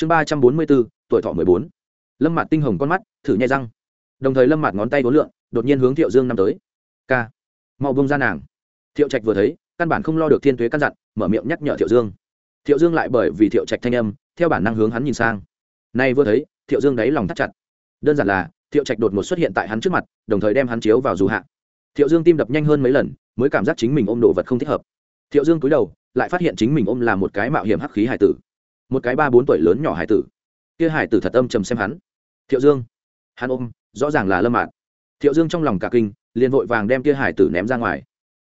chương ba trăm bốn mươi bốn, tuổi thọ mười bốn. Lâm mạt tinh hồng con mắt, thử nhai răng. Đồng thời lâm mạt ngón tay vốn lượn đột nhiên hướng thiệu dương năm tới. K mau bông ra nàng. Thiệu trạch vừa thấy, căn bản không lo được thiên thuế căn dặn, mở miệng nhắc nhở thiệu dương. Thiệu dương lại bởi vì thiệu trạch thanh âm, theo bản năng hướng hắn nhìn sang. Nay vừa thấy, thiệu dương đáy lòng thắt chặt. Đơn giản là, thiệu trạch đột ngột xuất hiện tại hắn trước mặt, đồng thời đem hắn chiếu vào dù hạ. Thiệu dương tim đập nhanh hơn mấy lần, mới cảm giác chính mình ôm đồ vật không thích hợp. Thiệu dương cúi đầu, lại phát hiện chính mình ôm là một cái mạo hiểm hắc khí hải tử một cái ba bốn tuổi lớn nhỏ hải tử. Kia hải tử thật âm trầm xem hắn. Thiệu dương. Hắn ôm, rõ ràng là lâm mạn thiệu dương trong lòng cả kinh, liền vội vàng đem kia hải tử ném ra ngoài.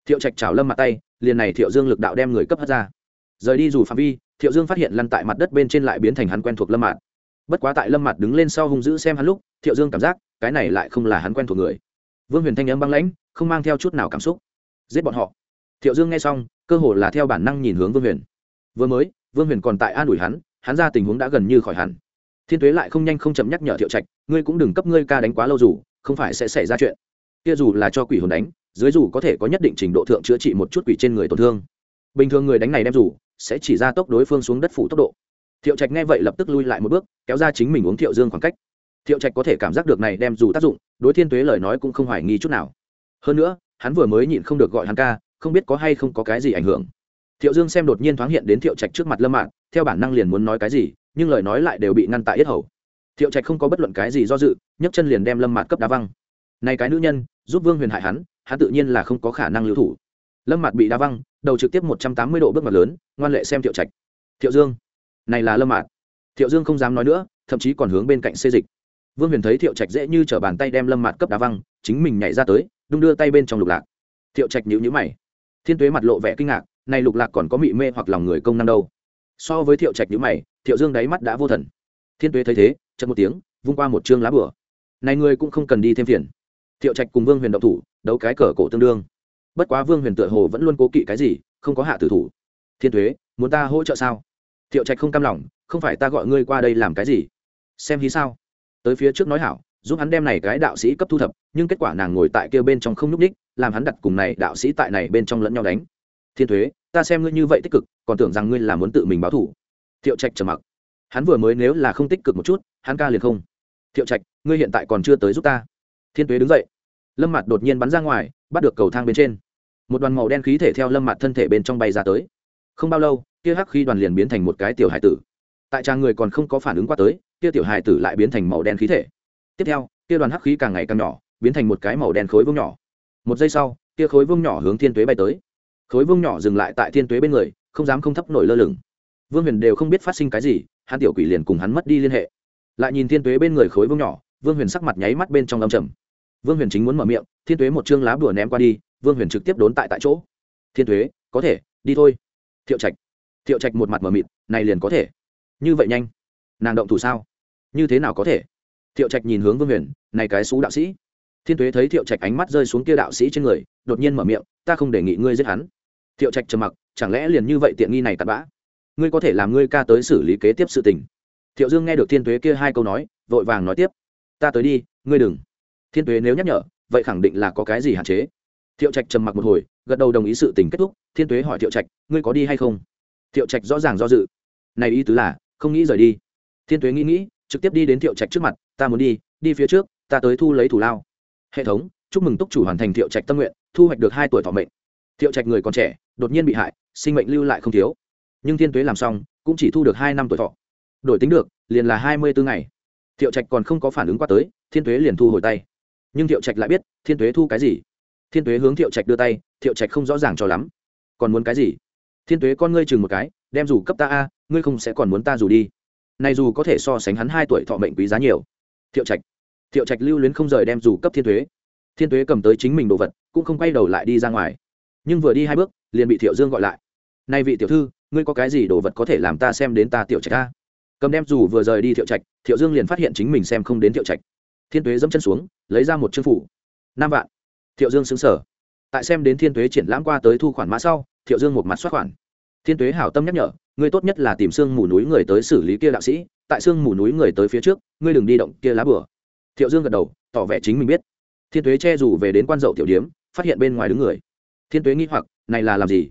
Thiệu trạch chảo lâm mặt tay, liền này thiệu dương lực đạo đem người cấp hất ra. Rời đi dù phạm vi, thiệu dương phát hiện lăn tại mặt đất bên trên lại biến thành hắn quen thuộc lâm mạn bất quá tại lâm mặt đứng lên sau hung dữ xem hắn lúc, thiệu dương cảm giác, cái này lại không là hắn quen thuộc người. Vương huyền thanh âm băng lãnh, không mang theo chút nào cảm xúc. Giết bọn họ. Thiệu dương nghe xong, cơ hồ là theo bản năng nhìn hướng vương huyền. Vừa mới vương huyền còn tại an ủi hắn hắn ra tình huống đã gần như khỏi hẳn. Thiên tuế lại không nhanh không chậm nhắc nhở thiệu trạch, ngươi cũng đừng cấp ngươi ca đánh quá lâu dù, không phải sẽ xảy ra chuyện. Kia dù là cho quỷ hồn đánh, dưới dù có thể có nhất định trình độ thượng chữa trị một chút quỷ trên người tổn thương. Bình thường người đánh này đem dù, sẽ chỉ ra tốc đối phương xuống đất phủ tốc độ. Thiệu trạch nghe vậy lập tức lui lại một bước, kéo ra chính mình uống thiệu dương khoảng cách. Thiệu trạch có thể cảm giác được này đem dù tác dụng, đối thiên tuế lời nói cũng không hoài nghi chút nào. Hơn nữa, hắn vừa mới nhịn không được gọi hắn ca, không biết có hay không có cái gì ảnh hưởng thiệu dương xem đột nhiên thoáng hiện đến thiệu trạch trước mặt lâm mạng theo bản năng liền muốn nói cái gì, nhưng lời nói lại đều bị ngăn tại yết hầu. Thiệu trạch không có bất luận cái gì do dự, nhấc chân liền đem lâm mạt cấp đá văng. Này cái nữ nhân, giúp vương huyền hại hắn hắn tự nhiên là không có khả năng lưu thủ. Lâm mạt bị đá văng, đầu trực tiếp một trăm tám mươi độ bước mặt lớn, ngoan lệ xem thiệu trạch. Thiệu dương, này là lâm mạt thiệu dương không dám nói nữa, thậm chí còn hướng bên cạnh xê dịch. Vương huyền thấy thiệu trạch dễ như t r ở bàn tay đem lâm mạt cấp đá văng, chính mình nhảy ra tới, đung đưa tay bên trong lục lạc. Thiệu trạch nhữ nhữ mày. Thiên tuế mặt lộ vẻ kinh ngạc này lục lạc còn có mị mê hoặc lòng người công năng đâu. So với thiệu trạch nhữ mày, thiệu dương đáy mắt đã vô thần. Thiên tuế thấy thế chật một tiếng, vung qua một chương lá bửa này người cũng không cần đi thêm phiền. Thiệu trạch cùng vương huyền động thủ, đấu cái cờ cổ tương đương. Bất quá vương huyền tựa hồ vẫn luôn cố kỵ cái gì, không có hạ tử thủ. Thiên thuế muốn ta hỗ trợ sao? Thiệu trạch không cam lòng, không phải ta gọi ngươi qua đây làm cái gì? Xem hí sao? Tới phía trước nói hảo, giúp hắn đem này cái đạo sĩ cấp thu thập, nhưng kết quả nàng ngồi tại kia bên trong không nhúc ních làm hắn đặt cùng này đạo sĩ tại này bên trong lẫn nhau đánh. Thiên thuế ta xem ngươi như vậy tích cực, còn tưởng rằng ngươi là muốn tự mình báo thủ thiệu trạch trầm mặc. Hắn vừa mới nếu là không tích cực một chút, hắn ca liền không. Thiệu trạch, ngươi hiện tại còn chưa tới giúp ta. Thiên tuế đứng dậy. Lâm mặt đột nhiên bắn ra ngoài, bắt được cầu thang bên trên. Một đoàn màu đen khí thể theo lâm mặt thân thể bên trong bay ra tới. Không bao lâu, kia hắc khí đoàn liền biến thành một cái tiểu hải tử. Tại trang người còn không có phản ứng qua tới, kia tiểu hải tử lại biến thành màu đen khí thể. Tiếp theo, kia đoàn hắc khí càng ngày càng nhỏ, biến thành một cái màu đen khối vương nhỏ. Một giây sau, kia khối vương nhỏ hướng thiên tuế bay tới khối vương nhỏ dừng lại tại thiên tuế bên người, không dám không thấp nổi lơ lửng. Vương huyền đều không biết phát sinh cái gì, hắn tiểu quỷ liền cùng hắn mất đi liên hệ. Lại nhìn thiên tuế bên người khối vương nhỏ, vương huyền sắc mặt nháy mắt bên trong âm trầm. Vương huyền chính muốn mở miệng, thiên tuế một chương lá bùa ném qua đi, vương huyền trực tiếp đốn tại tại chỗ. Thiên tuế, có thể, đi thôi. Thiệu trạch. Thiệu trạch một mặt mờ mịt, này liền có thể. Như vậy nhanh? Nàng động thủ sao? Như thế nào có thể? Thiệu trạch nhìn hướng vương huyền, này cái xú đạo sĩ. Thiên tuế thấy thiệu trạch ánh mắt rơi xuống kia đạo sĩ trên người, đột nhiên mở miệng, ta không đề nghị ngươi giết hắn thiệu trạch trầm mặc, chẳng lẽ liền như vậy tiện nghi này cặn bã? Ngươi có thể làm ngươi ca tới xử lý kế tiếp sự tình. Thiệu dương nghe được thiên tuế kia hai câu nói, vội vàng nói tiếp. Ta tới đi, ngươi đừng. Thiên tuế nếu nhắc nhở, vậy khẳng định là có cái gì hạn chế. Thiệu trạch trầm mặc một hồi, gật đầu đồng ý sự tình kết thúc. Thiên tuế hỏi thiệu trạch, ngươi có đi hay không? Thiệu trạch rõ ràng do dự. Này ý tứ là, không nghĩ rời đi. Thiên tuế nghĩ nghĩ, trực tiếp đi đến thiệu trạch trước mặt, ta muốn đi đi phía trước, ta tới thu lấy thủ lao. Hệ thống, chúc mừng túc chủ hoàn thành thiệu trạch tâm nguyện, thu hoạch được hai tuổi thọ mệnh thiệu trạch người còn trẻ, đột nhiên bị hại, sinh mệnh lưu lại không thiếu. Nhưng thiên tuế làm xong, cũng chỉ thu được hai năm tuổi thọ. Đổi tính được, liền là hai mươi bốn ngày. Thiệu trạch còn không có phản ứng qua tới, thiên tuế liền thu hồi tay. Nhưng thiệu trạch lại biết, thiên tuế thu cái gì? Thiên tuế hướng thiệu trạch đưa tay, thiệu trạch không rõ ràng cho lắm. Còn muốn cái gì? Thiên tuế con ngươi chừng một cái, đem dù cấp ta a, ngươi không sẽ còn muốn ta dù đi. Này dù có thể so sánh hắn hai tuổi thọ mệnh quý giá nhiều. Thiệu trạch. Thiệu trạch lưu luyến không rời đem dù cấp thiên tuế. Thiên tuế cầm tới chính mình đồ vật, cũng không quay đầu lại đi ra ngoài nhưng vừa đi hai bước, liền bị thiệu dương gọi lại. Nay vị tiểu thư, ngươi có cái gì đồ vật có thể làm ta xem đến ta tiểu trạch ta cầm đem dù vừa rời đi thiệu trạch, thiệu dương liền phát hiện chính mình xem không đến thiệu trạch. Thiên tuế dẫm chân xuống, lấy ra một chương phủ. Năm vạn. Thiệu dương xứng sở tại xem đến thiên tuế triển lãm qua tới thu khoản mã sau, thiệu dương một mặt soát khoản. Thiên tuế hảo tâm nhắc nhở, ngươi tốt nhất là tìm xương mù núi người tới xử lý kia đạo sĩ, tại xương mù núi người tới phía trước, ngươi đừng đi động kia lá bừa. Thiệu dương gật đầu, tỏ vẻ chính mình biết. Thiên tuế che dù về đến quan dậu tiểu điếm, phát hiện bên ngoài đứng người thiên tuế nghĩ hoặc, này là làm gì?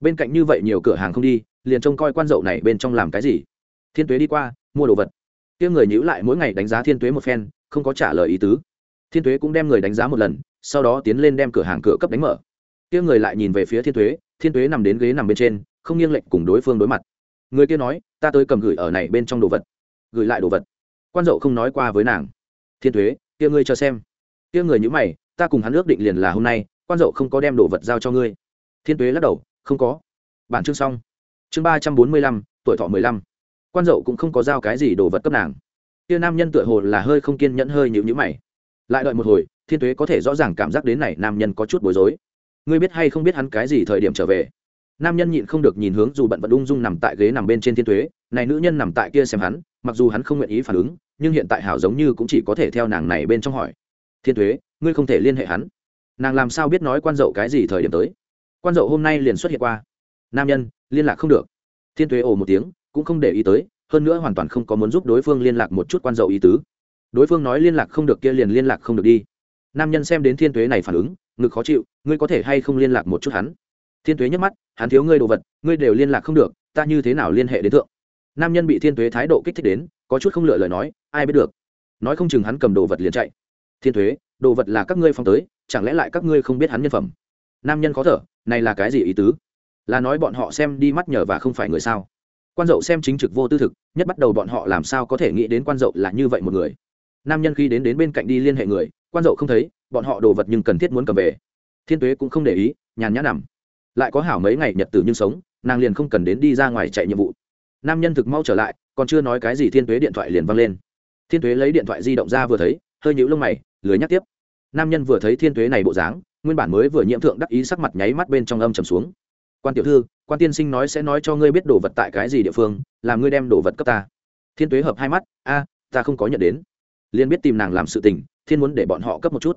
Bên cạnh như vậy nhiều cửa hàng không đi, liền trông coi quan dậu này bên trong làm cái gì? Thiên tuế đi qua, mua đồ vật. Kia người nhữ lại mỗi ngày đánh giá thiên tuế một phen, không có trả lời ý tứ. Thiên tuế cũng đem người đánh giá một lần, sau đó tiến lên đem cửa hàng cửa cấp đánh mở. Kia người lại nhìn về phía thiên tuế thiên tuế nằm đến ghế nằm bên trên, không nghiêng lệnh cùng đối phương đối mặt. Người kia nói, ta tới cầm gửi ở này bên trong đồ vật. Gửi lại đồ vật? Quan dậu không nói qua với nàng. Thiên tuế, kia ngươi cho xem. Kia người nhữ mày, ta cùng hắn ước định liền là hôm nay quan dậu không có đem đồ vật giao cho ngươi. Thiên tuế lắc đầu, không có. Bản chương xong. Chương ba trăm bốn mươi lăm, tuổi thọ mười lăm. Quan dậu cũng không có giao cái gì đồ vật cấp nàng. Kia nam nhân tựa hồ là hơi không kiên nhẫn, hơi nhịu nhữ mày. Lại đợi một hồi, thiên tuế có thể rõ ràng cảm giác đến này nam nhân có chút bối rối. Ngươi biết hay không biết hắn cái gì thời điểm trở về? Nam nhân nhịn không được nhìn hướng dù bận vận ung dung nằm tại ghế nằm bên trên thiên tuế. Này nữ nhân nằm tại kia xem hắn, mặc dù hắn không nguyện ý phản ứng, nhưng hiện tại hảo giống như cũng chỉ có thể theo nàng này bên trong hỏi. Thiên tuế, ngươi không thể liên hệ hắn nàng làm sao biết nói quan dậu cái gì thời điểm tới? Quan dậu hôm nay liền xuất hiện qua. Nam nhân, liên lạc không được. Thiên tuế ồ một tiếng, cũng không để ý tới, hơn nữa hoàn toàn không có muốn giúp đối phương liên lạc một chút quan dậu ý tứ. Đối phương nói liên lạc không được kia liền liên lạc không được đi. Nam nhân xem đến thiên tuế này phản ứng, ngực khó chịu, ngươi có thể hay không liên lạc một chút hắn? Thiên tuế nhắc mắt, hắn thiếu ngươi đồ vật, ngươi đều liên lạc không được, ta như thế nào liên hệ đến thượng? Nam nhân bị thiên tuế thái độ kích thích đến, có chút không lựa lời nói, ai biết được. Nói không chừng hắn cầm đồ vật liền chạy. Thiên tuế, đồ vật là các ngươi phong tới chẳng lẽ lại các ngươi không biết hắn nhân phẩm? Nam nhân khó thở, này là cái gì ý tứ? Là nói bọn họ xem đi mắt nhờ và không phải người sao? Quan dậu xem chính trực vô tư thực, nhất bắt đầu bọn họ làm sao có thể nghĩ đến quan dậu là như vậy một người. Nam nhân khi đến đến bên cạnh đi liên hệ người, quan dậu không thấy, bọn họ đồ vật nhưng cần thiết muốn cầm về. Thiên tuế cũng không để ý, nhàn nhã nằm. Lại có hảo mấy ngày nhật tử nhưng sống, nàng liền không cần đến đi ra ngoài chạy nhiệm vụ. Nam nhân thực mau trở lại, còn chưa nói cái gì thiên tuế điện thoại liền văng lên. Thiên tuế lấy điện thoại di động ra vừa thấy, hơi nhũ lông mày, lười nhắc tiếp nam nhân vừa thấy thiên tuế này bộ dáng, nguyên bản mới vừa nhiễm thượng đắc ý sắc mặt nháy mắt bên trong âm trầm xuống. Quan tiểu thư, quan tiên sinh nói sẽ nói cho ngươi biết đồ vật tại cái gì địa phương, làm ngươi đem đồ vật cấp ta. Thiên tuế hợp hai mắt, a, ta không có nhận đến. Liền biết tìm nàng làm sự tình, thiên muốn để bọn họ cấp một chút.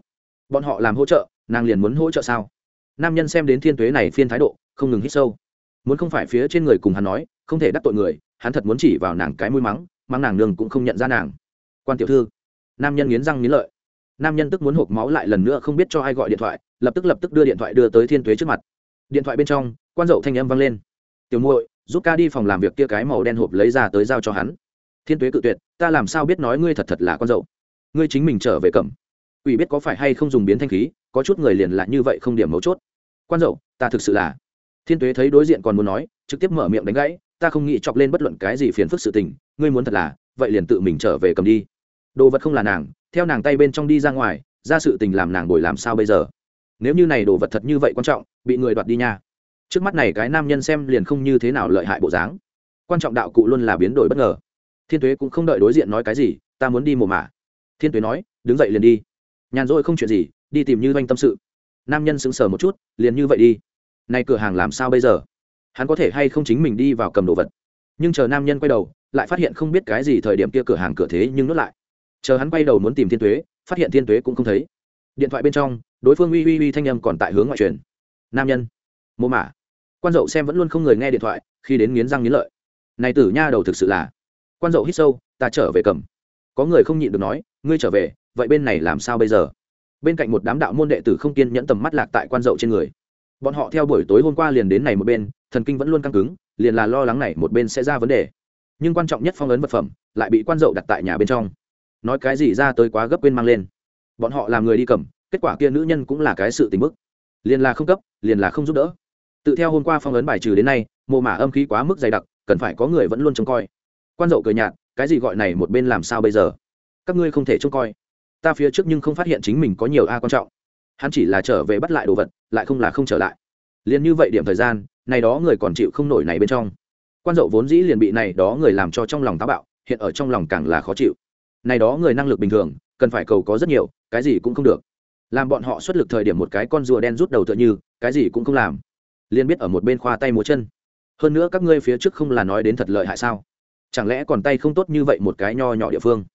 Bọn họ làm hỗ trợ, nàng liền muốn hỗ trợ sao? Nam nhân xem đến thiên tuế này phiên thái độ, không ngừng hít sâu. Muốn không phải phía trên người cùng hắn nói, không thể đắc tội người, hắn thật muốn chỉ vào nàng cái mũi mắng mắng nàng nương cũng không nhận ra nàng. Quan tiểu thư. Nam nhân nghiến răng nghiến lợi nam nhân tức muốn hộp máu lại lần nữa không biết cho ai gọi điện thoại, lập tức lập tức đưa điện thoại đưa tới thiên tuế trước mặt. Điện thoại bên trong, quan dậu thanh âm vang lên. Tiểu muội, giúp ca đi phòng làm việc kia cái màu đen hộp lấy ra tới giao cho hắn. Thiên tuế cự tuyệt, ta làm sao biết nói ngươi thật thật là con dậu? Ngươi chính mình trở về cầm. Ủy biết có phải hay không dùng biến thanh khí, có chút người liền lại như vậy không điểm mấu chốt. Quan dậu, ta thực sự là thiên tuế thấy đối diện còn muốn nói, trực tiếp mở miệng đánh gãy, ta không nghĩ chọc lên bất luận cái gì phiền phức sự tình, ngươi muốn thật là, vậy liền tự mình trở về cầm đi. Đồ vật không là nàng theo nàng tay bên trong đi ra ngoài, ra sự tình làm nàng bồi làm sao bây giờ? Nếu như này đồ vật thật như vậy quan trọng, bị người đoạt đi nha. Trước mắt này cái nam nhân xem liền không như thế nào lợi hại bộ dáng. Quan trọng đạo cụ luôn là biến đổi bất ngờ. Thiên tuế cũng không đợi đối diện nói cái gì, ta muốn đi mồ mả. Thiên tuế nói, đứng dậy liền đi. Nhàn rỗi không chuyện gì, đi tìm như doanh tâm sự. Nam nhân sững sờ một chút, liền như vậy đi. Nay cửa hàng làm sao bây giờ? Hắn có thể hay không chính mình đi vào cầm đồ vật? Nhưng chờ nam nhân quay đầu, lại phát hiện không biết cái gì thời điểm kia cửa hàng cửa thế nhưng nuốt lại chờ hắn quay đầu muốn tìm thiên tuế, phát hiện thiên tuế cũng không thấy. Điện thoại bên trong, đối phương uy uy uy thanh âm còn tại hướng ngoại truyền. Nam nhân. Mô mả. Quan dậu xem vẫn luôn không người nghe điện thoại, khi đến nghiến răng nghiến lợi. Này tử nha đầu thực sự là. Quan dậu hít sâu, ta trở về cầm. Có người không nhịn được nói, ngươi trở về, vậy bên này làm sao bây giờ? Bên cạnh một đám đạo môn đệ tử không kiên nhẫn tầm mắt lạc tại quan dậu trên người. Bọn họ theo buổi tối hôm qua liền đến này một bên, thần kinh vẫn luôn căng cứng, liền là lo lắng này một bên sẽ ra vấn đề. Nhưng quan trọng nhất phong ấn vật phẩm, lại bị quan dậu đặt tại nhà bên trong nói cái gì ra tới quá gấp quên mang lên. Bọn họ làm người đi cầm, kết quả kia nữ nhân cũng là cái sự tình bức. Liền là không cấp, liền là không giúp đỡ. Tự theo hôm qua phong ấn bài trừ đến nay mồ mả âm khí quá mức dày đặc, cần phải có người vẫn luôn trông coi. Quan dậu cười nhạt, cái gì gọi này một bên làm sao bây giờ? Các ngươi không thể trông coi. Ta phía trước nhưng không phát hiện chính mình có nhiều a quan trọng. Hắn chỉ là trở về bắt lại đồ vật, lại không là không trở lại. Liền như vậy điểm thời gian, này đó người còn chịu không nổi này bên trong. Quan dậu vốn dĩ liền bị này đó người làm cho trong lòng táo bạo, hiện ở trong lòng càng là khó chịu này đó người năng lực bình thường, cần phải cầu có rất nhiều, cái gì cũng không được. Làm bọn họ xuất lực thời điểm một cái con rùa đen rút đầu tựa như, cái gì cũng không làm. Liên biết ở một bên khoa tay múa chân. Hơn nữa các ngươi phía trước không là nói đến thật lợi hại sao? Chẳng lẽ còn tay không tốt như vậy một cái nho nhỏ địa phương?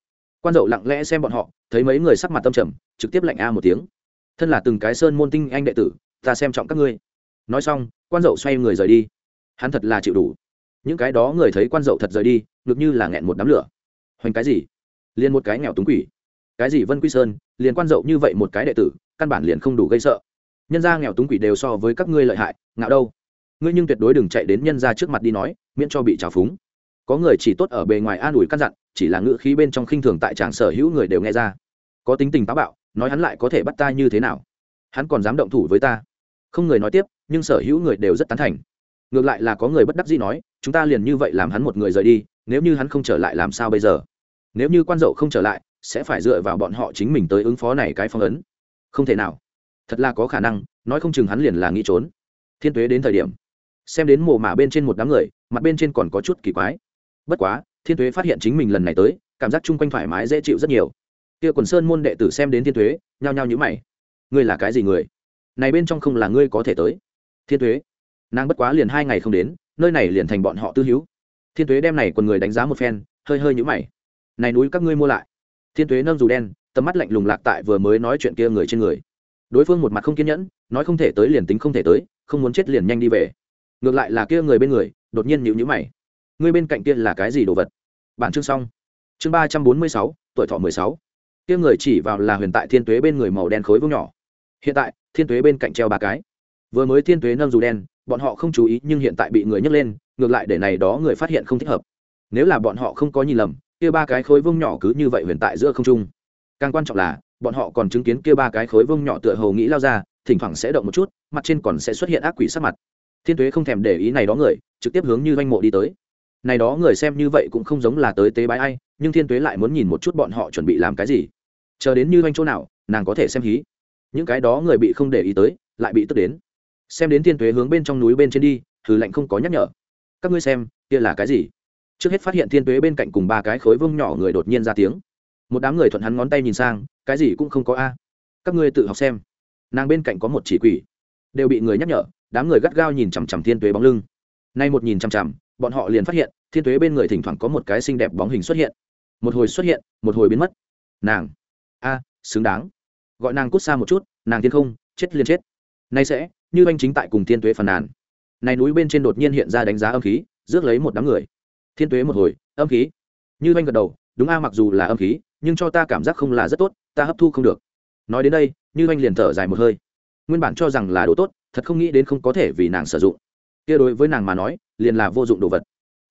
Quan dậu lặng lẽ xem bọn họ, thấy mấy người sắc mặt tâm trầm, trực tiếp lạnh a một tiếng. Thân là từng cái sơn môn tinh anh đệ tử, ta xem trọng các ngươi. Nói xong, quan dậu xoay người rời đi. Hắn thật là chịu đủ. Những cái đó người thấy quan dậu thật rời đi, ngược như là nghẹn một đám lửa. Hoành cái gì? Liền một cái nghèo túng quỷ. Cái gì vân quy sơn, liền quan dậu như vậy một cái đệ tử, căn bản liền không đủ gây sợ. Nhân gia nghèo túng quỷ đều so với các ngươi lợi hại, ngạo đâu. Ngươi nhưng tuyệt đối đừng chạy đến nhân gia trước mặt đi nói, miễn cho bị trào phúng. Có người chỉ tốt ở bề ngoài an ủi căn dặn, chỉ là ngữ khí bên trong khinh thường tại tràng sở hữu người đều nghe ra. Có tính tình táo bạo, nói hắn lại có thể bắt ta như thế nào? Hắn còn dám động thủ với ta. Không người nói tiếp, nhưng sở hữu người đều rất tán thành. Ngược lại là có người bất đắc dĩ nói, chúng ta liền như vậy làm hắn một người rời đi, nếu như hắn không trở lại làm sao bây giờ? Nếu như quan dậu không trở lại, sẽ phải dựa vào bọn họ chính mình tới ứng phó này cái phong ấn. Không thể nào. Thật là có khả năng, nói không chừng hắn liền là nghĩ trốn. Thiên tuế đến thời điểm, xem đến mồ mả bên trên một đám người, mặt bên trên còn có chút kỳ quái. Bất quá, thiên tuế phát hiện chính mình lần này tới, cảm giác chung quanh thoải mái, dễ chịu rất nhiều. Kia quần sơn môn đệ tử xem đến thiên tuế, nhao nhao nhữ mày. Ngươi là cái gì người? Này bên trong không là ngươi có thể tới. Thiên tuế, nàng bất quá liền hai ngày không đến, nơi này liền thành bọn họ tư hữu. Thiên tuế đem này quần người đánh giá một phen, hơi hơi nhữ mày này núi các ngươi mua lại. Thiên tuế nâng dù đen, tầm mắt lạnh lùng lạc tại vừa mới nói chuyện kia người trên người. Đối phương một mặt không kiên nhẫn, nói không thể tới liền tính không thể tới, không muốn chết liền nhanh đi về. Ngược lại là kia người bên người, đột nhiên nhịu nhữ mày. Ngươi bên cạnh kia là cái gì đồ vật? Bản chương xong. Chương ba trăm bốn mươi sáu, tuổi thọ mười sáu. Kia người chỉ vào là huyền tại thiên tuế bên người màu đen khối vương nhỏ. Hiện tại, thiên tuế bên cạnh treo ba cái. Vừa mới thiên tuế nâng dù đen, bọn họ không chú ý nhưng hiện tại bị người nhấc lên, ngược lại để này đó người phát hiện không thích hợp. Nếu là bọn họ không có nhìn lầm kia ba cái khối vương nhỏ cứ như vậy huyền tại giữa không trung. Càng quan trọng là, bọn họ còn chứng kiến kia ba cái khối vương nhỏ tựa hồ nghĩ lao ra, thỉnh thoảng sẽ động một chút, mặt trên còn sẽ xuất hiện ác quỷ sắc mặt. Thiên tuế không thèm để ý này đó người, trực tiếp hướng như doanh mộ đi tới. Này đó người xem như vậy cũng không giống là tới tế bái ai, nhưng thiên tuế lại muốn nhìn một chút bọn họ chuẩn bị làm cái gì. Chờ đến như doanh chỗ nào, nàng có thể xem hí. Những cái đó người bị không để ý tới, lại bị tức đến. Xem đến thiên tuế hướng bên trong núi bên trên đi thử lạnh không có nhắc nhở. Các ngươi xem, kia là cái gì? Trước hết phát hiện thiên tuế bên cạnh cùng ba cái khối vương nhỏ người đột nhiên ra tiếng. Một đám người thuận hắn ngón tay nhìn sang, cái gì cũng không có a. Các ngươi tự học xem. Nàng bên cạnh có một chỉ quỷ. Đều bị người nhắc nhở, đám người gắt gao nhìn chằm chằm thiên tuế bóng lưng. Nay một nhìn chằm chằm, bọn họ liền phát hiện, thiên tuế bên người thỉnh thoảng có một cái xinh đẹp bóng hình xuất hiện. Một hồi xuất hiện, một hồi biến mất. Nàng. A, xứng đáng. Gọi nàng cút xa một chút, nàng thiên không, chết liền chết. Nay sẽ, như anh chính tại cùng thiên tuế phàn nàn. Này núi bên trên đột nhiên hiện ra đánh giá âm khí, rước lấy một đám người thiên tuế một hồi, âm khí. Như anh gật đầu, đúng a, mặc dù là âm khí, nhưng cho ta cảm giác không là rất tốt, ta hấp thu không được. Nói đến đây, như anh liền thở dài một hơi. Nguyên bản cho rằng là đồ tốt, thật không nghĩ đến không có thể vì nàng sử dụng. Kia đối với nàng mà nói, liền là vô dụng đồ vật.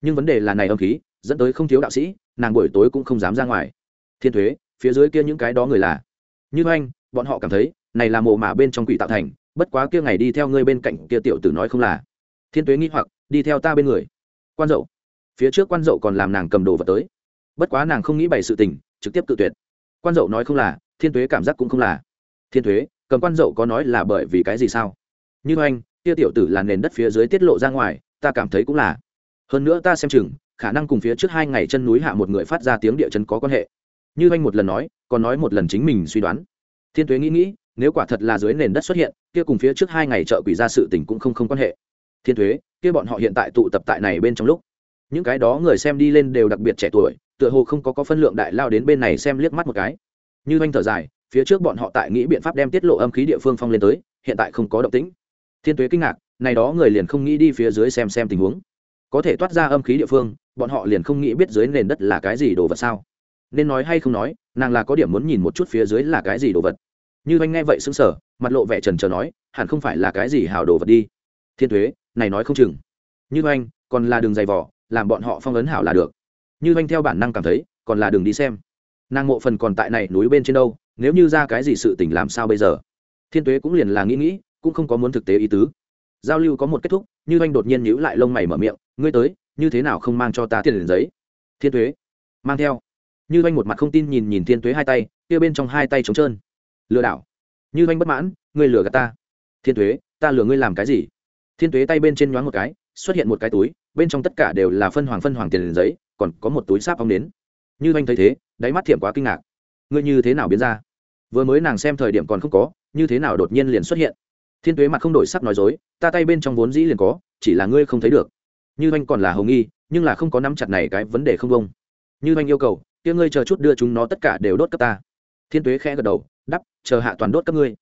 Nhưng vấn đề là này âm khí, dẫn tới không thiếu đạo sĩ, nàng buổi tối cũng không dám ra ngoài. Thiên thuế phía dưới kia những cái đó người là. Như anh, bọn họ cảm thấy, này là mồ mả bên trong quỷ tạo thành, bất quá kia ngày đi theo ngươi bên cạnh kia tiểu tử nói không là. Thiên tuế nghĩ hoặc, đi theo ta bên người. Quan dậu phía trước quan dậu còn làm nàng cầm đồ vật tới. Bất quá nàng không nghĩ bày sự tình trực tiếp cự tuyệt. Quan dậu nói không là thiên thuế cảm giác cũng không là. Thiên thuế, cầm quan dậu có nói là bởi vì cái gì sao? Như anh kia tiểu tử là nền đất phía dưới tiết lộ ra ngoài ta cảm thấy cũng là. Hơn nữa ta xem chừng khả năng cùng phía trước hai ngày chân núi hạ một người phát ra tiếng địa chấn có quan hệ. Như anh một lần nói còn nói một lần chính mình suy đoán. Thiên thuế nghĩ nghĩ nếu quả thật là dưới nền đất xuất hiện kia cùng phía trước hai ngày chợ quỷ ra sự tình cũng không không quan hệ. Thiên thuế kia bọn họ hiện tại tụ tập tại này bên trong lúc những cái đó người xem đi lên đều đặc biệt trẻ tuổi, tựa hồ không có có phân lượng đại lao đến bên này xem liếc mắt một cái. Như anh thở dài, phía trước bọn họ tại nghĩ biện pháp đem tiết lộ âm khí địa phương phong lên tới, hiện tại không có động tĩnh. Thiên tuế kinh ngạc, này đó người liền không nghĩ đi phía dưới xem xem tình huống. Có thể toát ra âm khí địa phương, bọn họ liền không nghĩ biết dưới nền đất là cái gì đồ vật sao. Nên nói hay không nói, nàng là có điểm muốn nhìn một chút phía dưới là cái gì đồ vật. Như anh nghe vậy xứng sở mặt lộ vẻ trần trờ nói, hẳn không phải là cái gì hào đồ vật đi. Thiên thuế này nói không chừng. Như anh, còn là đường dày vỏ làm bọn họ phong ấn hảo là được. Như anh theo bản năng cảm thấy, còn là đường đi xem. Nàng mộ phần còn tại này núi bên trên đâu, nếu như ra cái gì sự tình làm sao bây giờ? Thiên tuế cũng liền là nghĩ nghĩ, cũng không có muốn thực tế ý tứ. Giao lưu có một kết thúc, như anh đột nhiên nhíu lại lông mày mở miệng, ngươi tới, như thế nào không mang cho ta tiền liền giấy? Thiên tuế, mang theo. Như anh một mặt không tin nhìn nhìn thiên tuế hai tay, kia bên trong hai tay trống trơn. Lừa đảo. Như anh bất mãn, ngươi lừa gạt ta. Thiên tuế, ta lừa ngươi làm cái gì? Thiên tuế tay bên trên nhoáng một cái, xuất hiện một cái túi bên trong tất cả đều là phân hoàng phân hoàng tiền giấy còn có một túi sáp ong đến như anh thấy thế đáy mắt thiệm quá kinh ngạc. Ngươi như thế nào biến ra? Vừa mới nàng xem thời điểm còn không có như thế nào đột nhiên liền xuất hiện? Thiên tuế mặt không đổi sắc nói dối ta tay bên trong vốn dĩ liền có chỉ là ngươi không thấy được. Như anh còn là hồng nghi nhưng là không có nắm chặt này cái vấn đề không bông. Như anh yêu cầu kia ngươi chờ chút đưa chúng nó tất cả đều đốt cấp ta. Thiên tuế khẽ gật đầu đắp chờ hạ toàn đốt các ngươi.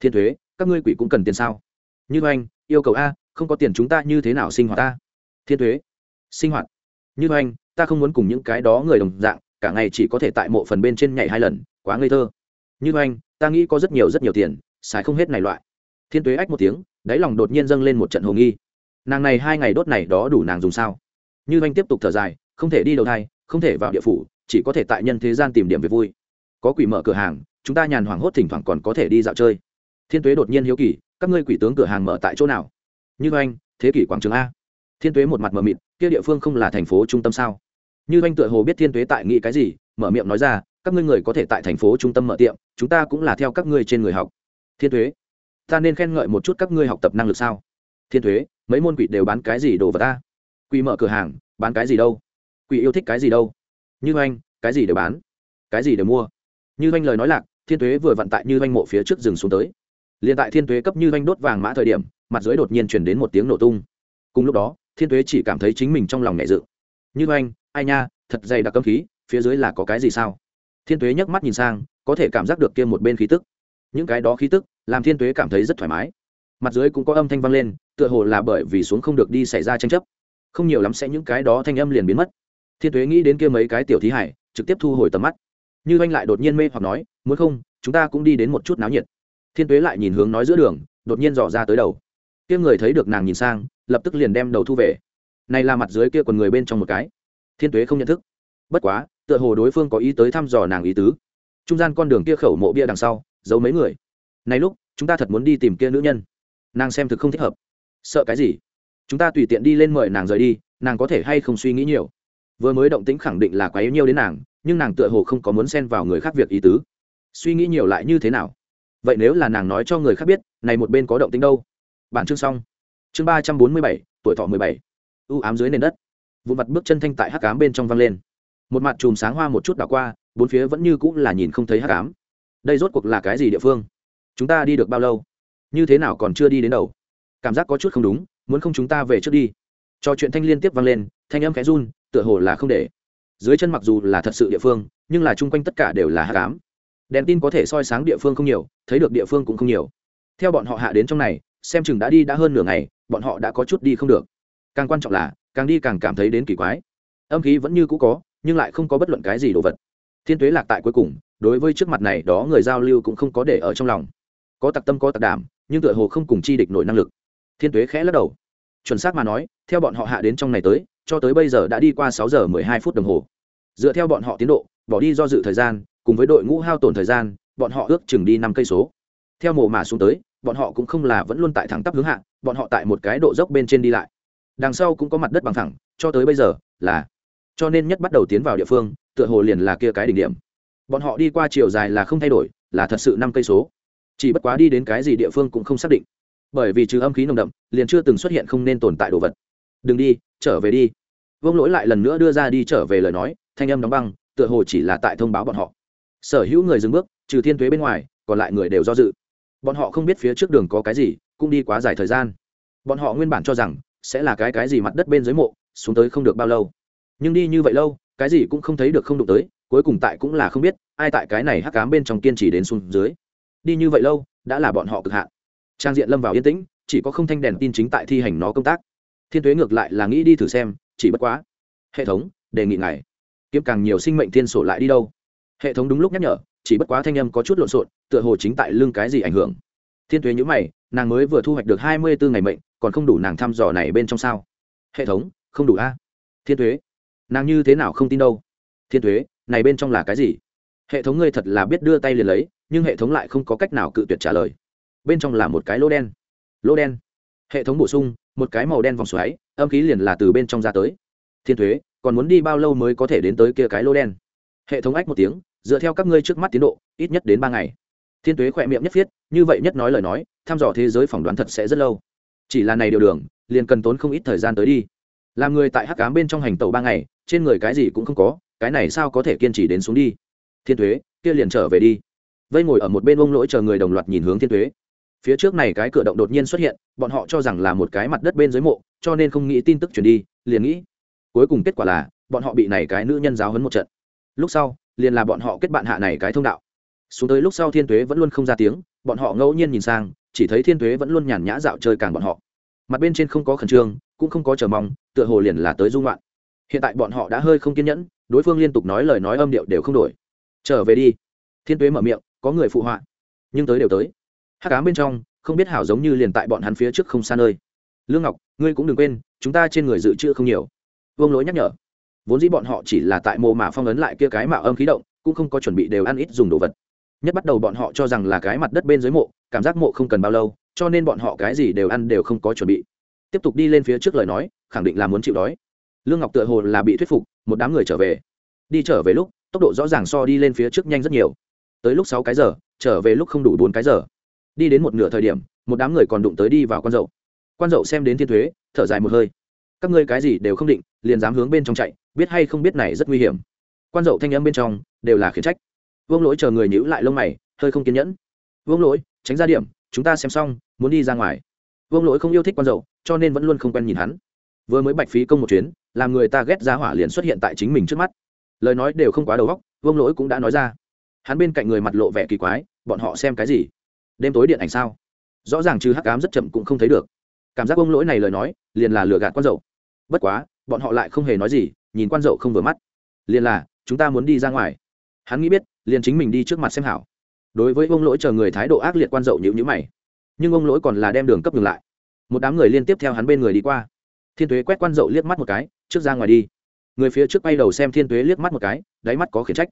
Thiên Tuế, các ngươi quỷ cũng cần tiền sao? Như anh yêu cầu a không có tiền chúng ta như thế nào sinh hoạt ta? Thiên thuế sinh hoạt. Như anh, ta không muốn cùng những cái đó người đồng dạng, cả ngày chỉ có thể tại mộ phần bên trên nhảy hai lần, quá ngây thơ. Như anh, ta nghĩ có rất nhiều rất nhiều tiền, xài không hết này loại. Thiên tuế ách một tiếng, đáy lòng đột nhiên dâng lên một trận hồ nghi. Nàng này hai ngày đốt này đó đủ nàng dùng sao? Như anh tiếp tục thở dài, không thể đi đầu thai, không thể vào địa phủ, chỉ có thể tại nhân thế gian tìm điểm về vui. Có quỷ mở cửa hàng, chúng ta nhàn hoảng hốt thỉnh thoảng còn có thể đi dạo chơi. Thiên tuế đột nhiên hiếu kỳ, các ngươi quỷ tướng cửa hàng mở tại chỗ nào? Như anh, thế kỷ quảng trường a thiên tuế một mặt mờ mịt, kia địa phương không là thành phố trung tâm sao? Như anh tựa hồ biết thiên tuế tại nghĩ cái gì, mở miệng nói ra, các ngươi người có thể tại thành phố trung tâm mở tiệm, chúng ta cũng là theo các ngươi trên người học. Thiên tuế, ta nên khen ngợi một chút các ngươi học tập năng lực sao? Thiên thuế mấy môn quỷ đều bán cái gì đồ vào ta? Quỷ mở cửa hàng, bán cái gì đâu? Quỷ yêu thích cái gì đâu? Như anh, cái gì đều bán, cái gì đều mua. Như anh lời nói lạc, thiên thuế vừa vận tại như anh mộ phía trước rừng xuống tới. Liền tại thiên thuế cấp như anh đốt vàng mã thời điểm, mặt dưới đột nhiên chuyển đến một tiếng nổ tung. Cùng lúc đó thiên Tuế chỉ cảm thấy chính mình trong lòng nhẹ dự. Như anh, ai nha, thật dày đặc cấm khí, phía dưới là có cái gì sao? Thiên Tuế nhấc mắt nhìn sang, có thể cảm giác được kia một bên khí tức. Những cái đó khí tức, làm thiên tuế cảm thấy rất thoải mái. Mặt dưới cũng có âm thanh vang lên, tựa hồ là bởi vì xuống không được đi xảy ra tranh chấp. Không nhiều lắm sẽ những cái đó thanh âm liền biến mất. Thiên tuế nghĩ đến kia mấy cái tiểu thí hải, trực tiếp thu hồi tầm mắt. Như anh lại đột nhiên mê hoặc nói, muốn không, chúng ta cũng đi đến một chút náo nhiệt. Thiên tuế lại nhìn hướng nói giữa đường, đột nhiên dò ra tới đầu. Kia người thấy được nàng nhìn sang lập tức liền đem đầu thu về. Này là mặt dưới kia còn người bên trong một cái. Thiên tuế không nhận thức. Bất quá, tựa hồ đối phương có ý tới thăm dò nàng ý tứ. Trung gian con đường kia khẩu mộ bia đằng sau, giấu mấy người. Này lúc, chúng ta thật muốn đi tìm kia nữ nhân. Nàng xem thực không thích hợp. Sợ cái gì? Chúng ta tùy tiện đi lên mời nàng rời đi, nàng có thể hay không suy nghĩ nhiều. Vừa mới động tĩnh khẳng định là quá yếu nhiều đến nàng, nhưng nàng tựa hồ không có muốn xen vào người khác việc ý tứ. Suy nghĩ nhiều lại như thế nào? Vậy nếu là nàng nói cho người khác biết, này một bên có động tĩnh đâu? Bản chương xong chương ba trăm bốn mươi bảy, tuổi thọ mười bảy. Ưu ám dưới nền đất. Vụ mặt bước chân thanh tại hắc cám bên trong văng lên. Một mặt chùm sáng hoa một chút đảo qua, bốn phía vẫn như cũng là nhìn không thấy hắc cám đây rốt cuộc là cái gì địa phương? Chúng ta đi được bao lâu? Như thế nào còn chưa đi đến đầu? Cảm giác có chút không đúng, muốn không chúng ta về trước đi. Cho chuyện thanh liên tiếp vang lên, thanh âm khẽ run, tựa hồ là không để. Dưới chân mặc dù là thật sự địa phương, nhưng là chung quanh tất cả đều là hát cám đèn tin có thể soi sáng địa phương không nhiều, thấy được địa phương cũng không nhiều. Theo bọn họ hạ đến trong này xem chừng đã đi đã hơn nửa ngày, bọn họ đã có chút đi không được. Càng quan trọng là, càng đi càng cảm thấy đến kỳ quái. Âm khí vẫn như cũ có, nhưng lại không có bất luận cái gì đồ vật. Thiên tuế lạc tại cuối cùng, đối với trước mặt này đó người giao lưu cũng không có để ở trong lòng. Có tặc tâm có tặc đảm, nhưng tựa hồ không cùng chi địch nổi năng lực. Thiên tuế khẽ lắc đầu. Chuẩn xác mà nói, theo bọn họ hạ đến trong này tới, cho tới bây giờ đã đi qua sáu giờ mười hai phút đồng hồ. Dựa theo bọn họ tiến độ, bỏ đi do dự thời gian, cùng với đội ngũ hao tổn thời gian, bọn họ ước chừng đi năm cây số. Theo mộ mà xuống tới bọn họ cũng không là vẫn luôn tại thẳng tắp hướng hạ, bọn họ tại một cái độ dốc bên trên đi lại. Đằng sau cũng có mặt đất bằng thẳng cho tới bây giờ là, cho nên nhất bắt đầu tiến vào địa phương, tựa hồ liền là kia cái đỉnh điểm. Bọn họ đi qua chiều dài là không thay đổi, là thật sự năm cây số. Chỉ bất quá đi đến cái gì địa phương cũng không xác định. Bởi vì trừ âm khí nồng đậm, liền chưa từng xuất hiện không nên tồn tại đồ vật. Đừng đi, trở về đi. Vương lỗi lại lần nữa đưa ra đi trở về lời nói, thanh âm đóng băng, tựa hồ chỉ là tại thông báo bọn họ. Sở hữu người dừng bước, trừ thiên thuế bên ngoài, còn lại người đều do dự bọn họ không biết phía trước đường có cái gì, cũng đi quá dài thời gian. Bọn họ nguyên bản cho rằng, sẽ là cái cái gì mặt đất bên dưới mộ, xuống tới không được bao lâu. Nhưng đi như vậy lâu, cái gì cũng không thấy được không đụng tới, cuối cùng tại cũng là không biết, ai tại cái này hắc cám bên trong kiên trì đến xuống dưới. Đi như vậy lâu, đã là bọn họ cực hạn. Trang diện lâm vào yên tĩnh, chỉ có không thanh đèn tin chính tại thi hành nó công tác. Thiên tuế ngược lại là nghĩ đi thử xem, chỉ bất quá. Hệ thống, đề nghị ngài. Kiếm càng nhiều sinh mệnh thiên sổ lại đi đâu? Hệ thống đúng lúc nhắc nhở chỉ bất quá thanh âm có chút lộn xộn, tựa hồ chính tại lưng cái gì ảnh hưởng. Thiên tuế nhữ mày, nàng mới vừa thu hoạch được hai mươi bốn ngày mệnh, còn không đủ nàng thăm dò này bên trong sao? Hệ thống, không đủ a. Thiên tuế, nàng như thế nào không tin đâu? Thiên tuế, này bên trong là cái gì? Hệ thống ngươi thật là biết đưa tay liền lấy, nhưng hệ thống lại không có cách nào cự tuyệt trả lời. Bên trong là một cái lỗ đen. Lỗ đen. Hệ thống bổ sung, một cái màu đen vòng xoáy, âm khí liền là từ bên trong ra tới. Thiên thuế còn muốn đi bao lâu mới có thể đến tới kia cái lỗ đen? Hệ thống ách một tiếng dựa theo các ngươi trước mắt tiến độ, ít nhất đến ba ngày. Thiên tuế khỏe miệng nhất viết như vậy nhất nói lời nói, thăm dò thế giới phỏng đoán thật sẽ rất lâu. Chỉ là này điều đường, liền cần tốn không ít thời gian tới đi. Làm người tại hắc cám bên trong hành tàu ba ngày, trên người cái gì cũng không có, cái này sao có thể kiên trì đến xuống đi? Thiên thuế kia liền trở về đi. Vây ngồi ở một bên ông lỗi chờ người đồng loạt nhìn hướng thiên thuế phía trước này cái cửa động đột nhiên xuất hiện, bọn họ cho rằng là một cái mặt đất bên dưới mộ, cho nên không nghĩ tin tức truyền đi, liền nghĩ. Cuối cùng kết quả là, bọn họ bị này cái nữ nhân giáo hấn một trận. Lúc sau liền là bọn họ kết bạn hạ này cái thông đạo. Xuống tới lúc sau thiên tuế vẫn luôn không ra tiếng, bọn họ ngẫu nhiên nhìn sang, chỉ thấy thiên tuế vẫn luôn nhàn nhã dạo chơi càng bọn họ. Mặt bên trên không có khẩn trương, cũng không có chờ mong, tựa hồ liền là tới dung loạn. Hiện tại bọn họ đã hơi không kiên nhẫn, đối phương liên tục nói lời nói âm điệu đều không đổi. Trở về đi. Thiên tuế mở miệng, có người phụ họa. Nhưng tới đều tới. Hát cám bên trong, không biết hảo giống như liền tại bọn hắn phía trước không xa nơi. Lương ngọc, ngươi cũng đừng quên, chúng ta trên người dự trữ không nhiều. Vương lỗi nhắc nhở vốn dĩ bọn họ chỉ là tại mồ mà phong ấn lại kia cái mạo âm khí động, cũng không có chuẩn bị đều ăn ít dùng đồ vật. Nhất bắt đầu bọn họ cho rằng là cái mặt đất bên dưới mộ, cảm giác mộ không cần bao lâu, cho nên bọn họ cái gì đều ăn đều không có chuẩn bị. Tiếp tục đi lên phía trước lời nói, khẳng định là muốn chịu đói. Lương ngọc tựa hồ là bị thuyết phục, một đám người trở về. Đi trở về lúc, tốc độ rõ ràng so đi lên phía trước nhanh rất nhiều. Tới lúc sáu cái giờ, trở về lúc không đủ bốn cái giờ. Đi đến một nửa thời điểm, một đám người còn đụng tới đi vào con dậu. Quan dậu xem đến thiên thuế, thở dài một hơi. Các ngươi cái gì đều không định, liền dám hướng bên trong chạy biết hay không biết này rất nguy hiểm. Quan dậu thanh âm bên trong đều là khiển trách. Vương lỗi chờ người nhữ lại lông mày, hơi không kiên nhẫn. Vương lỗi, tránh ra điểm, chúng ta xem xong, muốn đi ra ngoài. Vương lỗi không yêu thích quan dậu, cho nên vẫn luôn không quen nhìn hắn. Vừa mới bạch phí công một chuyến, làm người ta ghét ra hỏa liền xuất hiện tại chính mình trước mắt. Lời nói đều không quá đầu góc vương lỗi cũng đã nói ra. Hắn bên cạnh người mặt lộ vẻ kỳ quái, bọn họ xem cái gì? Đêm tối điện ảnh sao? Rõ ràng trừ hắc cám rất chậm cũng không thấy được. Cảm giác Vương lỗi này lời nói, liền là lừa gạt quan dậu. Bất quá, bọn họ lại không hề nói gì nhìn quan dậu không vừa mắt. Liền là, chúng ta muốn đi ra ngoài. Hắn nghĩ biết, liền chính mình đi trước mặt xem hảo. Đối với ông lỗi chờ người thái độ ác liệt quan dậu nhữ nhữ mày. Nhưng ông lỗi còn là đem đường cấp ngừng lại. Một đám người liên tiếp theo hắn bên người đi qua. Thiên tuế quét quan dậu liếc mắt một cái, trước ra ngoài đi. Người phía trước bay đầu xem thiên tuế liếc mắt một cái, đáy mắt có khiển trách.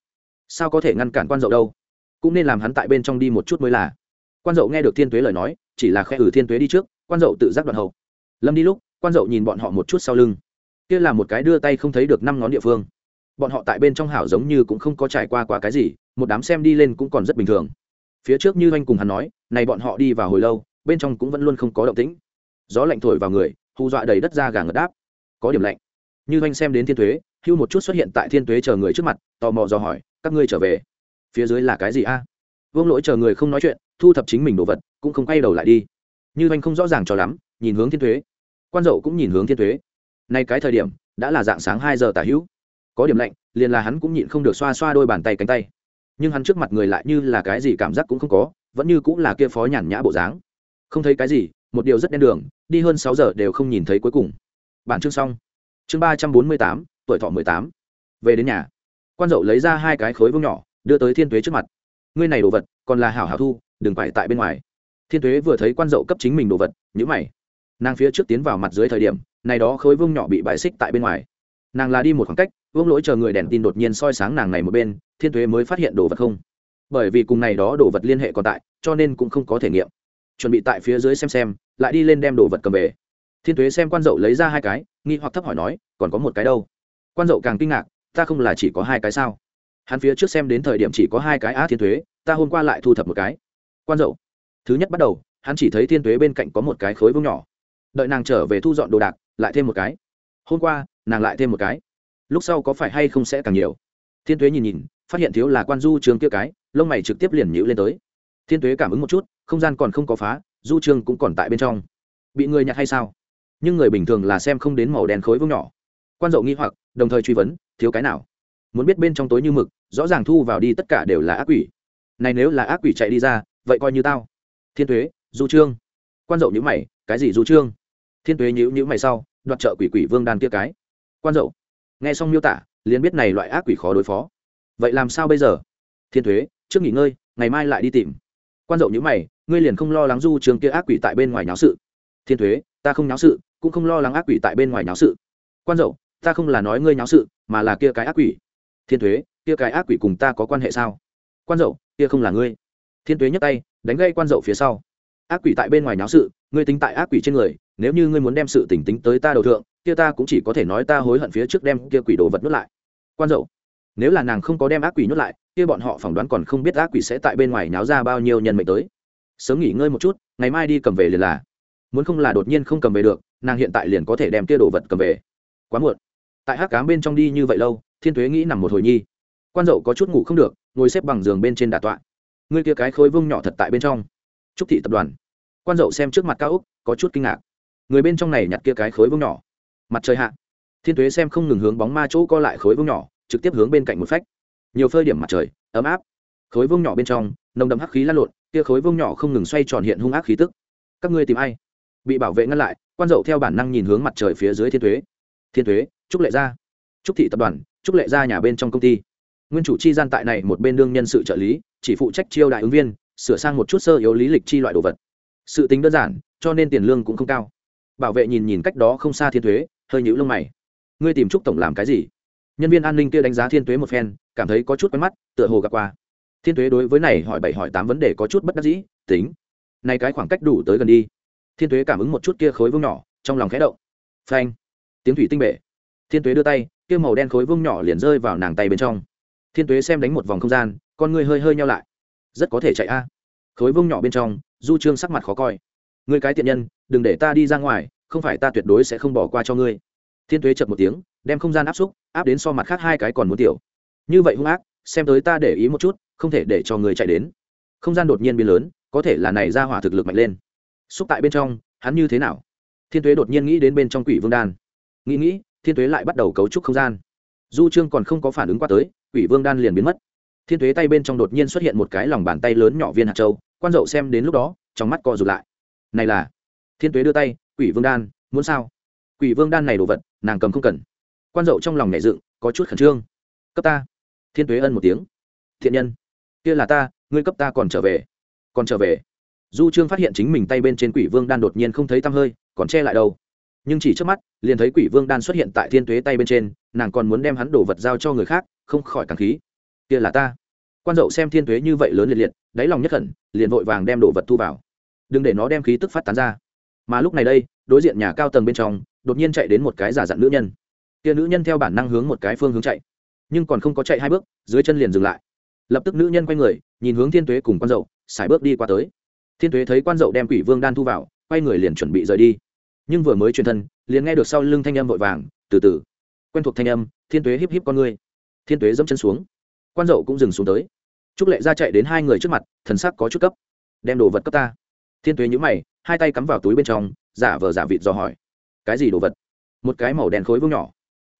Sao có thể ngăn cản quan dậu đâu? Cũng nên làm hắn tại bên trong đi một chút mới là. Quan dậu nghe được thiên tuế lời nói, chỉ là khe ử ừ thiên tuế đi trước, quan dậu tự giác đoạn hậu. Lâm đi lúc, quan dậu nhìn bọn họ một chút sau lưng kia là một cái đưa tay không thấy được năm ngón địa phương. Bọn họ tại bên trong hảo giống như cũng không có trải qua quá cái gì, một đám xem đi lên cũng còn rất bình thường. Phía trước như anh cùng hắn nói, này bọn họ đi vào hồi lâu, bên trong cũng vẫn luôn không có động tĩnh. Gió lạnh thổi vào người, hù dọa đầy đất ra gà ngật đáp. Có điểm lạnh. Như anh xem đến thiên thuế hưu một chút xuất hiện tại thiên thuế chờ người trước mặt, tò mò dò hỏi, các ngươi trở về? Phía dưới là cái gì a? Vương lỗi chờ người không nói chuyện, thu thập chính mình đồ vật, cũng không quay đầu lại đi. Như anh không rõ ràng cho lắm, nhìn hướng thiên thuế quan dậu cũng nhìn hướng thiên thuế nay cái thời điểm, đã là dạng sáng hai giờ tả hữu. Có điểm lạnh, liền là hắn cũng nhịn không được xoa xoa đôi bàn tay cánh tay. Nhưng hắn trước mặt người lại như là cái gì cảm giác cũng không có, vẫn như cũng là kia phó nhàn nhã bộ dáng. Không thấy cái gì, một điều rất đen đường, đi hơn sáu giờ đều không nhìn thấy cuối cùng. Bản chương xong. Chương ba trăm bốn mươi tám, tuổi thọ mười tám. Về đến nhà. Quan dậu lấy ra hai cái khối vương nhỏ, đưa tới thiên tuế trước mặt. Ngươi này đồ vật, còn là hảo hảo thu, đừng phải tại bên ngoài. Thiên tuế vừa thấy quan dậu cấp chính mình đồ vật nhữ mày nàng phía trước tiến vào mặt dưới thời điểm, này đó khối vương nhỏ bị bài xích tại bên ngoài. Nàng là đi một khoảng cách vương lỗi chờ người đèn tin đột nhiên soi sáng nàng này một bên, thiên tuế mới phát hiện đồ vật không. Bởi vì cùng này đó đồ vật liên hệ còn tại, cho nên cũng không có thể nghiệm. Chuẩn bị tại phía dưới xem xem, lại đi lên đem đồ vật cầm về. Thiên tuế xem quan dậu lấy ra hai cái, nghi hoặc thấp hỏi nói, còn có một cái đâu? Quan dậu càng kinh ngạc, ta không là chỉ có hai cái sao? Hắn phía trước xem đến thời điểm chỉ có hai cái á thiên thuế, ta hôm qua lại thu thập một cái. Quan dậu, thứ nhất bắt đầu, hắn chỉ thấy thiên thuế bên cạnh có một cái khối vương nhỏ đợi nàng trở về thu dọn đồ đạc, lại thêm một cái. Hôm qua, nàng lại thêm một cái. Lúc sau có phải hay không sẽ càng nhiều? Thiên thuế nhìn nhìn, phát hiện thiếu là quan du trường kia cái, lông mày trực tiếp liền nhữ lên tới. Thiên thuế cảm ứng một chút, không gian còn không có phá, du trường cũng còn tại bên trong. Bị người nhặt hay sao? Nhưng người bình thường là xem không đến màu đen khối vông nhỏ. Quan dậu nghi hoặc, đồng thời truy vấn, thiếu cái nào? Muốn biết bên trong tối như mực, rõ ràng thu vào đi tất cả đều là ác quỷ. Này nếu là ác quỷ chạy đi ra, vậy coi như tao. Thiên thuế du trương quan dậu nhữ mày, cái gì du trương thiên thuế nhữ nhữ mày sau, đoạt trợ quỷ quỷ vương đan kia cái. Quan dậu, nghe xong miêu tả, liền biết này loại ác quỷ khó đối phó. Vậy làm sao bây giờ? Thiên thuế trước nghỉ ngơi, ngày mai lại đi tìm. Quan dậu nhữ mày, ngươi liền không lo lắng du trường kia ác quỷ tại bên ngoài nháo sự. Thiên thuế ta không nháo sự, cũng không lo lắng ác quỷ tại bên ngoài nháo sự. Quan dậu, ta không là nói ngươi nháo sự, mà là kia cái ác quỷ. Thiên thuế kia cái ác quỷ cùng ta có quan hệ sao? Quan dậu, kia không là ngươi. Thiên thuế nhấc tay, đánh gây quan dậu phía sau. Ác quỷ tại bên ngoài nháo sự, ngươi tính tại ác quỷ trên người nếu như ngươi muốn đem sự tỉnh tính tới ta đầu thượng, kia ta cũng chỉ có thể nói ta hối hận phía trước đem kia quỷ đồ vật nuốt lại. Quan dậu, nếu là nàng không có đem ác quỷ nuốt lại, kia bọn họ phỏng đoán còn không biết ác quỷ sẽ tại bên ngoài náo ra bao nhiêu nhân mệnh tới. Sớm nghỉ ngơi một chút, ngày mai đi cầm về liền là. Muốn không là đột nhiên không cầm về được, nàng hiện tại liền có thể đem kia đồ vật cầm về. Quá muộn. Tại hát cám bên trong đi như vậy lâu, thiên thuế nghĩ nằm một hồi nhi. Quan dậu có chút ngủ không được, ngồi xếp bằng giường bên trên đà tọa. Ngươi kia cái khối vung nhỏ thật tại bên trong. Trúc thị tập đoàn. Quan dậu xem trước mặt cao úc, có chút kinh ngạc người bên trong này nhặt kia cái khối vương nhỏ. Mặt trời hạ. Thiên thuế xem không ngừng hướng bóng ma chỗ co lại khối vương nhỏ, trực tiếp hướng bên cạnh một phách. Nhiều phơi điểm mặt trời, ấm áp. Khối vương nhỏ bên trong, nồng đậm hắc khí lăn lộn, kia khối vương nhỏ không ngừng xoay tròn hiện hung ác khí tức. Các ngươi tìm ai? Bị bảo vệ ngăn lại, quan dậu theo bản năng nhìn hướng mặt trời phía dưới thiên thuế thiên thuế trúc lệ gia. Trúc thị tập đoàn trúc lệ gia nhà bên trong công ty. Nguyên chủ chi gian tại này một bên đương nhân sự trợ lý, chỉ phụ trách chiêu đại ứng viên, sửa sang một chút sơ yếu lý lịch chi loại đồ vật. Sự tính đơn giản, cho nên tiền lương cũng không cao bảo vệ nhìn nhìn cách đó không xa thiên thuế, hơi nhũ lông mày. Ngươi tìm trúc tổng làm cái gì? Nhân viên an ninh kia đánh giá thiên thuế một phen, cảm thấy có chút quen mắt, tựa hồ gặp qua. Thiên thuế đối với này hỏi bảy hỏi tám vấn đề có chút bất đắc dĩ, tính. Này cái khoảng cách đủ tới gần đi. Thiên thuế cảm ứng một chút kia khối vương nhỏ, trong lòng khẽ động. Phanh. Tiếng thủy tinh bệ thiên thuế đưa tay, kia màu đen khối vương nhỏ liền rơi vào nàng tay bên trong. Thiên thuế xem đánh một vòng không gian, con người hơi hơi nhau lại. Rất có thể chạy a. Khối vương nhỏ bên trong, du trương sắc mặt khó coi. Người cái tiện nhân đừng để ta đi ra ngoài, không phải ta tuyệt đối sẽ không bỏ qua cho ngươi. Thiên tuế chật một tiếng, đem không gian áp xúc, áp đến so mặt khác hai cái còn muốn tiểu. Như vậy hung ác, xem tới ta để ý một chút, không thể để cho người chạy đến. Không gian đột nhiên biến lớn, có thể là này ra hỏa thực lực mạnh lên. Xúc tại bên trong, hắn như thế nào? Thiên tuế đột nhiên nghĩ đến bên trong quỷ vương đan. Nghĩ nghĩ, thiên tuế lại bắt đầu cấu trúc không gian. Du trương còn không có phản ứng qua tới, quỷ vương đan liền biến mất. Thiên tuế tay bên trong đột nhiên xuất hiện một cái lòng bàn tay lớn nhỏ viên hạt châu, quan dậu xem đến lúc đó, trong mắt co rụt lại. Này là thiên tuế đưa tay, quỷ vương đan, muốn sao? Quỷ vương đan này đồ vật, nàng cầm không cần. Quan dậu trong lòng nhẹ dựng, có chút khẩn trương. Cấp ta. Thiên tuế ân một tiếng. Thiện nhân, kia là ta, ngươi cấp ta còn trở về, còn trở về. Du trương phát hiện chính mình tay bên trên quỷ vương đan đột nhiên không thấy tăm hơi, còn che lại đâu nhưng chỉ trước mắt, liền thấy quỷ vương đan xuất hiện tại thiên tuế tay bên trên, nàng còn muốn đem hắn đổ vật giao cho người khác, không khỏi càng khí kia là ta. Quan dậu xem thiên tuế như vậy lớn liệt liệt, đáy lòng nhất khẩn liền vội vàng đem đồ vật thu vào. Đừng để nó đem khí tức phát tán ra mà lúc này đây, đối diện nhà cao tầng bên trong, đột nhiên chạy đến một cái giả dặn nữ nhân. Kia nữ nhân theo bản năng hướng một cái phương hướng chạy, nhưng còn không có chạy hai bước, dưới chân liền dừng lại. Lập tức nữ nhân quay người, nhìn hướng thiên tuế cùng quan dậu xài bước đi qua tới. Thiên tuế thấy quan dậu đem quỷ vương đan thu vào, quay người liền chuẩn bị rời đi. Nhưng vừa mới truyền thân, liền nghe được sau lưng thanh âm vội vàng, từ từ, quen thuộc thanh âm, thiên tuế híp híp con ngươi. Thiên tuế dẫm chân xuống. Quan dậu cũng dừng xuống tới. Trúc lệ ra chạy đến hai người trước mặt, thần sắc có chút cấp. Đem đồ vật cấp ta. Thiên tuế nhữ mày hai tay cắm vào túi bên trong, giả vờ giả vịt dò hỏi, cái gì đồ vật? Một cái màu đen khối vương nhỏ.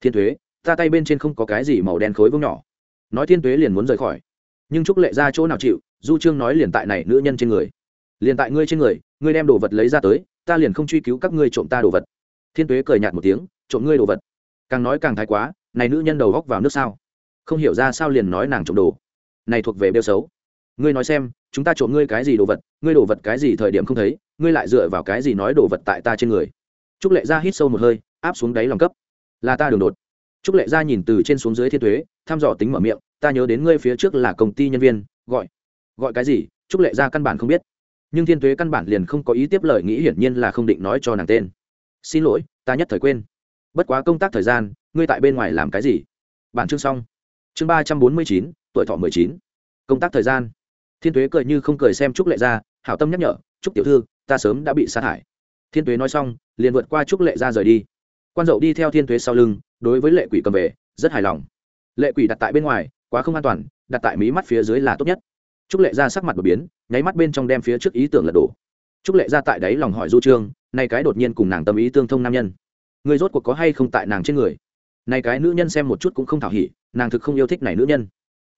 Thiên tuế ta tay bên trên không có cái gì màu đen khối vương nhỏ. Nói thiên tuế liền muốn rời khỏi. Nhưng trúc lệ ra chỗ nào chịu, du trương nói liền tại này nữ nhân trên người. Liền tại ngươi trên người, ngươi đem đồ vật lấy ra tới, ta liền không truy cứu các ngươi trộm ta đồ vật. Thiên tuế cười nhạt một tiếng, trộm ngươi đồ vật? Càng nói càng thái quá, này nữ nhân đầu góc vào nước sao? Không hiểu ra sao liền nói nàng trộm đồ. Này thuộc về bêu xấu. Ngươi nói xem chúng ta trộm ngươi cái gì đồ vật, ngươi đồ vật cái gì thời điểm không thấy, ngươi lại dựa vào cái gì nói đồ vật tại ta trên người. Trúc lệ gia hít sâu một hơi, áp xuống đáy lòng cấp. Là ta đường đột. Trúc lệ gia nhìn từ trên xuống dưới thiên thuế thăm dò tính mở miệng, ta nhớ đến ngươi phía trước là công ty nhân viên, gọi. Gọi cái gì, trúc lệ gia căn bản không biết. Nhưng thiên thuế căn bản liền không có ý tiếp lời, nghĩ hiển nhiên là không định nói cho nàng tên. Xin lỗi, ta nhất thời quên. Bất quá công tác thời gian, ngươi tại bên ngoài làm cái gì? Bản chương xong. Chương ba trăm bốn mươi chín, tuổi thọ mười chín. Công tác thời gian thiên tuế cười như không cười xem trúc lệ ra, hảo tâm nhắc nhở, trúc tiểu thư, ta sớm đã bị sa thải. Thiên tuế nói xong, liền vượt qua trúc lệ ra rời đi. Quan dậu đi theo thiên tuế sau lưng, đối với lệ quỷ cầm về, rất hài lòng. Lệ quỷ đặt tại bên ngoài, quá không an toàn, đặt tại mí mắt phía dưới là tốt nhất. Trúc lệ ra sắc mặt đột biến, nháy mắt bên trong đem phía trước ý tưởng lật đổ. Trúc lệ ra tại đấy lòng hỏi du trương nay cái đột nhiên cùng nàng tâm ý tương thông nam nhân, người rốt cuộc có hay không tại nàng trên người? Nay cái nữ nhân xem một chút cũng không thảo hỉ, nàng thực không yêu thích này nữ nhân.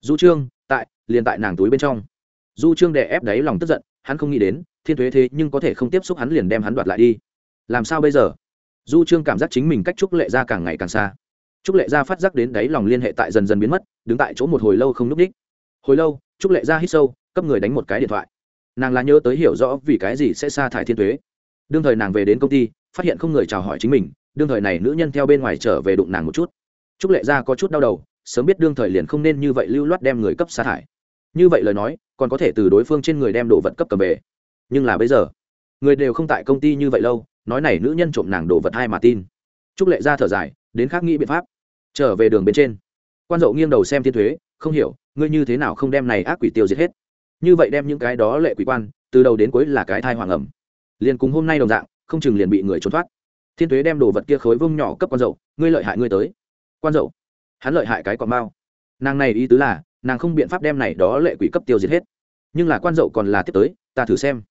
Du trương, tại, liền tại nàng túi bên trong du trương đè ép đáy lòng tức giận, hắn không nghĩ đến, thiên thuế thế nhưng có thể không tiếp xúc hắn liền đem hắn đoạt lại đi. Làm sao bây giờ? Du trương cảm giác chính mình cách trúc lệ ra càng ngày càng xa. Trúc lệ ra phát giác đến đáy lòng liên hệ tại dần dần biến mất, đứng tại chỗ một hồi lâu không n ú c đ í c h hồi lâu, trúc lệ ra hít sâu, cấp người đánh một cái điện thoại. Nàng là nhớ tới hiểu rõ vì cái gì sẽ sa thải thiên thuế. Đương thời nàng về đến công ty, phát hiện không người chào hỏi chính mình, đương thời này nữ nhân theo bên ngoài trở về đụng nàng một chút. Trúc lệ ra có chút đau đầu, sớm biết đương thời liền không nên như vậy lưu loát đem người cấp sa thải như vậy lời nói, còn có thể từ đối phương trên người đem đồ vật cấp cầm về. Nhưng là bây giờ, người đều không tại công ty như vậy lâu, nói này nữ nhân trộm nàng đồ vật hai mà tin. Trúc lệ ra thở dài, đến khác nghĩ biện pháp. Trở về đường bên trên. Quan dậu nghiêng đầu xem thiên thuế, không hiểu, ngươi như thế nào không đem này ác quỷ tiêu diệt hết. Như vậy đem những cái đó lệ quỷ quan, từ đầu đến cuối là cái thai hoàng ẩm. Liền cùng hôm nay đồng dạng, không chừng liền bị người trốn thoát. Thiên thuế đem đồ vật kia khối vông nhỏ cấp quan dậu, ngươi lợi hại ngươi tới. Quan dậu, hắn lợi hại cái còn bao. Nàng này ý tứ là nàng không biện pháp đem này đó lệ quỷ cấp tiêu diệt hết. Nhưng là quan dậu còn là tiếp tới, ta thử xem.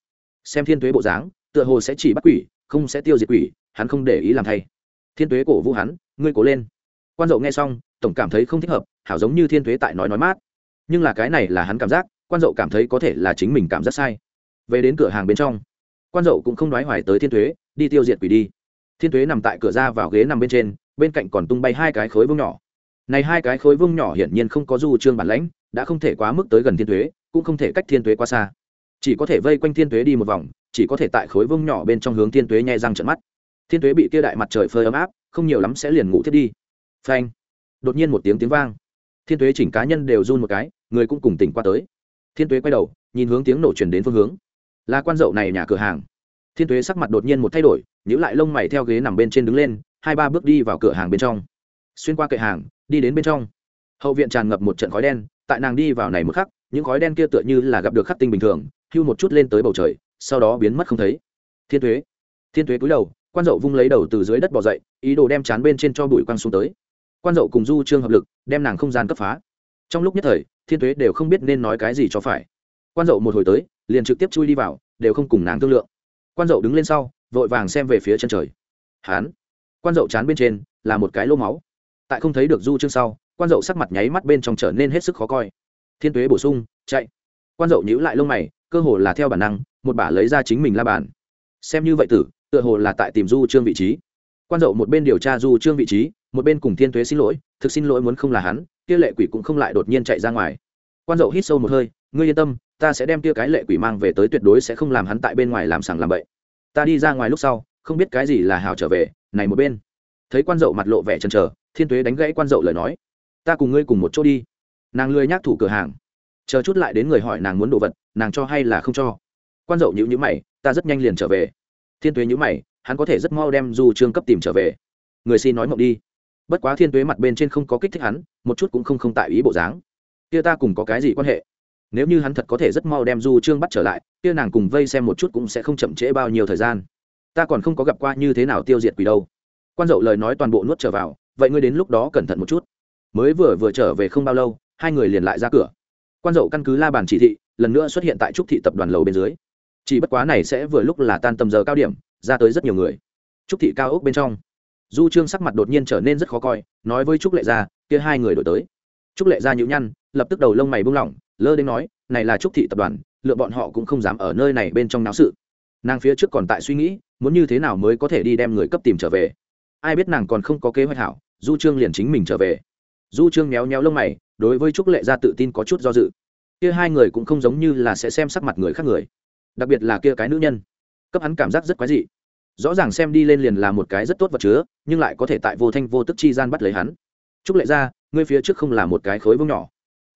Xem thiên tuế bộ dáng, tựa hồ sẽ chỉ bắt quỷ, không sẽ tiêu diệt quỷ, hắn không để ý làm thay. Thiên tuế cổ vũ hắn, ngươi cố lên. Quan dậu nghe xong, tổng cảm thấy không thích hợp, hảo giống như thiên tuế tại nói nói mát. Nhưng là cái này là hắn cảm giác, quan dậu cảm thấy có thể là chính mình cảm giác sai. Về đến cửa hàng bên trong, quan dậu cũng không nói hoài tới thiên tuế, đi tiêu diệt quỷ đi. Thiên tuế nằm tại cửa ra vào ghế nằm bên trên, bên cạnh còn tung bay hai cái khối vương nhỏ này hai cái khối vương nhỏ hiển nhiên không có du trương bản lãnh, đã không thể quá mức tới gần thiên tuế, cũng không thể cách thiên tuế quá xa. Chỉ có thể vây quanh thiên tuế đi một vòng, chỉ có thể tại khối vương nhỏ bên trong hướng thiên tuế nhai răng trận mắt. Thiên tuế bị kia đại mặt trời phơi ấm áp, không nhiều lắm sẽ liền ngủ thiết đi. Phanh. Đột nhiên một tiếng tiếng vang. Thiên tuế chỉnh cá nhân đều run một cái, người cũng cùng tỉnh qua tới. Thiên tuế quay đầu, nhìn hướng tiếng nổ chuyển đến phương hướng. Là quan dậu này nhà cửa hàng. Thiên tuế sắc mặt đột nhiên một thay đổi nhữ lại lông mày theo ghế nằm bên trên đứng lên, hai ba bước đi vào cửa hàng bên trong. Xuyên qua kệ hàng đi đến bên trong. Hậu viện tràn ngập một trận khói đen, tại nàng đi vào này một khắc, những khói đen kia tựa như là gặp được khắc tinh bình thường, hưu một chút lên tới bầu trời, sau đó biến mất không thấy. Thiên thuế thiên thuế cúi đầu, quan dậu vung lấy đầu từ dưới đất bỏ dậy, ý đồ đem chán bên trên cho bụi quăng xuống tới. Quan dậu cùng du trương hợp lực, đem nàng không gian cấp phá. Trong lúc nhất thời, thiên thuế đều không biết nên nói cái gì cho phải. Quan dậu một hồi tới, liền trực tiếp chui đi vào, đều không cùng nàng thương lượng. Quan dậu đứng lên sau, vội vàng xem về phía chân trời. Hán, quan dậu chán bên trên là một cái lô máu tại không thấy được du chương sau, quan dậu sắc mặt nháy mắt bên trong trở nên hết sức khó coi. Thiên tuế bổ sung, chạy. Quan dậu nhíu lại lông mày, cơ hồ là theo bản năng, một bả lấy ra chính mình la bàn. Xem như vậy tử, tựa hồ là tại tìm du trương vị trí. Quan dậu một bên điều tra du trương vị trí, một bên cùng thiên tuế xin lỗi, thực xin lỗi muốn không là hắn, kia lệ quỷ cũng không lại đột nhiên chạy ra ngoài. Quan dậu hít sâu một hơi, ngươi yên tâm, ta sẽ đem kia cái lệ quỷ mang về tới tuyệt đối sẽ không làm hắn tại bên ngoài làm sàng làm bậy. Ta đi ra ngoài lúc sau, không biết cái gì là hào trở về, này một bên. Thấy quan dậu mặt lộ vẻ chần chờ thiên tuế đánh gãy quan dậu lời nói, ta cùng ngươi cùng một chỗ đi. Nàng lười nhác thủ cửa hàng, chờ chút lại đến người hỏi nàng muốn đồ vật, nàng cho hay là không cho. Quan dậu nhữ nhữ mày, ta rất nhanh liền trở về. Thiên tuế nhữ mày, hắn có thể rất mau đem du trương cấp tìm trở về. Người xin nói mộng đi. Bất quá thiên tuế mặt bên trên không có kích thích hắn, một chút cũng không không tại ý bộ dáng. Kia ta cùng có cái gì quan hệ? Nếu như hắn thật có thể rất mau đem du trương bắt trở lại, kia nàng cùng vây xem một chút cũng sẽ không chậm trễ bao nhiêu thời gian. Ta còn không có gặp qua như thế nào tiêu diệt quỷ đâu. Quan dậu lời nói toàn bộ nuốt trở vào vậy ngươi đến lúc đó cẩn thận một chút. Mới vừa vừa trở về không bao lâu, hai người liền lại ra cửa. Quan dậu căn cứ la bàn chỉ thị, lần nữa xuất hiện tại trúc thị tập đoàn lầu bên dưới. Chỉ bất quá này sẽ vừa lúc là tan tầm giờ cao điểm, ra tới rất nhiều người. Trúc thị cao ốc bên trong, du trương sắc mặt đột nhiên trở nên rất khó coi, nói với trúc lệ gia, kia hai người đổi tới. Trúc lệ gia nhữ nhăn, lập tức đầu lông mày buông lỏng, lơ đến nói, này là trúc thị tập đoàn, lựa bọn họ cũng không dám ở nơi này bên trong náo sự. Nàng phía trước còn tại suy nghĩ, muốn như thế nào mới có thể đi đem người cấp tìm trở về ai biết nàng còn không có kế hoạch hảo, du trương liền chính mình trở về. Du trương méo méo lông mày, đối với trúc lệ gia tự tin có chút do dự. Kia hai người cũng không giống như là sẽ xem sắc mặt người khác người, đặc biệt là kia cái nữ nhân. Cấp hắn cảm giác rất quái dị. Rõ ràng xem đi lên liền là một cái rất tốt vật chứa, nhưng lại có thể tại vô thanh vô tức chi gian bắt lấy hắn. Trúc lệ gia, ngươi phía trước không là một cái khối vương nhỏ.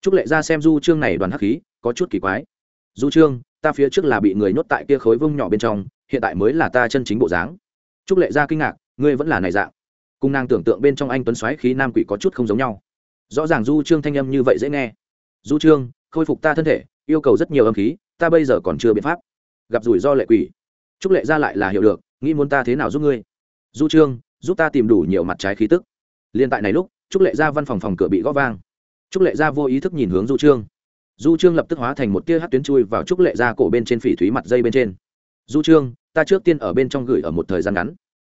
Trúc lệ gia xem du trương này đoàn hắc khí, có chút kỳ quái. Du trương, ta phía trước là bị người nhốt tại kia khối vương nhỏ bên trong, hiện tại mới là ta chân chính bộ dáng. Trúc lệ gia kinh ngạc ngươi vẫn là này dạng. Cung nàng tưởng tượng bên trong anh tuấn xoáy khí nam quỷ có chút không giống nhau. Rõ ràng du trương thanh âm như vậy dễ nghe. Du trương, khôi phục ta thân thể, yêu cầu rất nhiều âm khí, ta bây giờ còn chưa biện pháp. Gặp rủi ro lệ quỷ. Trúc lệ ra lại là hiểu được, nghĩ muốn ta thế nào giúp ngươi. Du trương, giúp ta tìm đủ nhiều mặt trái khí tức. Liên tại này lúc trúc lệ ra văn phòng phòng cửa bị gõ vang. Trúc lệ ra vô ý thức nhìn hướng du trương. Du trương lập tức hóa thành một tia hát tuyến chui vào trúc lệ ra cổ bên trên phỉ thúy mặt dây bên trên. Du trương, ta trước tiên ở bên trong gửi ở một thời gian ngắn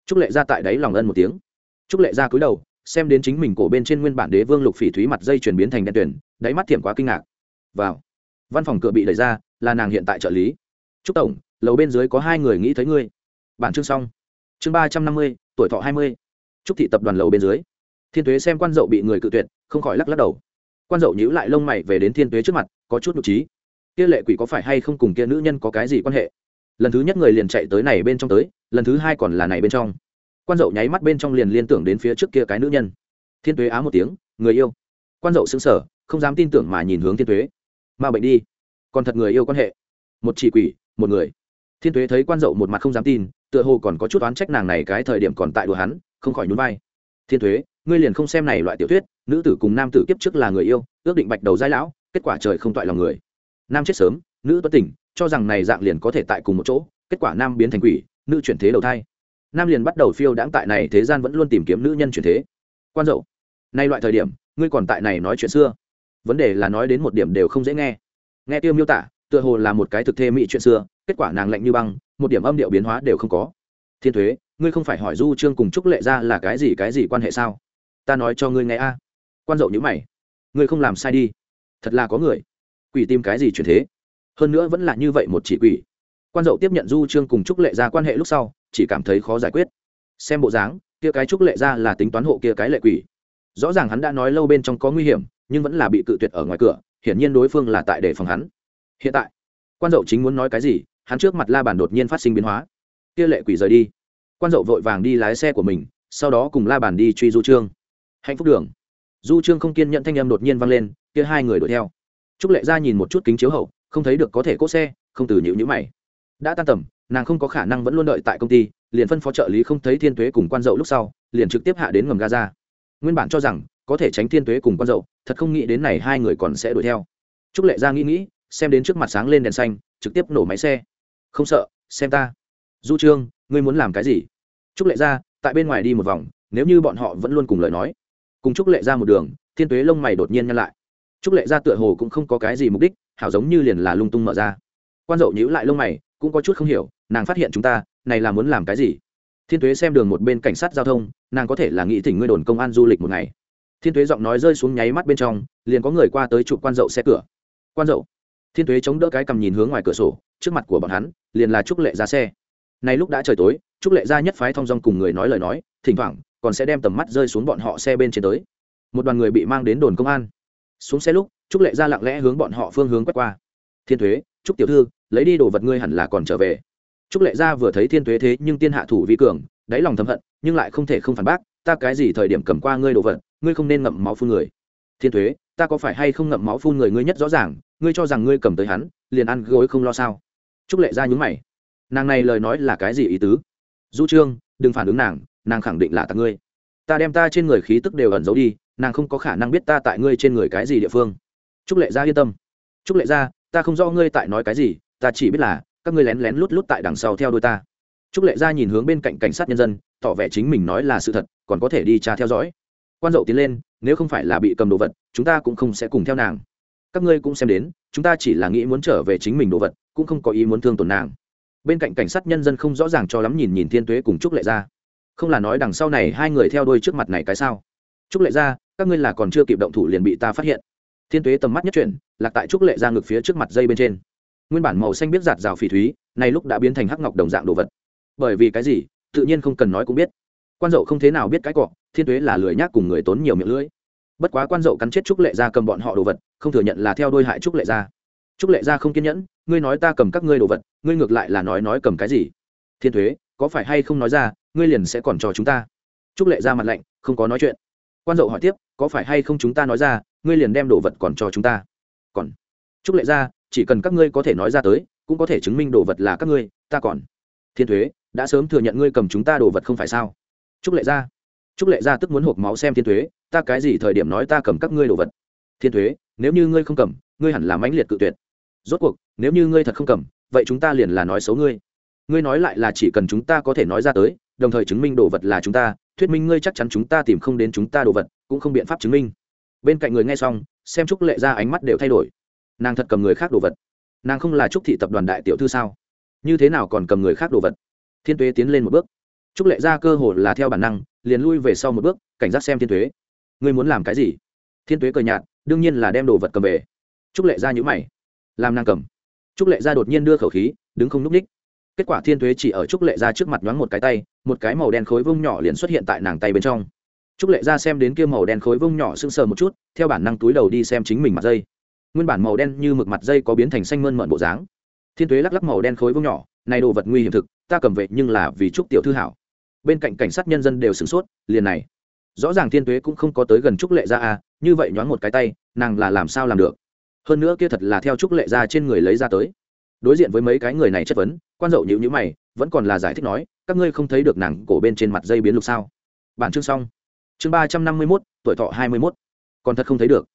trúc lệ ra tại đấy lòng ân một tiếng. Trúc lệ ra cúi đầu, xem đến chính mình cổ bên trên nguyên bản đế vương lục phỉ thúy mặt dây chuyển biến thành đen tuyển đáy mắt thiểm quá kinh ngạc. Vào. Văn phòng cửa bị đẩy ra, là nàng hiện tại trợ lý. Trúc tổng, lầu bên dưới có hai người nghĩ thấy ngươi. Bản chương xong. Chương ba trăm năm mươi, tuổi thọ hai mươi. Trúc thị tập đoàn lầu bên dưới. Thiên tuế xem quan dậu bị người cự tuyệt, không khỏi lắc lắc đầu. Quan dậu nhíu lại lông mày về đến thiên tuế trước mặt, có chút nhục trí kia lệ quỷ có phải hay không cùng kia nữ nhân có cái gì quan hệ? Lần thứ nhất người liền chạy tới này bên trong tới, lần thứ hai còn là này bên trong. Quan dậu nháy mắt bên trong liền liên tưởng đến phía trước kia cái nữ nhân. Thiên tuế á một tiếng, người yêu. Quan dậu xứng sở không dám tin tưởng mà nhìn hướng thiên tuế. Mà bệnh đi, còn thật người yêu quan hệ. Một chỉ quỷ, một người. Thiên tuế thấy quan dậu một mặt không dám tin, tựa hồ còn có chút oán trách nàng này cái thời điểm còn tại đùa hắn, không khỏi nhún vai. Thiên tuế, ngươi liền không xem này loại tiểu thuyết, nữ tử cùng nam tử kiếp trước là người yêu, ước định bạch đầu giai lão, kết quả trời không toại lòng người. Nam chết sớm, nữ tuất tỉnh cho rằng này dạng liền có thể tại cùng một chỗ, kết quả nam biến thành quỷ, nữ chuyển thế đầu thai. Nam liền bắt đầu phiêu đãng tại này, thế gian vẫn luôn tìm kiếm nữ nhân chuyển thế. Quan dậu, nay loại thời điểm, ngươi còn tại này nói chuyện xưa. Vấn đề là nói đến một điểm đều không dễ nghe. Nghe tiêu miêu tả, tựa hồ là một cái thực thê mỹ chuyện xưa, kết quả nàng lạnh như băng, một điểm âm điệu biến hóa đều không có. Thiên thuế, ngươi không phải hỏi du trương cùng trúc lệ ra là cái gì cái gì quan hệ sao? Ta nói cho ngươi nghe a. Quan dậu nhữ mày. Ngươi không làm sai đi. Thật là có người. Quỷ tìm cái gì chuyển thế? Hơn nữa vẫn là như vậy một chỉ quỷ. Quan dậu tiếp nhận du trương cùng trúc lệ ra quan hệ lúc sau, chỉ cảm thấy khó giải quyết. Xem bộ dáng, kia cái trúc lệ ra là tính toán hộ kia cái lệ quỷ. Rõ ràng hắn đã nói lâu bên trong có nguy hiểm, nhưng vẫn là bị cự tuyệt ở ngoài cửa, hiển nhiên đối phương là tại để phòng hắn. Hiện tại, quan dậu chính muốn nói cái gì, hắn trước mặt la bàn đột nhiên phát sinh biến hóa. Kia lệ quỷ rời đi. Quan dậu vội vàng đi lái xe của mình, sau đó cùng la bàn đi truy du trương. Hạnh phúc đường. Du trương không kiên nhận thanh âm đột nhiên vang lên, kia hai người đuổi theo. Trúc lệ ra nhìn một chút kính chiếu hậu không thấy được có thể cốt xe, không từ nhịu nhữ mày. Đã tan tầm, nàng không có khả năng vẫn luôn đợi tại công ty, liền phân phó trợ lý không thấy thiên tuế cùng quan dậu lúc sau, liền trực tiếp hạ đến ngầm gaza nguyên bản cho rằng, có thể tránh thiên tuế cùng quan dậu, thật không nghĩ đến này hai người còn sẽ đuổi theo. Trúc lệ ra nghĩ nghĩ, xem đến trước mặt sáng lên đèn xanh, trực tiếp nổ máy xe. Không sợ, xem ta. Du trương, ngươi muốn làm cái gì? Trúc lệ ra, tại bên ngoài đi một vòng, nếu như bọn họ vẫn luôn cùng lời nói. Cùng trúc lệ ra một đường, thiên tuế lông mày đột nhiên nhăn lại. Trúc lệ ra tựa hồ cũng không có cái gì mục đích hảo giống như liền là lung tung mở ra. Quan dậu nhíu lại lông mày, cũng có chút không hiểu, nàng phát hiện chúng ta, này là muốn làm cái gì? Thiên tuế xem đường một bên cảnh sát giao thông, nàng có thể là nghĩ thỉnh ngươi đồn công an du lịch một ngày. Thiên tuế giọng nói rơi xuống nháy mắt bên trong, liền có người qua tới chụp quan dậu xe cửa. Quan dậu, thiên tuế chống đỡ cái cầm nhìn hướng ngoài cửa sổ, trước mặt của bọn hắn, liền là trúc lệ ra xe. Này lúc đã trời tối, trúc lệ ra nhất phái thong dong cùng người nói lời nói, thỉnh thoảng, còn sẽ đem tầm mắt rơi xuống bọn họ xe bên trên tới. Một đoàn người bị mang đến đồn công an. Xuống xe lúc trúc lệ ra lặng lẽ hướng bọn họ phương hướng quét qua. Thiên thuế, trúc tiểu thư, lấy đi đồ vật ngươi hẳn là còn trở về. Trúc lệ gia vừa thấy thiên thuế thế nhưng tiên hạ thủ vi cường, đáy lòng thầm hận, nhưng lại không thể không phản bác, ta cái gì thời điểm cầm qua ngươi đồ vật, ngươi không nên ngậm máu phun người. Thiên thuế, ta có phải hay không ngậm máu phun người ngươi nhất rõ ràng, ngươi cho rằng ngươi cầm tới hắn, liền ăn gối không lo sao? Trúc lệ gia nhúng mày. Nàng này lời nói là cái gì ý tứ? Du trương, đừng phản ứng nàng nàng khẳng định là tặng ngươi. Ta đem ta trên người khí tức đều ẩn giấu đi, nàng không có khả năng biết ta tại ngươi trên người cái gì địa phương trúc lệ gia yên tâm. Trúc lệ gia, ta không rõ ngươi tại nói cái gì, ta chỉ biết là, các ngươi lén lén lút lút tại đằng sau theo đôi ta. Trúc lệ gia nhìn hướng bên cạnh cảnh sát nhân dân, tỏ vẻ chính mình nói là sự thật, còn có thể đi tra theo dõi. Quan dậu tiến lên, nếu không phải là bị cầm đồ vật, chúng ta cũng không sẽ cùng theo nàng. Các ngươi cũng xem đến, chúng ta chỉ là nghĩ muốn trở về chính mình đồ vật, cũng không có ý muốn thương tổn nàng. Bên cạnh cảnh sát nhân dân không rõ ràng cho lắm nhìn nhìn thiên tuế cùng trúc lệ gia. Không là nói đằng sau này hai người theo đuôi trước mặt này cái sao? Trúc lệ gia, các ngươi là còn chưa kịp động thủ liền bị ta phát hiện thiên tuế tầm mắt nhất chuyển, lạc tại trúc lệ ra ngực phía trước mặt dây bên trên. Nguyên bản màu xanh biết giạt rào phỉ thúy nay lúc đã biến thành hắc ngọc đồng dạng đồ vật. Bởi vì cái gì, tự nhiên không cần nói cũng biết. Quan dậu không thế nào biết cái cọ, thiên tuế là lười nhác cùng người tốn nhiều miệng lưỡi. Bất quá quan dậu cắn chết trúc lệ ra cầm bọn họ đồ vật, không thừa nhận là theo đôi hại trúc lệ ra. Trúc lệ ra không kiên nhẫn, ngươi nói ta cầm các ngươi đồ vật, ngươi ngược lại là nói nói cầm cái gì? Thiên thuế có phải hay không nói ra, ngươi liền sẽ còn cho chúng ta? Trúc lệ ra mặt lạnh, không có nói chuyện. Quan dậu hỏi tiếp, có phải hay không chúng ta nói ra ngươi liền đem đồ vật còn cho chúng ta. Còn. Chúc lệ ra, chỉ cần các ngươi có thể nói ra tới, cũng có thể chứng minh đồ vật là các ngươi, ta còn. Thiên thuế, đã sớm thừa nhận ngươi cầm chúng ta đồ vật không phải sao? Chúc lệ ra. Chúc lệ ra tức muốn hộp máu xem thiên thuế, ta cái gì thời điểm nói ta cầm các ngươi đồ vật? Thiên thuế, nếu như ngươi không cầm, ngươi hẳn là mãnh liệt cự tuyệt. Rốt cuộc, nếu như ngươi thật không cầm, vậy chúng ta liền là nói xấu ngươi. Ngươi nói lại là chỉ cần chúng ta có thể nói ra tới, đồng thời chứng minh đồ vật là chúng ta, thuyết minh ngươi chắc chắn chúng ta tìm không đến chúng ta đồ vật, cũng không biện pháp chứng minh bên cạnh người nghe xong, xem trúc lệ ra ánh mắt đều thay đổi. Nàng thật cầm người khác đồ vật. Nàng không là trúc thị tập đoàn đại tiểu thư sao? Như thế nào còn cầm người khác đồ vật? Thiên tuế tiến lên một bước. Trúc lệ ra cơ hồ là theo bản năng, liền lui về sau một bước, cảnh giác xem thiên tuế. Ngươi muốn làm cái gì? Thiên tuế cờ nhạt, đương nhiên là đem đồ vật cầm về. Trúc lệ ra nhữ mày. Làm nàng cầm. Trúc lệ ra đột nhiên đưa khẩu khí, đứng không n ú c ních. Kết quả thiên tuế chỉ ở trúc lệ ra trước mặt nhoáng một cái tay, một cái màu đen khối vông nhỏ liền xuất hiện tại nàng tay bên trong trúc lệ ra xem đến kia màu đen khối vông nhỏ sưng sờ một chút, theo bản năng túi đầu đi xem chính mình mặt dây. Nguyên bản màu đen như mực mặt dây có biến thành xanh mơn mởn bộ dáng. Thiên tuế lắc lắc màu đen khối vông nhỏ, này đồ vật nguy hiểm thực, ta cầm vệ nhưng là vì trúc tiểu thư hảo. Bên cạnh cảnh sát nhân dân đều sửng sốt, liền này. Rõ ràng thiên tuế cũng không có tới gần trúc lệ ra à như vậy nhoáng một cái tay, nàng là làm sao làm được? Hơn nữa kia thật là theo trúc lệ ra trên người lấy ra tới. Đối diện với mấy cái người này chất vấn, quan dậu nhíu nhíu mày, vẫn còn là giải thích nói, các ngươi không thấy được nàng cổ bên trên mặt dây biến lục sao? Bản chương xong chương ba trăm năm mươi mốt, tuổi thọ hai mươi mốt. Còn thật không thấy được.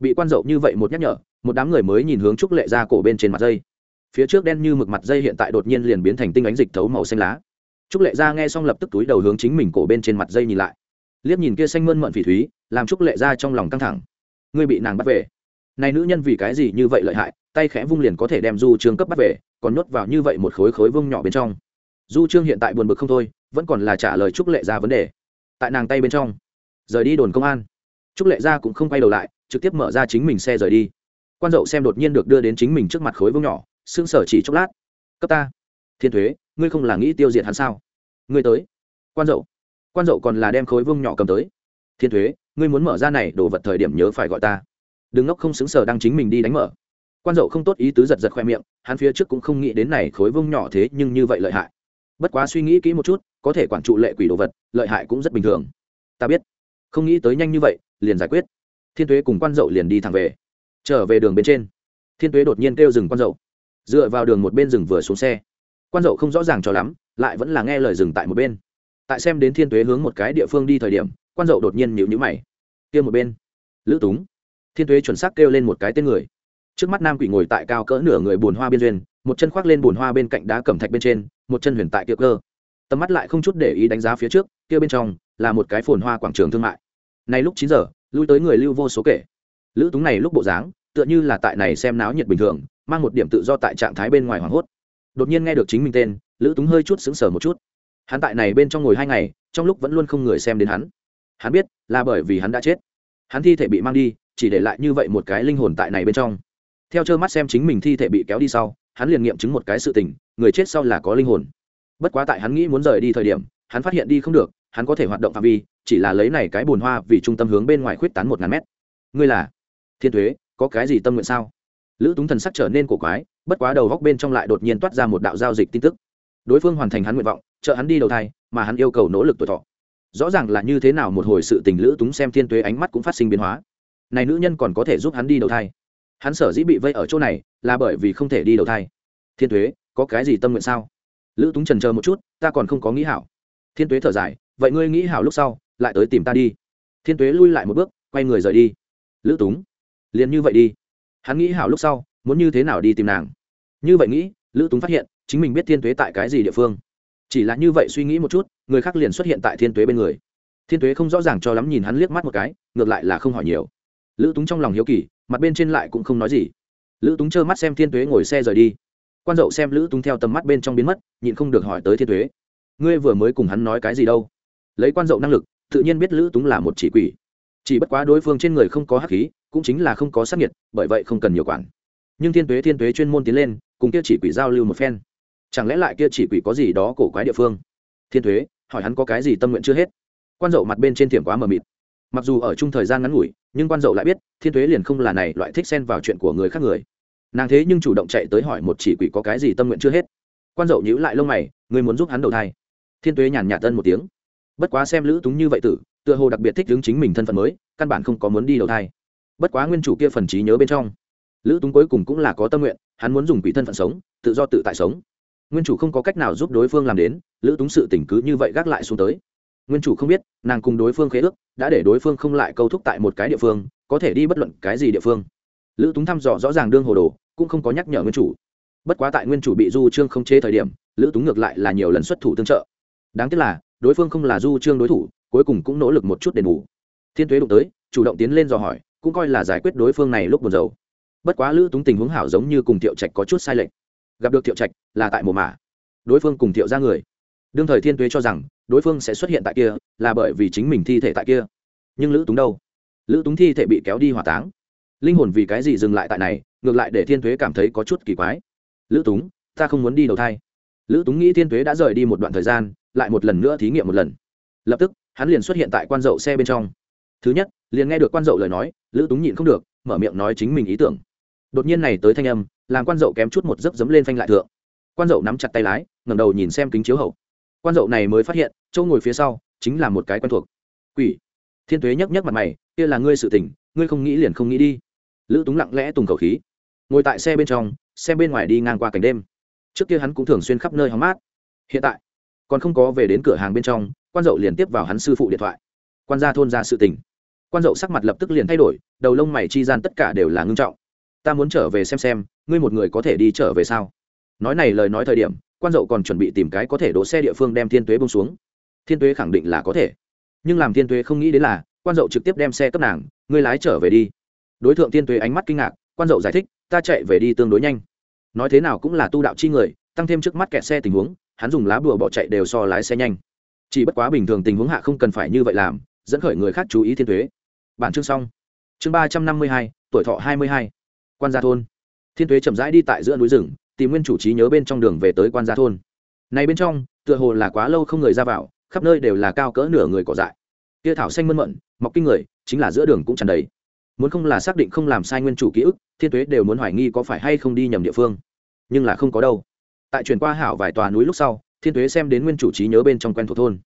Bị quan dậu như vậy một nhắc nhở, một đám người mới nhìn hướng trúc lệ ra cổ bên trên mặt dây. Phía trước đen như mực mặt dây hiện tại đột nhiên liền biến thành tinh ánh dịch thấu màu xanh lá. Trúc lệ ra nghe xong lập tức túi đầu hướng chính mình cổ bên trên mặt dây nhìn lại. Liếc nhìn kia xanh mơn mận phỉ thúy, làm trúc lệ ra trong lòng căng thẳng. Ngươi bị nàng bắt về. Này nữ nhân vì cái gì như vậy lợi hại, tay khẽ vung liền có thể đem du trương cấp bắt về, còn nhốt vào như vậy một khối khối vung nhỏ bên trong. Du trương hiện tại buồn bực không thôi, vẫn còn là trả lời trúc lệ ra vấn đề. Tại nàng tay bên trong rời đi đồn công an. Trúc lệ ra cũng không quay đầu lại, trực tiếp mở ra chính mình xe rời đi. Quan dậu xem đột nhiên được đưa đến chính mình trước mặt khối vương nhỏ xương sở chỉ chốc lát. Cấp ta. Thiên thuế, ngươi không là nghĩ tiêu diệt hắn sao? Ngươi tới. Quan dậu. Quan dậu còn là đem khối vương nhỏ cầm tới. Thiên thuế, ngươi muốn mở ra này, đồ vật thời điểm nhớ phải gọi ta. Đừng ngốc không xứng sở đang chính mình đi đánh mở. Quan dậu không tốt ý tứ giật giật khoe miệng, hắn phía trước cũng không nghĩ đến này khối vương nhỏ thế nhưng như vậy lợi hại. Bất quá suy nghĩ kỹ một chút, có thể quản trụ lệ quỷ đồ vật, lợi hại cũng rất bình thường. Ta biết không nghĩ tới nhanh như vậy, liền giải quyết. Thiên tuế cùng quan dậu liền đi thẳng về. Trở về đường bên trên, thiên tuế đột nhiên kêu dừng quan dậu. Dựa vào đường một bên rừng vừa xuống xe. Quan dậu không rõ ràng cho lắm, lại vẫn là nghe lời dừng tại một bên. Tại xem đến thiên tuế hướng một cái địa phương đi thời điểm, quan dậu đột nhiên nhịu nhữ mày. Kia một bên, lữ túng. Thiên tuế chuẩn xác kêu lên một cái tên người. Trước mắt nam quỷ ngồi tại cao cỡ nửa người bùn hoa biên duyên, một chân khoác lên bùn hoa bên cạnh đá cẩm thạch bên trên, một chân huyền tại kia cơ. Tầm mắt lại không chút để ý đánh giá phía trước, kia bên trong là một cái phồn hoa quảng trường thương mại nay lúc chín giờ, lui tới người lưu vô số kể. Lữ túng này lúc bộ dáng, tựa như là tại này xem náo nhiệt bình thường, mang một điểm tự do tại trạng thái bên ngoài hoảng hốt. Đột nhiên nghe được chính mình tên, lữ túng hơi chút sững sờ một chút. Hắn tại này bên trong ngồi hai ngày, trong lúc vẫn luôn không người xem đến hắn. Hắn biết, là bởi vì hắn đã chết. Hắn thi thể bị mang đi, chỉ để lại như vậy một cái linh hồn tại này bên trong. Theo trơ mắt xem chính mình thi thể bị kéo đi sau, hắn liền nghiệm chứng một cái sự tình, người chết sau là có linh hồn. Bất quá tại hắn nghĩ muốn rời đi thời điểm, hắn phát hiện đi không được hắn có thể hoạt động phạm vi, chỉ là lấy này cái bùn hoa vì trung tâm hướng bên ngoài khuyết tán một ngàn mét. Ngươi là? Thiên thuế có cái gì tâm nguyện sao? Lữ túng thần sắc trở nên cổ quái, bất quá đầu góc bên trong lại đột nhiên toát ra một đạo giao dịch tin tức. Đối phương hoàn thành hắn nguyện vọng, trợ hắn đi đầu thai, mà hắn yêu cầu nỗ lực tuổi thọ. Rõ ràng là như thế nào một hồi sự tình lữ túng xem thiên tuế ánh mắt cũng phát sinh biến hóa. Này nữ nhân còn có thể giúp hắn đi đầu thai. Hắn sở dĩ bị vây ở chỗ này, là bởi vì không thể đi đầu thai. Thiên tuế, có cái gì tâm nguyện sao? Lữ túng trần chờ một chút, ta còn không có nghĩ hảo. Thiên tuế thở dài vậy ngươi nghĩ hảo lúc sau, lại tới tìm ta đi. Thiên tuế lui lại một bước, quay người rời đi. Lữ túng, liền như vậy đi. Hắn nghĩ hảo lúc sau, muốn như thế nào đi tìm nàng? Như vậy nghĩ, lữ túng phát hiện, chính mình biết thiên tuế tại cái gì địa phương. Chỉ là như vậy suy nghĩ một chút, người khác liền xuất hiện tại thiên tuế bên người. Thiên tuế không rõ ràng cho lắm nhìn hắn liếc mắt một cái, ngược lại là không hỏi nhiều. Lữ túng trong lòng hiếu kỳ, mặt bên trên lại cũng không nói gì. Lữ túng trơ mắt xem thiên tuế ngồi xe rời đi. Quan dậu xem lữ túng theo tầm mắt bên trong biến mất, nhịn không được hỏi tới thiên tuế. Ngươi vừa mới cùng hắn nói cái gì đâu? Lấy quan dậu năng lực, tự nhiên biết lữ túng là một chỉ quỷ. Chỉ bất quá đối phương trên người không có hắc khí, cũng chính là không có sắc nhiệt, bởi vậy không cần nhiều quản. Nhưng thiên tuế thiên tuế chuyên môn tiến lên, cùng kia chỉ quỷ giao lưu một phen. Chẳng lẽ lại kia chỉ quỷ có gì đó cổ quái địa phương? Thiên thuế hỏi hắn có cái gì tâm nguyện chưa hết. Quan dậu mặt bên trên thiểm quá mờ mịt. Mặc dù ở chung thời gian ngắn ngủi, nhưng quan dậu lại biết, thiên thuế liền không là này loại thích xen vào chuyện của người khác người. Nàng thế nhưng chủ động chạy tới hỏi một chỉ quỷ có cái gì tâm nguyện chưa hết. Quan dậu nhíu lại lông mày, người muốn giúp hắn đầu thai. Thiên thuế nhàn nhạt tân một tiếng bất quá xem lữ túng như vậy tử, tựa hồ đặc biệt thích hướng chính mình thân phận mới, căn bản không có muốn đi đầu thai. Bất quá nguyên chủ kia phần trí nhớ bên trong, lữ túng cuối cùng cũng là có tâm nguyện, hắn muốn dùng quỷ thân phận sống, tự do tự tại sống. Nguyên chủ không có cách nào giúp đối phương làm đến, lữ túng sự tỉnh cứ như vậy gác lại xuống tới. Nguyên chủ không biết, nàng cùng đối phương khế ước, đã để đối phương không lại câu thúc tại một cái địa phương, có thể đi bất luận cái gì địa phương. Lữ túng thăm dò rõ ràng đương hồ đồ, cũng không có nhắc nhở nguyên chủ. Bất quá tại nguyên chủ bị du trương không chế thời điểm, lữ túng ngược lại là nhiều lần xuất thủ tương trợ. Đáng tiếc là đối phương không là du trương đối thủ, cuối cùng cũng nỗ lực một chút đền bù. Thiên tuế đụng tới, chủ động tiến lên dò hỏi, cũng coi là giải quyết đối phương này lúc buồn dầu bất quá lữ túng tình huống hảo giống như cùng thiệu trạch có chút sai lệch. Gặp được thiệu trạch, là tại mùa mả. Đối phương cùng thiệu ra người. Đương thời thiên tuế cho rằng, đối phương sẽ xuất hiện tại kia, là bởi vì chính mình thi thể tại kia. Nhưng lữ túng đâu? Lữ túng thi thể bị kéo đi hỏa táng. Linh hồn vì cái gì dừng lại tại này, ngược lại để thiên tuế cảm thấy có chút kỳ quái. Lữ túng, ta không muốn đi đầu thai. Lữ túng nghĩ thiên tuế đã rời đi một đoạn thời gian lại một lần nữa thí nghiệm một lần. Lập tức, hắn liền xuất hiện tại quan dậu xe bên trong. Thứ nhất, liền nghe được quan dậu lời nói, lữ túng nhịn không được, mở miệng nói chính mình ý tưởng. Đột nhiên này tới thanh âm, làm quan dậu kém chút một giấc dấm lên phanh lại thượng. Quan dậu nắm chặt tay lái, ngẩng đầu nhìn xem kính chiếu hậu. Quan dậu này mới phát hiện châu ngồi phía sau, chính là một cái quen thuộc. Quỷ. Thiên tuế nhấc nhấc mặt mày, kia là ngươi sự tình, ngươi không nghĩ liền không nghĩ đi. Lữ túng lặng lẽ tùng khẩu khí. Ngồi tại xe bên trong, xe bên ngoài đi ngang qua cảnh đêm. Trước kia hắn cũng thường xuyên khắp nơi hóng mát. Hiện tại còn không có về đến cửa hàng bên trong, quan dậu liền tiếp vào hắn sư phụ điện thoại. Quan gia thôn ra sự tình. Quan dậu sắc mặt lập tức liền thay đổi, đầu lông mày chi gian tất cả đều là ngưng trọng. Ta muốn trở về xem xem, ngươi một người có thể đi trở về sao? Nói này lời nói thời điểm, quan dậu còn chuẩn bị tìm cái có thể đỗ xe địa phương đem thiên tuế bông xuống. Thiên tuế khẳng định là có thể. Nhưng làm thiên tuế không nghĩ đến là, quan dậu trực tiếp đem xe cấp nàng, ngươi lái trở về đi. Đối tượng thiên tuế ánh mắt kinh ngạc, quan dậu giải thích, ta chạy về đi tương đối nhanh. Nói thế nào cũng là tu đạo chi người, tăng thêm trước mắt kẹt xe tình huống hắn dùng lá bùa bỏ chạy đều so lái xe nhanh. Chỉ bất quá bình thường tình huống hạ không cần phải như vậy làm, dẫn khởi người khác chú ý thiên thuế bản chương xong. Chương ba trăm năm mươi hai, tuổi thọ hai mươi hai. Quan gia thôn. Thiên thuế chậm rãi đi tại giữa núi rừng, tìm nguyên chủ trí nhớ bên trong đường về tới quan gia thôn. Này bên trong, tựa hồ là quá lâu không người ra vào, khắp nơi đều là cao cỡ nửa người cỏ dại. Kia thảo xanh mơn mận, mọc kinh người, chính là giữa đường cũng tràn đầy. Muốn không là xác định không làm sai nguyên chủ ký ức, thiên tuế đều muốn hoài nghi có phải hay không đi nhầm địa phương. Nhưng là không có đâu tại chuyển qua hảo vài tòa núi lúc sau, thiên tuế xem đến nguyên chủ trí nhớ bên trong quen thuộc thôn.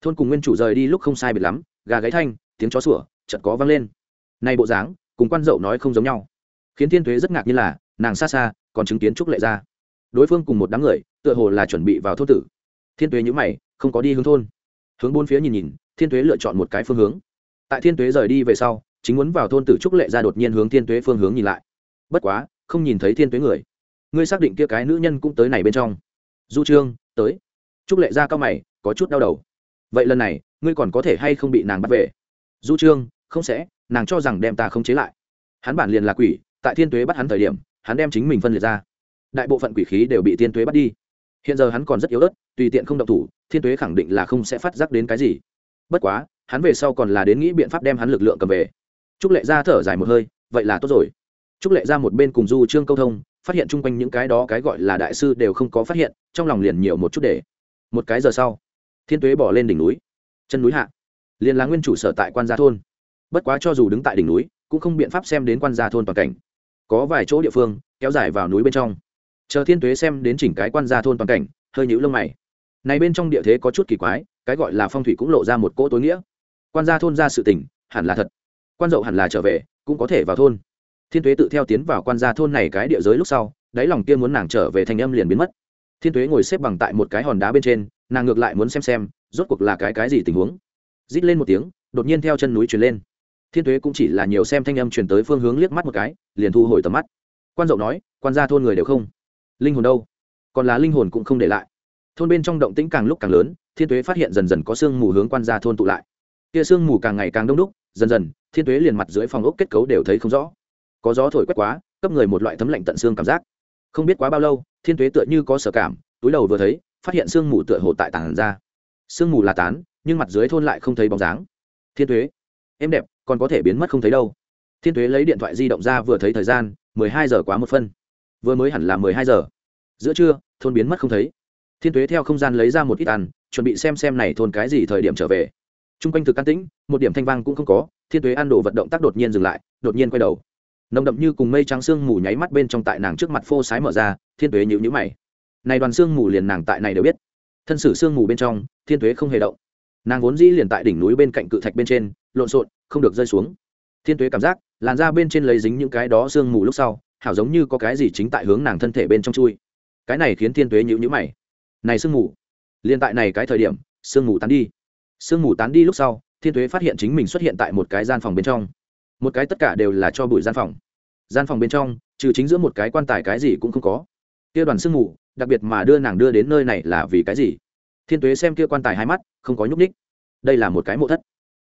Thôn cùng nguyên chủ rời đi lúc không sai biệt lắm, gà gáy thanh, tiếng chó sủa, chợt có vang lên. Nay bộ dáng, cùng quan dậu nói không giống nhau. Khiến thiên thuế rất ngạc nhiên là, nàng xa xa, còn chứng kiến trúc lệ ra. Đối phương cùng một đám người, tựa hồ là chuẩn bị vào thôn tử. Thiên tuế nhữ mày, không có đi hướng thôn. Hướng bốn phía nhìn nhìn, thiên tuế lựa chọn một cái phương hướng. Tại thiên tuế rời đi về sau, chính muốn vào thôn tử trúc lệ ra đột nhiên hướng thiên tuế phương hướng nhìn lại. Bất quá, không nhìn thấy thiên tuế người ngươi xác định kia cái nữ nhân cũng tới này bên trong. Du trương, tới. Trúc lệ ra cao mày, có chút đau đầu. Vậy lần này, ngươi còn có thể hay không bị nàng bắt về? Du trương, không sẽ, nàng cho rằng đem ta không chế lại. Hắn bản liền là quỷ, tại thiên tuế bắt hắn thời điểm, hắn đem chính mình phân liệt ra. Đại bộ phận quỷ khí đều bị thiên tuế bắt đi. Hiện giờ hắn còn rất yếu ớt, tùy tiện không động thủ, thiên tuế khẳng định là không sẽ phát giác đến cái gì. Bất quá, hắn về sau còn là đến nghĩ biện pháp đem hắn lực lượng cầm về. Trúc lệ ra thở dài một hơi, vậy là tốt rồi. Trúc lệ ra một bên cùng du trương câu thông phát hiện chung quanh những cái đó cái gọi là đại sư đều không có phát hiện, trong lòng liền nhiều một chút để. Một cái giờ sau, thiên tuế bỏ lên đỉnh núi, chân núi hạ, liền là nguyên chủ sở tại quan gia thôn. Bất quá cho dù đứng tại đỉnh núi, cũng không biện pháp xem đến quan gia thôn toàn cảnh. Có vài chỗ địa phương, kéo dài vào núi bên trong. Chờ thiên tuế xem đến chỉnh cái quan gia thôn toàn cảnh, hơi nhũ lông mày. Này bên trong địa thế có chút kỳ quái, cái gọi là phong thủy cũng lộ ra một cỗ tối nghĩa. Quan gia thôn ra sự tình, hẳn là thật. Quan dậu hẳn là trở về, cũng có thể vào thôn thiên tuế tự theo tiến vào quan gia thôn này cái địa giới lúc sau, đáy lòng kia muốn nàng trở về thành âm liền biến mất. Thiên tuế ngồi xếp bằng tại một cái hòn đá bên trên, nàng ngược lại muốn xem xem, rốt cuộc là cái cái gì tình huống. Rít lên một tiếng, đột nhiên theo chân núi truyền lên. Thiên tuế cũng chỉ là nhiều xem thanh âm truyền tới phương hướng liếc mắt một cái, liền thu hồi tầm mắt. Quan dậu nói, quan gia thôn người đều không. Linh hồn đâu? Còn là linh hồn cũng không để lại. Thôn bên trong động tĩnh càng lúc càng lớn, thiên tuế phát hiện dần dần có sương mù hướng quan gia thôn tụ lại. Kia sương mù càng ngày càng đông đúc, dần dần, thiên tuế liền mặt dưới phòng ốc kết cấu đều thấy không rõ có gió thổi quét quá, cấp người một loại thấm lạnh tận xương cảm giác. Không biết quá bao lâu, thiên tuế tựa như có sở cảm, túi đầu vừa thấy, phát hiện sương mù tựa hồ tại tàn ra. Sương mù là tán, nhưng mặt dưới thôn lại không thấy bóng dáng. Thiên tuế, em đẹp, còn có thể biến mất không thấy đâu. Thiên tuế lấy điện thoại di động ra vừa thấy thời gian, mười hai giờ quá một phân. Vừa mới hẳn là mười hai giờ. Giữa trưa, thôn biến mất không thấy. Thiên tuế theo không gian lấy ra một ít ăn chuẩn bị xem xem này thôn cái gì thời điểm trở về. T r u n g quanh thực can tĩnh, một điểm thanh vang cũng không có, thiên tuế ăn đồ vận động tác đột nhiên dừng lại, đột nhiên quay đầu nồng đậm như cùng mây trắng sương mù nháy mắt bên trong tại nàng trước mặt phô sái mở ra, thiên tuế nhịu nhữ mày. Này đoàn sương mù liền nàng tại này đều biết. Thân sử sương mù bên trong, thiên tuế không hề động. Nàng vốn dĩ liền tại đỉnh núi bên cạnh cự thạch bên trên, lộn xộn, không được rơi xuống. Thiên tuế cảm giác, làn ra bên trên lấy dính những cái đó sương mù lúc sau, hảo giống như có cái gì chính tại hướng nàng thân thể bên trong chui. Cái này khiến thiên tuế nhữ nhữ mày. Này sương mù, liền tại này cái thời điểm, sương mù tán đi. Sương mù tán đi lúc sau, thiên tuế phát hiện chính mình xuất hiện tại một cái gian phòng bên trong một cái tất cả đều là cho bụi gian phòng. Gian phòng bên trong, trừ chính giữa một cái quan tài cái gì cũng không có. Kia đoàn sương mù, đặc biệt mà đưa nàng đưa đến nơi này là vì cái gì? Thiên tuế xem kia quan tài hai mắt, không có nhúc ních đây là một cái mộ thất.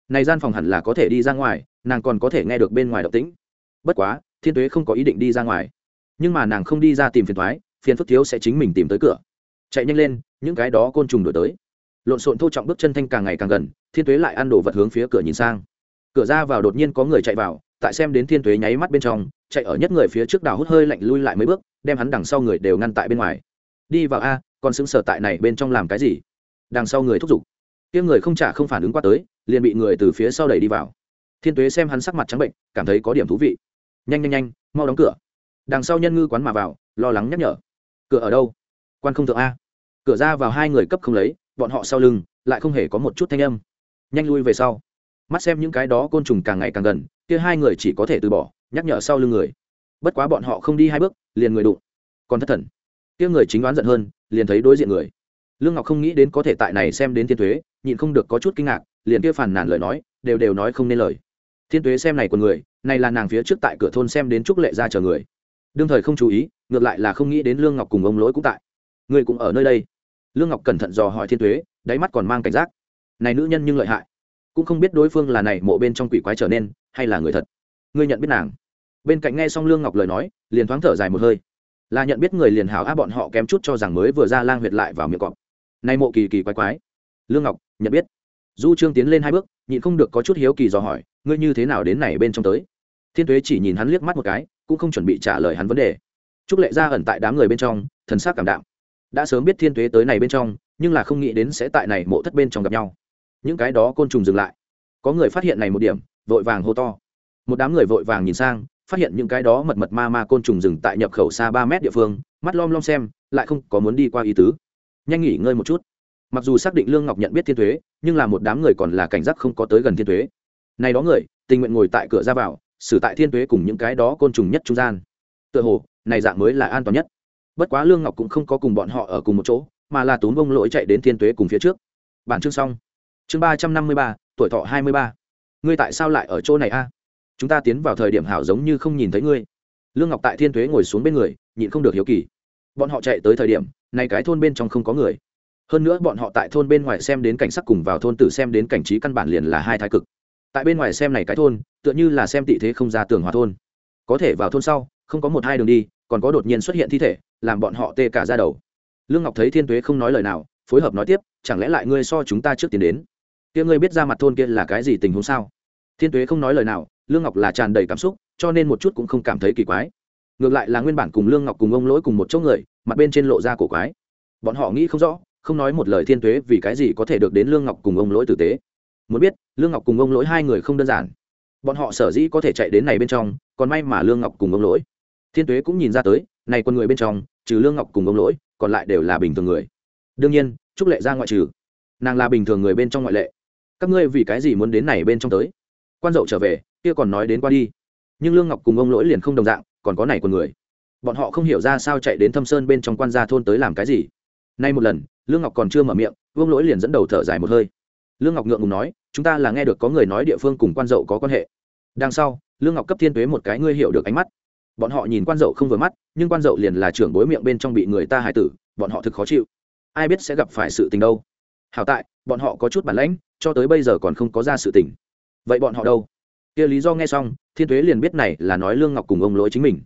Này gian phòng hẳn là có thể đi ra ngoài, nàng còn có thể nghe được bên ngoài động tĩnh. Bất quá, thiên tuế không có ý định đi ra ngoài. Nhưng mà nàng không đi ra tìm phiền thoái phiền phức thiếu sẽ chính mình tìm tới cửa. Chạy nhanh lên, những cái đó côn trùng đổi tới. Lộn xộn thô trọng bước chân thanh càng ngày càng gần, thiên tuế lại ăn đồ vật hướng phía cửa nhìn sang cửa ra vào đột nhiên có người chạy vào, tại xem đến thiên tuế nháy mắt bên trong, chạy ở nhất người phía trước đào hút hơi lạnh lui lại mấy bước, đem hắn đằng sau người đều ngăn tại bên ngoài. Đi vào a, còn xứng sở tại này bên trong làm cái gì? Đằng sau người thúc giục. Tiếng người không trả không phản ứng qua tới, liền bị người từ phía sau đẩy đi vào. Thiên tuế xem hắn sắc mặt trắng bệnh, cảm thấy có điểm thú vị. Nhanh nhanh nhanh, mau đóng cửa. Đằng sau nhân ngư quán mà vào, lo lắng nhắc nhở. Cửa ở đâu? Quan không thượng a. Cửa ra vào hai người cấp không lấy, bọn họ sau lưng, lại không hề có một chút thanh âm. Nhanh lui về sau mắt xem những cái đó côn trùng càng ngày càng gần, kia hai người chỉ có thể từ bỏ, nhắc nhở sau lưng người. Bất quá bọn họ không đi hai bước, liền người đụng. Còn thất thần. Kia người chính đoán giận hơn, liền thấy đối diện người. Lương ngọc không nghĩ đến có thể tại này xem đến thiên thuế nhịn không được có chút kinh ngạc, liền kia phản nản lời nói, đều đều nói không nên lời. Thiên tuế xem này của người, này là nàng phía trước tại cửa thôn xem đến trúc lệ ra chờ người. Đương thời không chú ý, ngược lại là không nghĩ đến lương ngọc cùng ông lỗi cũng tại. Người cũng ở nơi đây. Lương ngọc cẩn thận dò hỏi thiên tuế, đáy mắt còn mang cảnh giác. Này nữ nhân nhưng lợi hại cũng không biết đối phương là này mộ bên trong quỷ quái trở nên, hay là người thật. Ngươi nhận biết nàng. Bên cạnh nghe xong lương ngọc lời nói, liền thoáng thở dài một hơi. Là nhận biết người liền hảo á, bọn họ kém chút cho rằng mới vừa ra lang huyệt lại vào miệng cọp. Nay mộ kỳ kỳ quái quái. Lương ngọc, nhận biết. Du trương tiến lên hai bước, nhịn không được có chút hiếu kỳ dò hỏi, ngươi như thế nào đến này bên trong tới? Thiên tuế chỉ nhìn hắn liếc mắt một cái, cũng không chuẩn bị trả lời hắn vấn đề. Trúc lệ ra ẩn tại đám người bên trong, thần sắc cảm đạm. Đã sớm biết thiên tuế tới này bên trong, nhưng là không nghĩ đến sẽ tại này mộ thất bên trong gặp nhau những cái đó côn trùng dừng lại. Có người phát hiện này một điểm, vội vàng hô to. Một đám người vội vàng nhìn sang, phát hiện những cái đó mật mật ma ma côn trùng dừng tại nhập khẩu xa ba mét địa phương, mắt lom lom xem, lại không có muốn đi qua ý tứ. Nhanh nghỉ ngơi một chút. Mặc dù xác định lương ngọc nhận biết thiên thuế, nhưng là một đám người còn là cảnh giác không có tới gần thiên thuế. Này đó người, tình nguyện ngồi tại cửa ra vào, xử tại thiên tuế cùng những cái đó côn trùng nhất trung gian. Tựa hồ, này dạng mới là an toàn nhất. Bất quá lương ngọc cũng không có cùng bọn họ ở cùng một chỗ, mà là túm bông lỗi chạy đến thiên tuế cùng phía trước. Bản chương xong chương ba trăm năm mươi ba, tuổi thọ hai mươi ba. Ngươi tại sao lại ở chỗ này a? Chúng ta tiến vào thời điểm hảo giống như không nhìn thấy ngươi. Lương ngọc tại thiên tuế ngồi xuống bên người, nhịn không được hiếu kỳ. Bọn họ chạy tới thời điểm này cái thôn bên trong không có người. Hơn nữa bọn họ tại thôn bên ngoài xem đến cảnh sắc cùng vào thôn tử xem đến cảnh trí căn bản liền là hai thái cực. Tại bên ngoài xem này cái thôn, tựa như là xem tị thế không ra tường hòa thôn. Có thể vào thôn sau, không có một hai đường đi, còn có đột nhiên xuất hiện thi thể, làm bọn họ tê cả ra đầu. Lương ngọc thấy thiên tuế không nói lời nào, phối hợp nói tiếp, chẳng lẽ lại ngươi so chúng ta trước tiến đến? Kia ngươi biết ra mặt thôn kia là cái gì tình huống sao? Thiên tuế không nói lời nào, lương ngọc là tràn đầy cảm xúc, cho nên một chút cũng không cảm thấy kỳ quái. Ngược lại là nguyên bản cùng lương ngọc cùng ông lỗi cùng một chỗ người, mặt bên trên lộ ra cổ quái. Bọn họ nghĩ không rõ, không nói một lời thiên tuế vì cái gì có thể được đến lương ngọc cùng ông lỗi tử tế. Muốn biết, lương ngọc cùng ông lỗi hai người không đơn giản. Bọn họ sở dĩ có thể chạy đến này bên trong, còn may mà lương ngọc cùng ông lỗi. Thiên tuế cũng nhìn ra tới, này con người bên trong, trừ lương ngọc cùng ông lỗi, còn lại đều là bình thường người. Đương nhiên, trúc lệ ra ngoại trừ. Nàng là bình thường người bên trong ngoại lệ các ngươi vì cái gì muốn đến này bên trong tới? Quan dậu trở về, kia còn nói đến qua đi. Nhưng lương ngọc cùng ông lỗi liền không đồng dạng, còn có này của người. Bọn họ không hiểu ra sao chạy đến thâm sơn bên trong quan gia thôn tới làm cái gì. Nay một lần, lương ngọc còn chưa mở miệng vương lỗi liền dẫn đầu thở dài một hơi. Lương ngọc ngượng ngùng nói, chúng ta là nghe được có người nói địa phương cùng quan dậu có quan hệ. Đằng sau, lương ngọc cấp thiên tuế một cái ngươi hiểu được ánh mắt. Bọn họ nhìn quan dậu không vừa mắt, nhưng quan dậu liền là trưởng bối miệng bên trong bị người ta hại tử, bọn họ thực khó chịu. Ai biết sẽ gặp phải sự tình đâu. Hảo tại, bọn họ có chút bản lãnh cho tới bây giờ còn không có ra sự tình. Vậy bọn họ đâu? Kia lý do nghe xong, thiên tuế liền biết này là nói lương ngọc cùng ông lỗi chính mình.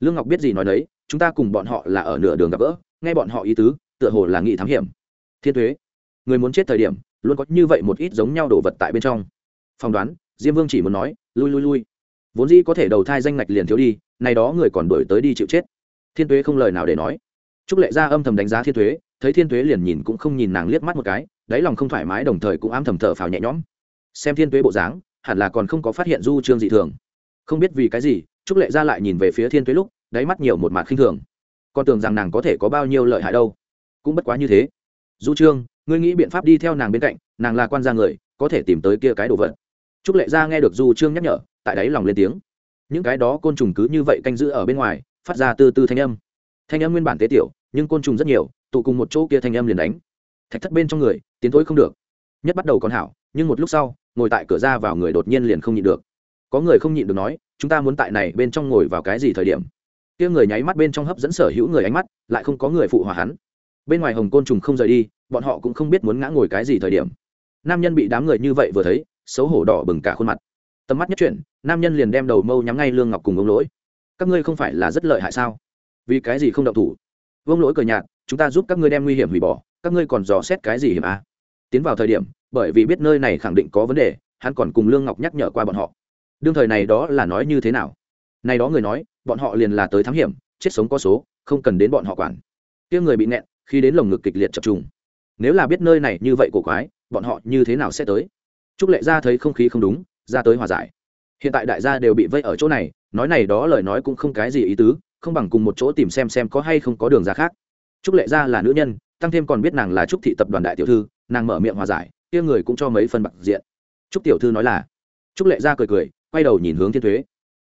Lương ngọc biết gì nói đấy chúng ta cùng bọn họ là ở nửa đường gặp gỡ, nghe bọn họ ý tứ, tựa hồ là nghị thám hiểm. Thiên tuế, người muốn chết thời điểm, luôn có như vậy một ít giống nhau đồ vật tại bên trong. Phỏng đoán, diêm vương chỉ muốn nói, lui lui lui. Vốn dĩ có thể đầu thai danh ngạch liền thiếu đi nay đó người còn đổi tới đi chịu chết. Thiên tuế không lời nào để nói. Trúc lệ ra âm thầm đánh giá thiên tuế, thấy thiên tuế liền nhìn cũng không nhìn nàng liếc mắt một cái đáy lòng không thoải mái, đồng thời cũng ám thầm thở phào nhẹ nhõm. Xem thiên tuế bộ dáng, hẳn là còn không có phát hiện du trương dị thường. Không biết vì cái gì, trúc lệ ra lại nhìn về phía thiên tuế lúc, đáy mắt nhiều một mặt khinh thường. Con tưởng rằng nàng có thể có bao nhiêu lợi hại đâu. Cũng bất quá như thế. Du trương, ngươi nghĩ biện pháp đi theo nàng bên cạnh, nàng là quan gia người, có thể tìm tới kia cái đồ vật. Trúc lệ gia nghe được du trương nhắc nhở, tại đáy lòng lên tiếng. Những cái đó côn trùng cứ như vậy canh giữ ở bên ngoài, phát ra từ từ thanh âm. Thanh âm nguyên bản tế tiểu, nhưng côn trùng rất nhiều, tụ cùng một chỗ kia thanh âm liền đánh thạch thất bên trong người, tiến thối không được. Nhất bắt đầu còn hảo, nhưng một lúc sau, ngồi tại cửa ra vào người đột nhiên liền không nhịn được. Có người không nhịn được nói, chúng ta muốn tại này bên trong ngồi vào cái gì thời điểm? Kia người nháy mắt bên trong hấp dẫn sở hữu người ánh mắt, lại không có người phụ hòa hắn. Bên ngoài hồng côn trùng không rời đi, bọn họ cũng không biết muốn ngã ngồi cái gì thời điểm. Nam nhân bị đám người như vậy vừa thấy, xấu hổ đỏ bừng cả khuôn mặt. Tầm mắt nhất chuyển, nam nhân liền đem đầu mâu nhắm ngay lương ngọc cùng ông lỗi. Các ngươi không phải là rất lợi hại sao? Vì cái gì không động thủ? Vương lỗi cờ nhạt, chúng ta giúp các ngươi đem nguy hiểm hủy bỏ các ngươi còn dò xét cái gì hiểm à? tiến vào thời điểm, bởi vì biết nơi này khẳng định có vấn đề, hắn còn cùng lương ngọc nhắc nhở qua bọn họ. Đương thời này đó là nói như thế nào? Này đó người nói, bọn họ liền là tới thám hiểm, chết sống có số, không cần đến bọn họ quản. Tiếng người bị nẹn khi đến lồng ngực kịch liệt chập trùng. Nếu là biết nơi này như vậy cổ quái, bọn họ như thế nào sẽ tới? Trúc lệ gia thấy không khí không đúng, ra tới hòa giải. Hiện tại đại gia đều bị vây ở chỗ này, nói này đó lời nói cũng không cái gì ý tứ, không bằng cùng một chỗ tìm xem xem có hay không có đường ra khác. Trúc lệ gia là nữ nhân tăng thêm còn biết nàng là trúc thị tập đoàn đại tiểu thư, nàng mở miệng hòa giải, kia người cũng cho mấy phần bạc diện. Trúc tiểu thư nói là, trúc lệ gia cười cười, quay đầu nhìn hướng thiên thuế.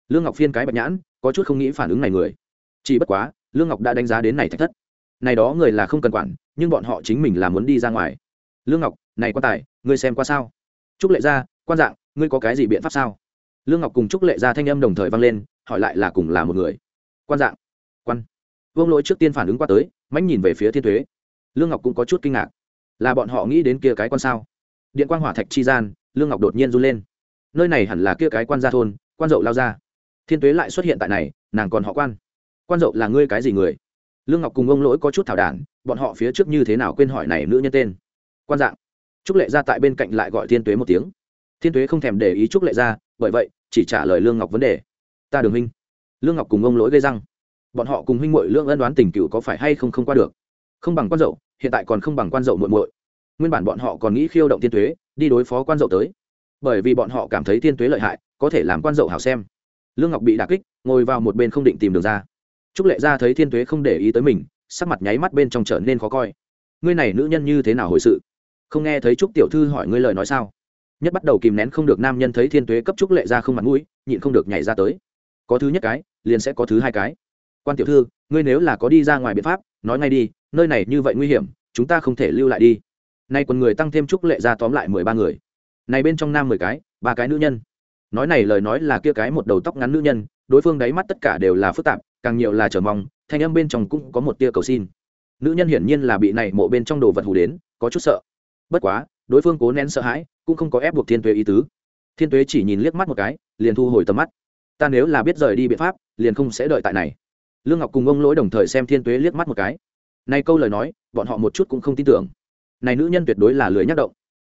Lương ngọc phiên cái bạch nhãn, có chút không nghĩ phản ứng này người. Chỉ bất quá, lương ngọc đã đánh giá đến này thách thất. Này đó người là không cần quản, nhưng bọn họ chính mình là muốn đi ra ngoài. Lương ngọc, này quan tài, ngươi xem qua sao? Trúc lệ gia quan dạng, ngươi có cái gì biện pháp sao? Lương ngọc cùng trúc lệ gia thanh âm đồng thời vang lên, hỏi lại là cùng là một người. Quan dạng, quan. Vương lỗi trước tiên phản ứng qua tới, mãnh nhìn về phía thiên thuế lương ngọc cũng có chút kinh ngạc. Là bọn họ nghĩ đến kia cái quan sao? Điện quan hỏa thạch chi gian, lương ngọc đột nhiên run lên. Nơi này hẳn là kia cái quan gia thôn, quan dậu lao ra. Thiên tuế lại xuất hiện tại này, nàng còn họ quan. Quan dậu là ngươi cái gì người? Lương ngọc cùng ông lỗi có chút thảo đản, bọn họ phía trước như thế nào quên hỏi này nữ nhân tên? Quan dạng. Trúc lệ ra tại bên cạnh lại gọi thiên tuế một tiếng. Thiên tuế không thèm để ý trúc lệ ra bởi vậy, chỉ trả lời lương ngọc vấn đề. Ta đường huynh. Lương ngọc cùng ông lỗi gây răng. Bọn họ cùng huynh muội lương ân đoán tình cựu có phải hay không không qua được? Không bằng quan dậu, hiện tại còn không bằng quan dậu muội muội. Nguyên bản bọn họ còn nghĩ khiêu động thiên tuế, đi đối phó quan dậu tới. Bởi vì bọn họ cảm thấy thiên tuế lợi hại, có thể làm quan dậu hảo xem. Lương ngọc bị đà kích, ngồi vào một bên không định tìm được ra. Trúc lệ ra thấy thiên tuế không để ý tới mình, sắc mặt nháy mắt bên trong trở nên khó coi. Ngươi này nữ nhân như thế nào hồi sự? Không nghe thấy trúc tiểu thư hỏi ngươi lời nói sao? Nhất bắt đầu kìm nén không được nam nhân thấy thiên tuế cấp trúc lệ ra không mặt mũi, nhịn không được nhảy ra tới. Có thứ nhất cái, liền sẽ có thứ hai cái. Quan tiểu thư, ngươi nếu là có đi ra ngoài biện pháp, nói ngay đi nơi này như vậy nguy hiểm, chúng ta không thể lưu lại đi. Nay còn người tăng thêm trúc lệ ra tóm lại mười ba người. Này bên trong nam mười cái, ba cái nữ nhân. Nói này lời nói là kia cái một đầu tóc ngắn nữ nhân, đối phương đáy mắt tất cả đều là phức tạp, càng nhiều là chờ mong, thanh âm bên trong cũng có một tia cầu xin. Nữ nhân hiển nhiên là bị này mộ bên trong đồ vật hù đến, có chút sợ. Bất quá, đối phương cố nén sợ hãi, cũng không có ép buộc thiên tuế ý tứ. Thiên tuế chỉ nhìn liếc mắt một cái, liền thu hồi tầm mắt. Ta nếu là biết rời đi biện pháp, liền không sẽ đợi tại này. Lương ngọc cùng ông lỗi đồng thời xem thiên tuế liếc mắt một cái nay câu lời nói, bọn họ một chút cũng không tin tưởng. Này nữ nhân tuyệt đối là lười nhắc động.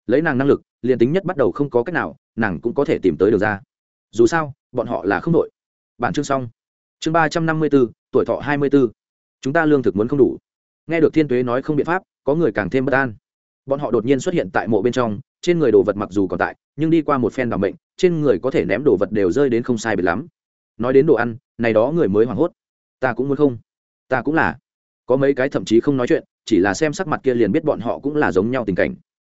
Lấy nàng năng lực, liền tính nhất bắt đầu không có cách nào, nàng cũng có thể tìm tới được ra. Dù sao, bọn họ là không đội bản chương xong. Chương ba trăm năm mươi bốn tuổi thọ hai mươi b ố chúng ta lương thực muốn không đủ. Nghe được thiên tuế nói không biện pháp, có người càng thêm bất an. Bọn họ đột nhiên xuất hiện tại mộ bên trong, trên người đồ vật mặc dù còn tại, nhưng đi qua một phen đ bệnh, trên người có thể ném đồ vật đều rơi đến không sai biệt lắm. Nói đến đồ ăn, này đó người mới hoảng hốt. Ta cũng muốn không. Ta cũng là có mấy cái thậm chí không nói chuyện, chỉ là xem sắc mặt kia liền biết bọn họ cũng là giống nhau tình cảnh.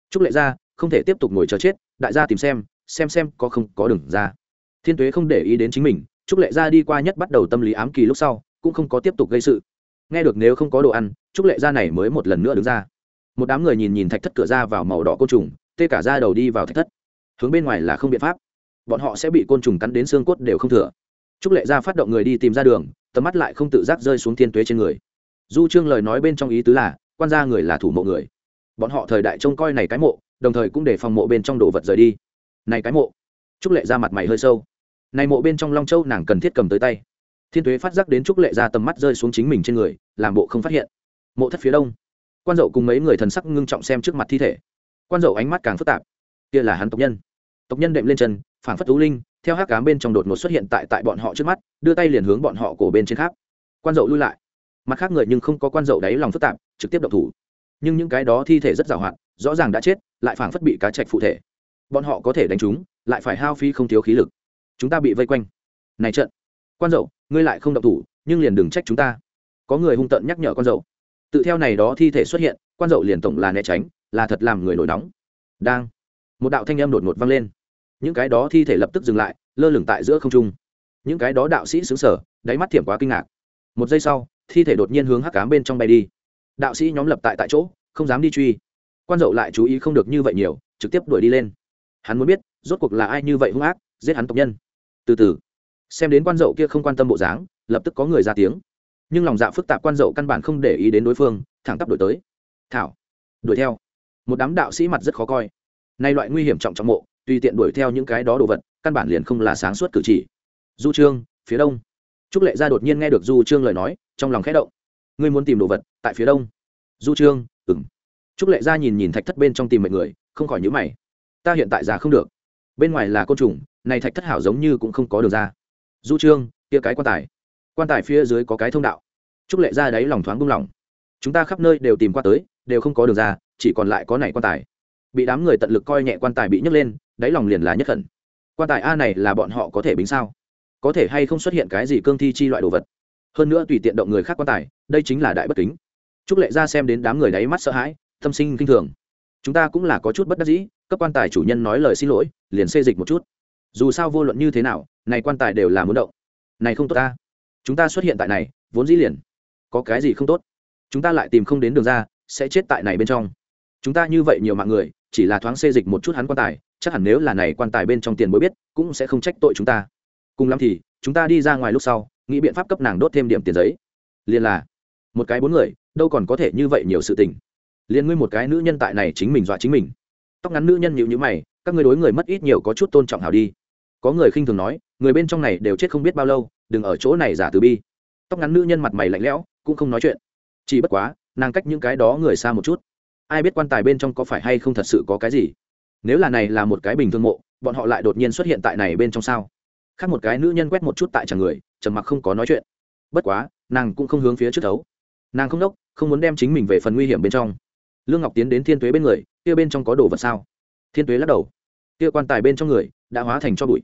Trúc lệ ra không thể tiếp tục ngồi chờ chết, đại gia tìm xem xem xem có không có đừng ra. Thiên tuế không để ý đến chính mình, Trúc lệ ra đi qua nhất bắt đầu tâm lý ám kỳ lúc sau, cũng không có tiếp tục gây sự. Nghe được nếu không có đồ ăn, Trúc lệ ra này mới một lần nữa đứng ra. Một đám người nhìn nhìn thạch thất cửa ra vào màu đỏ côn trùng, tê cả ra đầu đi vào thạch thất. Hướng bên ngoài là không biện pháp. Bọn họ sẽ bị côn trùng cắn đến xương cốt đều không thừa. Trúc lệ ra phát động người đi tìm ra đường, tầm mắt lại không tự giác rơi xuống thiên tuế trên người du trương lời nói bên trong ý tứ là, quan gia người là thủ mộ người. Bọn họ thời đại trông coi này cái mộ, đồng thời cũng để phòng mộ bên trong đồ vật rời đi. Này cái mộ. Trúc lệ ra mặt mày hơi sâu. Này mộ bên trong long châu nàng cần thiết cầm tới tay. Thiên tuế phát giác đến trúc lệ ra tầm mắt rơi xuống chính mình trên người, làm bộ không phát hiện. Mộ thất phía đông. Quan dậu cùng mấy người thần sắc ngưng trọng xem trước mặt thi thể. Quan dậu ánh mắt càng phức tạp. Kia là hắn tộc nhân. Tộc nhân đệm lên chân, phảng phất tú linh, theo hát cám bên trong đột ngột xuất hiện tại tại bọn họ trước mắt, đưa tay liền hướng bọn họ cổ bên trên khác quan dậu lui lại mặt khác người nhưng không có quan dậu đáy lòng phức tạp, trực tiếp độc thủ. Nhưng những cái đó thi thể rất giàu hạn, rõ ràng đã chết, lại phảng phất bị cá chạch phụ thể. Bọn họ có thể đánh chúng, lại phải hao phí không thiếu khí lực. Chúng ta bị vây quanh. Này trận. Quan dậu, ngươi lại không động thủ, nhưng liền đừng trách chúng ta. Có người hung tận nhắc nhở con dậu. Tự theo này đó thi thể xuất hiện, quan dậu liền tổng là né tránh, là thật làm người nổi nóng. Đang. Một đạo thanh âm đột ngột vang lên. Những cái đó thi thể lập tức dừng lại, lơ lửng tại giữa không trung. Những cái đó đạo sĩ xứng sở đáy mắt thiểm quá kinh ngạc. Một giây sau thi thể đột nhiên hướng hắc cám bên trong bay đi. Đạo sĩ nhóm lập tại tại chỗ, không dám đi truy. Quan dậu lại chú ý không được như vậy nhiều, trực tiếp đuổi đi lên. Hắn muốn biết, rốt cuộc là ai như vậy hung ác, giết hắn tộc nhân. Từ từ. Xem đến quan dậu kia không quan tâm bộ dáng, lập tức có người ra tiếng. Nhưng lòng dạ phức tạp quan dậu căn bản không để ý đến đối phương, thẳng tắp đuổi tới. Thảo, đuổi theo. Một đám đạo sĩ mặt rất khó coi. Nay loại nguy hiểm trọng trọng mộ, tùy tiện đuổi theo những cái đó đồ vật, căn bản liền không là sáng suốt cử chỉ. Du trương, phía đông trúc lệ gia đột nhiên nghe được du trương lời nói, trong lòng khẽ động. Ngươi muốn tìm đồ vật, tại phía đông. Du trương ừng trúc lệ gia nhìn nhìn thạch thất bên trong tìm mệnh người, không khỏi nhữ mày. Ta hiện tại già không được. Bên ngoài là côn trùng, này thạch thất hảo giống như cũng không có đường ra. Du trương, kia cái quan tài. Quan tài phía dưới có cái thông đạo. Trúc lệ Gia đấy lòng thoáng buông lỏng chúng ta khắp nơi đều tìm qua tới, đều không có đường ra, chỉ còn lại có này quan tài. Bị đám người tận lực coi nhẹ quan tài bị nhấc lên, đáy lòng liền là nhất khẩn quan tài a này là bọn họ có thể bính sao? Có thể hay không xuất hiện cái gì cương thi chi loại đồ vật. Hơn nữa tùy tiện động người khác quan tài, đây chính là đại bất kính. Trúc lệ ra xem đến đám người đáy mắt sợ hãi, tâm sinh kinh thường. Chúng ta cũng là có chút bất đắc dĩ, cấp quan tài chủ nhân nói lời xin lỗi, liền xê dịch một chút. Dù sao vô luận như thế nào, này quan tài đều là muốn động. Này không tốt ta. Chúng ta xuất hiện tại này, vốn dĩ liền có cái gì không tốt. Chúng ta lại tìm không đến đường ra, sẽ chết tại này bên trong. Chúng ta như vậy nhiều mạng người, chỉ là thoáng xê dịch một chút hắn quan tài, chắc hẳn nếu là này quan tài bên trong tiền bối biết, cũng sẽ không trách tội chúng ta cùng lắm thì chúng ta đi ra ngoài lúc sau, nghĩ biện pháp cấp nàng đốt thêm điểm tiền giấy. Liền là, một cái bốn người, đâu còn có thể như vậy nhiều sự tình. Liền ngươi một cái nữ nhân tại này chính mình dọa chính mình. Tóc ngắn nữ nhân nhịu như mày, các người đối người mất ít nhiều có chút tôn trọng hảo đi. Có người khinh thường nói, người bên trong này đều chết không biết bao lâu, đừng ở chỗ này giả từ bi. Tóc ngắn nữ nhân mặt mày lạnh lẽo, cũng không nói chuyện. Chỉ bất quá, nàng cách những cái đó người xa một chút. Ai biết quan tài bên trong có phải hay không thật sự có cái gì? Nếu là này là một cái bình thường mộ, bọn họ lại đột nhiên xuất hiện tại này bên trong sao? Khác một cái nữ nhân quét một chút tại chàng người, trầm mặc không có nói chuyện. Bất quá, nàng cũng không hướng phía trước thấu. Nàng không đốc, không muốn đem chính mình về phần nguy hiểm bên trong. Lương ngọc tiến đến thiên tuế bên người, kia bên trong có đồ vật sao? Thiên tuế lắc đầu. Kia quan tài bên trong người, đã hóa thành cho bụi.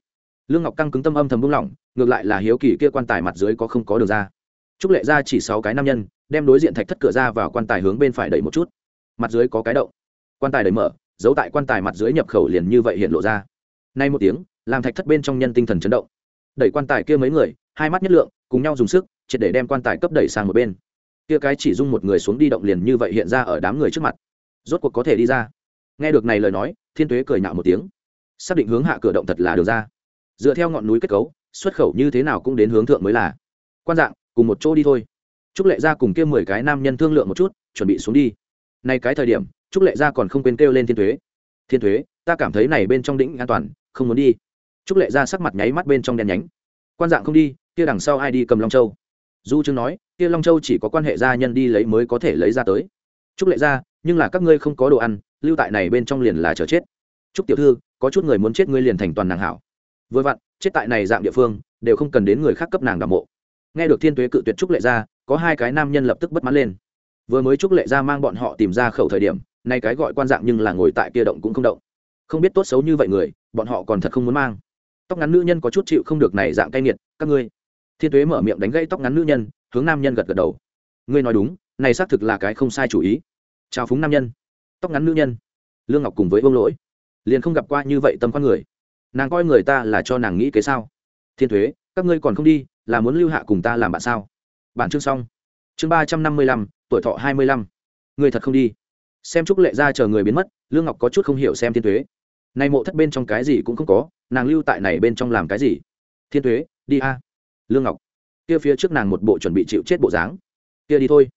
Lương ngọc căng cứng tâm âm thầm buông lỏng ngược lại là hiếu kỳ kia quan tài mặt dưới có không có đường ra. Trúc lệ ra chỉ sáu cái nam nhân, đem đối diện thạch thất cửa ra vào quan tài hướng bên phải đẩy một chút. Mặt dưới có cái đậu quan tài đẩy mở giấu tại quan tài mặt dưới nhập khẩu liền như vậy hiện lộ ra. Nay một tiếng làm thạch thất bên trong nhân tinh thần chấn động. Đẩy quan tài kia mấy người, hai mắt nhất lượng, cùng nhau dùng sức, triệt để đem quan tài cấp đẩy sang một bên. Kia cái chỉ dung một người xuống đi động liền như vậy hiện ra ở đám người trước mặt. Rốt cuộc có thể đi ra. Nghe được này lời nói, thiên tuế cười nhạo một tiếng. Xác định hướng hạ cửa động thật là đường ra. Dựa theo ngọn núi kết cấu, xuất khẩu như thế nào cũng đến hướng thượng mới là. Quan dạng, cùng một chỗ đi thôi. Trúc lệ gia cùng kia mười cái nam nhân thương lượng một chút, chuẩn bị xuống đi. Nay cái thời điểm, trúc lệ gia còn không quên kêu lên thiên thuế thiên thuế ta cảm thấy này bên trong đỉnh an toàn, không muốn đi trúc lệ gia sắc mặt nháy mắt bên trong đen nhánh. Quan dạng không đi, kia đằng sau ai đi cầm long châu? Du chương nói, kia long châu chỉ có quan hệ gia nhân đi lấy mới có thể lấy ra tới. Trúc lệ gia nhưng là các ngươi không có đồ ăn, lưu tại này bên trong liền là chờ chết. Trúc tiểu thư, có chút người muốn chết ngươi liền thành toàn nàng hảo. Vừa vặn, chết tại này dạng địa phương, đều không cần đến người khác cấp nàng đảm mộ. Nghe được thiên tuế cự tuyệt trúc lệ gia có hai cái nam nhân lập tức bất mãn lên. Vừa mới trúc lệ gia mang bọn họ tìm ra khẩu thời điểm, nay cái gọi quan dạng nhưng là ngồi tại kia động cũng không động. Không biết tốt xấu như vậy người, bọn họ còn thật không muốn mang tóc ngắn nữ nhân có chút chịu không được này dạng cay nghiệt, các ngươi. Thiên tuế mở miệng đánh gãy tóc ngắn nữ nhân, hướng nam nhân gật gật đầu. Ngươi nói đúng, này xác thực là cái không sai chủ ý. Chào phúng nam nhân. Tóc ngắn nữ nhân. Lương ngọc cùng với vương lỗi. Liền không gặp qua như vậy tâm con người. Nàng coi người ta là cho nàng nghĩ kế sao? Thiên thuế các ngươi còn không đi, là muốn lưu hạ cùng ta làm bạn sao? Bản chương xong. Chương ba trăm năm mươi lăm, tuổi thọ hai mươi lăm. Người thật không đi. Xem trúc lệ ra chờ người biến mất, lương ngọc có chút không hiểu xem thiên thuế nay mộ thất bên trong cái gì cũng không có nàng lưu tại này bên trong làm cái gì? Thiên thuế đi a. Lương ngọc. Kia phía trước nàng một bộ chuẩn bị chịu chết bộ dáng. Kia đi thôi.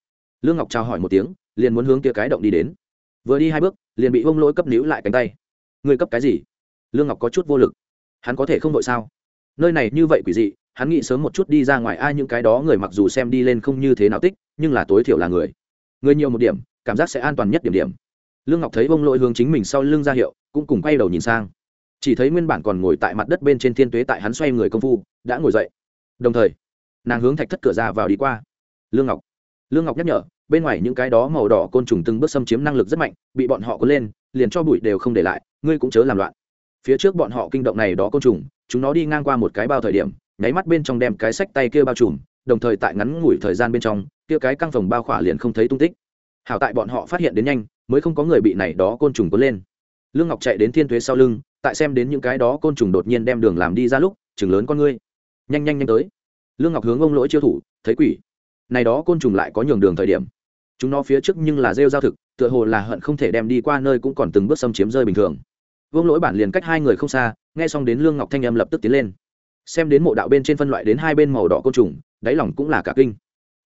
Lương ngọc chào hỏi một tiếng, liền muốn hướng kia cái động đi đến. Vừa đi hai bước, liền bị vông lỗi cấp níu lại cánh tay. Người cấp cái gì? Lương ngọc có chút vô lực. Hắn có thể không đội sao? Nơi này như vậy quỷ dị, hắn nghĩ sớm một chút đi ra ngoài, ai những cái đó người mặc dù xem đi lên không như thế nào tích, nhưng là tối thiểu là người. Người nhiều một điểm, cảm giác sẽ an toàn nhất điểm điểm. Lương ngọc thấy bông lỗi hướng chính mình sau lưng ra hiệu, cũng cùng quay đầu nhìn sang chỉ thấy nguyên bản còn ngồi tại mặt đất bên trên thiên tuế tại hắn xoay người công phu, đã ngồi dậy. Đồng thời, nàng hướng thạch thất cửa ra vào đi qua. Lương ngọc. Lương ngọc nhắc nhở, bên ngoài những cái đó màu đỏ côn trùng từng bước xâm chiếm năng lực rất mạnh, bị bọn họ có lên, liền cho bụi đều không để lại, ngươi cũng chớ làm loạn. Phía trước bọn họ kinh động này đó côn trùng, chúng nó đi ngang qua một cái bao thời điểm, nháy mắt bên trong đem cái sách tay kia bao trùm, đồng thời tại ngắn ngủi thời gian bên trong, kia cái căng phòng bao khỏa liền không thấy tung tích. Hảo tại bọn họ phát hiện đến nhanh, mới không có người bị này đó côn trùng cuốn lên. Lương ngọc chạy đến thiên thuế sau lưng tại xem đến những cái đó côn trùng đột nhiên đem đường làm đi ra lúc, chừng lớn con ngươi. Nhanh nhanh nhanh tới. Lương ngọc hướng ông lỗi chiêu thủ, thấy quỷ. Này đó côn trùng lại có nhường đường thời điểm. Chúng nó phía trước nhưng là rêu giao thực, tựa hồ là hận không thể đem đi qua nơi cũng còn từng bước xâm chiếm rơi bình thường. Vương lỗi bản liền cách hai người không xa, nghe xong đến lương ngọc thanh âm lập tức tiến lên. Xem đến mộ đạo bên trên phân loại đến hai bên màu đỏ côn trùng, đáy lòng cũng là cả kinh.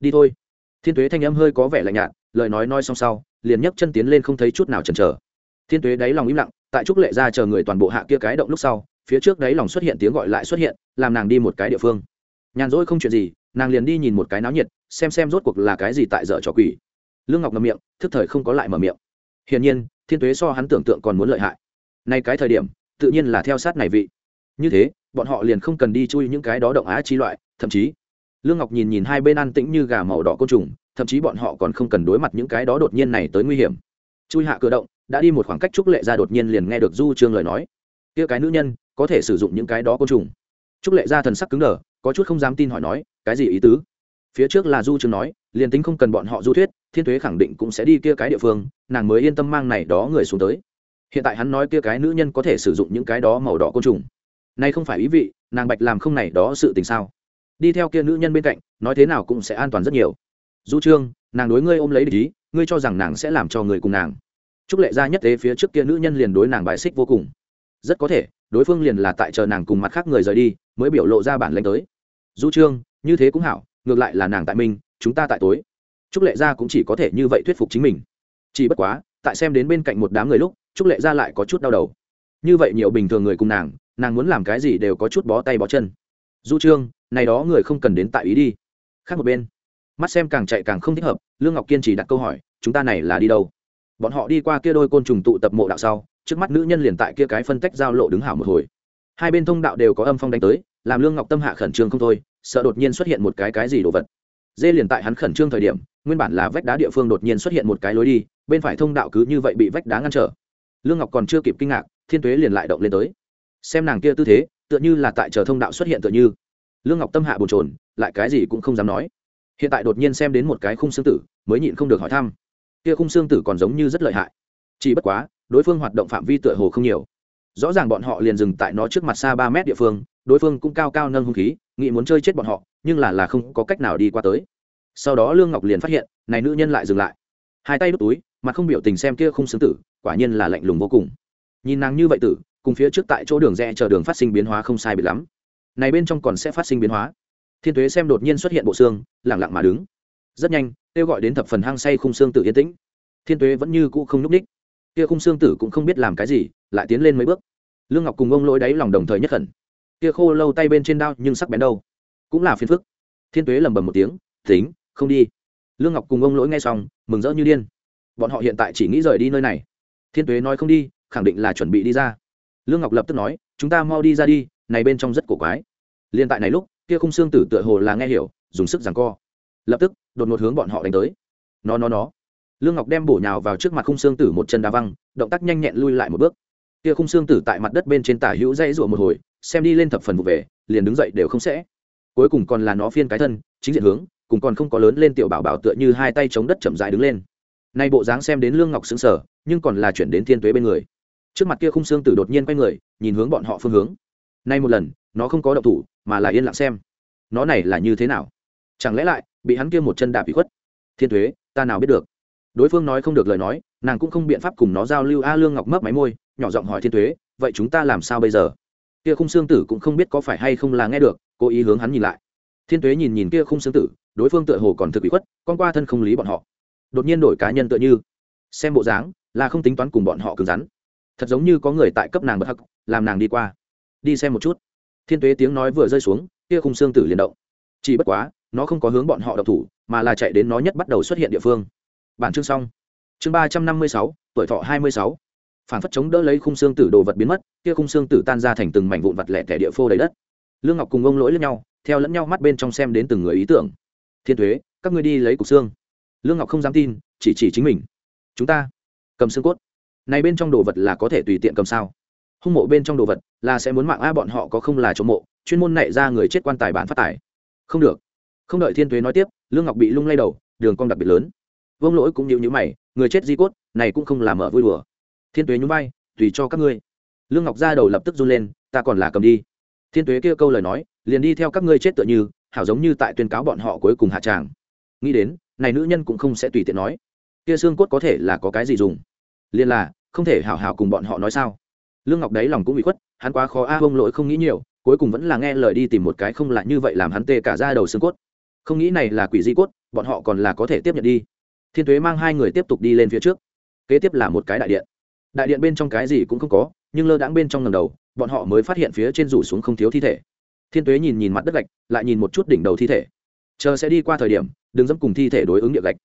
Đi thôi. Thiên tuế thanh âm hơi có vẻ lạnh nhạt, lời nói nói xong sau, liền nhấc chân tiến lên không thấy chút nào chần chờ. Thiên tuế đáy lòng im lặng tại trúc lệ ra chờ người toàn bộ hạ kia cái động lúc sau, phía trước đấy lòng xuất hiện tiếng gọi lại xuất hiện, làm nàng đi một cái địa phương. Nhàn rỗi không chuyện gì, nàng liền đi nhìn một cái náo nhiệt, xem xem rốt cuộc là cái gì tại dở trò quỷ. Lương ngọc ngậm miệng, thức thời không có lại mở miệng. Hiển nhiên, thiên tuế so hắn tưởng tượng còn muốn lợi hại. Nay cái thời điểm, tự nhiên là theo sát này vị. Như thế, bọn họ liền không cần đi chui những cái đó động á chi loại, thậm chí, lương ngọc nhìn nhìn hai bên an tĩnh như gà màu đỏ côn trùng, thậm chí bọn họ còn không cần đối mặt những cái đó đột nhiên này tới nguy hiểm. Chui hạ cửa động đã đi một khoảng cách trúc lệ ra đột nhiên liền nghe được du trương lời nói. Kia cái nữ nhân, có thể sử dụng những cái đó côn trùng. Trúc lệ ra thần sắc cứng đờ, có chút không dám tin hỏi nói, cái gì ý tứ? Phía trước là du trương nói, liền tính không cần bọn họ du thuyết, thiên thuế khẳng định cũng sẽ đi kia cái địa phương, nàng mới yên tâm mang này đó người xuống tới. Hiện tại hắn nói kia cái nữ nhân có thể sử dụng những cái đó màu đỏ côn trùng. Nay không phải ý vị, nàng bạch làm không này đó sự tình sao? Đi theo kia nữ nhân bên cạnh, nói thế nào cũng sẽ an toàn rất nhiều. Du trương, nàng đối ngươi ôm lấy ý, ngươi cho rằng nàng sẽ làm cho người cùng nàng trúc lệ Gia nhất thế phía trước kia nữ nhân liền đối nàng bài xích vô cùng. Rất có thể đối phương liền là tại chờ nàng cùng mặt khác người rời đi mới biểu lộ ra bản lĩnh tới. Du trương như thế cũng hảo ngược lại là nàng tại mình, chúng ta tại tối. Trúc lệ gia cũng chỉ có thể như vậy thuyết phục chính mình. Chỉ bất quá tại xem đến bên cạnh một đám người lúc trúc lệ gia lại có chút đau đầu. Như vậy nhiều bình thường người cùng nàng nàng muốn làm cái gì đều có chút bó tay bó chân. Du trương này đó người không cần đến tại ý đi. Khác một bên mắt xem càng chạy càng không thích hợp lương ngọc kiên chỉ đặt câu hỏi chúng ta này là đi đâu? Bọn họ đi qua kia đôi côn trùng tụ tập mộ đạo sau, trước mắt nữ nhân liền tại kia cái phân tách giao lộ đứng hảo một hồi. Hai bên thông đạo đều có âm phong đánh tới, làm lương ngọc tâm hạ khẩn trương không thôi, sợ đột nhiên xuất hiện một cái cái gì đồ vật. Dê liền tại hắn khẩn trương thời điểm, nguyên bản là vách đá địa phương đột nhiên xuất hiện một cái lối đi, bên phải thông đạo cứ như vậy bị vách đá ngăn trở. Lương ngọc còn chưa kịp kinh ngạc, thiên tuế liền lại động lên tới. Xem nàng kia tư thế, tựa như là tại chờ thông đạo xuất hiện tựa như. Lương ngọc tâm hạ bồn trồn lại cái gì cũng không dám nói. Hiện tại đột nhiên xem đến một cái khung xương tử, mới nhịn không được hỏi thăm kia khung xương tử còn giống như rất lợi hại. Chỉ bất quá, đối phương hoạt động phạm vi tựa hồ không nhiều. Rõ ràng bọn họ liền dừng tại nó trước mặt xa ba mét địa phương, đối phương cũng cao cao nâng hung khí, nghĩ muốn chơi chết bọn họ, nhưng là là không có cách nào đi qua tới. Sau đó lương ngọc liền phát hiện, này nữ nhân lại dừng lại. Hai tay đút túi mặt không biểu tình xem kia không xương tử, quả nhiên là lạnh lùng vô cùng. Nhìn nàng như vậy tử, cùng phía trước tại chỗ đường rẽ chờ đường phát sinh biến hóa không sai biệt lắm. Này bên trong còn sẽ phát sinh biến hóa. Thiên tuế xem đột nhiên xuất hiện bộ xương lẳng lặng mà đứng. Rất nhanh kêu gọi đến thập phần hăng say khung xương tử yên tĩnh. Thiên tuế vẫn như cũ không núp ních kia khung xương tử cũng không biết làm cái gì, lại tiến lên mấy bước. Lương ngọc cùng ông lỗi đáy lòng đồng thời nhất khẩn kia khô lâu tay bên trên đao nhưng sắc bén đâu. Cũng là phiền phức. Thiên tuế lầm bầm một tiếng, tính, không đi. Lương ngọc cùng ông lỗi nghe xong, mừng rỡ như điên. Bọn họ hiện tại chỉ nghĩ rời đi nơi này. Thiên tuế nói không đi, khẳng định là chuẩn bị đi ra. Lương ngọc lập tức nói, chúng ta mau đi ra đi, này bên trong rất cổ quái. Liên tại này lúc, kia khung xương tử tựa hồ là nghe hiểu, dùng sức giằng co. Lập tức đột ngột hướng bọn họ đánh tới. Nó nó nó. Lương ngọc đem bổ nhào vào trước mặt khung xương tử một chân đá văng động tác nhanh nhẹn lui lại một bước. Kia khung xương tử tại mặt đất bên trên tả hữu dãy rủa một hồi xem đi lên thập phần vụ về liền đứng dậy đều không sẽ. Cuối cùng còn là nó phiên cái thân chính diện hướng cùng còn không có lớn lên tiểu bảo bảo tựa như hai tay chống đất chậm rãi đứng lên. Nay bộ dáng xem đến lương ngọc sững sờ, nhưng còn là chuyển đến thiên tuế bên người. Trước mặt kia khung xương tử đột nhiên quay người nhìn hướng bọn họ phương hướng. Nay một lần nó không có động thủ mà là yên lặng xem. Nó này là như thế nào? Chẳng lẽ lại bị hắn kia một chân đạp bị khuất. Thiên thuế ta nào biết được? Đối phương nói không được lời nói, nàng cũng không biện pháp cùng nó giao lưu. A lương ngọc mấp máy môi, nhỏ giọng hỏi thiên thuế vậy chúng ta làm sao bây giờ? Kia khung xương tử cũng không biết có phải hay không là nghe được, cố ý hướng hắn nhìn lại. Thiên thuế nhìn nhìn kia khung xương tử, đối phương tựa hồ còn thực bị khuất, con qua thân không lý bọn họ. Đột nhiên đổi cá nhân tựa như, xem bộ dáng, là không tính toán cùng bọn họ cứng rắn. Thật giống như có người tại cấp nàng bật hắc, làm nàng đi qua. Đi xem một chút. Thiên tuế tiếng nói vừa rơi xuống, kia khung xương tử liền động. Chỉ bất quá nó không có hướng bọn họ độc thủ, mà là chạy đến nó nhất bắt đầu xuất hiện địa phương. Bản chương xong. Chương ba trăm năm mươi sáu, tuổi thọ hai mươi sáu. Phản phất chống đỡ lấy khung xương tử đồ vật biến mất, kia khung xương tử tan ra thành từng mảnh vụn vật lẻ tẻ địa phô đầy đất. Lương ngọc cùng ông lỗi lẫn nhau, theo lẫn nhau mắt bên trong xem đến từng người ý tưởng. Thiên thuế các ngươi đi lấy cục xương. Lương ngọc không dám tin, chỉ chỉ chính mình. Chúng ta cầm xương cốt. Này bên trong đồ vật là có thể tùy tiện cầm sao? Hung mộ bên trong đồ vật là sẽ muốn mạng a, bọn họ có không là chống mộ, chuyên môn nảy ra người chết quan tài bản phát tài. Không được không đợi thiên tuế nói tiếp lương ngọc bị lung lay đầu đường cong đặc biệt lớn. Vương lỗi cũng nhịu nhữ mày người chết di cốt này cũng không làm mở vui đùa. Thiên tuế nhún vai tùy cho các ngươi. Lương ngọc ra đầu lập tức run lên ta còn là cầm đi. Thiên tuế kia câu lời nói liền đi theo các ngươi chết tựa như hảo giống như tại tuyên cáo bọn họ cuối cùng hạ tràng. Nghĩ đến này nữ nhân cũng không sẽ tùy tiện nói. Kia xương cốt có thể là có cái gì dùng? Liền là không thể hảo hảo cùng bọn họ nói sao? Lương ngọc đấy lòng cũng bị khuất hắn quá khó a à, bông lỗi không nghĩ nhiều cuối cùng vẫn là nghe lời đi tìm một cái không lại như vậy làm hắn tê cả ra đầu xương cốt không nghĩ này là quỷ di cốt, bọn họ còn là có thể tiếp nhận đi. Thiên tuế mang hai người tiếp tục đi lên phía trước. Kế tiếp là một cái đại điện. Đại điện bên trong cái gì cũng không có, nhưng lơ đãng bên trong ngầm đầu, bọn họ mới phát hiện phía trên rủ xuống không thiếu thi thể. Thiên tuế nhìn nhìn mặt đất gạch, lại nhìn một chút đỉnh đầu thi thể. Chờ sẽ đi qua thời điểm, đừng dẫm cùng thi thể đối ứng địa gạch.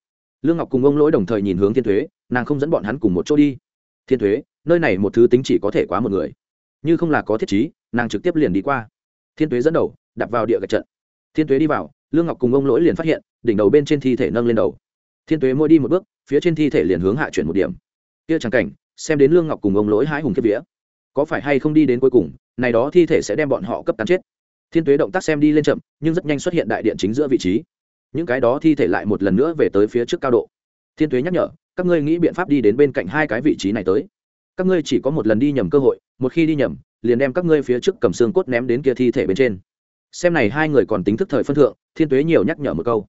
Lương ngọc cùng ông lỗi đồng thời nhìn hướng thiên thuế nàng không dẫn bọn hắn cùng một chỗ đi. Thiên thuế nơi này một thứ tính chỉ có thể quá một người. Như không là có thiết chí nàng trực tiếp liền đi qua. Thiên thuế dẫn đầu đặt vào địa gạch trận. Thiên thuế đi vào lương ngọc cùng ông lỗi liền phát hiện đỉnh đầu bên trên thi thể nâng lên đầu thiên Tuế mỗi đi một bước phía trên thi thể liền hướng hạ chuyển một điểm kia chẳng cảnh xem đến lương ngọc cùng ông lỗi hái hùng kiếp vía có phải hay không đi đến cuối cùng này đó thi thể sẽ đem bọn họ cấp tán chết thiên tuế động tác xem đi lên chậm nhưng rất nhanh xuất hiện đại điện chính giữa vị trí những cái đó thi thể lại một lần nữa về tới phía trước cao độ thiên tuế nhắc nhở các ngươi nghĩ biện pháp đi đến bên cạnh hai cái vị trí này tới các ngươi chỉ có một lần đi nhầm cơ hội một khi đi nhầm liền đem các ngươi phía trước cầm xương cốt ném đến kia thi thể bên trên xem này hai người còn tính thức thời phân thượng, thiên tuế nhiều nhắc nhở một câu.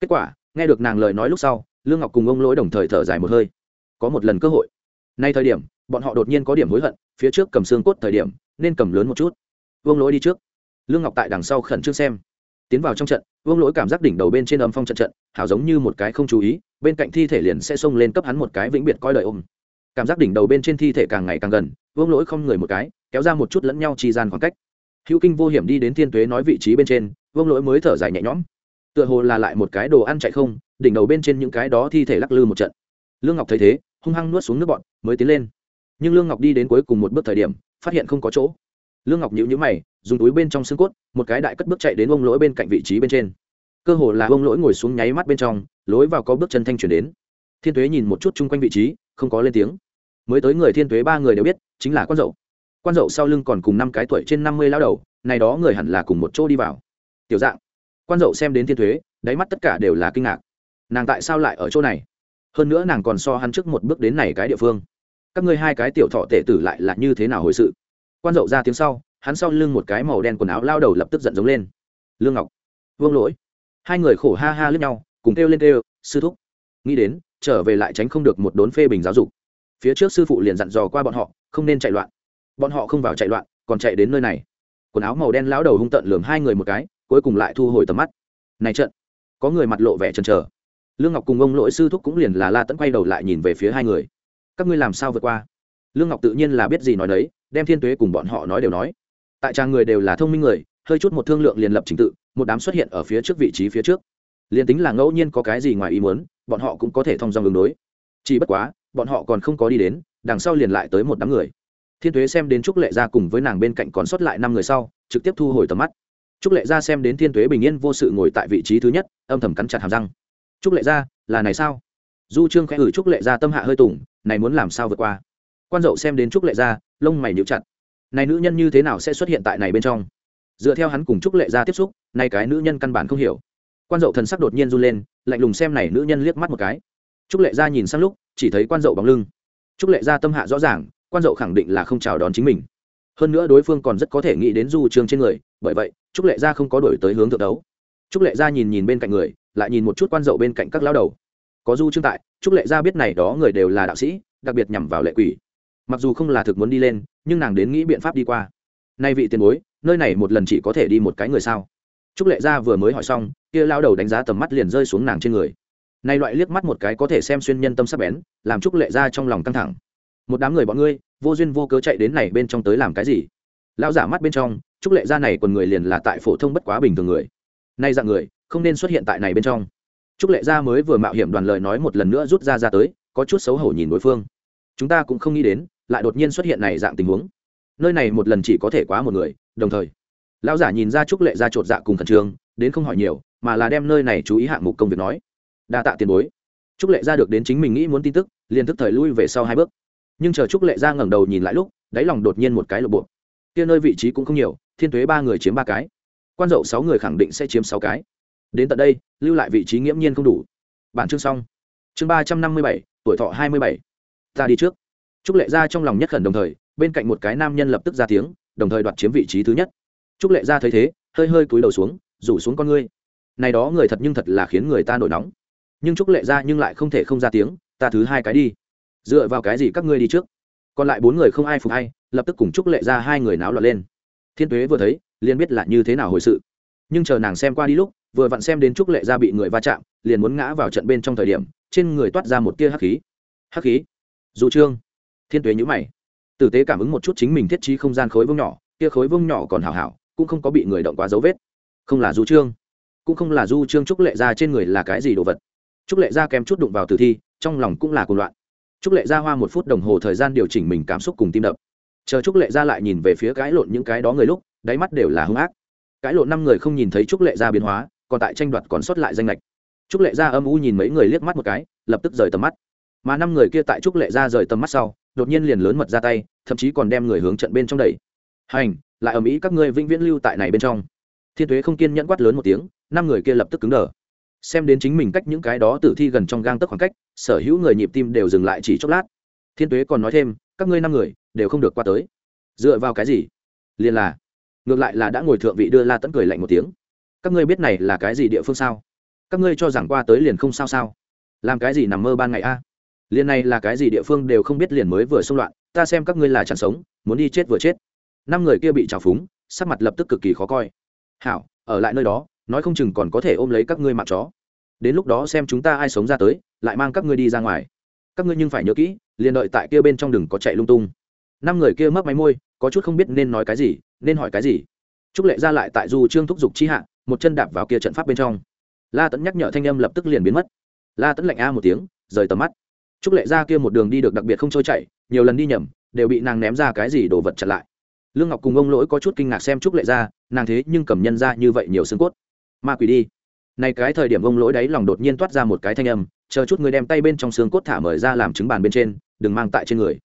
Kết quả, nghe được nàng lời nói lúc sau, lương ngọc cùng ông lỗi đồng thời thở dài một hơi. Có một lần cơ hội. Nay thời điểm, bọn họ đột nhiên có điểm hối hận, phía trước cầm xương cốt thời điểm, nên cầm lớn một chút. Vương lỗi đi trước. Lương ngọc tại đằng sau khẩn trương xem. Tiến vào trong trận, vương lỗi cảm giác đỉnh đầu bên trên âm phong trận trận hảo giống như một cái không chú ý, bên cạnh thi thể liền sẽ xông lên cấp hắn một cái vĩnh biệt coi lời ôm. Cảm giác đỉnh đầu bên trên thi thể càng ngày càng gần, vương lỗi không người một cái, kéo ra một chút lẫn nhau trì gian khoảng cách hữu kinh vô hiểm đi đến thiên tuế nói vị trí bên trên, vương lỗi mới thở dài nhẹ nhõm. Tựa hồ là lại một cái đồ ăn chạy không, đỉnh đầu bên trên những cái đó thi thể lắc lư một trận. Lương ngọc thấy thế, hung hăng nuốt xuống nước bọn, mới tiến lên. Nhưng lương ngọc đi đến cuối cùng một bước thời điểm, phát hiện không có chỗ. Lương ngọc nhíu nhíu mày, dùng túi bên trong xương cốt, một cái đại cất bước chạy đến ông lỗi bên cạnh vị trí bên trên. Cơ hồ là ông lỗi ngồi xuống nháy mắt bên trong, lối vào có bước chân thanh chuyển đến. Thiên tuế nhìn một chút chung quanh vị trí, không có lên tiếng. Mới tới người thiên tuế ba người đều biết, chính là con dậu quan dậu sau lưng còn cùng năm cái tuổi trên năm mươi lao đầu này đó người hẳn là cùng một chỗ đi vào. Tiểu dạng quan dậu xem đến thiên thuế, đáy mắt tất cả đều là kinh ngạc. Nàng tại sao lại ở chỗ này? Hơn nữa nàng còn so hắn trước một bước đến này cái địa phương. Các ngươi hai cái tiểu thọ tể tử lại là như thế nào hồi sự? Quan dậu ra tiếng sau hắn sau lưng một cái màu đen quần áo lao đầu lập tức giận giống lên. Lương ngọc vương lỗi. Hai người khổ ha ha lướt nhau cùng kêu lên kêu sư thúc. Nghĩ đến trở về lại tránh không được một đốn phê bình giáo dục. Phía trước sư phụ liền dặn dò qua bọn họ không nên chạy loạn bọn họ không vào chạy loạn, còn chạy đến nơi này. Quần áo màu đen lão đầu hung tận lường hai người một cái, cuối cùng lại thu hồi tầm mắt. Này trận, có người mặt lộ vẻ chần chờ. Lương ngọc cùng ông lỗi sư thúc cũng liền là la tẫn quay đầu lại nhìn về phía hai người. Các ngươi làm sao vượt qua? Lương ngọc tự nhiên là biết gì nói đấy đem thiên tuế cùng bọn họ nói đều nói. Tại trang người đều là thông minh người, hơi chút một thương lượng liền lập trình tự, một đám xuất hiện ở phía trước vị trí phía trước. Liền tính là ngẫu nhiên có cái gì ngoài ý muốn, bọn họ cũng có thể thông dong ứng đối. Chỉ bất quá, bọn họ còn không có đi đến, đằng sau liền lại tới một đám người thiên tuế xem đến trúc lệ gia cùng với nàng bên cạnh còn sót lại năm người sau, trực tiếp thu hồi tầm mắt. Trúc lệ gia xem đến thiên tuế bình yên vô sự ngồi tại vị trí thứ nhất, âm thầm cắn chặt hàm răng. Trúc lệ gia, là này sao? Du trương khẽ gửi trúc lệ gia tâm hạ hơi tủng này muốn làm sao vượt qua? Quan dậu xem đến trúc lệ gia, lông mày níu chặt. Này nữ nhân như thế nào sẽ xuất hiện tại này bên trong? Dựa theo hắn cùng trúc lệ gia tiếp xúc, nay cái nữ nhân căn bản không hiểu. Quan dậu thần sắc đột nhiên run lên, lạnh lùng xem này nữ nhân liếc mắt một cái. Trúc lệ gia nhìn sang lúc, chỉ thấy quan dậu bằng lưng. Trúc lệ gia tâm hạ rõ ràng quan dậu khẳng định là không chào đón chính mình. Hơn nữa đối phương còn rất có thể nghĩ đến du trường trên người, bởi vậy, trúc lệ gia không có đổi tới hướng thượng đấu. Trúc lệ gia nhìn nhìn bên cạnh người, lại nhìn một chút quan dậu bên cạnh các lao đầu. Có du trương tại, trúc lệ gia biết này đó người đều là đạo sĩ, đặc biệt nhằm vào lệ quỷ. Mặc dù không là thực muốn đi lên, nhưng nàng đến nghĩ biện pháp đi qua. Nay vị tiền bối, nơi này một lần chỉ có thể đi một cái người sao? Trúc lệ gia vừa mới hỏi xong, kia lao đầu đánh giá tầm mắt liền rơi xuống nàng trên người. Nay loại liếc mắt một cái có thể xem xuyên nhân tâm sắc bén, làm trúc lệ gia trong lòng căng thẳng một đám người bọn ngươi, vô duyên vô cớ chạy đến này bên trong tới làm cái gì? Lão giả mắt bên trong, trúc lệ gia này còn người liền là tại phổ thông bất quá bình thường người. Nay dạng người, không nên xuất hiện tại này bên trong. Trúc lệ gia mới vừa mạo hiểm đoàn lời nói một lần nữa rút ra ra tới, có chút xấu hổ nhìn đối phương. Chúng ta cũng không nghĩ đến, lại đột nhiên xuất hiện này dạng tình huống. Nơi này một lần chỉ có thể quá một người, đồng thời. Lão giả nhìn ra trúc lệ gia chột dạ cùng khẩn trương, đến không hỏi nhiều, mà là đem nơi này chú ý hạng mục công việc nói. Đa tạ tiền bối. Trúc lệ gia được đến chính mình nghĩ muốn tin tức, liền tức thời lui về sau hai bước nhưng chờ trúc lệ ra ngẩng đầu nhìn lại lúc, đáy lòng đột nhiên một cái lộp bộ. Kia nơi vị trí cũng không nhiều, thiên thuế ba người chiếm ba cái. Quan dậu sáu người khẳng định sẽ chiếm sáu cái. Đến tận đây, lưu lại vị trí nghiễm nhiên không đủ. Bản chương xong. Chương ba trăm năm mươi bảy, tuổi thọ hai mươi bảy. Ta đi trước. Trúc lệ ra trong lòng nhất khẩn đồng thời, bên cạnh một cái nam nhân lập tức ra tiếng, đồng thời đoạt chiếm vị trí thứ nhất. Trúc lệ ra thấy thế, hơi hơi cúi đầu xuống, rủ xuống con ngươi. Này đó người thật nhưng thật là khiến người ta nổi nóng. Nhưng trúc lệ ra nhưng lại không thể không ra tiếng, ta thứ hai cái đi dựa vào cái gì các ngươi đi trước? Còn lại bốn người không ai phục hay lập tức cùng trúc lệ ra hai người náo loạn lên. Thiên tuế vừa thấy, liền biết là như thế nào hồi sự. Nhưng chờ nàng xem qua đi lúc, vừa vặn xem đến trúc lệ ra bị người va chạm, liền muốn ngã vào trận bên trong thời điểm, trên người toát ra một tia hắc khí. Hắc khí? Dù trương. Thiên tuế nhữ mày. Tử tế cảm ứng một chút chính mình thiết trí không gian khối vương nhỏ, kia khối vương nhỏ còn hảo hảo, cũng không có bị người động quá dấu vết. Không là du trương. Cũng không là du trương trúc lệ ra trên người là cái gì đồ vật. Trúc lệ ra kém chút đụng vào tử thi, trong lòng cũng là cuồng loạn trúc lệ ra hoa một phút đồng hồ thời gian điều chỉnh mình cảm xúc cùng tim đập. Chờ trúc lệ ra lại nhìn về phía cãi lộn những cái đó người lúc, đáy mắt đều là hung ác. Cãi lộn năm người không nhìn thấy trúc lệ ra biến hóa, còn tại tranh đoạt còn sót lại danh lệch trúc lệ ra âm u nhìn mấy người liếc mắt một cái, lập tức rời tầm mắt. Mà năm người kia tại trúc lệ ra rời tầm mắt sau, đột nhiên liền lớn mật ra tay, thậm chí còn đem người hướng trận bên trong đẩy. Hành, lại ở mỹ các ngươi vĩnh viễn lưu tại này bên trong. Thiên tuế không kiên nhẫn quát lớn một tiếng, năm người kia lập tức cứng đờ xem đến chính mình cách những cái đó tử thi gần trong gang tấc khoảng cách, sở hữu người nhịp tim đều dừng lại chỉ chốc lát. Thiên tuế còn nói thêm, các ngươi năm người đều không được qua tới. Dựa vào cái gì? Liền là, ngược lại là đã ngồi thượng vị đưa la tẫn cười lạnh một tiếng. Các ngươi biết này là cái gì địa phương sao? Các ngươi cho rằng qua tới liền không sao sao? Làm cái gì nằm mơ ban ngày a? Liền này là cái gì địa phương đều không biết liền mới vừa xông loạn, ta xem các ngươi là chẳng sống, muốn đi chết vừa chết. Năm người kia bị trào phúng, sắc mặt lập tức cực kỳ khó coi. Hảo, ở lại nơi đó nói không chừng còn có thể ôm lấy các ngươi mạng chó. Đến lúc đó xem chúng ta ai sống ra tới, lại mang các ngươi đi ra ngoài. Các ngươi nhưng phải nhớ kỹ, liền đợi tại kia bên trong đừng có chạy lung tung. Năm người kia mấp máy môi, có chút không biết nên nói cái gì, nên hỏi cái gì. Trúc lệ ra lại tại du trương thúc giục chi hạ, một chân đạp vào kia trận pháp bên trong. La tẫn nhắc nhở thanh âm lập tức liền biến mất. La tẫn lạnh a một tiếng, rời tầm mắt. Trúc lệ ra kia một đường đi được đặc biệt không trôi chạy nhiều lần đi nhầm, đều bị nàng ném ra cái gì đồ vật chặn lại. Lương ngọc cùng ông lỗi có chút kinh ngạc xem trúc lệ ra, nàng thế nhưng cầm nhân ra như vậy nhiều xương cốt ma quỷ đi. Này cái thời điểm ông lỗi đáy lòng đột nhiên toát ra một cái thanh âm, chờ chút người đem tay bên trong xương cốt thả mời ra làm chứng bàn bên trên, đừng mang tại trên người.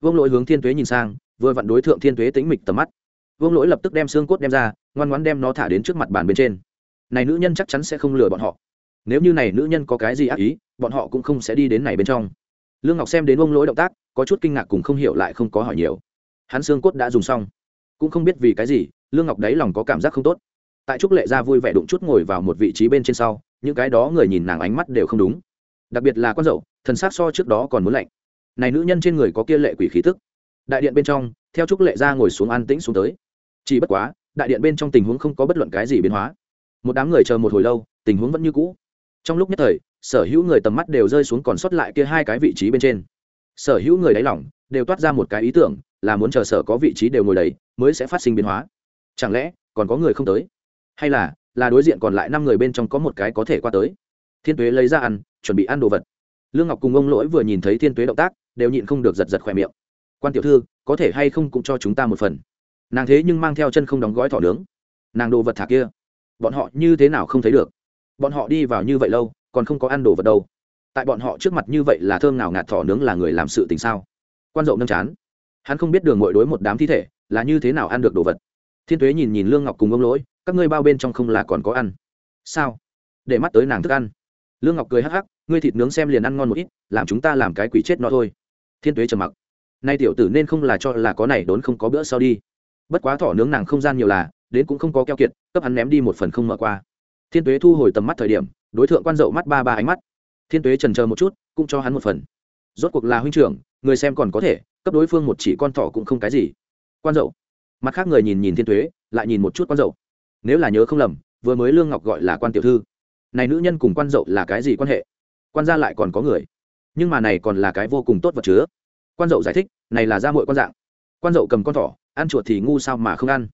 Vương lỗi hướng thiên tuế nhìn sang, vừa vặn đối thượng thiên tuế tính mịch tầm mắt. Vương lỗi lập tức đem xương cốt đem ra, ngoan ngoãn đem nó thả đến trước mặt bàn bên trên. Này nữ nhân chắc chắn sẽ không lừa bọn họ. Nếu như này nữ nhân có cái gì ác ý, bọn họ cũng không sẽ đi đến này bên trong. Lương ngọc xem đến ông lỗi động tác, có chút kinh ngạc cùng không hiểu lại không có hỏi nhiều. Hắn xương cốt đã dùng xong. Cũng không biết vì cái gì, lương ngọc đáy lòng có cảm giác không tốt tại trúc lệ gia vui vẻ đụng chút ngồi vào một vị trí bên trên sau, những cái đó người nhìn nàng ánh mắt đều không đúng. Đặc biệt là con dậu thần s á c so trước đó còn muốn lạnh. Này nữ nhân trên người có kia lệ quỷ khí tức. Đại điện bên trong, theo trúc lệ gia ngồi xuống an tĩnh xuống tới. Chỉ bất quá, đại điện bên trong tình huống không có bất luận cái gì biến hóa. Một đám người chờ một hồi lâu, tình huống vẫn như cũ. Trong lúc nhất thời, sở hữu người tầm mắt đều rơi xuống còn sót lại kia hai cái vị trí bên trên. Sở hữu người đáy lỏng đều toát ra một cái ý tưởng, là muốn chờ sở có vị trí đều ngồi đầy, mới sẽ phát sinh biến hóa. Chẳng lẽ, còn có người không tới? Hay là là đối diện còn lại năm người bên trong có một cái có thể qua tới. Thiên tuế lấy ra ăn, chuẩn bị ăn đồ vật. Lương ngọc cùng ông lỗi vừa nhìn thấy thiên tuế động tác, đều nhịn không được giật giật khỏe miệng. Quan tiểu thư, có thể hay không cũng cho chúng ta một phần? Nàng thế nhưng mang theo chân không đóng gói thỏ nướng. Nàng đồ vật thả kia. Bọn họ như thế nào không thấy được? Bọn họ đi vào như vậy lâu, còn không có ăn đồ vật đâu. Tại bọn họ trước mặt như vậy là thơm nào ngạt thỏ nướng là người làm sự tình sao? Quan dậu nâng chán. Hắn không biết đường mội đối một đám thi thể là như thế nào ăn được đồ vật. Thiên tuế nhìn nhìn lương ngọc cùng ông lỗi các ngươi bao bên trong không là còn có ăn. Sao? Để mắt tới nàng thức ăn. Lương ngọc cười hắc hắc, ngươi thịt nướng xem liền ăn ngon một ít, làm chúng ta làm cái quỷ chết nó thôi. Thiên tuế trầm mặc. Nay tiểu tử nên không là cho là có này đốn không có bữa sau đi. Bất quá thỏ nướng nàng không gian nhiều là, đến cũng không có keo kiệt, cấp hắn ném đi một phần không mở qua. Thiên tuế thu hồi tầm mắt thời điểm, đối tượng quan dậu mắt ba ba ánh mắt. Thiên tuế trần chờ một chút, cũng cho hắn một phần. Rốt cuộc là huynh trưởng, người xem còn có thể, cấp đối phương một chỉ con thỏ cũng không cái gì. Quan dậu. Mặt khác người nhìn nhìn thiên tuế, lại nhìn một chút quan dậu nếu là nhớ không lầm, vừa mới lương ngọc gọi là quan tiểu thư. Này nữ nhân cùng quan dậu là cái gì quan hệ? Quan gia lại còn có người. Nhưng mà này còn là cái vô cùng tốt vật chứa. Quan dậu giải thích, này là gia mội quan dạng. Quan dậu cầm con thỏ, ăn chuột thì ngu sao mà không ăn.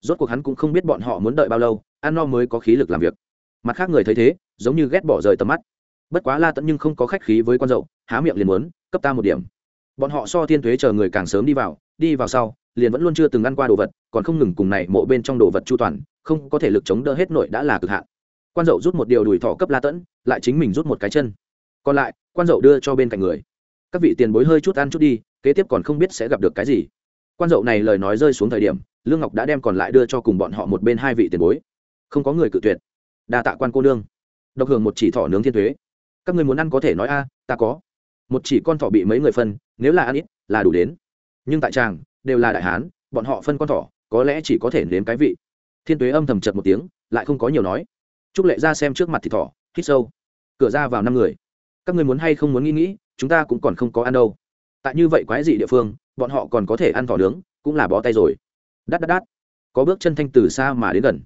Rốt cuộc hắn cũng không biết bọn họ muốn đợi bao lâu, ăn no mới có khí lực làm việc. Mặt khác người thấy thế, giống như ghét bỏ rời tầm mắt. Bất quá la tẫn nhưng không có khách khí với quan dậu, há miệng liền muốn, cấp ta một điểm. Bọn họ so thiên thuế chờ người càng sớm đi vào đi vào sau, liền vẫn luôn chưa từng ăn qua đồ vật, còn không ngừng cùng này mộ bên trong đồ vật chu toàn không có thể lực chống đỡ hết nội đã là cực hạn. Quan dậu rút một điều đùi thỏ cấp la tẫn, lại chính mình rút một cái chân. Còn lại, quan dậu đưa cho bên cạnh người. Các vị tiền bối hơi chút ăn chút đi, kế tiếp còn không biết sẽ gặp được cái gì. Quan dậu này lời nói rơi xuống thời điểm, lương ngọc đã đem còn lại đưa cho cùng bọn họ một bên hai vị tiền bối. Không có người cự tuyệt. Đa tạ quan cô nương. Độc hưởng một chỉ thỏ nướng thiên thuế. Các người muốn ăn có thể nói a, ta có. Một chỉ con thỏ bị mấy người phân, nếu là ăn ít, là đủ đến. Nhưng tại tràng, đều là đại hán, bọn họ phân con thỏ, có lẽ chỉ có thể nếm cái vị thiên tuế âm thầm chật một tiếng, lại không có nhiều nói. Trúc lệ ra xem trước mặt thì thỏ, hít sâu. Cửa ra vào năm người. Các người muốn hay không muốn nghĩ nghĩ, chúng ta cũng còn không có ăn đâu. Tại như vậy quái dị địa phương, bọn họ còn có thể ăn thỏ nướng, cũng là bó tay rồi. Đắt đắt đắt có bước chân thanh từ xa mà đến gần.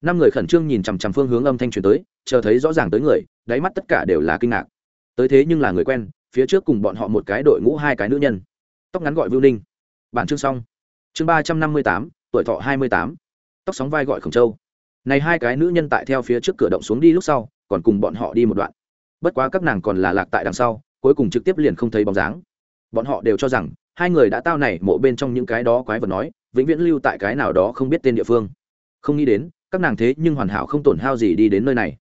Năm người khẩn trương nhìn chằm chằm phương hướng âm thanh truyền tới, chờ thấy rõ ràng tới người, đáy mắt tất cả đều là kinh ngạc. Tới thế nhưng là người quen, phía trước cùng bọn họ một cái đội ngũ hai cái nữ nhân. Tóc ngắn gọi vưu ninh. Bản chương xong. Chương ba trăm năm mươi tám, tuổi thọ hai mươi tám tóc sóng vai gọi khổng châu. Này hai cái nữ nhân tại theo phía trước cửa động xuống đi lúc sau, còn cùng bọn họ đi một đoạn. Bất quá các nàng còn là lạc tại đằng sau, cuối cùng trực tiếp liền không thấy bóng dáng. Bọn họ đều cho rằng, hai người đã tao này mộ bên trong những cái đó quái vật nói, vĩnh viễn lưu tại cái nào đó không biết tên địa phương. Không nghĩ đến, các nàng thế nhưng hoàn hảo không tổn hao gì đi đến nơi này.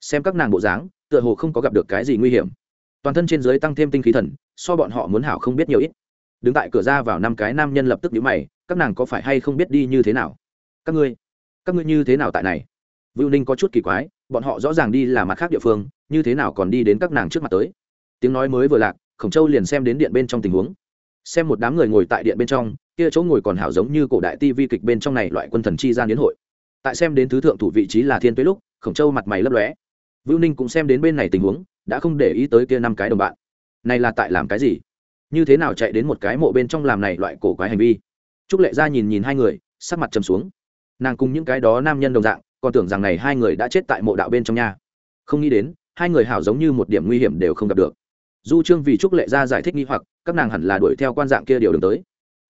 Xem các nàng bộ dáng, tựa hồ không có gặp được cái gì nguy hiểm. Toàn thân trên dưới tăng thêm tinh khí thần, so bọn họ muốn hảo không biết nhiều ít. Đứng tại cửa ra vào năm cái nam nhân lập tức nhíu mày, các nàng có phải hay không biết đi như thế nào? Các ngươi các ngươi như thế nào tại này? Vưu ninh có chút kỳ quái, bọn họ rõ ràng đi là mặt khác địa phương, như thế nào còn đi đến các nàng trước mặt tới? Tiếng nói mới vừa lạc, khổng châu liền xem đến điện bên trong tình huống. Xem một đám người ngồi tại điện bên trong, kia chỗ ngồi còn hảo giống như cổ đại ti vi kịch bên trong này loại quân thần chi gian đến hội. Tại xem đến thứ thượng thủ vị trí là thiên tuế lúc, khổng châu mặt mày lấp lóe. Vưu ninh cũng xem đến bên này tình huống, đã không để ý tới kia năm cái đồng bạn. Này là tại làm cái gì? Như thế nào chạy đến một cái mộ bên trong làm này loại cổ quái hành vi? Trúc lệ ra nhìn nhìn hai người, sắc mặt trầm xuống nàng cùng những cái đó nam nhân đồng dạng, còn tưởng rằng này hai người đã chết tại mộ đạo bên trong nhà không nghĩ đến, hai người hảo giống như một điểm nguy hiểm đều không gặp được. Du trương vì trúc lệ ra giải thích nghi hoặc, các nàng hẳn là đuổi theo quan dạng kia điều đường tới.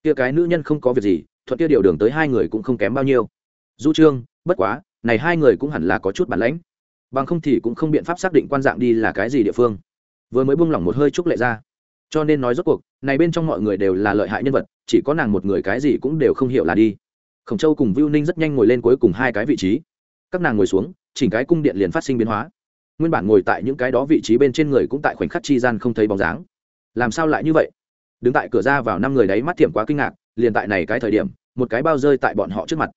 Kia cái nữ nhân không có việc gì, thuận kia điều đường tới hai người cũng không kém bao nhiêu. Du trương, bất quá, này hai người cũng hẳn là có chút bản lãnh. Bằng không thì cũng không biện pháp xác định quan dạng đi là cái gì địa phương. Vừa mới buông lỏng một hơi trúc lệ ra. Cho nên nói rốt cuộc, này bên trong mọi người đều là lợi hại nhân vật, chỉ có nàng một người cái gì cũng đều không hiểu là đi khổng châu cùng viu ninh rất nhanh ngồi lên cuối cùng hai cái vị trí. Các nàng ngồi xuống, chỉnh cái cung điện liền phát sinh biến hóa. Nguyên bản ngồi tại những cái đó vị trí bên trên người cũng tại khoảnh khắc chi gian không thấy bóng dáng. Làm sao lại như vậy? Đứng tại cửa ra vào năm người đấy mắt thiểm quá kinh ngạc, liền tại này cái thời điểm, một cái bao rơi tại bọn họ trước mặt.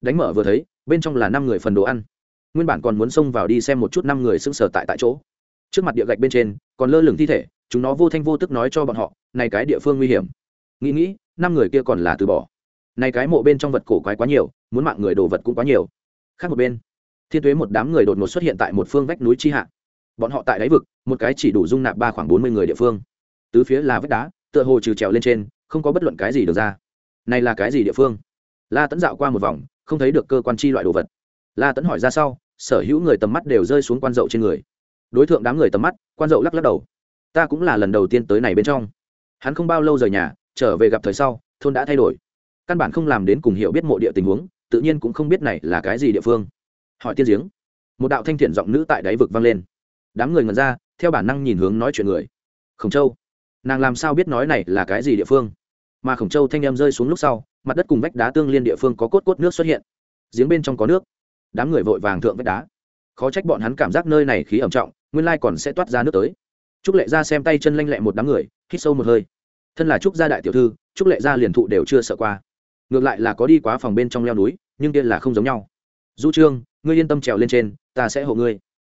Đánh mở vừa thấy, bên trong là năm người phần đồ ăn. Nguyên bản còn muốn xông vào đi xem một chút năm người sững sờ tại tại chỗ. Trước mặt địa gạch bên trên, còn lơ lửng thi thể, chúng nó vô thanh vô tức nói cho bọn họ, này cái địa phương nguy hiểm. Nghĩ nghĩ, năm người kia còn là từ bỏ này cái mộ bên trong vật cổ quái quá nhiều, muốn mạng người đồ vật cũng quá nhiều. Khác một bên, thiên tuế một đám người đột ngột xuất hiện tại một phương vách núi chi hạ. Bọn họ tại đáy vực, một cái chỉ đủ dung nạp ba khoảng bốn mươi người địa phương. Tứ phía là vách đá, tựa hồ trừ trèo lên trên, không có bất luận cái gì được ra. Này là cái gì địa phương? La tẫn dạo qua một vòng, không thấy được cơ quan chi loại đồ vật. La tẫn hỏi ra sau, sở hữu người tầm mắt đều rơi xuống quan dậu trên người. Đối tượng đám người tầm mắt, quan dậu lắc lắc đầu. Ta cũng là lần đầu tiên tới này bên trong. Hắn không bao lâu rời nhà, trở về gặp thời sau, thôn đã thay đổi căn bản không làm đến cùng hiểu biết mộ địa tình huống, tự nhiên cũng không biết này là cái gì địa phương. Hỏi tiên giếng, một đạo thanh thiện giọng nữ tại đáy vực vang lên. Đám người ngần ra, theo bản năng nhìn hướng nói chuyện người. Khổng châu, nàng làm sao biết nói này là cái gì địa phương? Mà khổng châu thanh em rơi xuống lúc sau, mặt đất cùng vách đá tương liên địa phương có cốt cốt nước xuất hiện. Giếng bên trong có nước. Đám người vội vàng thượng vách đá. Khó trách bọn hắn cảm giác nơi này khí ẩm trọng, nguyên lai còn sẽ toát ra nước tới. Trúc lệ ra xem tay chân lanh lẹ một đám người, hít sâu một hơi. Thân là trúc gia đại tiểu thư, trúc lệ gia liền thụ đều chưa sợ qua ngược lại là có đi quá phòng bên trong leo núi, nhưng kia là không giống nhau. Du trương, ngươi yên tâm trèo lên trên, ta sẽ hộ ngươi.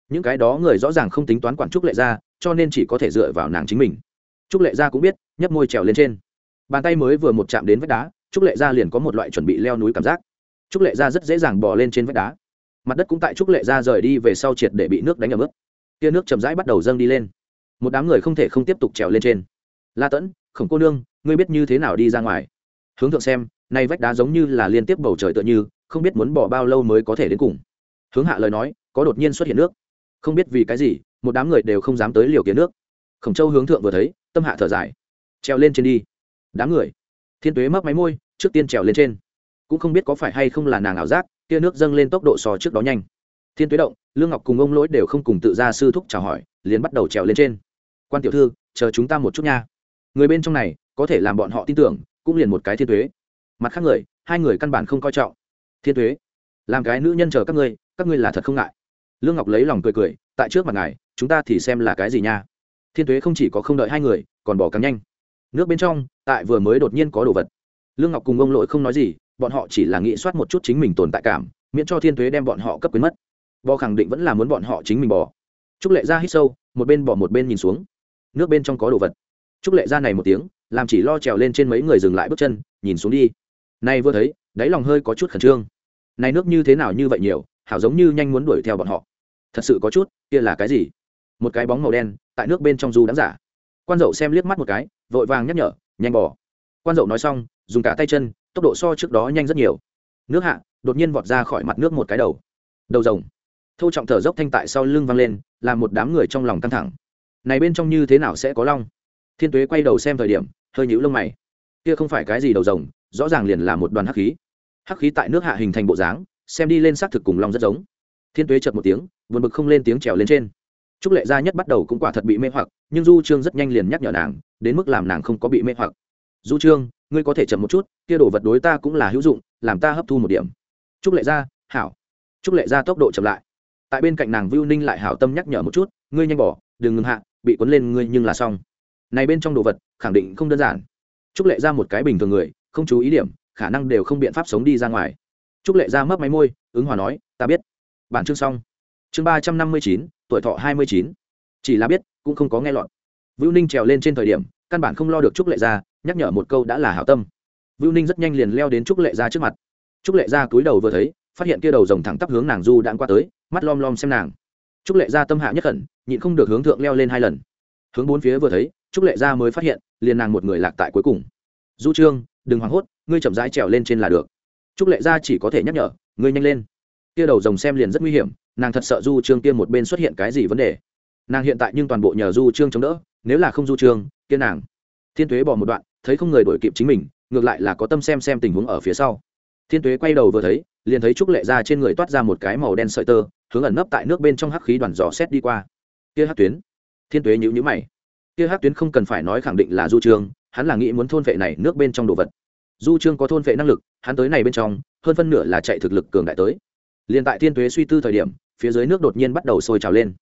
Những cái đó người rõ ràng không tính toán quản trúc lệ gia, cho nên chỉ có thể dựa vào nàng chính mình. Trúc lệ gia cũng biết, nhấp môi trèo lên trên. Bàn tay mới vừa một chạm đến vách đá, trúc lệ gia liền có một loại chuẩn bị leo núi cảm giác. Trúc lệ gia rất dễ dàng bò lên trên vách đá. Mặt đất cũng tại trúc lệ gia rời đi về sau triệt để bị nước đánh ở mức tia nước chậm rãi bắt đầu dâng đi lên. Một đám người không thể không tiếp tục trèo lên trên. La tẫn, khổng cô nương, ngươi biết như thế nào đi ra ngoài? Hướng thượng xem nay vách đá giống như là liên tiếp bầu trời tựa như, không biết muốn bỏ bao lâu mới có thể đến cùng. Hướng hạ lời nói, có đột nhiên xuất hiện nước. Không biết vì cái gì, một đám người đều không dám tới liều kiến nước. Khổng châu hướng thượng vừa thấy, tâm hạ thở dài. Trèo lên trên đi. Đám người. Thiên tuế mấp máy môi, trước tiên trèo lên trên. Cũng không biết có phải hay không là nàng ảo giác, kia nước dâng lên tốc độ sò trước đó nhanh. Thiên tuế động, lương ngọc cùng ông lỗi đều không cùng tự ra sư thúc chào hỏi, liền bắt đầu trèo lên trên. Quan tiểu thư, chờ chúng ta một chút nha. Người bên trong này, có thể làm bọn họ tin tưởng, cũng liền một cái thiên tuế mặt khác người, hai người căn bản không coi trọng. Thiên tuế, làm cái nữ nhân chờ các ngươi các ngươi là thật không ngại. Lương ngọc lấy lòng cười cười, tại trước mặt ngài, chúng ta thì xem là cái gì nha. Thiên tuế không chỉ có không đợi hai người, còn bỏ càng nhanh. Nước bên trong, tại vừa mới đột nhiên có đồ vật. Lương ngọc cùng ông lỗi không nói gì, bọn họ chỉ là nghĩ soát một chút chính mình tồn tại cảm, miễn cho thiên tuế đem bọn họ cấp quyến mất. Bò khẳng định vẫn là muốn bọn họ chính mình bỏ. trúc lệ ra hít sâu, một bên bỏ một bên nhìn xuống. Nước bên trong có đồ vật. Trúc lệ ra này một tiếng, làm chỉ lo trèo lên trên mấy người dừng lại bước chân, nhìn xuống đi nay vừa thấy, đáy lòng hơi có chút khẩn trương. Nay nước như thế nào như vậy nhiều, hảo giống như nhanh muốn đuổi theo bọn họ. Thật sự có chút, kia là cái gì? Một cái bóng màu đen, tại nước bên trong du đáng giả. Quan dậu xem liếc mắt một cái, vội vàng nhắc nhở, nhanh bỏ. Quan dậu nói xong, dùng cả tay chân, tốc độ so trước đó nhanh rất nhiều. Nước hạ, đột nhiên vọt ra khỏi mặt nước một cái đầu. Đầu rồng. Thâu trọng thở dốc thanh tại sau lưng văng lên, làm một đám người trong lòng căng thẳng. Này bên trong như thế nào sẽ có long? Thiên tuế quay đầu xem thời điểm, hơi nhũ lông mày kia không phải cái gì đầu rồng, rõ ràng liền là một đoàn hắc khí. Hắc khí tại nước hạ hình thành bộ dáng, xem đi lên xác thực cùng long rất giống. Thiên tuế chợt một tiếng vượt bực không lên tiếng trèo lên trên. Trúc lệ gia nhất bắt đầu cũng quả thật bị mê hoặc, nhưng du trương rất nhanh liền nhắc nhở nàng, đến mức làm nàng không có bị mê hoặc. Du trương, ngươi có thể chậm một chút, kia đồ vật đối ta cũng là hữu dụng, làm ta hấp thu một điểm. Trúc lệ gia, hảo. Trúc lệ gia tốc độ chậm lại. Tại bên cạnh nàng vưu ninh lại hảo tâm nhắc nhở một chút, ngươi nhanh bỏ, đừng ngừng hạ, bị cuốn lên ngươi nhưng là xong. Này bên trong đồ vật, khẳng định không đơn giản trúc lệ ra một cái bình thường người, không chú ý điểm, khả năng đều không biện pháp sống đi ra ngoài. Trúc lệ ra mấp máy môi, ứng hòa nói, ta biết. Bản chương xong. Chương ba trăm năm mươi chín, tuổi thọ hai mươi chín. Chỉ là biết, cũng không có nghe lọt. Vũ ninh trèo lên trên thời điểm, căn bản không lo được trúc lệ ra nhắc nhở một câu đã là hảo tâm. Vũ ninh rất nhanh liền leo đến trúc lệ ra trước mặt. Trúc lệ ra cúi đầu vừa thấy, phát hiện kia đầu rồng thẳng tắp hướng nàng du đạn qua tới, mắt lom lom xem nàng. Trúc lệ ra tâm hạ nhất khẩn, nhịn không được hướng thượng leo lên hai lần. Hướng bốn phía vừa thấy trúc lệ Gia mới phát hiện, liền nàng một người lạc tại cuối cùng. Du trương, đừng hoảng hốt, ngươi chậm rãi trèo lên trên là được. Trúc lệ Gia chỉ có thể nhắc nhở, ngươi nhanh lên. Kia đầu rồng xem liền rất nguy hiểm, nàng thật sợ du trương kia một bên xuất hiện cái gì vấn đề. Nàng hiện tại nhưng toàn bộ nhờ du trương chống đỡ, nếu là không du trương, kia nàng. Thiên tuế bỏ một đoạn, thấy không người đổi kịp chính mình, ngược lại là có tâm xem xem tình huống ở phía sau. Thiên tuế quay đầu vừa thấy, liền thấy trúc lệ ra trên người toát ra một cái màu đen sợi tơ, hướng ẩn nấp tại nước bên trong hắc khí đoàn giò xét đi qua. Kia hắc tuyến. Thiên tuế nhữ nhữ mày kia hắc tuyến không cần phải nói khẳng định là du trương, hắn là nghĩ muốn thôn vệ này nước bên trong đồ vật. Du trương có thôn vệ năng lực, hắn tới này bên trong, hơn phân nửa là chạy thực lực cường đại tới. Liền tại thiên tuế suy tư thời điểm, phía dưới nước đột nhiên bắt đầu sôi trào lên.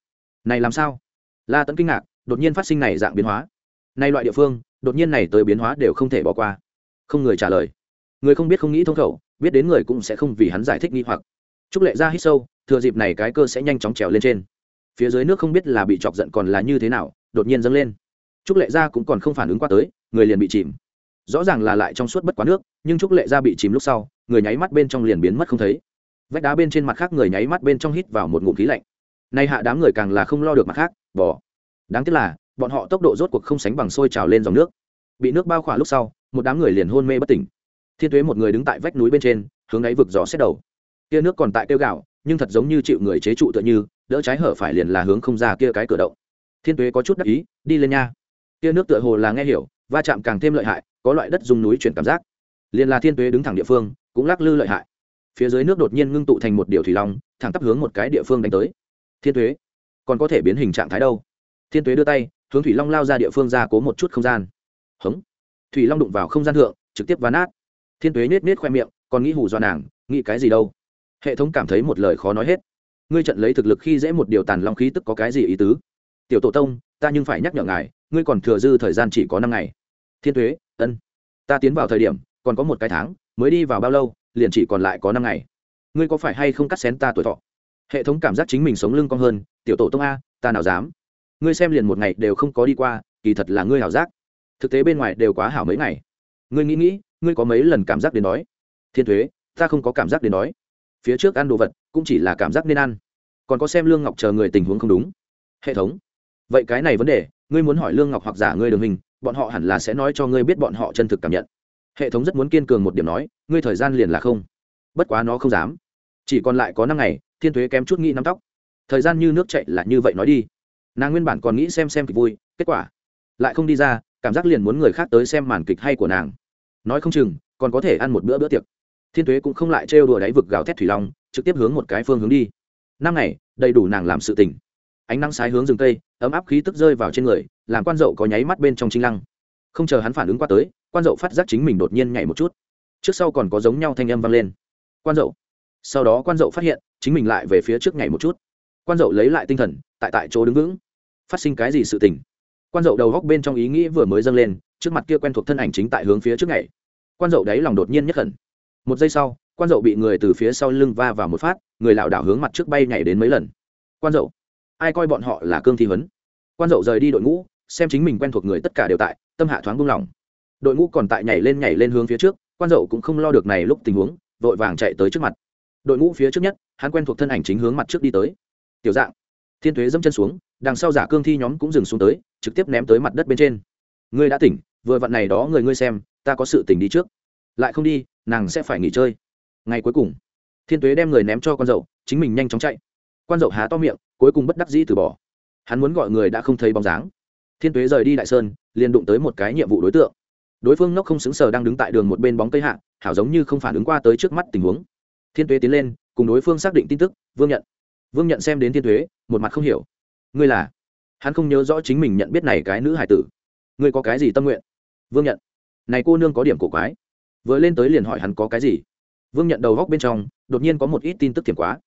Này làm sao? La tấn kinh ngạc, đột nhiên phát sinh này dạng biến hóa. Nay loại địa phương, đột nhiên này tới biến hóa đều không thể bỏ qua. Không người trả lời. Người không biết không nghĩ thông khẩu, biết đến người cũng sẽ không vì hắn giải thích nghi hoặc. Trúc lệ ra hít sâu, thừa dịp này cái cơ sẽ nhanh chóng trèo lên trên. Phía dưới nước không biết là bị chọc giận còn là như thế nào, đột nhiên dâng lên trúc lệ ra cũng còn không phản ứng qua tới, người liền bị chìm. Rõ ràng là lại trong suốt bất quá nước, nhưng trúc lệ ra bị chìm lúc sau, người nháy mắt bên trong liền biến mất không thấy. Vách đá bên trên mặt khác người nháy mắt bên trong hít vào một ngụm khí lạnh. Nay hạ đám người càng là không lo được mặt khác bỏ đáng tiếc là, bọn họ tốc độ rốt cuộc không sánh bằng sôi trào lên dòng nước. Bị nước bao khỏa lúc sau, một đám người liền hôn mê bất tỉnh. Thiên tuế một người đứng tại vách núi bên trên, hướng ấy vực gió xét đầu. Kia nước còn tại tiêu gạo nhưng thật giống như chịu người chế trụ tựa như, đỡ trái hở phải liền là hướng không ra kia cái cửa động. Thiên tuế có chút đắc ý, đi lên nha kia nước tựa hồ là nghe hiểu, va chạm càng thêm lợi hại, có loại đất dùng núi chuyển cảm giác. Liền là thiên tuế đứng thẳng địa phương, cũng lắc lư lợi hại. Phía dưới nước đột nhiên ngưng tụ thành một điều thủy long, thẳng tắp hướng một cái địa phương đánh tới. Thiên tuế, còn có thể biến hình trạng thái đâu? Thiên tuế đưa tay, hướng thủy long lao ra địa phương ra cố một chút không gian. Hống. Thủy long đụng vào không gian thượng, trực tiếp ván át thiên tuế nết nết khoe miệng, còn nghĩ hù do nàng, nghĩ cái gì đâu? Hệ thống cảm thấy một lời khó nói hết. Ngươi trận lấy thực lực khi dễ một điều tàn long khí tức có cái gì ý tứ? Tiểu tổ tông ta nhưng phải nhắc nhở ngài, ngươi còn thừa dư thời gian chỉ có năm ngày. Thiên thuế ân. Ta tiến vào thời điểm, còn có một cái tháng, mới đi vào bao lâu, liền chỉ còn lại có năm ngày. Ngươi có phải hay không cắt xén ta tuổi thọ? Hệ thống cảm giác chính mình sống lưng cong hơn, tiểu tổ tông a, ta nào dám? Ngươi xem liền một ngày đều không có đi qua, kỳ thật là ngươi hảo giác. Thực tế bên ngoài đều quá hảo mấy ngày. Ngươi nghĩ nghĩ, ngươi có mấy lần cảm giác đến đói? Thiên thuế ta không có cảm giác đến đói. Phía trước ăn đồ vật, cũng chỉ là cảm giác nên ăn. Còn có xem lương ngọc chờ người tình huống không đúng. Hệ thống vậy cái này vấn đề, ngươi muốn hỏi lương ngọc hoặc giả ngươi đường hình, bọn họ hẳn là sẽ nói cho ngươi biết bọn họ chân thực cảm nhận. Hệ thống rất muốn kiên cường một điểm nói, ngươi thời gian liền là không. Bất quá nó không dám. Chỉ còn lại có năm ngày, thiên thuế kém chút nghĩ nắm tóc. Thời gian như nước chạy là như vậy nói đi. Nàng nguyên bản còn nghĩ xem xem kịch vui, kết quả lại không đi ra, cảm giác liền muốn người khác tới xem màn kịch hay của nàng. Nói không chừng, còn có thể ăn một bữa bữa tiệc. Thiên thuế cũng không lại trêu đùa đáy vực gào thét thủy long, trực tiếp hướng một cái phương hướng đi. Năm ngày, đầy đủ nàng làm sự tỉnh ánh nắng sái hướng rừng cây, ấm áp khí tức rơi vào trên người, làm quan dậu có nháy mắt bên trong trinh lăng. Không chờ hắn phản ứng qua tới, quan dậu phát giác chính mình đột nhiên nhảy một chút. Trước sau còn có giống nhau thanh âm vang lên. Quan dậu. Sau đó quan dậu phát hiện, chính mình lại về phía trước nhảy một chút. Quan dậu lấy lại tinh thần, tại tại chỗ đứng vững. Phát sinh cái gì sự tình? Quan dậu đầu góc bên trong ý nghĩ vừa mới dâng lên, trước mặt kia quen thuộc thân ảnh chính tại hướng phía trước nhảy. Quan dậu đáy lòng đột nhiên nhất khẩn một giây sau, quan dậu bị người từ phía sau lưng va vào một phát, người lảo đảo hướng mặt trước bay nhảy đến mấy lần. Quan dậu ai coi bọn họ là cương thi huấn. Quan dậu rời đi đội ngũ, xem chính mình quen thuộc người tất cả đều tại, tâm hạ thoáng buông lỏng. Đội ngũ còn tại nhảy lên nhảy lên hướng phía trước, quan dậu cũng không lo được này lúc tình huống, vội vàng chạy tới trước mặt. Đội ngũ phía trước nhất, hắn quen thuộc thân ảnh chính hướng mặt trước đi tới. Tiểu dạng. Thiên thuế dẫm chân xuống, đằng sau giả cương thi nhóm cũng dừng xuống tới, trực tiếp ném tới mặt đất bên trên. Ngươi đã tỉnh, vừa vặn này đó người ngươi xem, ta có sự tỉnh đi trước. Lại không đi, nàng sẽ phải nghỉ chơi. Ngày cuối cùng, thiên tuế đem người ném cho con dậu, chính mình nhanh chóng chạy quan dậu há to miệng, cuối cùng bất đắc dĩ từ bỏ. Hắn muốn gọi người đã không thấy bóng dáng. Thiên tuế rời đi đại sơn, liền đụng tới một cái nhiệm vụ đối tượng. Đối phương ngốc không xứng sờ đang đứng tại đường một bên bóng cây hạ, hảo giống như không phản ứng qua tới trước mắt tình huống. Thiên tuế tiến lên, cùng đối phương xác định tin tức, vương nhận. Vương nhận xem đến thiên tuế, một mặt không hiểu. Ngươi là? Hắn không nhớ rõ chính mình nhận biết này cái nữ hải tử. Ngươi có cái gì tâm nguyện? Vương nhận. Này cô nương có điểm cổ quái. Vừa lên tới liền hỏi hắn có cái gì. Vương nhận đầu góc bên trong, đột nhiên có một ít tin tức thiểm quá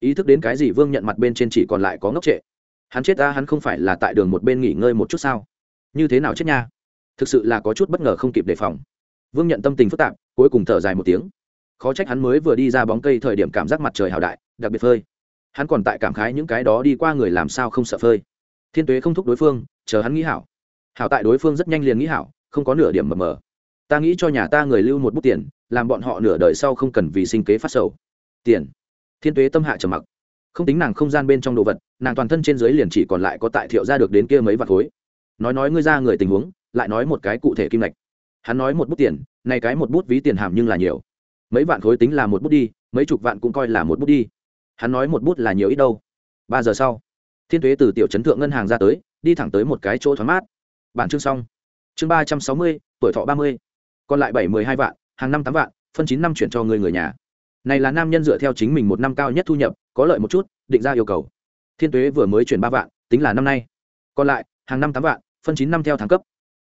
ý thức đến cái gì vương nhận mặt bên trên chỉ còn lại có ngốc trệ. Hắn chết ta, hắn không phải là tại đường một bên nghỉ ngơi một chút sao? Như thế nào chết nha? Thực sự là có chút bất ngờ không kịp đề phòng. Vương nhận tâm tình phức tạp, cuối cùng thở dài một tiếng. Khó trách hắn mới vừa đi ra bóng cây thời điểm cảm giác mặt trời hào đại, đặc biệt phơi. Hắn còn tại cảm khái những cái đó đi qua người làm sao không sợ phơi. Thiên tuế không thúc đối phương, chờ hắn nghĩ hảo. Hảo tại đối phương rất nhanh liền nghĩ hảo, không có nửa điểm mờ mờ. Ta nghĩ cho nhà ta người lưu một bút tiền, làm bọn họ nửa đời sau không cần vì sinh kế phát sầu. Tiền thiên tuế tâm hạ trầm mặc. Không tính nàng không gian bên trong đồ vật, nàng toàn thân trên dưới liền chỉ còn lại có tại thiệu ra được đến kia mấy vạt khối. Nói nói ngươi ra người tình huống, lại nói một cái cụ thể kim lệch hắn nói một bút tiền, này cái một bút ví tiền hàm nhưng là nhiều. Mấy vạn khối tính là một bút đi, mấy chục vạn cũng coi là một bút đi. Hắn nói một bút là nhiều ít đâu. Ba giờ sau, thiên thuế từ tiểu chấn thượng ngân hàng ra tới, đi thẳng tới một cái chỗ thoáng mát. Bản chương xong. Chương ba trăm sáu mươi, tuổi thọ ba mươi. Còn lại bảy mươi hai vạn, hàng năm tám vạn, phân chín năm chuyển cho người người nhà này là nam nhân dựa theo chính mình một năm cao nhất thu nhập, có lợi một chút, định ra yêu cầu. Thiên tuế vừa mới chuyển ba vạn, tính là năm nay. Còn lại, hàng năm tám vạn, phân chín năm theo tháng cấp.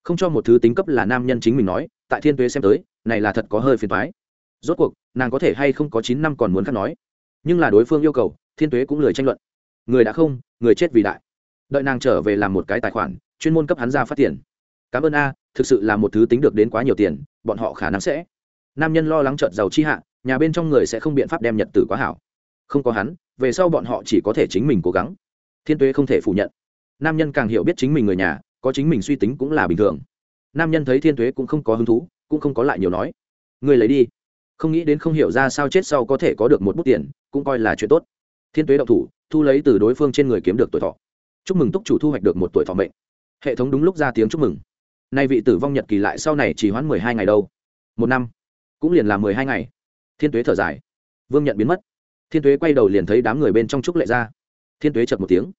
Không cho một thứ tính cấp là nam nhân chính mình nói, tại thiên tuế xem tới, này là thật có hơi phiền thoái rốt cuộc, nàng có thể hay không có chín năm còn muốn khắc nói. Nhưng là đối phương yêu cầu, thiên tuế cũng lười tranh luận. Người đã không, người chết vì đại. Đợi nàng trở về làm một cái tài khoản, chuyên môn cấp hắn ra phát tiền. Cảm ơn a, thực sự là một thứ tính được đến quá nhiều tiền, bọn họ khả năng sẽ. Nam nhân lo lắng trợt giàu chi hạ nhà bên trong người sẽ không biện pháp đem nhật tử quá hảo. Không có hắn, về sau bọn họ chỉ có thể chính mình cố gắng. Thiên tuế không thể phủ nhận. Nam nhân càng hiểu biết chính mình người nhà, có chính mình suy tính cũng là bình thường. Nam nhân thấy thiên tuế cũng không có hứng thú, cũng không có lại nhiều nói. Người lấy đi. Không nghĩ đến không hiểu ra sao chết sau có thể có được một bút tiền, cũng coi là chuyện tốt. Thiên tuế đậu thủ, thu lấy từ đối phương trên người kiếm được tuổi thọ. Chúc mừng túc chủ thu hoạch được một tuổi thọ mệnh. Hệ thống đúng lúc ra tiếng chúc mừng. Nay vị tử vong nhật kỳ lại sau này chỉ hoãn mười hai ngày đâu. Một năm. Cũng liền là mười hai ngày thiên tuế thở dài. Vương nhận biến mất. Thiên tuế quay đầu liền thấy đám người bên trong trúc lệ ra. Thiên tuế chật một tiếng.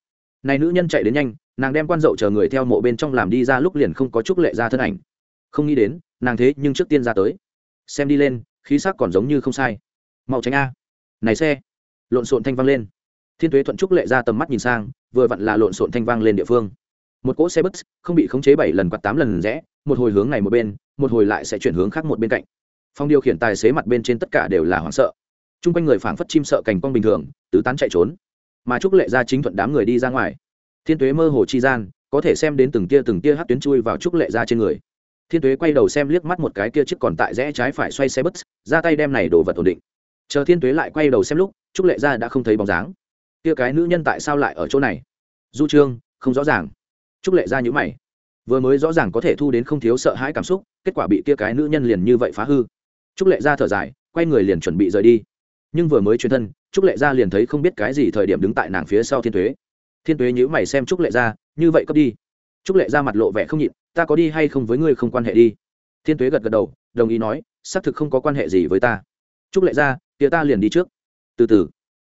Này nữ nhân chạy đến nhanh, nàng đem quan dậu chờ người theo mộ bên trong làm đi ra lúc liền không có trúc lệ ra thân ảnh. Không nghĩ đến, nàng thế nhưng trước tiên ra tới. Xem đi lên, khí sắc còn giống như không sai. Mau tránh a. Này xe. Lộn xộn thanh vang lên. Thiên tuế thuận trúc lệ ra tầm mắt nhìn sang, vừa vặn là lộn xộn thanh vang lên địa phương. Một cỗ xe bus, không bị khống chế bảy lần quạt tám lần rẽ, một hồi hướng này một bên, một hồi lại sẽ chuyển hướng khác một bên cạnh phong điều khiển tài xế mặt bên trên tất cả đều là hoảng sợ. T r u n g quanh người phảng phất chim sợ cành cong bình thường, tứ tán chạy trốn. Mà trúc lệ ra chính thuận đám người đi ra ngoài. Thiên tuế mơ hồ chi gian, có thể xem đến từng tia từng tia hát tuyến chui vào trúc lệ ra trên người. Thiên tuế quay đầu xem liếc mắt một cái kia chiếc còn tại rẽ trái phải xoay xe bus, ra tay đem này đổ vật ổn định. Chờ thiên tuế lại quay đầu xem lúc, trúc lệ ra đã không thấy bóng dáng. Kia cái nữ nhân tại sao lại ở chỗ này? Du trương, không rõ ràng. Trúc lệ ra nhữ mày. Vừa mới rõ ràng có thể thu đến không thiếu sợ hãi cảm xúc, kết quả bị kia cái nữ nhân liền như vậy phá hư trúc lệ ra thở dài, quay người liền chuẩn bị rời đi. Nhưng vừa mới chuyển thân, trúc lệ ra liền thấy không biết cái gì thời điểm đứng tại nàng phía sau thiên Tuế. thiên Tuế nhữ mày xem trúc lệ ra như vậy cấp đi. Trúc lệ ra mặt lộ vẻ không nhịn, ta có đi hay không với ngươi không quan hệ đi. Thiên Tuế gật gật đầu, đồng ý nói, xác thực không có quan hệ gì với ta. Trúc lệ ra tía ta liền đi trước. Từ từ,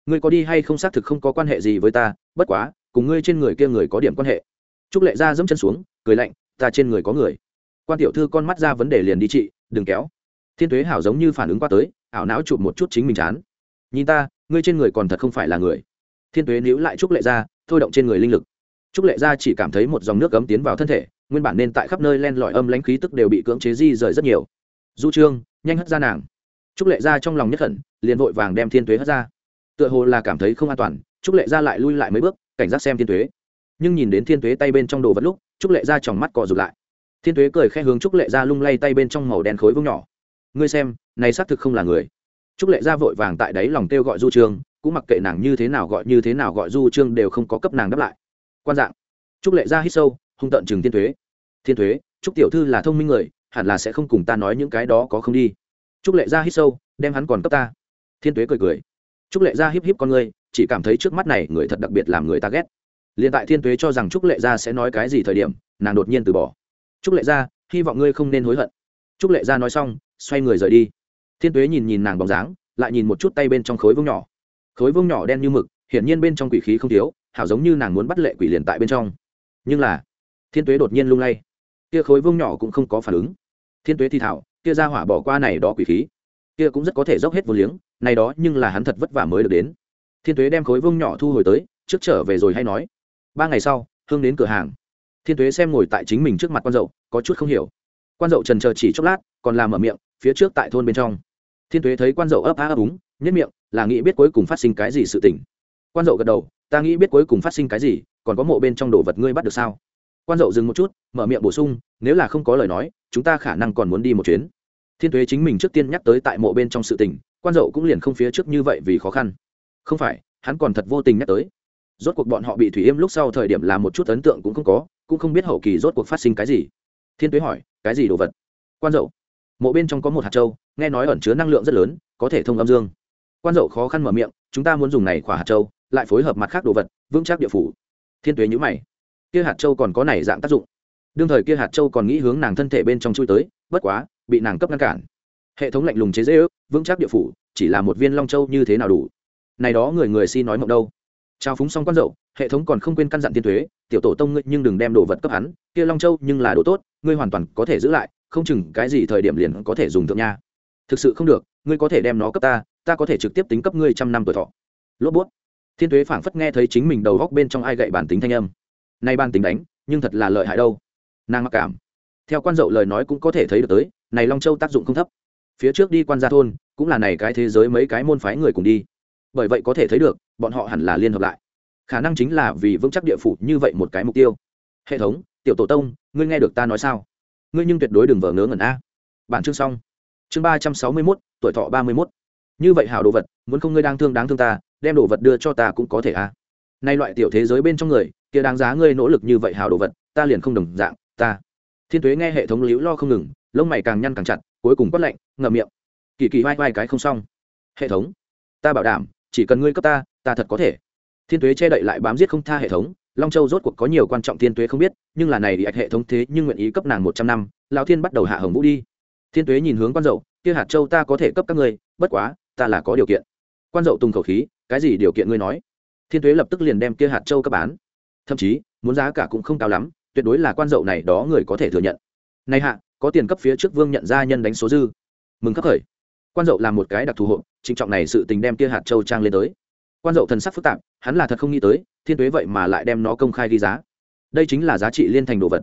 ngươi có đi hay không xác thực không có quan hệ gì với ta, bất quá, cùng ngươi trên người kia người có điểm quan hệ. Trúc lệ ra dẫm chân xuống, cười lạnh, ta trên người có người. Quan tiểu thư con mắt ra vấn đề liền đi chị đừng kéo thiên tuế hảo giống như phản ứng qua tới, ảo não chụp một chút chính mình chán. Nhìn ta, ngươi trên người còn thật không phải là người. Thiên tuế níu lại trúc lệ ra, thôi động trên người linh lực. Trúc lệ ra chỉ cảm thấy một dòng nước cấm tiến vào thân thể, nguyên bản nên tại khắp nơi len lỏi âm lãnh khí tức đều bị cưỡng chế di rời rất nhiều. Du trương, nhanh hất ra nàng. Trúc lệ ra trong lòng nhất khẩn liền vội vàng đem thiên tuế hất ra. Tựa hồ là cảm thấy không an toàn, trúc lệ ra lại lui lại mấy bước, cảnh giác xem thiên tuế. Nhưng nhìn đến thiên tuế tay bên trong đồ vật lúc, trúc lệ ra tròng mắt cọ rụt lại. Thiên tuế cười khẽ hướng trúc lệ ra lung lay tay bên trong màu đen khối vông nhỏ ngươi xem, này xác thực không là người. Trúc lệ ra vội vàng tại đấy lòng kêu gọi du trương, cũng mặc kệ nàng như thế nào gọi, như thế nào gọi du trương đều không có cấp nàng đáp lại. Quan dạng. Trúc lệ ra hít sâu, hung tận chừng thiên thuế. Thiên thuế, trúc tiểu thư là thông minh người, hẳn là sẽ không cùng ta nói những cái đó có không đi. Trúc lệ ra hít sâu, đem hắn còn cấp ta. Thiên thuế cười cười. Trúc lệ ra híp híp con ngươi, chỉ cảm thấy trước mắt này người thật đặc biệt làm người ta ghét. Liền tại thiên tuế cho rằng trúc lệ gia sẽ nói cái gì thời điểm, nàng đột nhiên từ bỏ. Trúc lệ gia, hy vọng ngươi không nên hối hận trúc lệ gia nói xong, xoay người rời đi. Thiên tuế nhìn nhìn nàng bóng dáng, lại nhìn một chút tay bên trong khối vương nhỏ. Khối vương nhỏ đen như mực, hiển nhiên bên trong quỷ khí không thiếu, hảo giống như nàng muốn bắt lệ quỷ liền tại bên trong. Nhưng là, thiên tuế đột nhiên lung lay. Kia khối vương nhỏ cũng không có phản ứng. Thiên tuế thì thảo, kia ra hỏa bỏ qua này đó quỷ khí. Kia cũng rất có thể dốc hết vô liếng, này đó nhưng là hắn thật vất vả mới được đến. Thiên tuế đem khối vương nhỏ thu hồi tới, trước trở về rồi hay nói. Ba ngày sau, hương đến cửa hàng. Thiên tuế xem ngồi tại chính mình trước mặt quan dậu, có chút không hiểu quan dậu trần chờ chỉ chốc lát, còn làm ở miệng, phía trước tại thôn bên trong. Thiên tuế thấy quan dậu ấp á ấp úng nhất miệng, là nghĩ biết cuối cùng phát sinh cái gì sự tình. Quan dậu gật đầu, ta nghĩ biết cuối cùng phát sinh cái gì, còn có mộ bên trong đồ vật ngươi bắt được sao? Quan dậu dừng một chút, mở miệng bổ sung, nếu là không có lời nói, chúng ta khả năng còn muốn đi một chuyến. Thiên tuế chính mình trước tiên nhắc tới tại mộ bên trong sự tình, quan dậu cũng liền không phía trước như vậy vì khó khăn. Không phải, hắn còn thật vô tình nhắc tới. Rốt cuộc bọn họ bị thủy im lúc sau thời điểm làm một chút ấn tượng cũng không có, cũng không biết hậu kỳ rốt cuộc phát sinh cái gì. Thiên tuế hỏi cái gì đồ vật? Quan dậu. Mộ bên trong có một hạt trâu, nghe nói ẩn chứa năng lượng rất lớn, có thể thông âm dương. Quan dậu khó khăn mở miệng, chúng ta muốn dùng này khỏa hạt trâu, lại phối hợp mặt khác đồ vật, vững chắc địa phủ. Thiên tuế nhữ mày. Kia hạt trâu còn có này dạng tác dụng. Đương thời kia hạt trâu còn nghĩ hướng nàng thân thể bên trong chui tới, bất quá, bị nàng cấp ngăn cản. Hệ thống lạnh lùng chế dễ ước vững chắc địa phủ, chỉ là một viên long châu như thế nào đủ? Này đó người người si nói mộng đâu. Trao phúng xong quan dậu hệ thống còn không quên căn dặn tiên thuế, tiểu tổ tông ngươi nhưng đừng đem đồ vật cấp hắn, kia long châu nhưng là đồ tốt, ngươi hoàn toàn có thể giữ lại, không chừng cái gì thời điểm liền có thể dùng thượng nha. Thực sự không được, ngươi có thể đem nó cấp ta ta có thể trực tiếp tính cấp ngươi trăm năm tuổi thọ. Lốp bút. Thiên thuế phảng phất nghe thấy chính mình đầu góc bên trong ai gậy bản tính thanh âm. Nay ban tính đánh, nhưng thật là lợi hại đâu. Nàng mặc cảm. Theo quan dậu lời nói cũng có thể thấy được tới, này long châu tác dụng không thấp. Phía trước đi quan gia thôn, cũng là này cái thế giới mấy cái môn phái người cùng đi. Bởi vậy có thể thấy được, bọn họ hẳn là liên hợp lại khả năng chính là vì vững chắc địa phủ như vậy một cái mục tiêu. Hệ thống, tiểu tổ tông, ngươi nghe được ta nói sao? Ngươi nhưng tuyệt đối đừng vờ ngớ ngẩn a. Bản chương xong. Chương ba trăm sáu mươi mốt, tuổi thọ ba mươi mốt. Như vậy hảo đồ vật, muốn không ngươi đang thương đáng thương ta, đem đồ vật đưa cho ta cũng có thể a. Nay loại tiểu thế giới bên trong người, kia đáng giá ngươi nỗ lực như vậy hảo đồ vật, ta liền không đồng dạng, ta. Thiên tuế nghe hệ thống liễu lo không ngừng, lông mày càng nhăn càng chặt, cuối cùng quất lạnh, ngậm miệng. Kỳ kỳ vai vai cái không xong. Hệ thống, ta bảo đảm, chỉ cần ngươi cấp ta ta thật có thể thiên tuế che đậy lại bám giết không tha hệ thống, long châu rốt cuộc có nhiều quan trọng thiên tuế không biết, nhưng là này bị ạch hệ thống thế nhưng nguyện ý cấp nàng một trăm năm, lão thiên bắt đầu hạ hồng vũ đi. Thiên tuế nhìn hướng quan dậu, kia hạt châu ta có thể cấp các ngươi, bất quá, ta là có điều kiện. Quan dậu tùng khẩu khí, cái gì điều kiện ngươi nói? Thiên tuế lập tức liền đem kia hạt châu cấp bán. Thậm chí, muốn giá cả cũng không cao lắm, tuyệt đối là quan dậu này đó người có thể thừa nhận. Nay hạ, có tiền cấp phía trước vương nhận ra nhân đánh số dư. Mừng khắc khởi. Quan dậu làm một cái đặc thù hộ, trịnh trọng này sự tình đem kia hạt châu trang lên tới quan dậu thần sắc phức tạp, hắn là thật không nghĩ tới, thiên tuế vậy mà lại đem nó công khai ghi giá. Đây chính là giá trị liên thành đồ vật.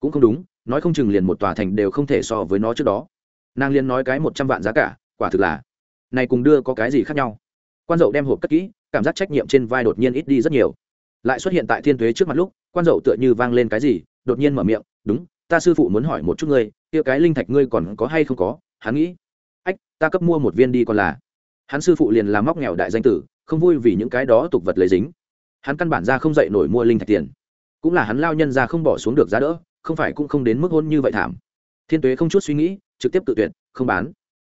Cũng không đúng, nói không chừng liền một tòa thành đều không thể so với nó trước đó. Nàng liên nói cái một trăm vạn giá cả, quả thực là, này cùng đưa có cái gì khác nhau? Quan dậu đem hộp cất kỹ, cảm giác trách nhiệm trên vai đột nhiên ít đi rất nhiều. Lại xuất hiện tại thiên tuế trước mặt lúc, quan dậu tựa như vang lên cái gì, đột nhiên mở miệng, đúng, ta sư phụ muốn hỏi một chút ngươi, kia cái linh thạch ngươi còn có hay không có? Hắn nghĩ, ách, ta cấp mua một viên đi còn là. Hắn sư phụ liền làm móc nghèo đại danh tử không vui vì những cái đó tục vật lấy dính. Hắn căn bản ra không dậy nổi mua linh thạch tiền. Cũng là hắn lao nhân ra không bỏ xuống được giá đỡ, không phải cũng không đến mức hôn như vậy thảm. Thiên tuế không chút suy nghĩ, trực tiếp tự tuyệt, không bán.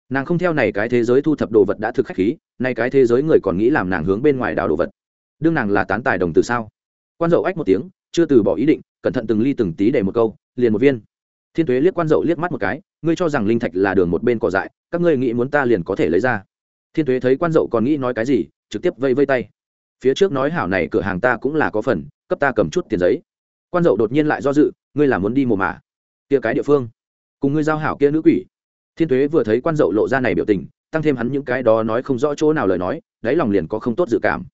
Nàng không theo này cái thế giới thu thập đồ vật đã thực khách khí nay cái thế giới người còn nghĩ làm nàng hướng bên ngoài đào đồ vật. Đương nàng là tán tài đồng từ sao? Quan dậu ách một tiếng, chưa từ bỏ ý định, cẩn thận từng ly từng tí để một câu, liền một viên. Thiên tuế liếc quan dậu liếc mắt một cái, ngươi cho rằng linh thạch là đường một bên cỏ dại, các ngươi nghĩ muốn ta liền có thể lấy ra. Thiên tuế thấy quan dậu còn nghĩ nói cái gì trực tiếp vây vây tay. Phía trước nói hảo này cửa hàng ta cũng là có phần, cấp ta cầm chút tiền giấy. Quan dậu đột nhiên lại do dự, ngươi là muốn đi mồ mả? Kia cái địa phương. Cùng ngươi giao hảo kia nữ quỷ. Thiên tuế vừa thấy quan dậu lộ ra này biểu tình, tăng thêm hắn những cái đó nói không rõ chỗ nào lời nói, đáy lòng liền có không tốt dự cảm.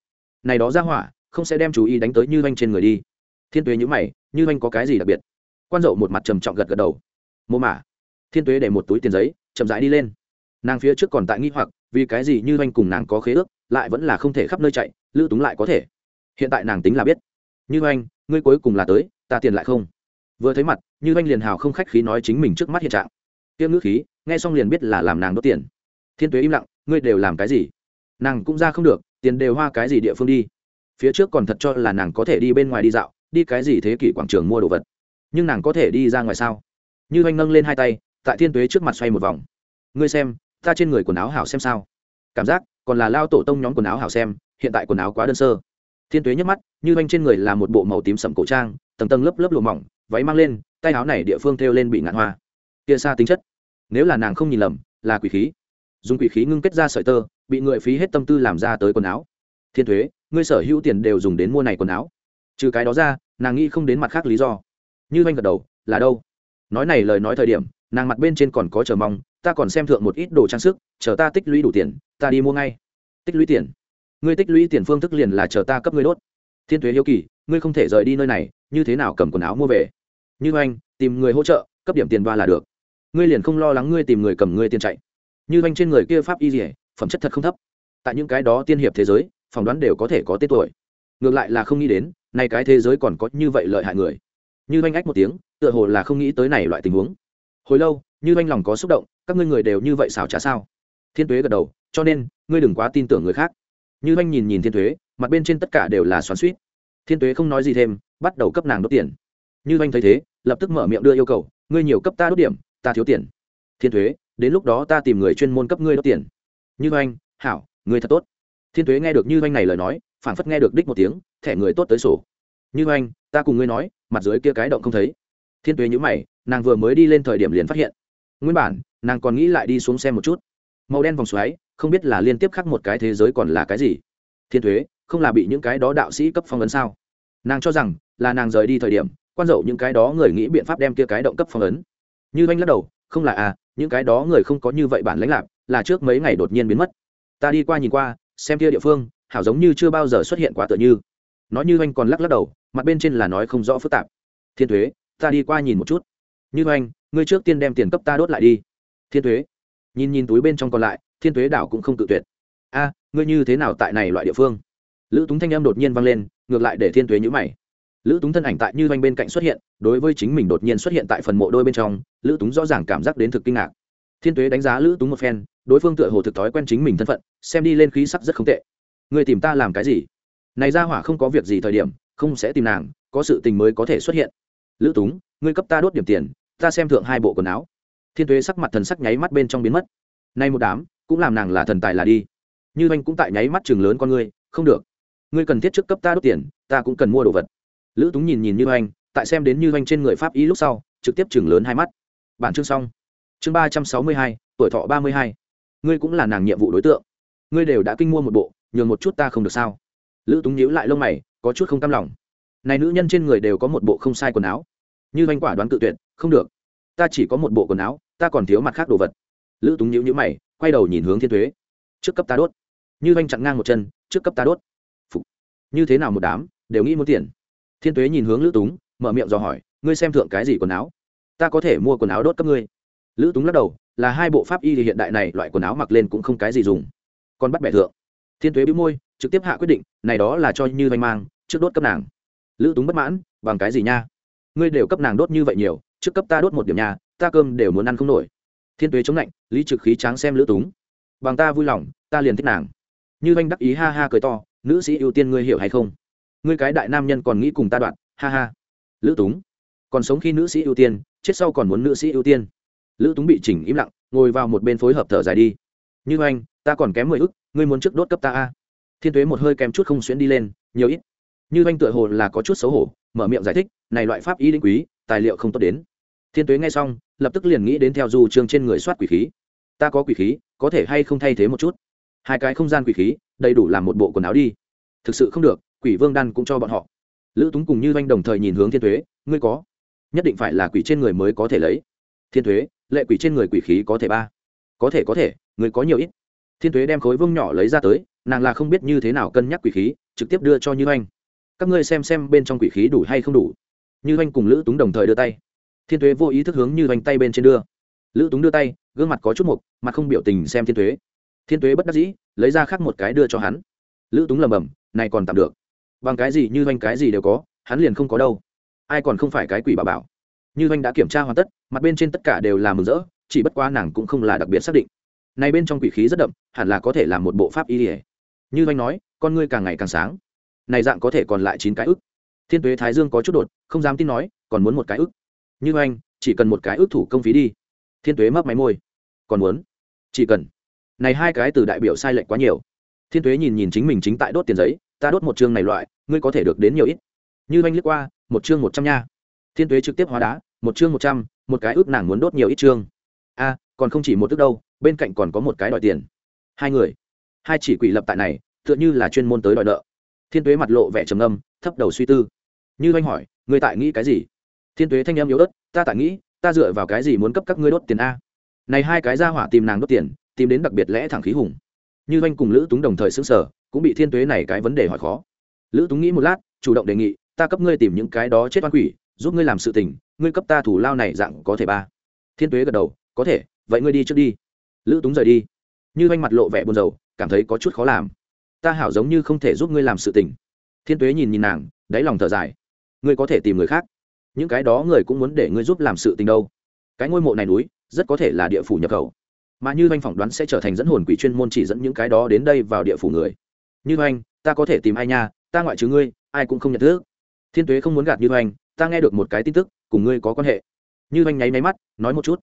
Này đó ra hỏa, không sẽ đem chú ý đánh tới như anh trên người đi. Thiên tuế nhữ mày, như anh có cái gì đặc biệt? Quan dậu một mặt trầm trọng gật gật đầu. Mô mả? Thiên tuế để một túi tiền giấy, chậm rãi đi lên. Nàng phía trước còn tại nghi hoặc, vì cái gì như anh cùng nàng có khế ước lại vẫn là không thể khắp nơi chạy, lữ túng lại có thể. Hiện tại nàng tính là biết. Như anh, ngươi cuối cùng là tới, ta tiền lại không. Vừa thấy mặt, như anh liền hào không khách khí nói chính mình trước mắt hiện trạng. Tiêm ngữ khí, nghe xong liền biết là làm nàng đốt tiền. Thiên tuế im lặng, ngươi đều làm cái gì? Nàng cũng ra không được, tiền đều hoa cái gì địa phương đi? Phía trước còn thật cho là nàng có thể đi bên ngoài đi dạo, đi cái gì thế kỷ quảng trường mua đồ vật. Nhưng nàng có thể đi ra ngoài sao? Như anh nâng lên hai tay, tại thiên tuế trước mặt xoay một vòng. Ngươi xem, ta trên người quần áo hảo xem sao. Cảm giác còn là lao tổ tông nhóm quần áo hảo xem, hiện tại quần áo quá đơn sơ. Thiên tuế nhắc mắt, như anh trên người là một bộ màu tím sậm cổ trang, tầng tầng lớp lớp lụa mỏng, váy mang lên, tay áo này địa phương thêu lên bị ngạn hoa. Kia xa tính chất. Nếu là nàng không nhìn lầm, là quỷ khí. Dùng quỷ khí ngưng kết ra sợi tơ, bị người phí hết tâm tư làm ra tới quần áo. Thiên thuế ngươi sở hữu tiền đều dùng đến mua này quần áo. Trừ cái đó ra, nàng nghĩ không đến mặt khác lý do. Như anh gật đầu, là đâu? Nói này lời nói thời điểm, nàng mặt bên trên còn có chờ mong, ta còn xem thượng một ít đồ trang sức, chờ ta tích lũy đủ tiền ta đi mua ngay. Tích lũy tiền. Ngươi tích lũy tiền phương thức liền là chờ ta cấp ngươi đốt. Thiên thuế hiếu kỳ, ngươi không thể rời đi nơi này, như thế nào cầm quần áo mua về? Như anh tìm người hỗ trợ, cấp điểm tiền đoa là được. Ngươi liền không lo lắng ngươi tìm người cầm ngươi tiền chạy. Như anh trên người kia pháp y dỉa phẩm chất thật không thấp. Tại những cái đó tiên hiệp thế giới, phỏng đoán đều có thể có tên tuổi. Ngược lại là không nghĩ đến, nay cái thế giới còn có như vậy lợi hại người. Như anh ách một tiếng, tựa hồ là không nghĩ tới này loại tình huống. Hồi lâu, như anh lòng có xúc động, các ngươi người đều như vậy xảo trả sao? Thiên tuế gật đầu cho nên, ngươi đừng quá tin tưởng người khác. Như anh nhìn nhìn thiên tuế mặt bên trên tất cả đều là xoắn suýt thiên tuế không nói gì thêm, bắt đầu cấp nàng đốt tiền. Như anh thấy thế, lập tức mở miệng đưa yêu cầu, ngươi nhiều cấp ta đốt điểm, ta thiếu tiền. Thiên thuế, đến lúc đó ta tìm người chuyên môn cấp ngươi đốt tiền. Như anh hảo, ngươi thật tốt. Thiên thuế nghe được như anh này lời nói phản phất nghe được đích một tiếng, thẻ người tốt tới sổ. Như anh ta cùng ngươi nói, mặt dưới kia cái động không thấy. Thiên tuế nhữ mày, nàng vừa mới đi lên thời điểm liền phát hiện. Nguyên bản, nàng còn nghĩ lại đi xuống xem một chút. Màu đen vòng xoáy không biết là liên tiếp khắc một cái thế giới còn là cái gì. Thiên thuế, không là bị những cái đó đạo sĩ cấp phong ấn sao? Nàng cho rằng là nàng rời đi thời điểm, quan dậu những cái đó người nghĩ biện pháp đem kia cái động cấp phong ấn. Như anh lắc đầu, không là à những cái đó người không có như vậy bản lãnh lạc, là trước mấy ngày đột nhiên biến mất. Ta đi qua nhìn qua, xem kia địa phương, hảo giống như chưa bao giờ xuất hiện quá tựa như. Nói như anh còn lắc lắc đầu, mặt bên trên là nói không rõ phức tạp. Thiên thuế, ta đi qua nhìn một chút. Như anh, ngươi trước tiên đem tiền cấp ta đốt lại đi. Thiên thuế, nhìn nhìn túi bên trong còn lại thiên thuế đảo cũng không tự tuyệt. A, ngươi như thế nào tại này loại địa phương? Lữ túng thanh em đột nhiên vang lên, ngược lại để thiên thuế nhữ mày. Lữ túng thân ảnh tại như doanh bên cạnh xuất hiện, đối với chính mình đột nhiên xuất hiện tại phần mộ đôi bên trong, lữ túng rõ ràng cảm giác đến thực kinh ngạc. Thiên tuế đánh giá lữ túng một phen, đối phương tựa hồ thực thói quen chính mình thân phận, xem đi lên khí sắc rất không tệ. Người tìm ta làm cái gì? Này ra hỏa không có việc gì thời điểm, không sẽ tìm nàng, có sự tình mới có thể xuất hiện. Lữ túng, ngươi cấp ta đốt điểm tiền, ta xem thượng hai bộ quần áo. Thiên tuế sắc mặt thần sắc nháy mắt bên trong biến mất. Nay một đám cũng làm nàng là thần tài là đi. Như anh cũng tại nháy mắt chừng lớn con ngươi, không được, ngươi cần thiết trước cấp ta đốt tiền, ta cũng cần mua đồ vật. Lữ túng nhìn nhìn như anh, tại xem đến như anh trên người pháp ý lúc sau, trực tiếp chừng lớn hai mắt. Bản chương xong. Chương ba trăm sáu mươi hai, tuổi thọ ba mươi hai. Ngươi cũng là nàng nhiệm vụ đối tượng. Ngươi đều đã kinh mua một bộ, nhường một chút ta không được sao? Lữ túng nhíu lại lông mày, có chút không cam lòng. Này nữ nhân trên người đều có một bộ không sai quần áo. Như anh quả đoán tự tuyệt, không được, ta chỉ có một bộ quần áo, ta còn thiếu mặt khác đồ vật. Lữ túng nhíu nhíu mày quay đầu nhìn hướng thiên thuế trước cấp ta đốt. Như anh chặn ngang một chân, trước cấp ta đốt. Phục. như thế nào một đám, đều nghĩ muốn tiền. Thiên tuế nhìn hướng lữ túng, mở miệng dò hỏi, ngươi xem thượng cái gì quần áo? Ta có thể mua quần áo đốt cấp ngươi. Lữ túng lắc đầu, là hai bộ pháp y thì hiện đại này, loại quần áo mặc lên cũng không cái gì dùng. Còn bắt bẻ thượng. Thiên tuế bĩu môi, trực tiếp hạ quyết định, này đó là cho như anh mang, trước đốt cấp nàng. Lữ túng bất mãn, bằng cái gì nha? Ngươi đều cấp nàng đốt như vậy nhiều, trước cấp ta đốt một điểm nhà ta cơm đều muốn ăn không nổi thiên tuế chống lạnh, lý trực khí tráng xem lữ túng. Bằng ta vui lòng, ta liền thích nàng. Như anh đắc ý ha ha cười to, nữ sĩ ưu tiên ngươi hiểu hay không? Ngươi cái đại nam nhân còn nghĩ cùng ta đoạn, ha ha. Lữ túng. Còn sống khi nữ sĩ ưu tiên, chết sau còn muốn nữ sĩ ưu tiên. Lữ túng bị chỉnh im lặng, ngồi vào một bên phối hợp thở dài đi. Như anh ta còn kém mười ức, ngươi muốn trước đốt cấp ta a? Thiên tuế một hơi kém chút không xuyến đi lên, nhiều ít. Như anh tựa hồ là có chút xấu hổ, mở miệng giải thích, này loại pháp ý định quý, tài liệu không tốt đến. Thiên tuế nghe xong lập tức liền nghĩ đến theo du trường trên người soát quỷ khí. Ta có quỷ khí, có thể hay không thay thế một chút? Hai cái không gian quỷ khí, đầy đủ làm một bộ quần áo đi. Thực sự không được, quỷ vương đan cũng cho bọn họ. Lữ túng cùng như doanh đồng thời nhìn hướng thiên thuế, ngươi có? Nhất định phải là quỷ trên người mới có thể lấy. Thiên thuế, lệ quỷ trên người quỷ khí có thể ba. Có thể có thể ngươi có nhiều ít. Thiên thuế đem khối vương nhỏ lấy ra tới, nàng là không biết như thế nào cân nhắc quỷ khí, trực tiếp đưa cho như doanh các ngươi xem xem bên trong quỷ khí đủ hay không đủ. Như doanh cùng lữ túng đồng thời đưa tay thiên thuế vô ý thức hướng như vành tay bên trên đưa. Lữ túng đưa tay, gương mặt có chút mục, mặt không biểu tình xem thiên thuế thiên thuế bất đắc dĩ, lấy ra khác một cái đưa cho hắn. Lữ túng lầm bầm này còn tạm được. Bằng cái gì, như doanh cái gì đều có, hắn liền không có đâu. Ai còn không phải cái quỷ bà bảo. Như doanh đã kiểm tra hoàn tất, mặt bên trên tất cả đều là mừng rỡ, chỉ bất quá nàng cũng không là đặc biệt xác định. Này bên trong quỷ khí rất đậm, hẳn là có thể làm một bộ pháp y ỉa như doanh nói, con ngươi càng ngày càng sáng. Này dạng có thể còn lại chín cái ức. Thiên tuế thái dương có chút đột, không dám tin nói, còn muốn một cái ức như anh, chỉ cần một cái ước thủ công phí đi. Thiên tuế mấp máy môi. Còn muốn? Chỉ cần. Này hai cái từ đại biểu sai lệch quá nhiều. Thiên tuế nhìn nhìn chính mình chính tại đốt tiền giấy, ta đốt một chương này loại, ngươi có thể được đến nhiều ít. Như anh lướt qua, một chương một trăm nha. Thiên tuế trực tiếp hóa đá, một chương một trăm, một cái ước nàng muốn đốt nhiều ít chương. A, còn không chỉ một ước đâu, bên cạnh còn có một cái đòi tiền. Hai người. Hai chỉ quỷ lập tại này, tựa như là chuyên môn tới đòi nợ. Thiên tuế mặt lộ vẻ trầm âm thấp đầu suy tư. Như anh hỏi, ngươi tại nghĩ cái gì? Thiên tuế thanh em yếu ớt, ta tại nghĩ, ta dựa vào cái gì muốn cấp các ngươi đốt tiền a? Này hai cái ra hỏa tìm nàng đốt tiền, tìm đến đặc biệt lẽ thẳng khí hùng. Như anh cùng lữ túng đồng thời xứng sở cũng bị thiên tuế này cái vấn đề hỏi khó. Lữ túng nghĩ một lát, chủ động đề nghị, ta cấp ngươi tìm những cái đó chết oan quỷ, giúp ngươi làm sự tình, ngươi cấp ta thủ lao này dạng có thể ba? Thiên tuế gật đầu, có thể, vậy ngươi đi trước đi. Lữ túng rời đi. Như anh mặt lộ vẻ buồn rầu, cảm thấy có chút khó làm. Ta hảo giống như không thể giúp ngươi làm sự tình. Thiên tuế nhìn nhìn nàng, đáy lòng thở dài. Ngươi có thể tìm người khác những cái đó người cũng muốn để ngươi giúp làm sự tình đâu. Cái ngôi mộ này núi, rất có thể là địa phủ nhập khẩu. Mà như anh phỏng đoán sẽ trở thành dẫn hồn quỷ chuyên môn chỉ dẫn những cái đó đến đây vào địa phủ người. Như anh ta có thể tìm ai nha? Ta ngoại trừ ngươi, ai cũng không nhận thức. Thiên tuế không muốn gạt như anh ta nghe được một cái tin tức, cùng ngươi có quan hệ. Như anh nháy máy mắt, nói một chút.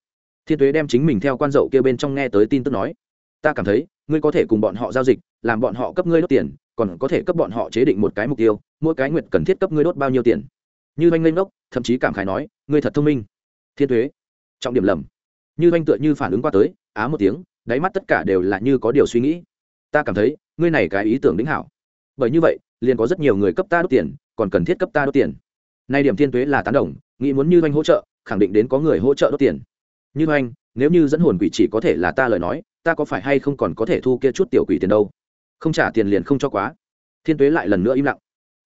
Thiên tuế đem chính mình theo quan dậu kia bên trong nghe tới tin tức nói. Ta cảm thấy, ngươi có thể cùng bọn họ giao dịch, làm bọn họ cấp ngươi đốt tiền, còn có thể cấp bọn họ chế định một cái mục tiêu, mỗi cái nguyện cần thiết cấp ngươi đốt bao nhiêu tiền như anh lên ngốc, thậm chí cảm khải nói, ngươi thật thông minh. Thiên thuế trọng điểm lầm. Như anh tựa như phản ứng qua tới, á một tiếng, đáy mắt tất cả đều là như có điều suy nghĩ. Ta cảm thấy, ngươi này cái ý tưởng đính hảo. Bởi như vậy, liền có rất nhiều người cấp ta đốt tiền, còn cần thiết cấp ta đốt tiền. Nay điểm thiên tuế là tán đồng, nghĩ muốn như anh hỗ trợ, khẳng định đến có người hỗ trợ đốt tiền. Như anh nếu như dẫn hồn quỷ chỉ có thể là ta lời nói, ta có phải hay không còn có thể thu kia chút tiểu quỷ tiền đâu? Không trả tiền liền không cho quá. Thiên tuế lại lần nữa im lặng.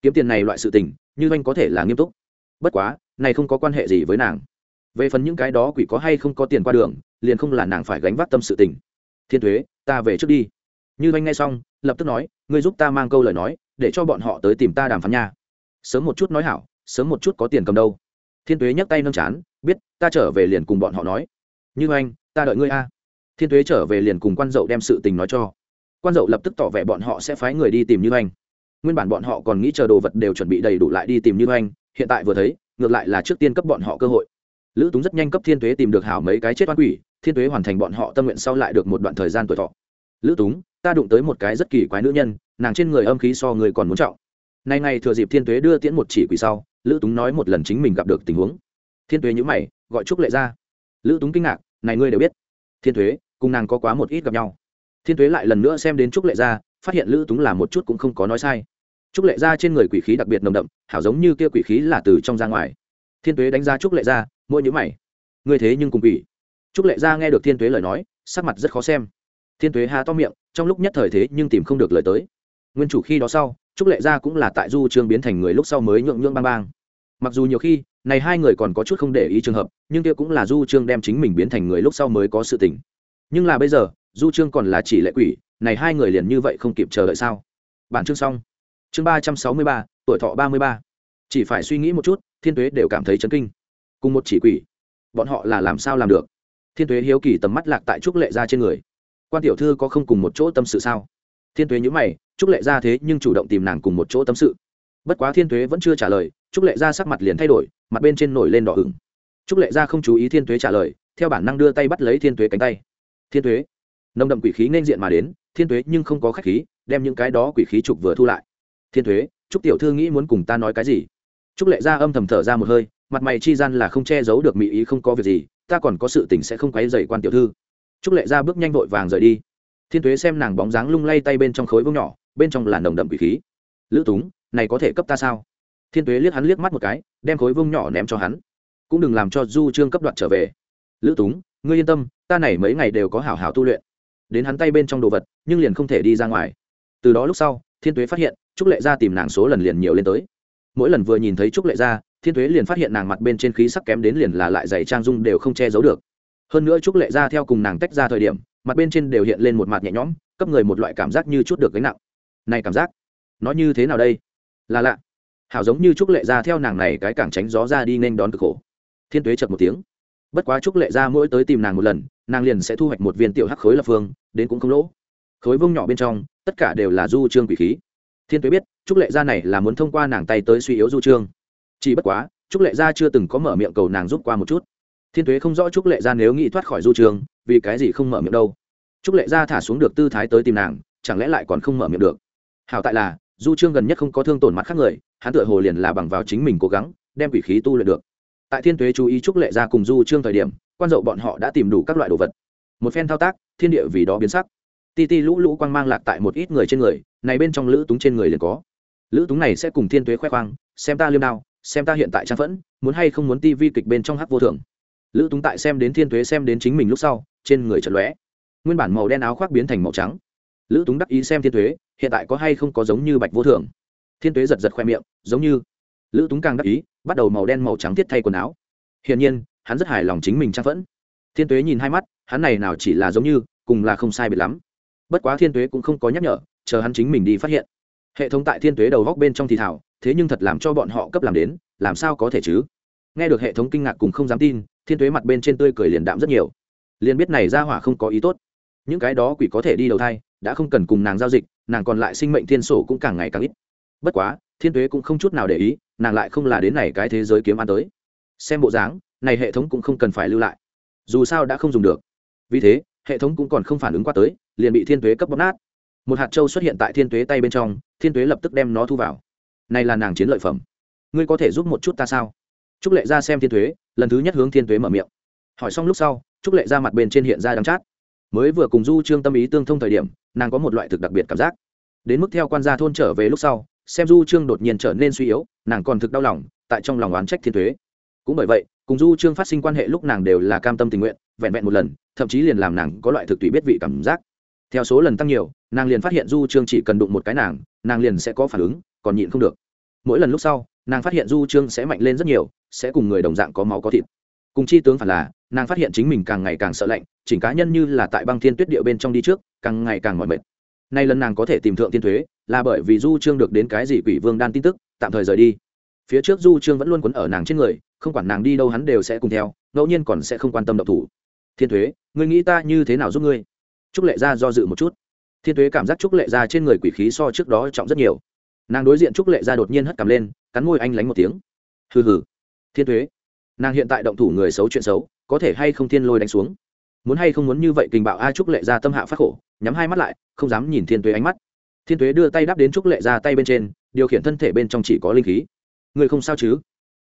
Kiếm tiền này loại sự tình, như anh có thể là nghiêm túc bất quá, này không có quan hệ gì với nàng. Về phần những cái đó quỷ có hay không có tiền qua đường, liền không là nàng phải gánh vác tâm sự tình. Thiên thuế ta về trước đi. Như anh nghe xong, lập tức nói, ngươi giúp ta mang câu lời nói, để cho bọn họ tới tìm ta đàm phán nha. Sớm một chút nói hảo, sớm một chút có tiền cầm đâu. Thiên tuế nhấc tay nâng chán, biết, ta trở về liền cùng bọn họ nói. Như anh, ta đợi ngươi a. Thiên tuế trở về liền cùng quan dậu đem sự tình nói cho. Quan dậu lập tức tỏ vẻ bọn họ sẽ phái người đi tìm như anh. Nguyên bản bọn họ còn nghĩ chờ đồ vật đều chuẩn bị đầy đủ lại đi tìm như anh hiện tại vừa thấy, ngược lại là trước tiên cấp bọn họ cơ hội. Lữ túng rất nhanh cấp thiên tuế tìm được hảo mấy cái chết oan quỷ, thiên tuế hoàn thành bọn họ tâm nguyện sau lại được một đoạn thời gian tuổi thọ. Lữ túng, ta đụng tới một cái rất kỳ quái nữ nhân, nàng trên người âm khí so người còn muốn trọng. Nay ngày thừa dịp thiên tuế đưa tiễn một chỉ quỷ sau, lữ túng nói một lần chính mình gặp được tình huống. Thiên tuế nhữ mày, gọi trúc lệ ra. Lữ túng kinh ngạc, này ngươi đều biết. Thiên tuế, cùng nàng có quá một ít gặp nhau. Thiên tuế lại lần nữa xem đến trúc lệ ra, phát hiện lữ túng là một chút cũng không có nói sai trúc lệ ra trên người quỷ khí đặc biệt nồng đậm, hảo giống như kia quỷ khí là từ trong ra ngoài. Thiên tuế đánh giá trúc lệ ra mỗi nhữ mày. Ngươi thế nhưng cùng quỷ. Trúc lệ ra nghe được thiên tuế lời nói, sắc mặt rất khó xem. Thiên tuế há to miệng, trong lúc nhất thời thế nhưng tìm không được lời tới. Nguyên chủ khi đó sau, trúc lệ gia cũng là tại du trương biến thành người lúc sau mới nhượng nhượng bang bang. Mặc dù nhiều khi, này hai người còn có chút không để ý trường hợp, nhưng kia cũng là du trương đem chính mình biến thành người lúc sau mới có sự tình. Nhưng là bây giờ, du trương còn là chỉ lệ quỷ, này hai người liền như vậy không kịp chờ đợi sao? Bản chương xong chương ba trăm sáu mươi ba, tuổi thọ ba mươi ba. Chỉ phải suy nghĩ một chút, thiên tuế đều cảm thấy chấn kinh. Cùng một chỉ quỷ, bọn họ là làm sao làm được? Thiên tuế hiếu kỳ tầm mắt lạc tại trúc lệ gia trên người. Quan tiểu thư có không cùng một chỗ tâm sự sao? Thiên tuế nhữ mày, trúc lệ ra thế nhưng chủ động tìm nàng cùng một chỗ tâm sự. Bất quá thiên tuế vẫn chưa trả lời, trúc lệ ra sắc mặt liền thay đổi, mặt bên trên nổi lên đỏ ửng. Trúc lệ ra không chú ý thiên tuế trả lời, theo bản năng đưa tay bắt lấy thiên tuế cánh tay. Thiên tuế. Nồng đậm quỷ khí nên diện mà đến, thiên tuế nhưng không có khách khí, đem những cái đó quỷ khí trục vừa thu lại thiên thuế, trúc tiểu thư nghĩ muốn cùng ta nói cái gì? Trúc lệ ra âm thầm thở ra một hơi, mặt mày chi gian là không che giấu được mỹ ý không có việc gì, ta còn có sự tình sẽ không quấy dày quan tiểu thư. Trúc lệ ra bước nhanh vội vàng rời đi. Thiên thuế xem nàng bóng dáng lung lay tay bên trong khối vương nhỏ, bên trong là nồng đậm quỷ khí. Lữ túng, này có thể cấp ta sao? Thiên thuế liếc hắn liếc mắt một cái, đem khối vông nhỏ ném cho hắn. Cũng đừng làm cho du trương cấp đoạt trở về. Lữ túng, ngươi yên tâm, ta này mấy ngày đều có hảo hảo tu luyện. Đến hắn tay bên trong đồ vật, nhưng liền không thể đi ra ngoài. Từ đó lúc sau, thiên tuế phát hiện trúc lệ gia tìm nàng số lần liền nhiều lên tới. Mỗi lần vừa nhìn thấy trúc lệ gia, thiên tuế liền phát hiện nàng mặt bên trên khí sắc kém đến liền là lại giày trang dung đều không che giấu được. Hơn nữa trúc lệ gia theo cùng nàng tách ra thời điểm, mặt bên trên đều hiện lên một mặt nhẹ nhõm, cấp người một loại cảm giác như chút được gánh nặng. Này cảm giác, nó như thế nào đây? Là lạ. Hảo giống như trúc lệ Gia theo nàng này cái cảng tránh gió ra đi nên đón cực khổ. Thiên tuế chật một tiếng. Bất quá trúc lệ Gia mỗi tới tìm nàng một lần, nàng liền sẽ thu hoạch một viên tiểu hắc khối lập phương, đến cũng không lỗ. Khối vông nhỏ bên trong, tất cả đều là du trương quỷ khí thiên tuế biết trúc lệ gia này là muốn thông qua nàng tay tới suy yếu du trương. Chỉ bất quá trúc lệ gia chưa từng có mở miệng cầu nàng giúp qua một chút. Thiên tuế không rõ trúc lệ gia nếu nghĩ thoát khỏi du Trường, vì cái gì không mở miệng đâu. Trúc lệ gia thả xuống được tư thái tới tìm nàng chẳng lẽ lại còn không mở miệng được? Hảo tại là du trương gần nhất không có thương tổn mặt khác người hắn tựa hồ liền là bằng vào chính mình cố gắng đem quỷ khí tu luyện được. Tại thiên tuế chú ý trúc lệ gia cùng du trương thời điểm quan dậu bọn họ đã tìm đủ các loại đồ vật. Một phen thao tác thiên địa vì đó biến sắc ti ti lũ lũ quang mang lạc tại một ít người trên người, này bên trong lữ túng trên người liền có. Lữ túng này sẽ cùng thiên tuế khoe khoang, xem ta liêm đao, xem ta hiện tại trang phẫn, muốn hay không muốn ti vi kịch bên trong hát vô thường lữ túng tại xem đến thiên tuế xem đến chính mình lúc sau, trên người chật lóe. Nguyên bản màu đen áo khoác biến thành màu trắng. Lữ túng đắc ý xem thiên tuế, hiện tại có hay không có giống như bạch vô thường thiên tuế giật giật khoe miệng, giống như. Lữ túng càng đắc ý, bắt đầu màu đen màu trắng thiết thay quần áo. Hiển nhiên, hắn rất hài lòng chính mình trang phẫn. Thiên tuế nhìn hai mắt, hắn này nào chỉ là giống như, cùng là không sai biệt lắm bất quá thiên tuế cũng không có nhắc nhở, chờ hắn chính mình đi phát hiện. Hệ thống tại thiên tuế đầu góc bên trong thì thảo, thế nhưng thật làm cho bọn họ cấp làm đến, làm sao có thể chứ? Nghe được hệ thống kinh ngạc cùng không dám tin, thiên tuế mặt bên trên tươi cười liền đạm rất nhiều. Liền biết này ra hỏa không có ý tốt. Những cái đó quỷ có thể đi đầu thai, đã không cần cùng nàng giao dịch, nàng còn lại sinh mệnh thiên sổ cũng càng ngày càng ít. Bất quá, thiên tuế cũng không chút nào để ý, nàng lại không là đến này cái thế giới kiếm ăn tới. Xem bộ dáng, này hệ thống cũng không cần phải lưu lại. Dù sao đã không dùng được. Vì thế, hệ thống cũng còn không phản ứng qua tới liền bị thiên tuế cấp bóp nát. Một hạt trâu xuất hiện tại thiên tuế tay bên trong, thiên tuế lập tức đem nó thu vào. Này là nàng chiến lợi phẩm. Ngươi có thể giúp một chút ta sao? Trúc lệ ra xem thiên tuế, lần thứ nhất hướng thiên tuế mở miệng. Hỏi xong lúc sau, trúc lệ ra mặt bên trên hiện ra đắng chát. Mới vừa cùng du trương tâm ý tương thông thời điểm, nàng có một loại thực đặc biệt cảm giác. Đến mức theo quan gia thôn trở về lúc sau, xem du trương đột nhiên trở nên suy yếu, nàng còn thực đau lòng, tại trong lòng oán trách thiên thuế cũng bởi vậy, cùng du trương phát sinh quan hệ lúc nàng đều là cam tâm tình nguyện, vẹn vẹn một lần, thậm chí liền làm nàng có loại thực tùy biết vị cảm giác theo số lần tăng nhiều, nàng liền phát hiện du trương chỉ cần đụng một cái nàng nàng liền sẽ có phản ứng, còn nhịn không được. Mỗi lần lúc sau, nàng phát hiện du trương sẽ mạnh lên rất nhiều, sẽ cùng người đồng dạng có máu có thịt. Cùng chi tướng phản là, nàng phát hiện chính mình càng ngày càng sợ lạnh, chỉnh cá nhân như là tại băng thiên tuyết địa bên trong đi trước, càng ngày càng mỏi mệt. Nay lần nàng có thể tìm thượng tiên thuế, là bởi vì du trương được đến cái gì quỷ vương đan tin tức, tạm thời rời đi. Phía trước du trương vẫn luôn quấn ở nàng trên người, không quản nàng đi đâu hắn đều sẽ cùng theo, ngẫu nhiên còn sẽ không quan tâm độc thủ. Thiên thuế, ngươi nghĩ ta như thế nào giúp ngươi? Trúc lệ gia do dự một chút. Thiên Tuế cảm giác trúc lệ gia trên người quỷ khí so trước đó trọng rất nhiều. Nàng đối diện trúc lệ gia đột nhiên hất cầm lên cắn môi anh lánh một tiếng. Hừ hừ. Thiên Tuế, nàng hiện tại động thủ người xấu chuyện xấu có thể hay không thiên lôi đánh xuống? Muốn hay không muốn như vậy kình bạo a trúc lệ Gia tâm hạ phát khổ nhắm hai mắt lại không dám nhìn thiên tuế ánh mắt. Thiên tuế đưa tay đắp đến trúc lệ Gia tay bên trên điều khiển thân thể bên trong chỉ có linh khí. Người không sao chứ?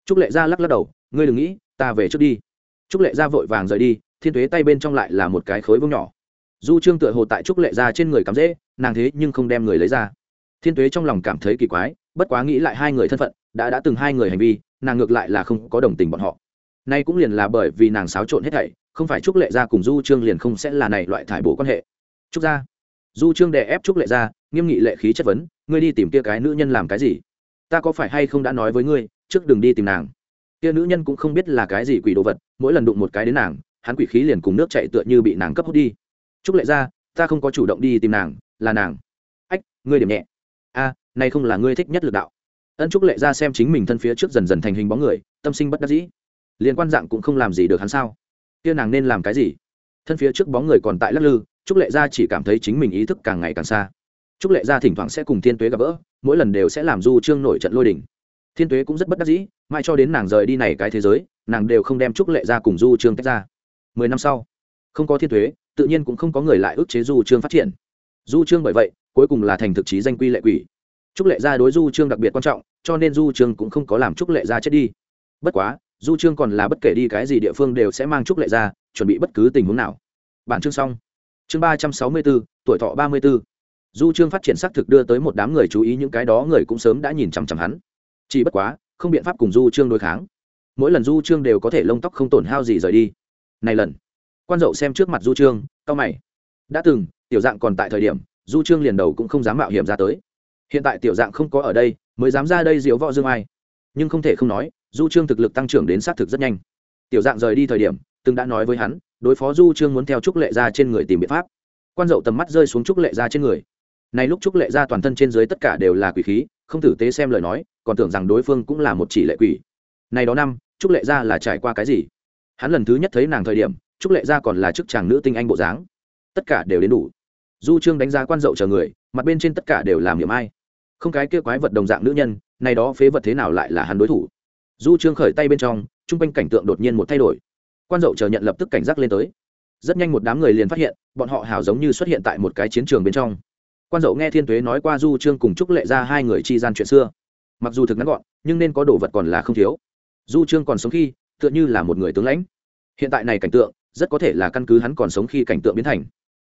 Trúc lệ Gia lắc lắc đầu ngươi đừng nghĩ ta về trước đi. Trúc lệ Gia vội vàng rời đi thiên tuế tay bên trong lại là một cái khối vương nhỏ du trương tựa hồ tại trúc lệ ra trên người cắm dễ nàng thế nhưng không đem người lấy ra. Thiên tuế trong lòng cảm thấy kỳ quái, bất quá nghĩ lại hai người thân phận, đã đã từng hai người hành vi, nàng ngược lại là không có đồng tình bọn họ. Nay cũng liền là bởi vì nàng xáo trộn hết thảy, không phải trúc lệ gia cùng du trương liền không sẽ là này loại thải bổ quan hệ. Trúc gia. Du trương đè ép trúc lệ gia nghiêm nghị lệ khí chất vấn, ngươi đi tìm kia cái nữ nhân làm cái gì? Ta có phải hay không đã nói với ngươi, trước đừng đi tìm nàng. Kia nữ nhân cũng không biết là cái gì quỷ đồ vật, mỗi lần đụng một cái đến nàng, hắn quỷ khí liền cùng nước chạy tựa như bị nàng cấp hút đi trúc lệ gia ta không có chủ động đi tìm nàng, là nàng. Ách, ngươi điểm nhẹ. A, này không là ngươi thích nhất lực đạo. Ân trúc lệ gia xem chính mình thân phía trước dần dần thành hình bóng người, tâm sinh bất đắc dĩ. Liên quan dạng cũng không làm gì được hắn sao? Kia nàng nên làm cái gì? Thân phía trước bóng người còn tại lắc lư, trúc lệ gia chỉ cảm thấy chính mình ý thức càng ngày càng xa. Trúc lệ gia thỉnh thoảng sẽ cùng thiên tuế gặp gỡ, mỗi lần đều sẽ làm du trương nổi trận lôi đình. Thiên tuế cũng rất bất đắc dĩ mai cho đến nàng rời đi này cái thế giới, nàng đều không đem trúc lệ gia cùng du trương tách ra. Mười năm sau, không có thiên tuế tự nhiên cũng không có người lại ức chế du trương phát triển. Du trương bởi vậy, cuối cùng là thành thực chí danh quy lệ quỷ. Trúc lệ gia đối du trương đặc biệt quan trọng, cho nên du trương cũng không có làm trúc lệ gia chết đi. Bất quá, du trương còn là bất kể đi cái gì địa phương đều sẽ mang trúc lệ gia, chuẩn bị bất cứ tình huống nào. Bản chương xong. Chương ba trăm sáu mươi bốn, tuổi thọ ba mươi b ố du trương phát triển xác thực đưa tới một đám người chú ý, những cái đó người cũng sớm đã nhìn chằm chằm hắn. Chỉ bất quá, không biện pháp cùng du trương đối kháng. Mỗi lần du trương đều có thể lông tóc không tổn hao gì rời đi. Này lần quan dậu xem trước mặt du trương, cao mày. Đã từng, tiểu dạng còn tại thời điểm, du trương liền đầu cũng không dám mạo hiểm ra tới. Hiện tại tiểu dạng không có ở đây, mới dám ra đây diếu võ dương ai. Nhưng không thể không nói, du trương thực lực tăng trưởng đến xác thực rất nhanh. Tiểu dạng rời đi thời điểm, từng đã nói với hắn, đối phó du trương muốn theo trúc lệ ra trên người tìm biện pháp. Quan dậu tầm mắt rơi xuống trúc lệ ra trên người. Này lúc trúc lệ ra toàn thân trên dưới tất cả đều là quỷ khí, không tử tế xem lời nói, còn tưởng rằng đối phương cũng là một chỉ lệ quỷ. Này đó năm, trúc lệ ra là trải qua cái gì? Hắn lần thứ nhất thấy nàng thời điểm trúc lệ ra còn là chức chàng nữ tinh anh bộ dáng. Tất cả đều đến đủ. Du trương đánh giá quan dậu chờ người, mặt bên trên tất cả đều làm niệm ai. Không cái kia quái vật đồng dạng nữ nhân, này đó phế vật thế nào lại là hắn đối thủ? Du trương khởi tay bên trong t r u n g quanh cảnh tượng đột nhiên một thay đổi. Quan dậu chờ nhận lập tức cảnh giác lên tới. Rất nhanh một đám người liền phát hiện, bọn họ hào giống như xuất hiện tại một cái chiến trường bên trong. Quan dậu nghe thiên tuế nói qua du trương cùng trúc lệ ra hai người chi gian chuyện xưa. Mặc dù thực ngắn gọn, nhưng nên có đồ vật còn là không thiếu. Du trương còn sống khi, tựa như là một người tướng lãnh. Hiện tại này cảnh tượng rất có thể là căn cứ hắn còn sống khi cảnh tượng biến thành.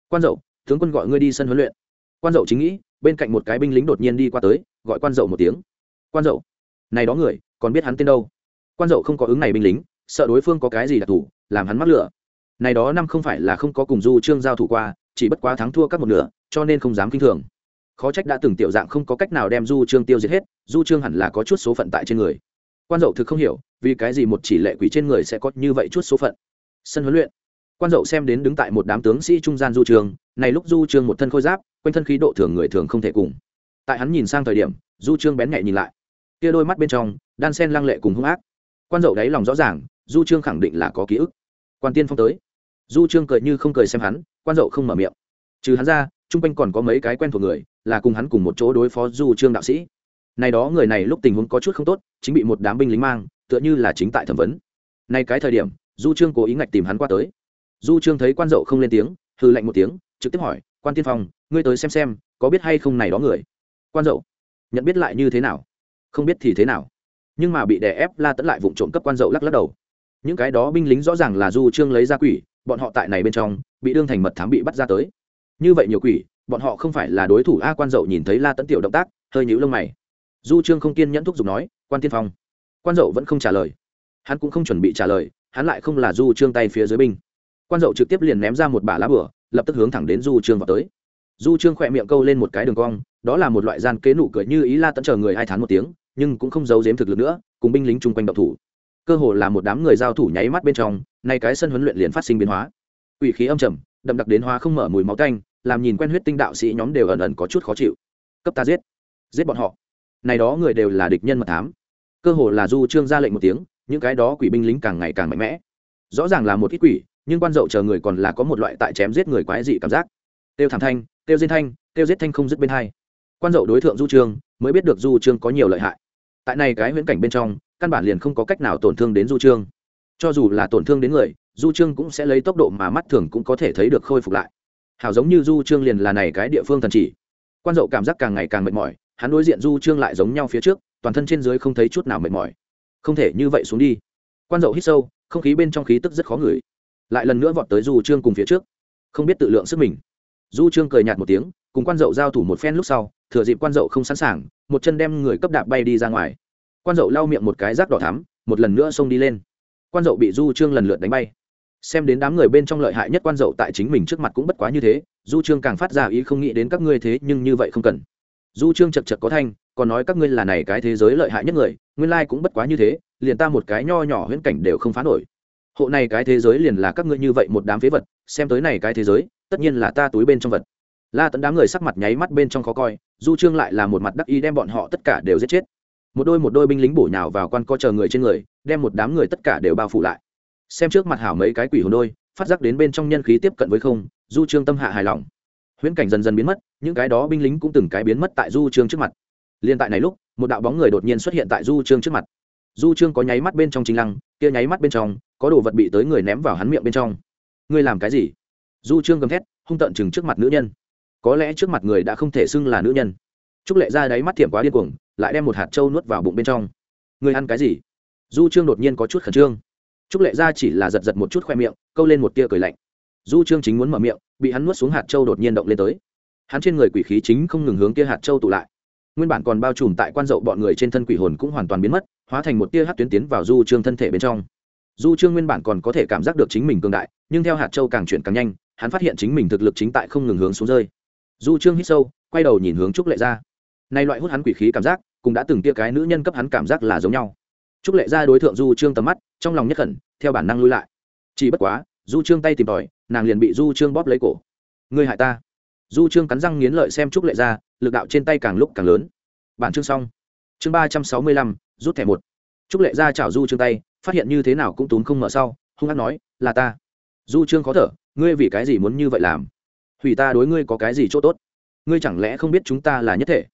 Quan dậu, tướng quân gọi ngươi đi sân huấn luyện. Quan dậu chính nghĩ, bên cạnh một cái binh lính đột nhiên đi qua tới, gọi quan dậu một tiếng. Quan dậu, này đó người, còn biết hắn tên đâu? Quan dậu không có ứng này binh lính, sợ đối phương có cái gì đặc thù, làm hắn mắc lửa. Này đó năm không phải là không có cùng du trương giao thủ qua, chỉ bất quá thắng thua các một nửa, cho nên không dám kinh thường. Khó trách đã từng tiểu dạng không có cách nào đem du trương tiêu diệt hết, du trương hẳn là có chút số phận tại trên người. Quan dậu thực không hiểu, vì cái gì một chỉ lệ quỷ trên người sẽ có như vậy chút số phận. Sân huấn luyện quan dậu xem đến đứng tại một đám tướng sĩ trung gian du trường, này lúc du trương một thân khôi giáp, quanh thân khí độ thường người thường không thể cùng. Tại hắn nhìn sang thời điểm, du trương bén nhẹ nhìn lại. Kia đôi mắt bên trong, đan sen lăng lệ cùng hung ác. Quan dậu đáy lòng rõ ràng, du trương khẳng định là có ký ức. Quan tiên phong tới. Du trương cười như không cười xem hắn, quan dậu không mở miệng. Trừ hắn ra chung quanh còn có mấy cái quen thuộc người, là cùng hắn cùng một chỗ đối phó du trương đạo sĩ. Này đó người này lúc tình huống có chút không tốt, chính bị một đám binh lính mang, tựa như là chính tại thẩm vấn. Nay cái thời điểm, du trương cố ý ngạch tìm hắn qua tới du trương thấy quan dậu không lên tiếng hư lạnh một tiếng, trực tiếp hỏi, quan tiên phong, ngươi tới xem xem, có biết hay không này đó người? Quan dậu, nhận biết lại như thế nào? Không biết thì thế nào. Nhưng mà bị đè ép la tẫn lại vụ trộm cấp quan dậu lắc lắc đầu. Những cái đó binh lính rõ ràng là du trương lấy ra quỷ, bọn họ tại này bên trong, bị đương thành mật thám bị bắt ra tới. Như vậy nhiều quỷ, bọn họ không phải là đối thủ a quan dậu nhìn thấy la tẫn tiểu động tác, hơi nhíu lông mày. Du trương không kiên nhẫn thúc giục nói, quan tiên phong. Quan dậu vẫn không trả lời. Hắn cũng không chuẩn bị trả lời, hắn lại không là du trương tay phía dưới binh quan dậu trực tiếp liền ném ra một bả lá bửa, lập tức hướng thẳng đến du trương vào tới. Du trương khỏe miệng câu lên một cái đường cong, đó là một loại gian kế nụ cười như ý la tẫn chờ người hai tháng một tiếng, nhưng cũng không giấu giếm thực lực nữa, cùng binh lính chung quanh động thủ. Cơ hồ là một đám người giao thủ nháy mắt bên trong, nay cái sân huấn luyện liền phát sinh biến hóa. Ủy khí âm trầm, đậm đặc đến hóa không mở mùi máu tanh, làm nhìn quen huyết tinh đạo sĩ nhóm đều ẩn ẩn có chút khó chịu. Cấp ta giết. Giết bọn họ. Này đó người đều là địch nhân mật thám. Cơ hồ là du trương ra lệnh một tiếng, những cái đó quỷ binh lính càng ngày càng mạnh mẽ. Rõ ràng là một ít quỷ nhưng quan dậu chờ người còn là có một loại tại chém giết người quái dị cảm giác. Tiêu thảm thanh, tiêu diên thanh, tiêu giết thanh không dứt bên hai. Quan dậu đối tượng du trương, mới biết được du trương có nhiều lợi hại. Tại này cái huyễn cảnh bên trong, căn bản liền không có cách nào tổn thương đến du trương. Cho dù là tổn thương đến người, du trương cũng sẽ lấy tốc độ mà mắt thường cũng có thể thấy được khôi phục lại. Hảo giống như du trương liền là này cái địa phương thần chỉ. Quan dậu cảm giác càng ngày càng mệt mỏi, hắn đối diện du trương lại giống nhau phía trước, toàn thân trên dưới không thấy chút nào mệt mỏi. Không thể như vậy xuống đi. Quan dậu hít sâu, không khí bên trong khí tức rất khó ngửi lại lần nữa vọt tới du trương cùng phía trước. Không biết tự lượng sức mình. Du trương cười nhạt một tiếng, cùng quan dậu giao thủ một phen lúc sau, thừa dịp quan dậu không sẵn sàng, một chân đem người cấp đạp bay đi ra ngoài. Quan dậu lau miệng một cái rác đỏ thắm, một lần nữa xông đi lên. Quan dậu bị du trương lần lượt đánh bay. Xem đến đám người bên trong lợi hại nhất quan dậu tại chính mình trước mặt cũng bất quá như thế, du trương càng phát ra ý không nghĩ đến các ngươi thế nhưng như vậy không cần. Du trương chật chật có thanh, còn nói các ngươi là này cái thế giới lợi hại nhất người, nguyên lai cũng bất quá như thế, liền ta một cái nho nhỏ huyễn cảnh đều không phá nổi hộ này cái thế giới liền là các ngươi như vậy một đám phế vật, xem tới này cái thế giới, tất nhiên là ta túi bên trong vật. La tấn đám người sắc mặt nháy mắt bên trong khó coi, du trương lại là một mặt đắc ý đem bọn họ tất cả đều giết chết. Một đôi một đôi binh lính bổ nhào vào quan co chờ người trên người, đem một đám người tất cả đều bao phủ lại. Xem trước mặt hảo mấy cái quỷ hồn đôi, phát giác đến bên trong nhân khí tiếp cận với không, du trương tâm hạ hài lòng. Huyễn cảnh dần dần biến mất, những cái đó binh lính cũng từng cái biến mất tại du trương trước mặt. Liên tại này lúc, một đạo bóng người đột nhiên xuất hiện tại du trương trước mặt du trương có nháy mắt bên trong chính lăng, kia nháy mắt bên trong, có đồ vật bị tới người ném vào hắn miệng bên trong. Ngươi làm cái gì? Du trương gầm thét, hung tợn chừng trước mặt nữ nhân. Có lẽ trước mặt người đã không thể xưng là nữ nhân. Trúc lệ ra đáy mắt thiểm quá điên cuồng, lại đem một hạt trâu nuốt vào bụng bên trong. Ngươi ăn cái gì? Du trương đột nhiên có chút khẩn trương. Trúc lệ ra chỉ là giật giật một chút khoe miệng, câu lên một tia cười lạnh. Du trương chính muốn mở miệng, bị hắn nuốt xuống hạt trâu đột nhiên động lên tới. Hắn trên người quỷ khí chính không ngừng hướng kia hạt trâu tụ lại. Nguyên bản còn bao trùm tại quan dậu bọn người trên thân quỷ hồn cũng hoàn toàn biến mất hóa thành một tia hát tuyến tiến vào du trương thân thể bên trong. Du trương nguyên bản còn có thể cảm giác được chính mình cường đại, nhưng theo hạt châu càng chuyển càng nhanh, hắn phát hiện chính mình thực lực chính tại không ngừng hướng xuống rơi. Du trương hít sâu, quay đầu nhìn hướng trúc lệ ra nay loại hút hắn quỷ khí cảm giác, cũng đã từng tia cái nữ nhân cấp hắn cảm giác là giống nhau. Trúc lệ ra đối tượng du trương tầm mắt, trong lòng nhất khẩn, theo bản năng lui lại. Chỉ bất quá, du trương tay tìm tòi, nàng liền bị du trương bóp lấy cổ. Ngươi hại ta. Du trương cắn răng nghiến lợi xem trúc lệ ra lực đạo trên tay càng lúc càng lớn. Bản chương xong. Chương ba trăm sáu mươi lăm rút thẻ một. Trúc lệ ra chảo du trương tay, phát hiện như thế nào cũng túm không mở sau, hung hát nói, là ta. Du trương khó thở, ngươi vì cái gì muốn như vậy làm? Hủy ta đối ngươi có cái gì chỗ tốt? Ngươi chẳng lẽ không biết chúng ta là nhất thể?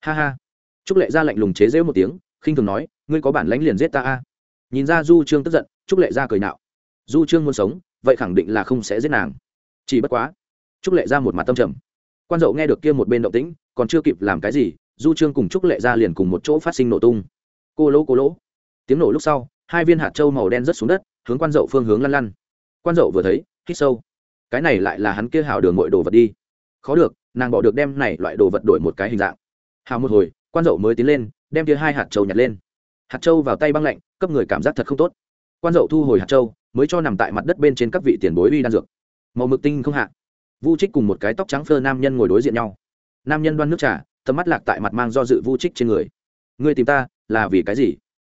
Ha ha. Trúc lệ ra lạnh lùng chế rễu một tiếng, khinh thường nói, ngươi có bản lãnh liền giết ta a. Nhìn ra du trương tức giận, trúc lệ ra cười nạo. Du trương muốn sống, vậy khẳng định là không sẽ giết nàng. Chỉ bất quá, trúc lệ ra một mặt tâm trầm. Quan dậu nghe được kia một bên động tĩnh, còn chưa kịp làm cái gì, du trương cùng trúc lệ ra liền cùng một chỗ phát sinh nổ tung cô lỗ cô lỗ. Tiếng nổ lúc sau, hai viên hạt trâu màu đen rớt xuống đất, hướng quan dậu phương hướng lăn lăn. Quan dậu vừa thấy, hít sâu. Cái này lại là hắn kia hào đường mọi đồ vật đi. Khó được, nàng bỏ được đem này loại đồ vật đổi một cái hình dạng. Hào một hồi, quan dậu mới tiến lên, đem kia hai hạt trâu nhặt lên. Hạt trâu vào tay băng lạnh, cấp người cảm giác thật không tốt. Quan dậu thu hồi hạt trâu, mới cho nằm tại mặt đất bên trên các vị tiền bối uy đan dược. Màu mực tinh không hạ. Vu trích cùng một cái tóc trắng phơ nam nhân ngồi đối diện nhau. Nam nhân đoan nước trà, tầm mắt lạc tại mặt mang do dự vu trích trên người. Ngươi tìm ta là vì cái gì?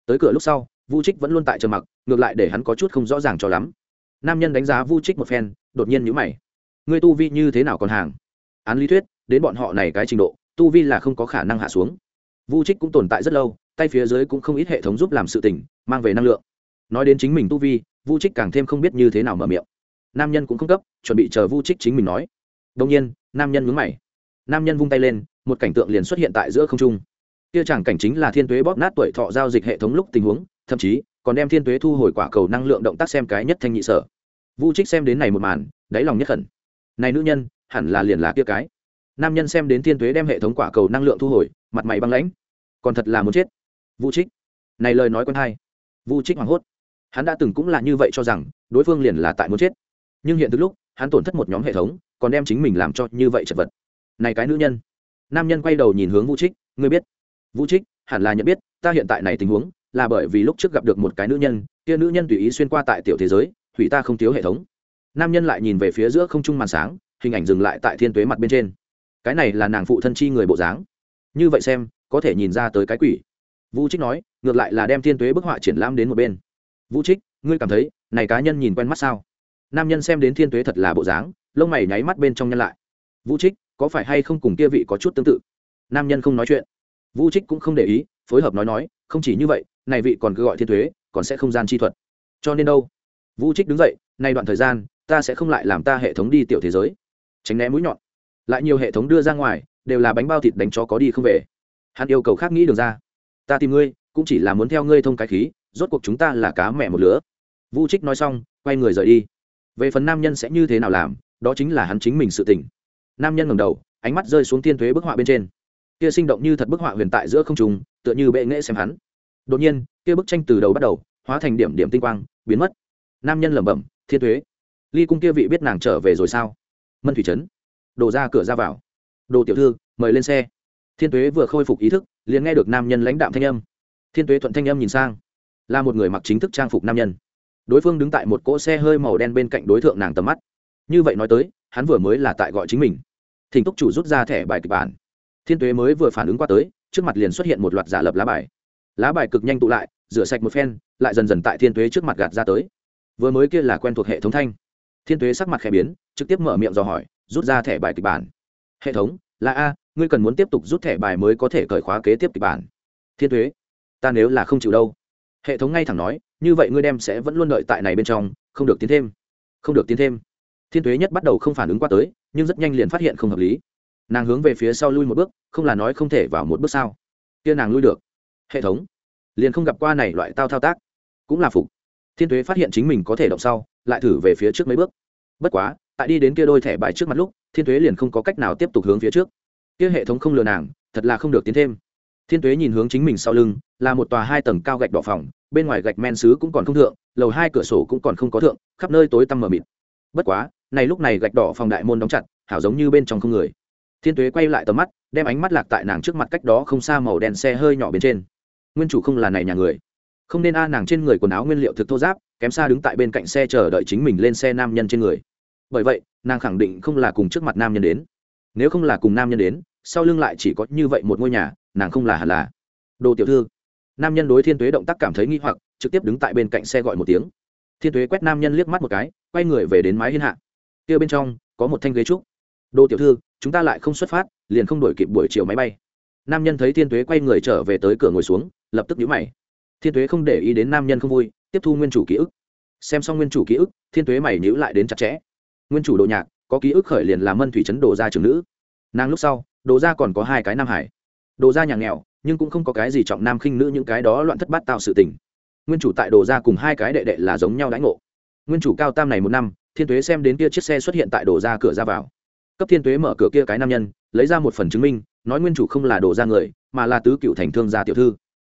Tới cửa lúc sau, vu trích vẫn luôn tại trầm mặc, ngược lại để hắn có chút không rõ ràng cho lắm. Nam nhân đánh giá vu trích một phen, đột nhiên nhữ mày. Ngươi tu vi như thế nào còn hàng? Án lý thuyết, đến bọn họ này cái trình độ, tu vi là không có khả năng hạ xuống. Vu trích cũng tồn tại rất lâu, tay phía dưới cũng không ít hệ thống giúp làm sự tỉnh mang về năng lượng. Nói đến chính mình tu vi, vu trích càng thêm không biết như thế nào mở miệng. Nam nhân cũng không cấp, chuẩn bị chờ vu trích chính mình nói. Đông nhiên, nam nhân mướn mày. Nam nhân vung tay lên, một cảnh tượng liền xuất hiện tại giữa không trung kia chẳng cảnh chính là thiên tuế bóp nát tuổi thọ giao dịch hệ thống lúc tình huống, thậm chí, còn đem thiên tuế thu hồi quả cầu năng lượng động tác xem cái nhất thanh nhị sở. Vu trích xem đến này một màn, đáy lòng nhất khẩn này nữ nhân, hẳn là liền là kia cái. Nam nhân xem đến thiên tuế đem hệ thống quả cầu năng lượng thu hồi, mặt mày băng lãnh. Còn thật là muốn chết. Vu trích. Này lời nói quen hay. Vu trích hoảng hốt. Hắn đã từng cũng là như vậy cho rằng, đối phương liền là tại muốn chết. Nhưng hiện từ lúc, hắn tổn thất một nhóm hệ thống, còn đem chính mình làm cho như vậy chật vật. Này cái nữ nhân. Nam nhân quay đầu nhìn hướng vũ trích, ngươi biết vũ trích, hẳn là nhận biết, ta hiện tại này tình huống, là bởi vì lúc trước gặp được một cái nữ nhân, kia nữ nhân tùy ý xuyên qua tại tiểu thế giới, hủy ta không thiếu hệ thống. Nam nhân lại nhìn về phía giữa không trung màn sáng, hình ảnh dừng lại tại thiên tuế mặt bên trên. Cái này là nàng phụ thân chi người bộ dáng. Như vậy xem, có thể nhìn ra tới cái quỷ. Vũ trích nói, ngược lại là đem thiên tuế bức họa triển lãm đến một bên. Vũ trích, ngươi cảm thấy, này cá nhân nhìn quen mắt sao? Nam nhân xem đến thiên tuế thật là bộ dáng, lông mày nháy mắt bên trong nhân lại. Vũ trích, có phải hay không cùng kia vị có chút tương tự? Nam nhân không nói chuyện vũ trích cũng không để ý, phối hợp nói nói, không chỉ như vậy, này vị còn cứ gọi thiên thuế, còn sẽ không gian chi thuật. Cho nên đâu? Vũ trích đứng dậy nay đoạn thời gian, ta sẽ không lại làm ta hệ thống đi tiểu thế giới. Tránh né mũi nhọn. Lại nhiều hệ thống đưa ra ngoài, đều là bánh bao thịt đánh chó có đi không về. Hắn yêu cầu khác nghĩ đường ra. Ta tìm ngươi, cũng chỉ là muốn theo ngươi thông cái khí, rốt cuộc chúng ta là cá mẹ một lứa. Vũ trích nói xong, quay người rời đi. Về phần nam nhân sẽ như thế nào làm, đó chính là hắn chính mình sự tỉnh nam nhân ngầm đầu, ánh mắt rơi xuống thiên thuế bức họa bên trên kia sinh động như thật bức họa huyền tại giữa không trùng tựa như bệ nghệ xem hắn. Đột nhiên, kia bức tranh từ đầu bắt đầu, hóa thành điểm điểm tinh quang, biến mất. Nam nhân lẩm bẩm, thiên thuế ly cung kia vị biết nàng trở về rồi sao? Mân thủy trấn, đổ ra cửa ra vào. Đồ tiểu thư, mời lên xe. Thiên tuế vừa khôi phục ý thức, liền nghe được nam nhân lãnh đạm thanh âm. Thiên tuế thuận thanh âm nhìn sang. Là một người mặc chính thức trang phục nam nhân. Đối phương đứng tại một cỗ xe hơi màu đen bên cạnh đối tượng nàng tầm mắt. Như vậy nói tới, hắn vừa mới là tại gọi chính mình. Thỉnh túc chủ rút ra thẻ bài kịch bản thiên tuế mới vừa phản ứng qua tới, trước mặt liền xuất hiện một loạt giả lập lá bài. Lá bài cực nhanh tụ lại, rửa sạch một phen, lại dần dần tại thiên tuế trước mặt gạt ra tới. Vừa mới kia là quen thuộc hệ thống thanh. Thiên tuế sắc mặt khẽ biến, trực tiếp mở miệng dò hỏi, rút ra thẻ bài kịch bản. Hệ thống, là a, ngươi cần muốn tiếp tục rút thẻ bài mới có thể cởi khóa kế tiếp kịch bản. Thiên tuế, ta nếu là không chịu đâu. Hệ thống ngay thẳng nói, như vậy ngươi đem sẽ vẫn luôn đợi tại này bên trong, không được tiến thêm. Không được tiến thêm. Thiên tuế nhất bắt đầu không phản ứng qua tới, nhưng rất nhanh liền phát hiện không hợp lý nàng hướng về phía sau lui một bước, không là nói không thể vào một bước sao? Kia nàng lui được. Hệ thống. Liền không gặp qua này loại tao thao tác. Cũng là phục. Thiên tuế phát hiện chính mình có thể động sau, lại thử về phía trước mấy bước. Bất quá, tại đi đến kia đôi thẻ bài trước mặt lúc, thiên tuế liền không có cách nào tiếp tục hướng phía trước. Kia hệ thống không lừa nàng, thật là không được tiến thêm. Thiên tuế nhìn hướng chính mình sau lưng, là một tòa hai tầng cao gạch đỏ phòng, bên ngoài gạch men xứ cũng còn không thượng, lầu hai cửa sổ cũng còn không có thượng, khắp nơi tối tăm mờ mịt. Bất quá, này lúc này gạch đỏ phòng đại môn đóng chặt, hảo giống như bên trong không người thiên tuế quay lại tầm mắt, đem ánh mắt lạc tại nàng trước mặt cách đó không xa màu đen xe hơi nhỏ bên trên. Nguyên chủ không là này nhà người. Không nên a, nàng trên người quần áo nguyên liệu thực thô giáp kém xa đứng tại bên cạnh xe chờ đợi chính mình lên xe nam nhân trên người. Bởi vậy, nàng khẳng định không là cùng trước mặt nam nhân đến. Nếu không là cùng nam nhân đến, sau lưng lại chỉ có như vậy một ngôi nhà, nàng không là hẳn là. Đồ tiểu thư. Nam nhân đối thiên tuế động tác cảm thấy nghi hoặc, trực tiếp đứng tại bên cạnh xe gọi một tiếng. Thiên tuế quét nam nhân liếc mắt một cái, quay người về đến mái hiên hạ. Kia bên trong, có một thanh ghế trúc đồ tiểu thư, chúng ta lại không xuất phát, liền không đổi kịp buổi chiều máy bay. Nam nhân thấy thiên tuế quay người trở về tới cửa ngồi xuống, lập tức nhíu mày. Thiên tuế không để ý đến nam nhân không vui, tiếp thu nguyên chủ ký ức. Xem xong nguyên chủ ký ức, thiên tuế mày nhíu lại đến chặt chẽ. Nguyên chủ đồ nhạc, có ký ức khởi liền làm mân thủy trấn đồ gia trưởng nữ. Nàng lúc sau đồ gia còn có hai cái nam hải. Đồ gia nhà nghèo, nhưng cũng không có cái gì trọng nam khinh nữ những cái đó loạn thất bát tạo sự tình. Nguyên chủ tại đồ gia cùng hai cái đệ đệ là giống nhau đãi ngộ. Nguyên chủ cao tam này một năm, thiên tuế xem đến kia chiếc xe xuất hiện tại đồ gia cửa ra vào cấp thiên tuế mở cửa kia cái nam nhân, lấy ra một phần chứng minh, nói nguyên chủ không là đồ ra người, mà là tứ cựu thành thương gia tiểu thư.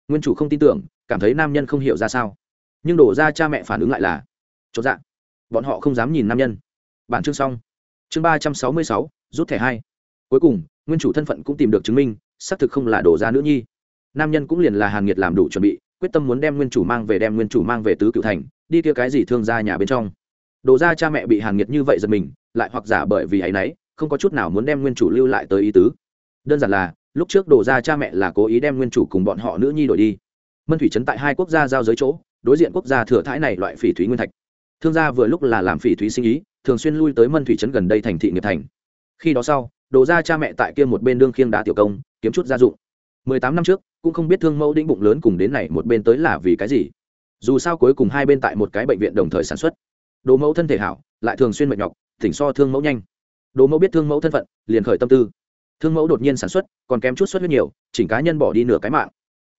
Nguyên chủ không tin tưởng, cảm thấy nam nhân không hiểu ra sao. Nhưng đổ ra cha mẹ phản ứng lại là chốt dạ bọn họ không dám nhìn nam nhân. Bản chương xong. Chương ba trăm sáu mươi sáu, rút thẻ hai. Cuối cùng, nguyên chủ thân phận cũng tìm được chứng minh, xác thực không là đổ ra nữ nhi. Nam nhân cũng liền là hàn nghiệt làm đủ chuẩn bị, quyết tâm muốn đem nguyên chủ mang về, đem nguyên chủ mang về tứ cựu thành, đi kia cái gì thương ra nhà bên trong. Đồ ra cha mẹ bị hàn nghiệt như vậy giật mình, lại hoặc giả bởi vì ấ y n ấ y không có chút nào muốn đem nguyên chủ lưu lại tới ý tứ. Đơn giản là, lúc trước đồ ra cha mẹ là cố ý đem nguyên chủ cùng bọn họ nữ nhi đổi đi. Mân thủy trấn tại hai quốc gia giao giới chỗ, đối diện quốc gia thừa thái này loại phỉ thúy nguyên thạch. Thương gia vừa lúc là làm phỉ thúy sinh ý, thường xuyên lui tới mân thủy trấn gần đây thành thị nghiệp thành. Khi đó sau, đồ ra cha mẹ tại kia một bên đương khiêng đá tiểu công, kiếm chút gia dụng. Mười tám năm trước, cũng không biết thương mẫu đĩnh bụng lớn cùng đến này một bên tới là vì cái gì. Dù sao cuối cùng hai bên tại một cái bệnh viện đồng thời sản xuất. Đồ mẫu thân thể hảo, lại thường xuyên mệt nhọc, thỉnh so thương mẫu nhanh đồ mẫu biết thương mẫu thân phận, liền khởi tâm tư. Thương mẫu đột nhiên sản xuất, còn kém chút xuất huyết nhiều, chỉnh cá nhân bỏ đi nửa cái mạng.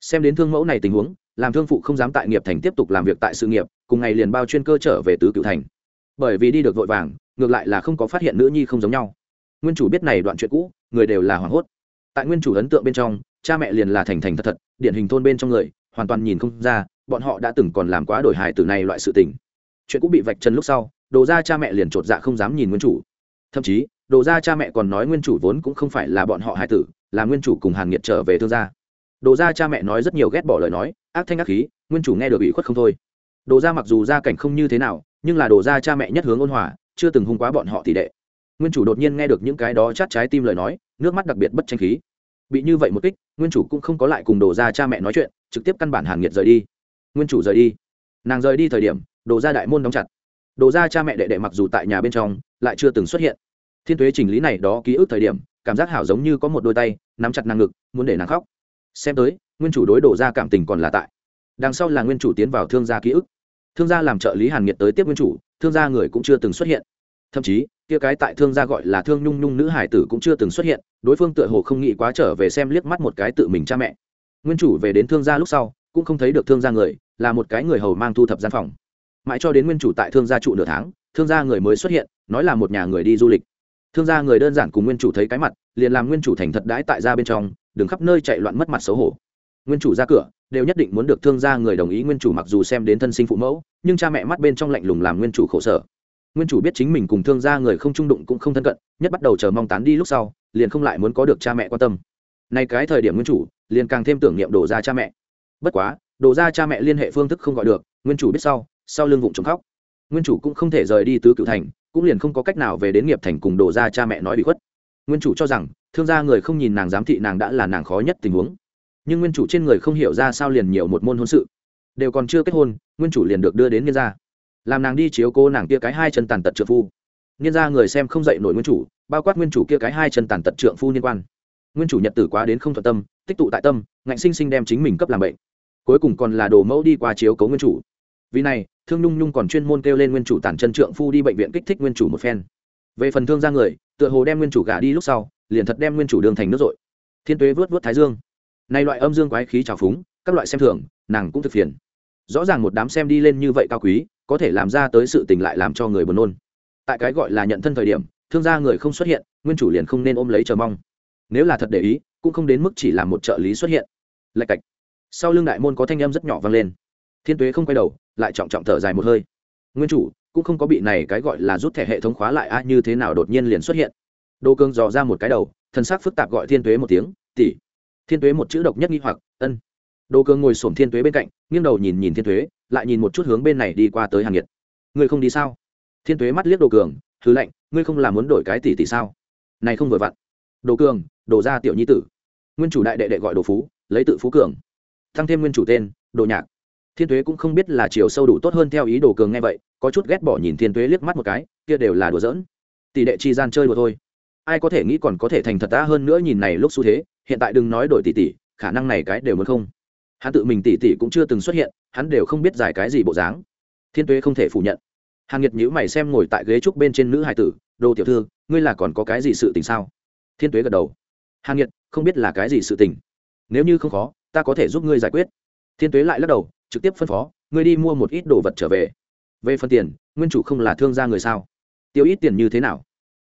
Xem đến thương mẫu này tình huống, làm thương phụ không dám tại nghiệp thành tiếp tục làm việc tại sự nghiệp, cùng ngày liền bao chuyên cơ trở về tứ cựu thành. Bởi vì đi được vội vàng, ngược lại là không có phát hiện nữ nhi không giống nhau. Nguyên chủ biết này đoạn chuyện cũ, người đều là hoảng hốt. Tại nguyên chủ ấn tượng bên trong, cha mẹ liền là thành thành thật thật, điển hình thôn bên trong người, hoàn toàn nhìn không ra, bọn họ đã từng còn làm quá đổi hài từ này loại sự tình. Chuyện cũ bị vạch trần lúc sau, đồ ra cha mẹ liền chột dạ không dám nhìn nguyên chủ thậm chí, đồ gia cha mẹ còn nói nguyên chủ vốn cũng không phải là bọn họ hải tử, là nguyên chủ cùng hàn nghiệt trở về thương gia. Đồ gia cha mẹ nói rất nhiều ghét bỏ lời nói, ác thanh ác khí, nguyên chủ nghe được ủy khuất không thôi. Đồ gia mặc dù gia cảnh không như thế nào, nhưng là đồ gia cha mẹ nhất hướng ôn hòa, chưa từng hung quá bọn họ tỷ đệ. Nguyên chủ đột nhiên nghe được những cái đó chát trái tim lời nói, nước mắt đặc biệt bất tranh khí. Bị như vậy một kích, nguyên chủ cũng không có lại cùng đồ gia cha mẹ nói chuyện, trực tiếp căn bản hàn nghiệt rời đi. Nguyên chủ rời đi. Nàng rời đi thời điểm, đồ gia đại môn đóng chặt. Đồ gia cha mẹ đệ đệ mặc dù tại nhà bên trong, lại chưa từng xuất hiện thiên thuế chỉnh lý này đó ký ức thời điểm, cảm giác hảo giống như có một đôi tay, nắm chặt năng ngực, muốn để nàng khóc. Xem tới, nguyên chủ đối đổ ra cảm tình còn là tại. Đằng sau là nguyên chủ tiến vào thương gia ký ức. Thương gia làm trợ lý hàn nghiệt tới tiếp nguyên chủ, thương gia người cũng chưa từng xuất hiện. Thậm chí, kia cái tại thương gia gọi là thương nhung nhung nữ hải tử cũng chưa từng xuất hiện, đối phương tựa hồ không nghĩ quá trở về xem liếc mắt một cái tự mình cha mẹ. Nguyên chủ về đến thương gia lúc sau, cũng không thấy được thương gia người, là một cái người hầu mang thu thập gian phòng. Mãi cho đến nguyên chủ tại thương gia trụ nửa tháng, thương gia người mới xuất hiện, nói là một nhà người đi du lịch thương gia người đơn giản cùng nguyên chủ thấy cái mặt, liền làm nguyên chủ thành thật đãi tại ra bên trong, đừng khắp nơi chạy loạn mất mặt xấu hổ. Nguyên chủ ra cửa, đều nhất định muốn được thương gia người đồng ý nguyên chủ mặc dù xem đến thân sinh phụ mẫu, nhưng cha mẹ mắt bên trong lạnh lùng làm nguyên chủ khổ sở. Nguyên chủ biết chính mình cùng thương gia người không trung đụng cũng không thân cận, nhất bắt đầu chờ mong tán đi lúc sau, liền không lại muốn có được cha mẹ quan tâm. Nay cái thời điểm nguyên chủ, liền càng thêm tưởng niệm đổ ra cha mẹ. Bất quá, đổ ra cha mẹ liên hệ phương thức không gọi được, nguyên chủ biết sau sau lưng vụng trống khóc. Nguyên chủ cũng không thể rời đi tứ cựu thành cũng liền không có cách nào về đến nghiệp thành cùng đổ ra cha mẹ nói bị khuất. Nguyên chủ cho rằng, thương gia người không nhìn nàng giám thị nàng đã là nàng khó nhất tình huống. Nhưng nguyên chủ trên người không hiểu ra sao liền nhiều một môn hôn sự. Đều còn chưa kết hôn, nguyên chủ liền được đưa đến niên gia. Làm nàng đi chiếu cô nàng kia cái hai chân tàn tật trượng phu. Niên gia người xem không dậy nổi nguyên chủ, bao quát nguyên chủ kia cái hai chân tàn tật trượng phu liên quan. Nguyên chủ nhật tử quá đến không thuận tâm, tích tụ tại tâm, ngạnh sinh sinh đem chính mình cấp làm bệnh. Cuối cùng còn là đồ mẫu đi qua chiếu cấu nguyên chủ. Vì này thương nhung nhung còn chuyên môn kêu lên nguyên chủ tản chân trượng phu đi bệnh viện kích thích nguyên chủ một phen. Về phần thương gia người, tựa hồ đem nguyên chủ gả đi lúc sau, liền thật đem nguyên chủ đường thành nước dội thiên tuế vớt vớt thái dương. Nay loại âm dương quái khí trào phúng, các loại xem thường, nàng cũng thực phiền. Rõ ràng một đám xem đi lên như vậy cao quý, có thể làm ra tới sự tình lại làm cho người buồn nôn. Tại cái gọi là nhận thân thời điểm, thương gia người không xuất hiện, nguyên chủ liền không nên ôm lấy chờ mong. Nếu là thật để ý, cũng không đến mức chỉ là một trợ lý xuất hiện. Lạch cạch. Sau lưng đại môn có thanh âm rất nhỏ vang lên thiên tuế không quay đầu, lại trọng trọng thở dài một hơi. Nguyên chủ, cũng không có bị này cái gọi là rút thẻ hệ thống khóa lại a như thế nào đột nhiên liền xuất hiện. Đô cương dò ra một cái đầu thân xác phức tạp gọi thiên tuế một tiếng, tỷ. Thiên tuế một chữ độc nhất nghi hoặc, ân. Đô cương ngồi xổm thiên tuế bên cạnh, nghiêng đầu nhìn nhìn thiên tuế, lại nhìn một chút hướng bên này đi qua tới hàng nhiệt. Ngươi không đi sao? Thiên tuế mắt liếc đồ cường thứ lạnh, ngươi không làm muốn đổi cái tỷ tỷ sao? Này không vừa vặn. Đồ cường đồ ra tiểu nhi tử. Nguyên chủ đại đệ đệ gọi đồ phú, lấy tự phú cường. Thăng thêm nguyên chủ tên đồ nhạc thiên tuế cũng không biết là chiều sâu đủ tốt hơn theo ý đồ cường nghe vậy, có chút ghét bỏ nhìn thiên tuế liếc mắt một cái, kia đều là đùa giỡn. Tỷ đệ chi gian chơi đùa thôi. Ai có thể nghĩ còn có thể thành thật ta hơn nữa nhìn này lúc xu thế, hiện tại đừng nói đổi tỷ tỷ, khả năng này cái đều muốn không. Hắn tự mình tỷ tỷ cũng chưa từng xuất hiện, hắn đều không biết giải cái gì bộ dáng. Thiên tuế không thể phủ nhận. Hàng nhật nhữ mày xem ngồi tại ghế trúc bên trên nữ hải tử, đồ tiểu thư, ngươi là còn có cái gì sự tình sao? Thiên tuế gật đầu. Hàng nhật, không biết là cái gì sự tình. Nếu như không khó, ta có thể giúp ngươi giải quyết. Thiên tuế lại lắc đầu trực tiếp phân phó, ngươi đi mua một ít đồ vật trở về. Về phần tiền, nguyên chủ không là thương gia người sao? Tiêu ít tiền như thế nào?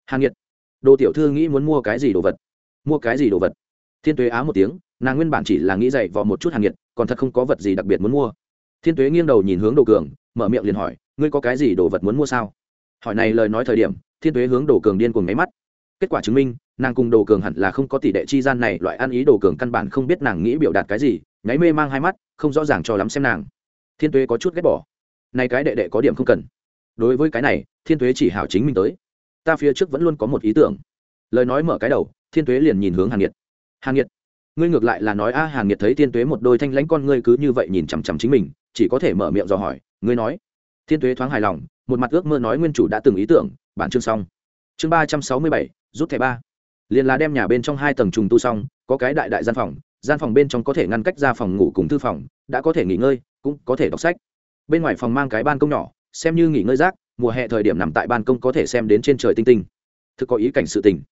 Hàng nhiệt đồ tiểu thư nghĩ muốn mua cái gì đồ vật? Mua cái gì đồ vật? Thiên tuế á một tiếng, nàng nguyên bản chỉ là nghĩ dậy vào một chút hàng nhiệt còn thật không có vật gì đặc biệt muốn mua. Thiên tuế nghiêng đầu nhìn hướng đồ cường, mở miệng liền hỏi, ngươi có cái gì đồ vật muốn mua sao? Hỏi này lời nói thời điểm, thiên tuế hướng đồ cường điên cuồng máy mắt kết quả chứng minh nàng cùng đồ cường hẳn là không có tỷ đệ chi gian này loại ăn ý đồ cường căn bản không biết nàng nghĩ biểu đạt cái gì nháy mê mang hai mắt không rõ ràng cho lắm xem nàng. Thiên tuế có chút ghét bỏ. Nay cái đệ đệ có điểm không cần. Đối với cái này thiên tuế chỉ hảo chính mình tới. Ta phía trước vẫn luôn có một ý tưởng. Lời nói mở cái đầu thiên tuế liền nhìn hướng hàn nhiệt hàn nhiệt ngươi ngược lại là nói a à, hàn nhiệt thấy thiên tuế một đôi thanh lãnh con ngươi cứ như vậy nhìn chằm chằm chính mình chỉ có thể mở miệng dò hỏi ngươi nói. Thiên tuế thoáng hài lòng một mặt ước mơ nói nguyên chủ đã từng ý tưởng bản chương xong. Chương ba trăm sáu mươi bảy rút thẻ ba. Liền là đem nhà bên trong hai tầng trùng tu xong, có cái đại đại gian phòng gian phòng bên trong có thể ngăn cách ra phòng ngủ cùng thư phòng, đã có thể nghỉ ngơi, cũng có thể đọc sách. Bên ngoài phòng mang cái ban công nhỏ, xem như nghỉ ngơi rác, mùa hè thời điểm nằm tại ban công có thể xem đến trên trời tinh tinh. Thực có ý cảnh sự tình.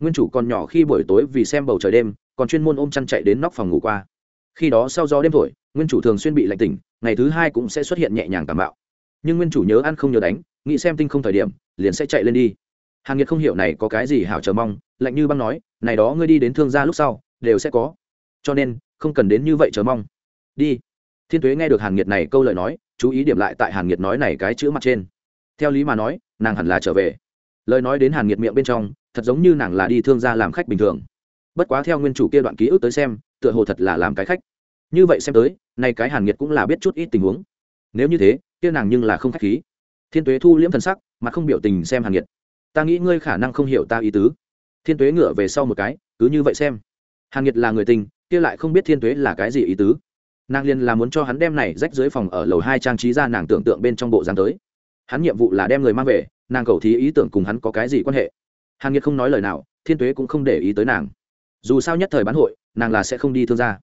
Nguyên chủ còn nhỏ khi buổi tối vì xem bầu trời đêm, còn chuyên môn ôm chăn chạy đến nóc phòng ngủ qua. Khi đó sau gió đêm thổi, nguyên chủ thường xuyên bị lạnh tỉnh, ngày thứ hai cũng sẽ xuất hiện nhẹ nhàng cảm bạo. Nhưng nguyên chủ nhớ ăn không nhớ đánh, nghĩ xem tinh không thời điểm, liền sẽ chạy lên đi. Hàn nhiệt không hiểu này có cái gì hảo chờ mong, lạnh như băng nói, này đó ngươi đi đến thương gia lúc sau, đều sẽ có. Cho nên, không cần đến như vậy chờ mong. Đi. Thiên tuế nghe được hàn nhiệt này câu lời nói, chú ý điểm lại tại hàn nhiệt nói này cái chữ mặt trên. Theo lý mà nói, nàng hẳn là trở về. Lời nói đến hàn nhiệt miệng bên trong, thật giống như nàng là đi thương gia làm khách bình thường. Bất quá theo nguyên chủ kia đoạn ký ức tới xem, tựa hồ thật là làm cái khách. Như vậy xem tới, nay cái hàn nhiệt cũng là biết chút ít tình huống. Nếu như thế, kia nàng nhưng là không khách khí. Thiên tuế thu liễm thần sắc, mà không biểu tình xem hàn nhiệt ta nghĩ ngươi khả năng không hiểu ta ý tứ. Thiên tuế ngửa về sau một cái, cứ như vậy xem. Hàn nhiệt là người tình, kia lại không biết thiên tuế là cái gì ý tứ. Nàng liền là muốn cho hắn đem này rách dưới phòng ở lầu hai trang trí ra nàng tưởng tượng bên trong bộ dáng tới. Hắn nhiệm vụ là đem người mang về, nàng cầu thí ý tưởng cùng hắn có cái gì quan hệ. Hàn nhiệt không nói lời nào, thiên tuế cũng không để ý tới nàng. Dù sao nhất thời bán hội, nàng là sẽ không đi thương gia.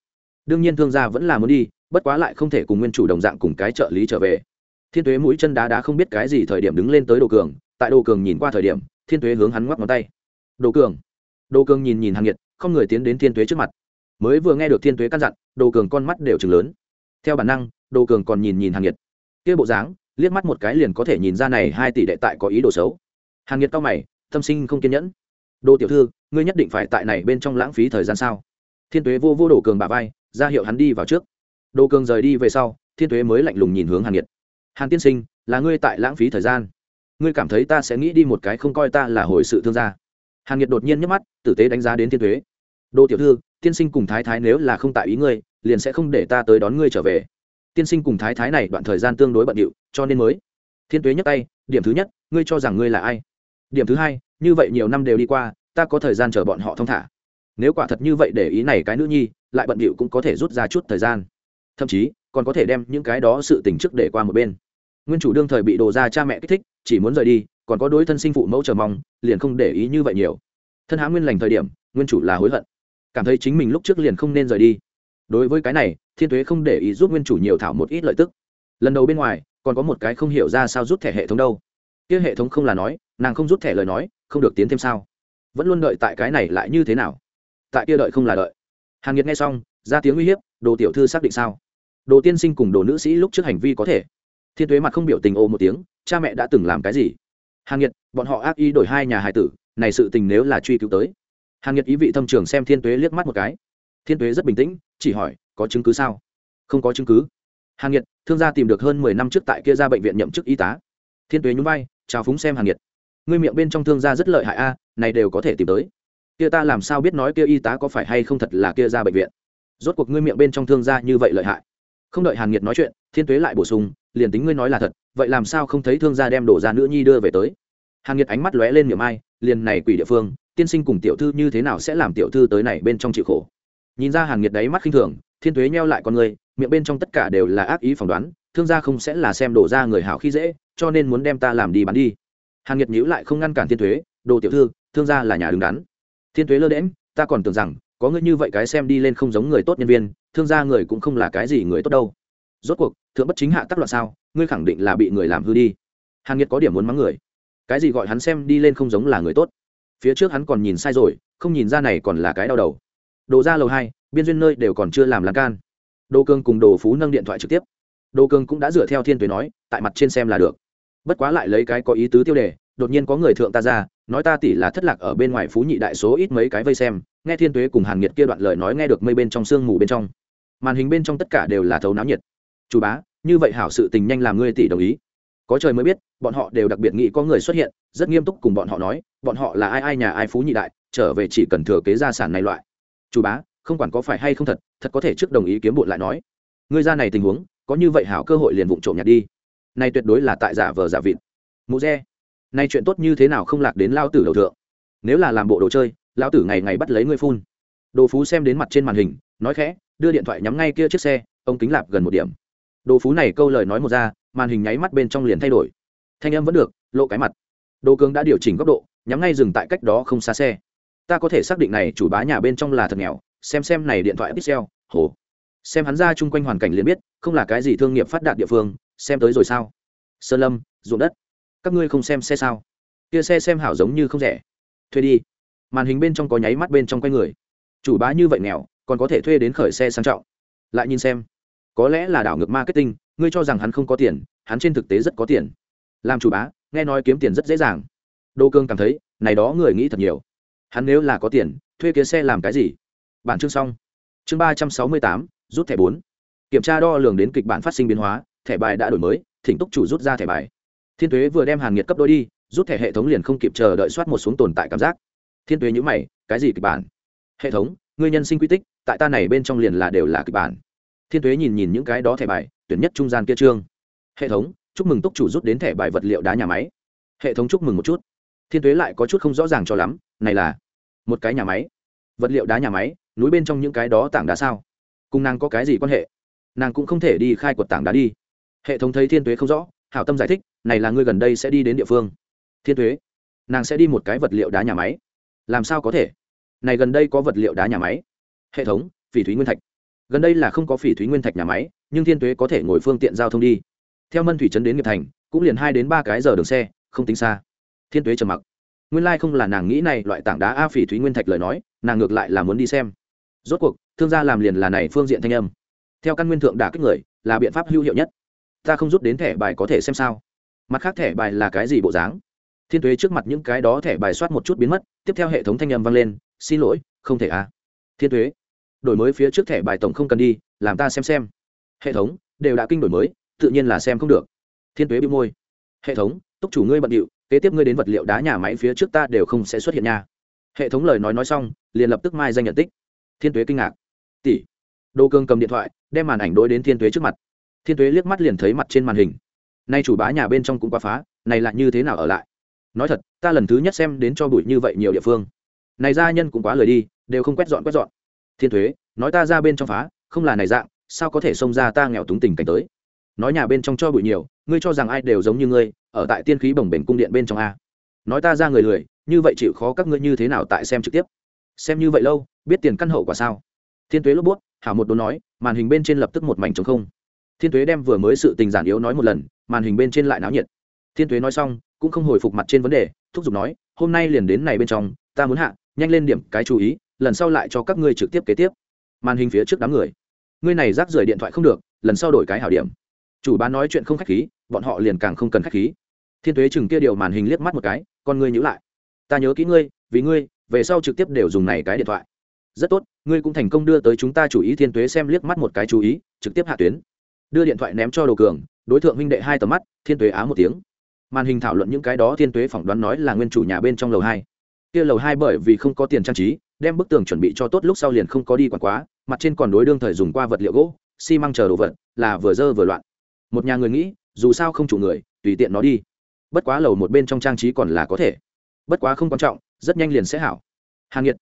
Đương nhiên thương gia vẫn là muốn đi, bất quá lại không thể cùng nguyên chủ đồng dạng cùng cái trợ lý trở về. Thiên tuế mũi chân đá đá không biết cái gì thời điểm đứng lên tới đồ cường tại đồ cường nhìn qua thời điểm, thiên tuế hướng hắn ngoắc ngón tay. Đồ cường. Đồ cường nhìn nhìn hàng nhiệt không người tiến đến thiên tuế trước mặt. Mới vừa nghe được thiên tuế căn dặn, đồ cường con mắt đều chừng lớn. Theo bản năng, đồ cường còn nhìn nhìn hàng nhiệt kia bộ dáng, liếc mắt một cái liền có thể nhìn ra này hai tỷ đệ tại có ý đồ xấu. Hàn nghiệt cao mày, tâm sinh không kiên nhẫn. Đồ tiểu thư, ngươi nhất định phải tại này bên trong lãng phí thời gian sao? Thiên tuế vô vô đồ cường bà vai, ra hiệu hắn đi vào trước. Đồ cường rời đi về sau, thiên tuế mới lạnh lùng nhìn hướng hàn nghiệt. Hàn tiên sinh, là ngươi tại lãng phí thời gian ngươi cảm thấy ta sẽ nghĩ đi một cái không coi ta là hồi sự thương gia. Hàn nghiệt đột nhiên nhấc mắt, tử tế đánh giá đến thiên tuế. Đô tiểu thư, tiên sinh cùng thái thái nếu là không tại ý ngươi, liền sẽ không để ta tới đón ngươi trở về. Tiên sinh cùng thái thái này đoạn thời gian tương đối bận điệu, cho nên mới. Thiên tuế nhấc tay, điểm thứ nhất, ngươi cho rằng ngươi là ai? Điểm thứ hai, như vậy nhiều năm đều đi qua, ta có thời gian chờ bọn họ thông thả. Nếu quả thật như vậy để ý này cái nữ nhi, lại bận điệu cũng có thể rút ra chút thời gian. Thậm chí, còn có thể đem những cái đó sự tình trước để qua một bên. Nguyên chủ đương thời bị đồ ra cha mẹ kích thích chỉ muốn rời đi, còn có đối thân sinh phụ mẫu chờ mong, liền không để ý như vậy nhiều. Thân hãng nguyên lành thời điểm, nguyên chủ là hối hận. Cảm thấy chính mình lúc trước liền không nên rời đi. Đối với cái này, thiên thuế không để ý giúp nguyên chủ nhiều thảo một ít lợi tức. Lần đầu bên ngoài, còn có một cái không hiểu ra sao rút thẻ hệ thống đâu. Kia hệ thống không là nói, nàng không rút thẻ lời nói, không được tiến thêm sao. Vẫn luôn đợi tại cái này lại như thế nào? Tại kia đợi không là đợi. Hàn nghiệt nghe xong, ra tiếng uy hiếp, đồ tiểu thư xác định sao? Đồ tiên sinh cùng đồ nữ sĩ lúc trước hành vi có thể thiên tuế mặt không biểu tình ô một tiếng, cha mẹ đã từng làm cái gì? Hàn nghiệt bọn họ ác ý đổi hai nhà hải tử, này sự tình nếu là truy cứu tới. Hàn nghiệt ý vị thâm trường xem thiên tuế liếc mắt một cái. Thiên tuế rất bình tĩnh, chỉ hỏi, có chứng cứ sao? Không có chứng cứ. Hàn nghiệt thương gia tìm được hơn mười năm trước tại kia ra bệnh viện nhậm chức y tá. Thiên tuế nhún vai, chào phúng xem hàn nghiệt ngươi miệng bên trong thương gia rất lợi hại a, này đều có thể tìm tới. Kia ta làm sao biết nói kia y tá có phải hay không thật là kia ra bệnh viện? Rốt cuộc ngươi miệng bên trong thương gia như vậy lợi hại. Không đợi hàn nhiệt nói chuyện, thiên tuế lại bổ sung liền tính ngươi nói là thật, vậy làm sao không thấy thương gia đem đổ ra nữ nhi đưa về tới? Hàn nghiệt ánh mắt lóe lên miệng ai, liền này quỷ địa phương, tiên sinh cùng tiểu thư như thế nào sẽ làm tiểu thư tới này bên trong chịu khổ? Nhìn ra hàn nghiệt đáy mắt khinh thường, thiên tuế nheo lại con người, miệng bên trong tất cả đều là ác ý phỏng đoán, thương gia không sẽ là xem đổ ra người hảo khi dễ, cho nên muốn đem ta làm đi bán đi. Hàn nghiệt nhíu lại không ngăn cản thiên tuế, đồ tiểu thư, thương gia là nhà đứng đắn. Thiên tuế lơ đễm ta còn tưởng rằng, có ngươi như vậy cái xem đi lên không giống người tốt nhân viên, thương gia người cũng không là cái gì người tốt đâu rốt cuộc, thượng bất chính hạ tắc loạn sao, ngươi khẳng định là bị người làm hư đi. Hàn nghiệt có điểm muốn mắng người. Cái gì gọi hắn xem đi lên không giống là người tốt. Phía trước hắn còn nhìn sai rồi, không nhìn ra này còn là cái đau đầu. Đồ ra lầu hai, biên duyên nơi đều còn chưa làm lan can. Đô cương cùng đồ phú nâng điện thoại trực tiếp. Đô cương cũng đã dựa theo thiên tuế nói, tại mặt trên xem là được. Bất quá lại lấy cái có ý tứ tiêu đề, đột nhiên có người thượng ta ra, nói ta tỷ là thất lạc ở bên ngoài phú nhị đại số ít mấy cái vây xem, nghe thiên tuế cùng hàn Nhiệt kia đoạn lời nói nghe được mây bên trong sương mù bên trong. Màn hình bên trong tất cả đều là thấu náo nhiệt chủ bá, như vậy hảo sự tình nhanh làm ngươi tỷ đồng ý. Có trời mới biết, bọn họ đều đặc biệt nghĩ có người xuất hiện, rất nghiêm túc cùng bọn họ nói, bọn họ là ai ai nhà ai phú nhị đại, trở về chỉ cần thừa kế gia sản này loại. Chủ bá, không quản có phải hay không thật thật có thể trước đồng ý kiếm bộn lại nói. Ngươi ra này tình huống, có như vậy hảo cơ hội liền vụng trộm nhặt đi. Nay tuyệt đối là tại giả vờ giả vịt. Mụ re, nay chuyện tốt như thế nào không lạc đến lao tử đầu thượng. Nếu là làm bộ đồ chơi lao tử ngày ngày bắt lấy ngươi phun. Đồ phú xem đến mặt trên màn hình, nói khẽ, đưa điện thoại nhắm ngay kia chiếc xe, ông kính lạp gần một điểm đồ phú này câu lời nói một ra, màn hình nháy mắt bên trong liền thay đổi. Thanh âm vẫn được, lộ cái mặt. Đồ cường đã điều chỉnh góc độ, nhắm ngay dừng tại cách đó không xa xe. Ta có thể xác định này chủ bá nhà bên trong là thật nghèo, xem xem này điện thoại pixel hồ xem hắn ra chung quanh hoàn cảnh liền biết, không là cái gì thương nghiệp phát đạt địa phương, xem tới rồi sao? Sơn lâm, ruộng đất. Các ngươi không xem xe sao? Kia xe xem hảo giống như không rẻ. Thuê đi. Màn hình bên trong có nháy mắt bên trong quay người. Chủ bá như vậy nghèo, còn có thể thuê đến khởi xe sang trọng. Lại nhìn xem có lẽ là đảo ngược marketing, ngươi cho rằng hắn không có tiền, hắn trên thực tế rất có tiền. Làm chủ bá, nghe nói kiếm tiền rất dễ dàng. Đô cương cảm thấy, này đó người nghĩ thật nhiều. Hắn nếu là có tiền, thuê kia xe làm cái gì? Bản chương xong. Chương ba trăm sáu mươi tám, rút thẻ bốn. Kiểm tra đo lường đến kịch bản phát sinh biến hóa, thẻ bài đã đổi mới, thỉnh túc chủ rút ra thẻ bài. Thiên tuế vừa đem hàng nhiệt cấp đôi đi, rút thẻ hệ thống liền không kịp chờ đợi soát một xuống tồn tại cảm giác. Thiên tuế nhữ mày, cái gì kịch bản? Hệ thống, ngươi nhân sinh quy tích, tại ta này bên trong liền là đều là kịch bản thiên tuế nhìn nhìn những cái đó thẻ bài, tuyển nhất trung gian kia trương hệ thống, chúc mừng túc chủ rút đến thẻ bài vật liệu đá nhà máy. Hệ thống chúc mừng một chút. Thiên tuế lại có chút không rõ ràng cho lắm, này là một cái nhà máy. Vật liệu đá nhà máy, núi bên trong những cái đó tảng đá sao? Cùng nàng có cái gì quan hệ? Nàng cũng không thể đi khai quật tảng đá đi. Hệ thống thấy thiên tuế không rõ, hảo tâm giải thích, này là ngươi gần đây sẽ đi đến địa phương. Thiên tuế, nàng sẽ đi một cái vật liệu đá nhà máy. Làm sao có thể? Này gần đây có vật liệu đá nhà máy. Hệ thống, phỉ thúy nguyên thạch gần đây là không có phỉ thúy nguyên thạch nhà máy, nhưng thiên tuế có thể ngồi phương tiện giao thông đi. Theo mân thủy trấn đến nghiệp thành, cũng liền hai đến ba cái giờ đường xe, không tính xa. Thiên tuế trầm mặc. Nguyên lai、like、không là nàng nghĩ này, loại tảng đá a phỉ thúy nguyên thạch lời nói, nàng ngược lại là muốn đi xem. Rốt cuộc, thương gia làm liền là này phương diện thanh âm. Theo căn nguyên thượng đả kích người, là biện pháp hữu hiệu nhất. Ta không rút đến thẻ bài có thể xem sao. Mặt khác thẻ bài là cái gì bộ dáng? Thiên tuế trước mặt những cái đó thẻ bài soát một chút biến mất, tiếp theo hệ thống thanh âm vang lên, xin lỗi, không thể à. Thiên tuế đổi mới phía trước thẻ bài tổng không cần đi, làm ta xem xem. Hệ thống, đều đã kinh đổi mới, tự nhiên là xem không được. Thiên tuế bị môi. Hệ thống, túc chủ ngươi bận điệu, kế tiếp ngươi đến vật liệu đá nhà máy phía trước ta đều không sẽ xuất hiện nha. Hệ thống lời nói nói xong, liền lập tức mai danh nhận tích. Thiên tuế kinh ngạc. Tỷ. Đô cương cầm điện thoại, đem màn ảnh đối đến thiên tuế trước mặt. Thiên tuế liếc mắt liền thấy mặt trên màn hình. Nay chủ bá nhà bên trong cũng quá phá, này lại như thế nào ở lại? Nói thật, ta lần thứ nhất xem đến cho bụi như vậy nhiều địa phương. Này gia nhân cũng quá lời đi, đều không quét dọn quét dọn thiên thuế, nói ta ra bên trong phá, không là này dạng, sao có thể xông ra ta nghèo túng tình cảnh tới? Nói nhà bên trong cho bụi nhiều, ngươi cho rằng ai đều giống như ngươi, ở tại tiên khí bồng bềnh cung điện bên trong a. Nói ta ra người lười, như vậy chịu khó các ngươi như thế nào tại xem trực tiếp? Xem như vậy lâu, biết tiền căn hậu quả sao? Thiên tuế lốp bút, hảo một đố nói, màn hình bên trên lập tức một mảnh trống không. Thiên tuế đem vừa mới sự tình giản yếu nói một lần, màn hình bên trên lại náo nhiệt. Thiên tuế nói xong, cũng không hồi phục mặt trên vấn đề, thúc giục nói, hôm nay liền đến này bên trong, ta muốn hạ, nhanh lên điểm cái chú ý lần sau lại cho các ngươi trực tiếp kế tiếp. Màn hình phía trước đám người. Ngươi này rác rưởi điện thoại không được, lần sau đổi cái hảo điểm. Chủ bán nói chuyện không khách khí, bọn họ liền càng không cần khách khí. Thiên tuế chừng kia điều màn hình liếc mắt một cái, con ngươi nhữ lại. Ta nhớ kỹ ngươi, vì ngươi, về sau trực tiếp đều dùng này cái điện thoại. Rất tốt, ngươi cũng thành công đưa tới chúng ta chủ ý, thiên tuế xem liếc mắt một cái chú ý, trực tiếp hạ tuyến. Đưa điện thoại ném cho đồ cường, đối tượng huynh đệ hai tầm mắt, thiên tuế á một tiếng. Màn hình thảo luận những cái đó, thiên tuế phỏng đoán nói là nguyên chủ nhà bên trong lầu hai. Kia lầu hai bởi vì không có tiền trang trí đem bức tường chuẩn bị cho tốt lúc sau liền không có đi quản quá, mặt trên còn đối đương thời dùng qua vật liệu gỗ, xi măng chờ đồ vật, là vừa dơ vừa loạn. Một nhà người nghĩ, dù sao không chủ người, tùy tiện nó đi. Bất quá lầu một bên trong trang trí còn là có thể. Bất quá không quan trọng, rất nhanh liền sẽ hảo. Hàng nhiệt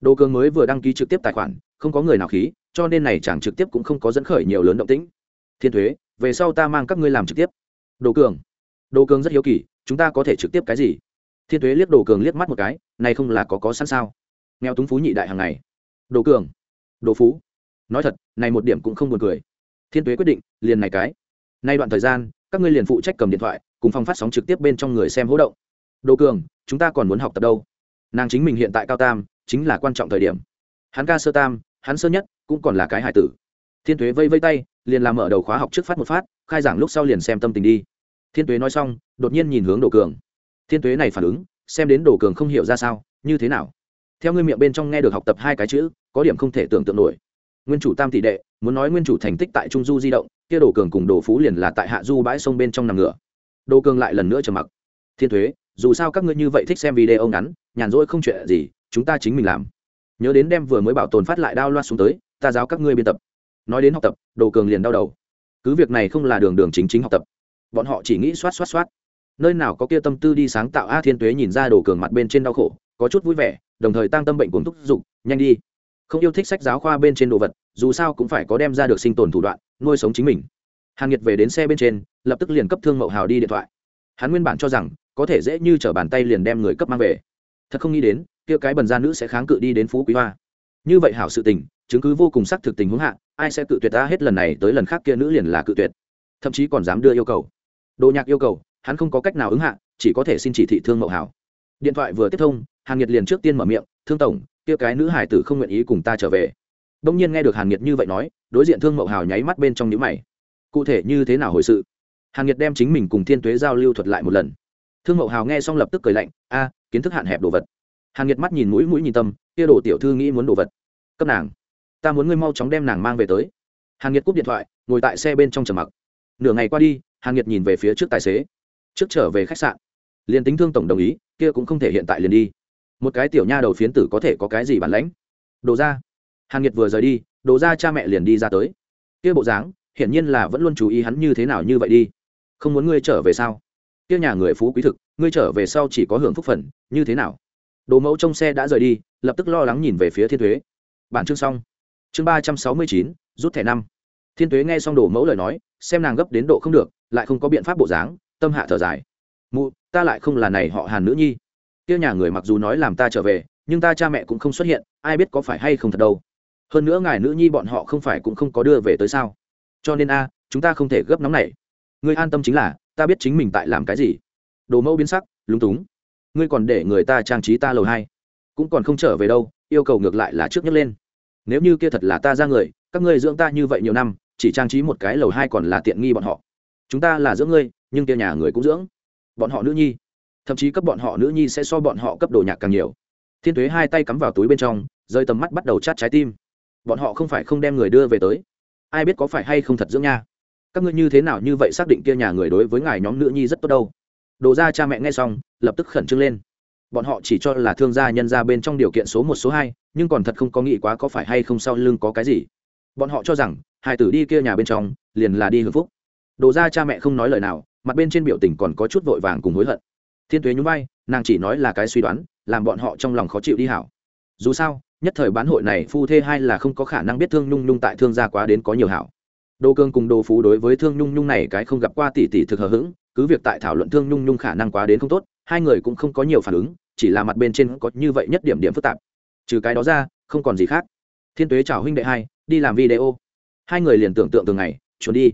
đồ cường mới vừa đăng ký trực tiếp tài khoản, không có người nào khí, cho nên này chẳng trực tiếp cũng không có dẫn khởi nhiều lớn động tĩnh. Thiên thuế, về sau ta mang các ngươi làm trực tiếp. Đồ cường. Đồ cường rất hiếu kỳ, chúng ta có thể trực tiếp cái gì? Thiên thuế liếc đồ cường liếc mắt một cái, này không là có có sẵn sao? Nghèo túng phú nhị đại hàng ngày. Đồ cường, đồ phú. Nói thật, này một điểm cũng không buồn cười. Thiên tuế quyết định, liền này cái. Nay đoạn thời gian, các ngươi liền phụ trách cầm điện thoại, cùng phong phát sóng trực tiếp bên trong người xem hỗ động. Đồ cường, chúng ta còn muốn học tập đâu? Nàng chính mình hiện tại cao tam, chính là quan trọng thời điểm. Hắn ca sơ tam, hắn sơ nhất, cũng còn là cái hải tử. Thiên tuế vây vây tay, liền làm mở đầu khóa học trước phát một phát, khai giảng lúc sau liền xem tâm tình đi. Thiên tuế nói xong, đột nhiên nhìn hướng đồ cường. Thiên tuế này phản ứng, xem đến đồ cường không hiểu ra sao, như thế nào? Theo ngươi miệng bên trong nghe được học tập hai cái chữ, có điểm không thể tưởng tượng nổi. Nguyên chủ tam tỷ đệ, muốn nói nguyên chủ thành tích tại trung du di động, kia đồ cường cùng đồ phú liền là tại hạ du bãi sông bên trong nằm ngửa đồ cường lại lần nữa trầm mặc. Thiên thuế, dù sao các ngươi như vậy thích xem video ngắn, nhàn rỗi không chuyện gì, chúng ta chính mình làm. Nhớ đến đem vừa mới bảo tồn phát lại đao loa xuống tới, ta giáo các ngươi biên tập. Nói đến học tập, đồ cường liền đau đầu. Cứ việc này không là đường đường chính chính học tập, bọn họ chỉ nghĩ soát soát soát nơi nào có kia tâm tư đi sáng tạo a thiên tuế nhìn ra đồ cường mặt bên trên đau khổ, có chút vui vẻ đồng thời tăng tâm bệnh cuốn thúc dục, nhanh đi. Không yêu thích sách giáo khoa bên trên đồ vật, dù sao cũng phải có đem ra được sinh tồn thủ đoạn, nuôi sống chính mình. Hàn nhiệt về đến xe bên trên, lập tức liền cấp thương mậu hào đi điện thoại. Hắn nguyên bản cho rằng, có thể dễ như t r ở bàn tay liền đem người cấp mang về. Thật không nghĩ đến, kia cái bần gia nữ sẽ kháng cự đi đến phú quý hoa. Như vậy hảo sự tình, chứng cứ vô cùng xác thực tình huống hạ, ai sẽ cự tuyệt ta hết lần này tới lần khác kia nữ liền là cự tuyệt. Thậm chí còn dám đưa yêu cầu. Đồ nhạc yêu cầu, hắn không có cách nào ứng hạ, chỉ có thể xin chỉ thị thương mậu hảo điện thoại vừa tiếp thông hàn nhiệt liền trước tiên mở miệng, thương tổng, kia cái nữ hải tử không nguyện ý cùng ta trở về. Đông nhiên nghe được hàn nhiệt như vậy nói, đối diện thương mậu hào nháy mắt bên trong nhữ mày. Cụ thể như thế nào hồi sự? Hàn nhiệt đem chính mình cùng thiên tuế giao lưu thuật lại một lần. Thương mậu hào nghe xong lập tức cười lạnh, a, kiến thức hạn hẹp đồ vật. Hàn nhiệt mắt nhìn mũi mũi nhìn tâm, kia đồ tiểu thư nghĩ muốn đồ vật. Cấp nàng, ta muốn ngươi mau chóng đem nàng mang về tới. Hàn nhiệt cúp điện thoại, ngồi tại xe bên trong trầm mặc. Nửa ngày qua đi, hàn nhiệt nhìn về phía trước tài xế. Trước trở về khách sạn, liền tính thương tổng đồng ý, kia cũng không thể hiện tại liền đi một cái tiểu nha đầu phiến tử có thể có cái gì bản lãnh? Đồ ra hàn nhiệt vừa rời đi, đồ ra cha mẹ liền đi ra tới. Kia bộ dáng, hiển nhiên là vẫn luôn chú ý hắn như thế nào như vậy đi. Không muốn ngươi trở về sao? Kia nhà người phú quý thực, ngươi trở về sau chỉ có hưởng phúc phần, như thế nào? Đồ mẫu trong xe đã rời đi, lập tức lo lắng nhìn về phía thiên thuế. Bản chương xong. Chương ba trăm sáu mươi chín, rút thẻ năm. Thiên thuế nghe xong đồ mẫu lời nói, xem nàng gấp đến độ không được, lại không có biện pháp bộ dáng, tâm hạ thở dài. Mụ, ta lại không là này họ hàn nữ nhi kia nhà người mặc dù nói làm ta trở về, nhưng ta cha mẹ cũng không xuất hiện, ai biết có phải hay không thật đâu. Hơn nữa ngài nữ nhi bọn họ không phải cũng không có đưa về tới sao? Cho nên a, chúng ta không thể gấp nóng này ngươi an tâm chính là, ta biết chính mình tại làm cái gì. Đồ mẫu biến sắc, lúng túng. Ngươi còn để người ta trang trí ta lầu hai. Cũng còn không trở về đâu, yêu cầu ngược lại là trước nhất lên. Nếu như kia thật là ta ra người, các ngươi dưỡng ta như vậy nhiều năm, chỉ trang trí một cái lầu hai còn là tiện nghi bọn họ. Chúng ta là dưỡng ngươi, nhưng kia nhà người cũng dưỡng. Bọn họ nữ nhi thậm chí cấp bọn họ nữ nhi sẽ so bọn họ cấp đồ nhạc càng nhiều. Thiên tuế hai tay cắm vào túi bên trong, rơi tầm mắt bắt đầu chát trái tim. Bọn họ không phải không đem người đưa về tới. Ai biết có phải hay không thật dưỡng nha. Các ngươi như thế nào như vậy xác định kia nhà người đối với ngài nhóm nữ nhi rất tốt đâu? Đồ ra cha mẹ nghe xong, lập tức khẩn trương lên. Bọn họ chỉ cho là thương gia nhân ra bên trong điều kiện số một, số hai, nhưng còn thật không có nghĩ quá có phải hay không sau lưng có cái gì. Bọn họ cho rằng, hai tử đi kia nhà bên trong, liền là đi hưởng phúc. Đồ ra cha mẹ không nói lời nào, mặt bên trên biểu tình còn có chút vội vàng cùng hối hận thiên tuế nhún vai, nàng chỉ nói là cái suy đoán, làm bọn họ trong lòng khó chịu đi hảo. Dù sao, nhất thời bán hội này phu thê hai là không có khả năng biết thương nhung nhung tại thương gia quá đến có nhiều hảo. Đô cương cùng đồ phú đối với thương nhung nhung này cái không gặp qua tỷ tỷ thực hờ hững, cứ việc tại thảo luận thương nhung nhung khả năng quá đến không tốt, hai người cũng không có nhiều phản ứng, chỉ là mặt bên trên có như vậy nhất điểm điểm phức tạp. Trừ cái đó ra, không còn gì khác. Thiên tuế chào huynh đệ hai, đi làm video. Hai người liền tưởng tượng từng ngày trốn đi.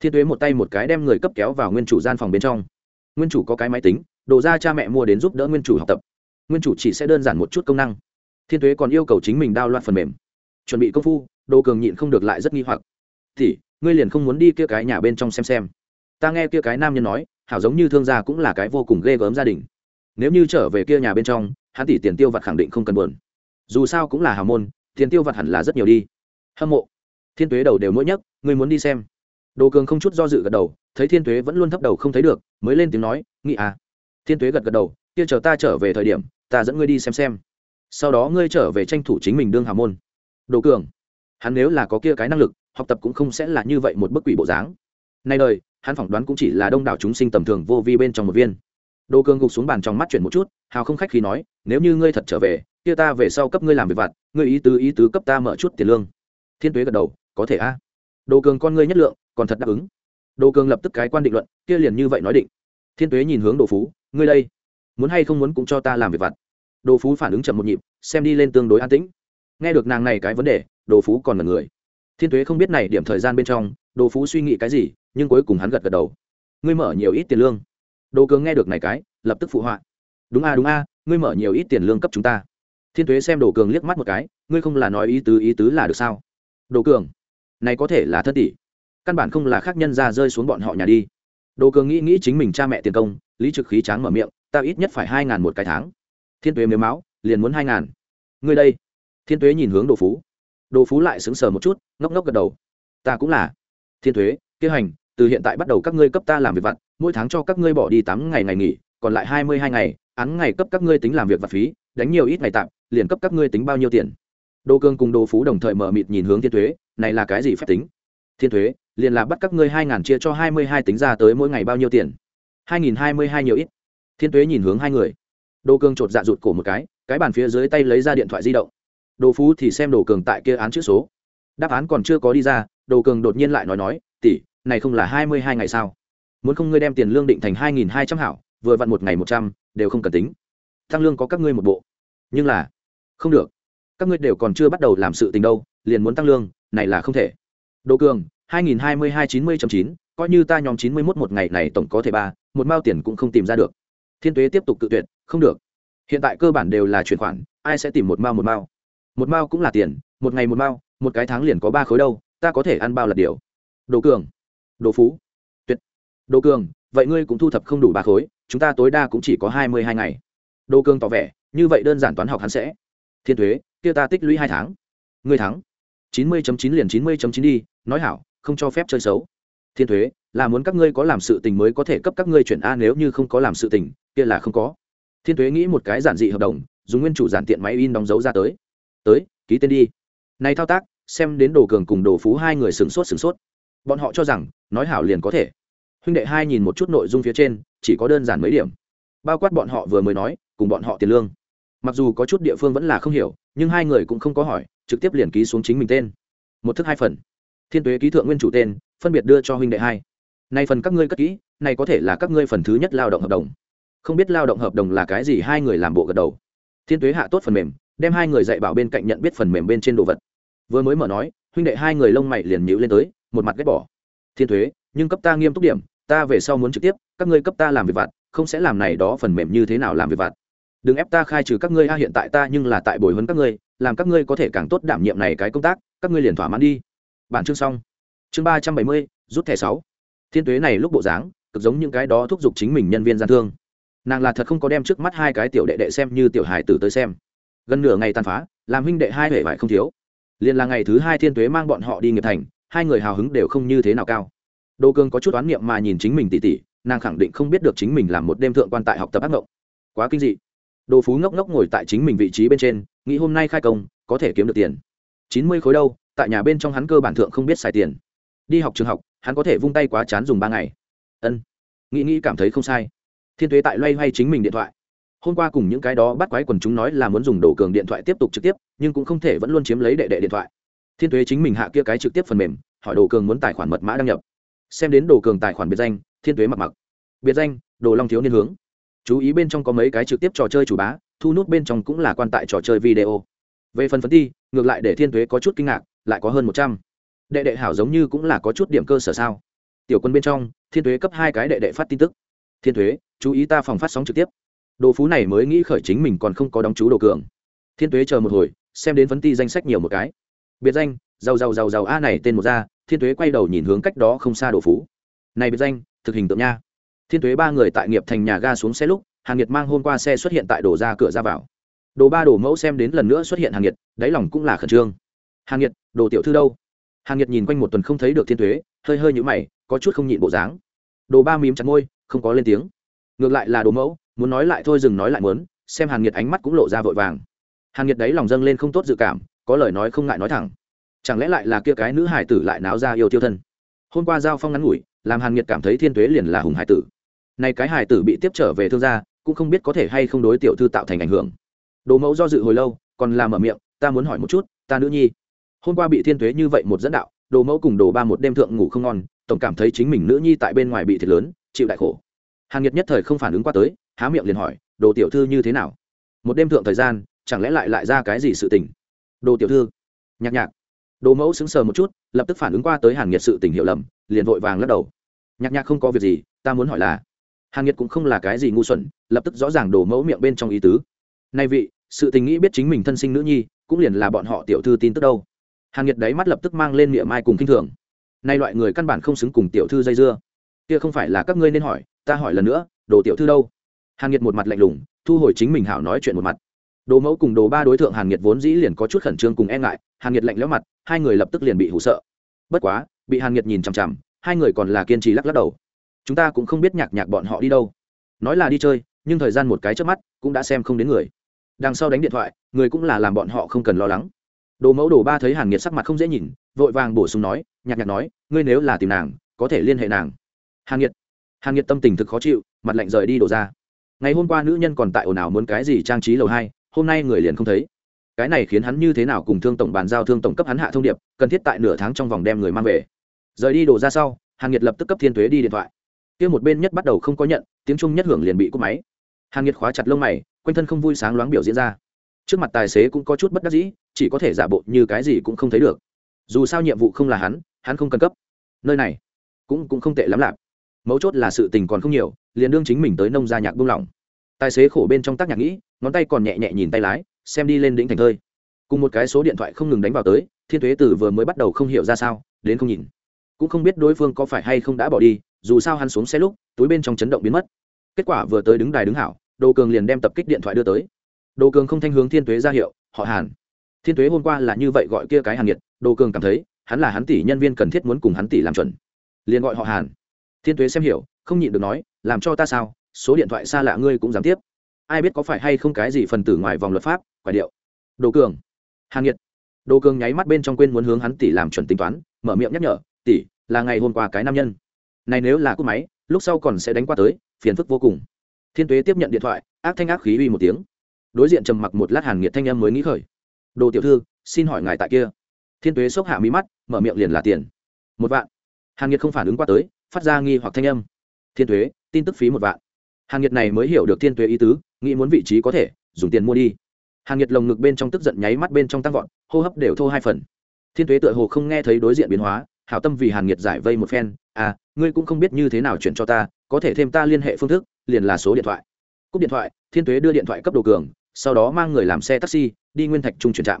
Thiên tuế một tay một cái đem người cấp kéo vào nguyên chủ gian phòng bên trong. Nguyên chủ có cái máy tính đồ ra cha mẹ mua đến giúp đỡ nguyên chủ học tập. Nguyên chủ chỉ sẽ đơn giản một chút công năng. Thiên tuế còn yêu cầu chính mình đao loạt phần mềm. Chuẩn bị công phu, đồ cường nhịn không được lại rất nghi hoặc. Thì ngươi liền không muốn đi kia cái nhà bên trong xem xem. Ta nghe kia cái nam nhân nói, hảo giống như thương gia cũng là cái vô cùng ghê gớm gia đình. Nếu như trở về kia nhà bên trong, hắn tỷ tiền tiêu vặt khẳng định không cần buồn. Dù sao cũng là hào môn, tiền tiêu vặt hẳn là rất nhiều đi. Hâm mộ. Thiên tuế đầu đều mỗi nhất ngươi muốn đi xem. Đồ cường không chút do dự gật đầu, thấy thiên tuế vẫn luôn thấp đầu không thấy được, mới lên tiếng nói nghị à thiên tuế gật gật đầu, kia chờ ta trở về thời điểm, ta dẫn ngươi đi xem xem. Sau đó ngươi trở về tranh thủ chính mình đương hào môn. Đồ cường, hắn nếu là có kia cái năng lực, học tập cũng không sẽ là như vậy một bức quỷ bộ dáng. Nay đời, hắn phỏng đoán cũng chỉ là đông đảo chúng sinh tầm thường vô vi bên trong một viên. Đồ cường gục xuống bàn trong mắt chuyển một chút, hào không khách khi nói, nếu như ngươi thật trở về, kia ta về sau cấp ngươi làm việc vặt, ngươi ý tứ ý tứ cấp ta mở chút tiền lương. Thiên tuế gật đầu, có thể a. Đồ cường con ngươi nhất lượng, còn thật đáp ứng. Đồ cường lập tức cái quan định luận, kia liền như vậy nói định. Thiên tuế nhìn hướng đồ phú ngươi đây, muốn hay không muốn cũng cho ta làm việc vặt. Đồ phú phản ứng chậm một nhịp, xem đi lên tương đối an tĩnh. Nghe được nàng này cái vấn đề, đồ phú còn là người. Thiên tuế không biết này điểm thời gian bên trong, đồ phú suy nghĩ cái gì, nhưng cuối cùng hắn gật gật đầu. Ngươi mở nhiều ít tiền lương. Đồ cường nghe được này cái, lập tức phụ họa. Đúng a đúng a, ngươi mở nhiều ít tiền lương cấp chúng ta. Thiên tuế xem đồ cường liếc mắt một cái, ngươi không là nói ý tứ ý tứ là được sao? Đồ cường, này có thể là thân tỷ. Căn bản không là khác nhân ra rơi xuống bọn họ nhà đi đồ cường nghĩ nghĩ chính mình cha mẹ tiền công, lý trực khí tráng mở miệng, ta ít nhất phải hai ngàn một cái tháng. Thiên tuế nếu máu, liền muốn hai ngàn. Ngươi đây. Thiên tuế nhìn hướng đồ phú. Đồ phú lại sững sờ một chút, ngốc ngốc gật đầu. Ta cũng là. Thiên thuế kế hành, từ hiện tại bắt đầu các ngươi cấp ta làm việc vặt, mỗi tháng cho các ngươi bỏ đi tám ngày ngày nghỉ, còn lại hai mươi hai ngày, án ngày cấp các ngươi tính làm việc vặt phí, đánh nhiều ít ngày tạm, liền cấp các ngươi tính bao nhiêu tiền. Đô cương cùng đồ phú đồng thời mở mịt nhìn hướng thiên thuế này là cái gì phép tính? Thiên thuế liền là bắt các ngươi hai ngàn chia cho hai mươi hai tính ra tới mỗi ngày bao nhiêu tiền? hai nghìn hai mươi hai nhiều ít. Thiên tuế nhìn hướng hai người. Đồ cường chột dạ rụt cổ một cái cái bàn phía dưới tay lấy ra điện thoại di động. Đồ phú thì xem đồ cường tại kia án chữ số. Đáp án còn chưa có đi ra, đồ cường đột nhiên lại nói nói, tỷ, này không là hai mươi hai ngày sao? Muốn không ngươi đem tiền lương định thành hai nghìn hai trăm hảo, vừa vặn một ngày một trăm, đều không cần tính. Tăng lương có các ngươi một bộ. Nhưng là, không được. Các ngươi đều còn chưa bắt đầu làm sự tình đâu, liền muốn tăng lương, này là không thể. Đồ cường hai nghìn hai mươi hai chín mươi chín coi như ta nhóm chín mươi mốt một ngày này tổng có thể ba một mao tiền cũng không tìm ra được. Thiên tuế tiếp tục tự tuyệt không được. Hiện tại cơ bản đều là chuyển khoản ai sẽ tìm một mao một mao? Một mao cũng là tiền một ngày một mao một cái tháng liền có ba khối đâu ta có thể ăn bao là điều. Đồ cường. Đồ phú. Tuyệt. Đồ cường vậy ngươi cũng thu thập không đủ ba khối chúng ta tối đa cũng chỉ có hai mươi hai ngày. Đồ cường tỏ vẻ như vậy đơn giản toán học hắn sẽ. Thiên Tuế, kia ta tích lũy hai tháng. Ngươi thắng. chín mươi chín liền chín mươi chín đi nói hảo không cho phép chơi xấu. Thiên thuế, là muốn các ngươi có làm sự tình mới có thể cấp các ngươi chuyển a nếu như không có làm sự tình, kia là không có. Thiên thuế nghĩ một cái giản dị hợp đồng, dùng nguyên chủ giản tiện máy in đóng dấu ra tới. Tới, ký tên đi. Này thao tác, xem đến đồ cường cùng đồ phú hai người sửng sốt sửng sốt. Bọn họ cho rằng, nói hảo liền có thể. Huynh đệ hai nhìn một chút nội dung phía trên, chỉ có đơn giản mấy điểm. Bao quát bọn họ vừa mới nói, cùng bọn họ tiền lương. Mặc dù có chút địa phương vẫn là không hiểu, nhưng hai người cũng không có hỏi, trực tiếp liền ký xuống chính mình tên. Một thức hai phần thiên tuế ký thượng nguyên chủ tên, phân biệt đưa cho huynh đệ hai. Này phần các ngươi cất kỹ này có thể là các ngươi phần thứ nhất lao động hợp đồng. Không biết lao động hợp đồng là cái gì, hai người làm bộ gật đầu. Thiên tuế hạ tốt phần mềm, đem hai người dạy bảo bên cạnh nhận biết phần mềm bên trên đồ vật. Vừa mới mở nói, huynh đệ hai người lông mày liền nhíu lên tới, một mặt ghét bỏ. Thiên thuế nhưng cấp ta nghiêm túc điểm, ta về sau muốn trực tiếp, các ngươi cấp ta làm việc vặt, không sẽ làm này đó phần mềm như thế nào làm việc vặt. Đừng ép ta khai trừ các ngươi, a, hiện tại ta nhưng là tại bồi huấn các ngươi, làm các ngươi có thể càng tốt đảm nhiệm này cái công tác, các ngươi liền thỏa mãn đi bản chương xong. Chương ba trăm bảy mươi, rút thẻ sáu. Thiên tuế này lúc bộ dáng, cực giống những cái đó thúc giục chính mình nhân viên gian thương. Nàng là thật không có đem trước mắt hai cái tiểu đệ đệ xem như tiểu hài tử tới xem. Gần nửa ngày tàn phá, làm huynh đệ hai hệ vải không thiếu. Liền là ngày thứ hai thiên tuế mang bọn họ đi nghiệp thành, hai người hào hứng đều không như thế nào cao. Đô cương có chút oán niệm mà nhìn chính mình tỉ tỉ, nàng khẳng định không biết được chính mình làm một đêm thượng quan tại học tập ác ngộng. Quá kinh dị. Đồ phú ngốc ngốc ngồi tại chính mình vị trí bên trên, nghĩ hôm nay khai công, có thể kiếm được tiền. Chín mươi khối đâu tại nhà bên trong hắn cơ bản thượng không biết xài tiền. Đi học trường học, hắn có thể vung tay quá chán dùng ba ngày. Ân, nghĩ nghĩ cảm thấy không sai. Thiên tuế tại loay hoay chính mình điện thoại. Hôm qua cùng những cái đó bắt quái quần chúng nói là muốn dùng đồ cường điện thoại tiếp tục trực tiếp, nhưng cũng không thể vẫn luôn chiếm lấy đệ đệ điện thoại. Thiên tuế chính mình hạ kia cái trực tiếp phần mềm, hỏi đồ cường muốn tài khoản mật mã đăng nhập. Xem đến đồ cường tài khoản biệt danh, thiên tuế mặc mặc. Biệt danh, đồ long thiếu niên hướng. Chú ý bên trong có mấy cái trực tiếp trò chơi chủ bá, thu nút bên trong cũng là quan tại trò chơi video. Về phần phấn ti ngược lại để thiên tuế có chút kinh ngạc lại có hơn một trăm. Đệ đệ hảo giống như cũng là có chút điểm cơ sở sao? Tiểu quân bên trong, thiên tuế cấp hai cái đệ đệ phát tin tức. Thiên thuế chú ý ta phòng phát sóng trực tiếp. Đồ phú này mới nghĩ khởi chính mình còn không có đóng chú đồ cường. Thiên tuế chờ một hồi, xem đến vấn ti danh sách nhiều một cái. Biệt danh, giàu giàu giàu giàu a này tên một ra, thiên tuế quay đầu nhìn hướng cách đó không xa đồ phú. Này biệt danh, thực hình tượng nha. Thiên tuế ba người tại nghiệp thành nhà ga xuống xe lúc, hàng nhiệt mang hôm qua xe xuất hiện tại đồ ra cửa ra vào. Đồ ba đồ mẫu xem đến lần nữa xuất hiện hàng nhiệt đáy lòng cũng là khẩn trương. Hàng nhiệt đồ tiểu thư đâu? Hàn nhiệt nhìn quanh một tuần không thấy được thiên tuế, hơi hơi nhũ mày, có chút không nhịn bộ dáng. Đồ ba mím chặt môi, không có lên tiếng. Ngược lại là đồ mẫu, muốn nói lại thôi dừng nói lại muốn, xem hàn nhiệt ánh mắt cũng lộ ra vội vàng. Hàn nhiệt đấy lòng dâng lên không tốt dự cảm, có lời nói không ngại nói thẳng. Chẳng lẽ lại là kia cái nữ hải tử lại náo ra yêu tiêu thân? Hôm qua giao phong ngắn ngủi, làm hàn nhiệt cảm thấy thiên tuế liền là hùng hải tử. Nay cái hải tử bị tiếp trở về thương gia, cũng không biết có thể hay không đối tiểu thư tạo thành ảnh hưởng. Đồ mẫu do dự hồi lâu, còn làm mở miệng, ta muốn hỏi một chút, ta nữ nhi hôm qua bị thiên tuế như vậy một dẫn đạo, đồ mẫu cùng đồ ba một đêm thượng ngủ không ngon, tổng cảm thấy chính mình nữ nhi tại bên ngoài bị thiệt lớn, chịu đại khổ. Hàn nhiệt nhất thời không phản ứng qua tới, há miệng liền hỏi, đồ tiểu thư như thế nào? Một đêm thượng thời gian, chẳng lẽ lại lại ra cái gì sự tình? Đồ tiểu thư. Nhạc nhạc. Đồ mẫu sững sờ một chút, lập tức phản ứng qua tới hàn nhiệt sự tình hiểu lầm, liền vội vàng lắc đầu. Nhạc nhạc không có việc gì, ta muốn hỏi là hàn nhiệt cũng không là cái gì ngu xuẩn, lập tức rõ ràng đồ mẫu miệng bên trong ý tứ. Nay vị, sự tình nghĩ biết chính mình thân sinh nữ nhi, cũng liền là bọn họ tiểu thư tin tức đâu hàn nhiệt đấy mắt lập tức mang lên miệng mai cùng kinh thường. Nay loại người căn bản không xứng cùng tiểu thư dây dưa. Kia không phải là các ngươi nên hỏi, ta hỏi lần nữa, đồ tiểu thư đâu? Hàn nhiệt một mặt lạnh lùng, thu hồi chính mình hảo nói chuyện một mặt. Đồ mẫu cùng đồ ba đối tượng hàn nhiệt vốn dĩ liền có chút khẩn trương cùng e ngại, hàn nhiệt lạnh lẽo mặt, hai người lập tức liền bị hụ sợ. Bất quá, bị hàn nhiệt nhìn chằm chằm, hai người còn là kiên trì lắc lắc đầu. Chúng ta cũng không biết nhạc nhạc bọn họ đi đâu. Nói là đi chơi, nhưng thời gian một cái trước mắt, cũng đã xem không đến người. Đằng sau đánh điện thoại, người cũng là làm bọn họ không cần lo lắng đồ mẫu đồ ba thấy hàn nhiệt sắc mặt không dễ nhìn, vội vàng bổ sung nói, nhạc nhạc nói, ngươi nếu là tìm nàng, có thể liên hệ nàng. Hàn nhiệt hàn nhiệt tâm tình thực khó chịu, mặt lạnh rời đi đổ ra. Ngày hôm qua nữ nhân còn tại ồn ào muốn cái gì trang trí lầu hai, hôm nay người liền không thấy. Cái này khiến hắn như thế nào cùng thương tổng bàn giao thương tổng cấp hắn hạ thông điệp, cần thiết tại nửa tháng trong vòng đem người mang về. Rời đi đổ ra sau, hàn nhiệt lập tức cấp thiên thuế đi điện thoại. Kia một bên nhất bắt đầu không có nhận, tiếng trung nhất hưởng liền bị cúp máy. Hàn nhiệt khóa chặt lông mày, quanh thân không vui sáng loáng biểu diễn ra. Trước mặt tài xế cũng có chút bất đắc dĩ chỉ có thể giả bộ như cái gì cũng không thấy được. Dù sao nhiệm vụ không là hắn hắn không cần cấp. Nơi này cũng cũng không tệ lắm lạp. Mấu chốt là sự tình còn không nhiều, liền đương chính mình tới nông gia nhạc buông lỏng. Tài xế khổ bên trong tác nhạc nghĩ, ngón tay còn nhẹ nhẹ nhìn tay lái, xem đi lên đỉnh thành thơi. Cùng một cái số điện thoại không ngừng đánh vào tới, thiên thuế tử vừa mới bắt đầu không hiểu ra sao, đến không nhìn. Cũng không biết đối phương có phải hay không đã bỏ đi, dù sao hắn xuống xe lúc, túi bên trong chấn động biến mất. Kết quả vừa tới đứng đài đứng hảo, đồ cường liền đem tập kích điện thoại đưa tới. Đồ cường không thanh hướng thiên thuế ra hiệu, họ hàn thiên thuế hôm qua là như vậy gọi kia cái hàn nhiệt, đồ cường cảm thấy, hắn là hắn tỷ nhân viên cần thiết muốn cùng hắn tỷ làm chuẩn. Liền gọi họ hàn. Thiên tuế xem hiểu, không nhịn được nói, làm cho ta sao? Số điện thoại xa lạ ngươi cũng dám tiếp. Ai biết có phải hay không cái gì phần tử ngoài vòng luật pháp quả điệu. Đồ cường. Hàn nhiệt. Đồ cường nháy mắt bên trong quên muốn hướng hắn tỷ làm chuẩn tính toán, mở miệng nhắc nhở, tỷ, là ngày hôm qua cái nam nhân. Này nếu là cúp máy, lúc sau còn sẽ đánh qua tới, phiền phức vô cùng. Thiên tuế tiếp nhận điện thoại, ác thanh ác khí uy một tiếng. Đối diện trầm mặc một lát hàn nhiệt thanh em mới nghĩ khởi đồ tiểu thư xin hỏi ngài tại kia. Thiên tuế xốc hạ mí mắt mở miệng liền là tiền. Một vạn. Hàn nhiệt không phản ứng qua tới phát ra nghi hoặc thanh âm. Thiên Tuế, tin tức phí một vạn. Hàng nhiệt này mới hiểu được thiên Tuế ý tứ nghĩ muốn vị trí có thể dùng tiền mua đi. Hàng nhiệt lồng ngực bên trong tức giận nháy mắt bên trong tăng vọt hô hấp đều thô hai phần. Thiên Tuế tựa hồ không nghe thấy đối diện biến hóa hảo tâm vì hàn nhiệt giải vây một phen à ngươi cũng không biết như thế nào chuyển cho ta có thể thêm ta liên hệ phương thức liền là số điện thoại. Cúp điện thoại thiên Tuế đưa điện thoại cấp đồ cường sau đó mang người làm xe taxi, đi nguyên thạch trung chuyển trạm.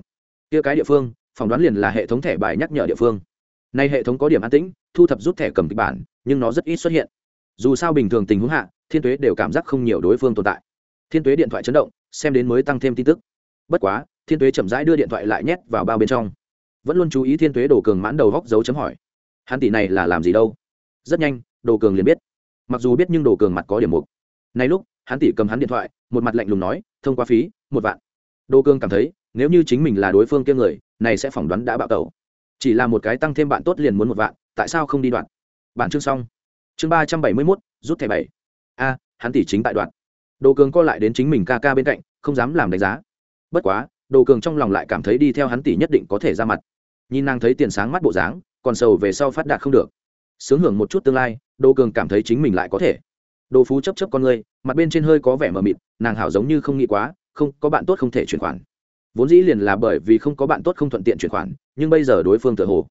Kia cái địa phương, phỏng đoán liền là hệ thống thẻ bài nhắc nhở địa phương. Nay hệ thống có điểm an tĩnh, thu thập rút thẻ cầm kịch bản, nhưng nó rất ít xuất hiện. Dù sao bình thường tình huống hạ, thiên tuế đều cảm giác không nhiều đối phương tồn tại. Thiên tuế điện thoại chấn động, xem đến mới tăng thêm tin tức. Bất quá, thiên tuế chậm rãi đưa điện thoại lại nhét vào bao bên trong. Vẫn luôn chú ý thiên tuế đồ cường mãn đầu góc dấu chấm hỏi. Hắn tỷ này là làm gì đâu? Rất nhanh, đồ cường liền biết. Mặc dù biết nhưng đồ cường mặt có điểm mục. Nay lúc, hắn tỷ cầm hắn điện thoại, một mặt lạnh lùng nói thông qua phí, một vạn. Đô Cương cảm thấy, nếu như chính mình là đối phương kia người, này sẽ phỏng đoán đã bạo tẩu. Chỉ là một cái tăng thêm bạn tốt liền muốn một vạn, tại sao không đi đoạn? Bản chương xong. Chương ba trăm bảy mươi mốt, rút thẻ bảy. A, hắn tỷ chính tại đoạn. Đồ cường co lại đến chính mình ca ca bên cạnh, không dám làm đánh giá. Bất quá đồ cường trong lòng lại cảm thấy đi theo hắn tỷ nhất định có thể ra mặt. Nhìn nàng thấy tiền sáng mắt bộ dáng, còn sầu về sau phát đạt không được. Sướng hưởng một chút tương lai đồ cường cảm thấy chính mình lại có thể. Đồ phú chấp chấp con người, mặt bên trên hơi có vẻ mờ mịt nàng hảo giống như không nghĩ quá, không, có bạn tốt không thể chuyển khoản. Vốn dĩ liền là bởi vì không có bạn tốt không thuận tiện chuyển khoản, nhưng bây giờ đối phương tự hồ.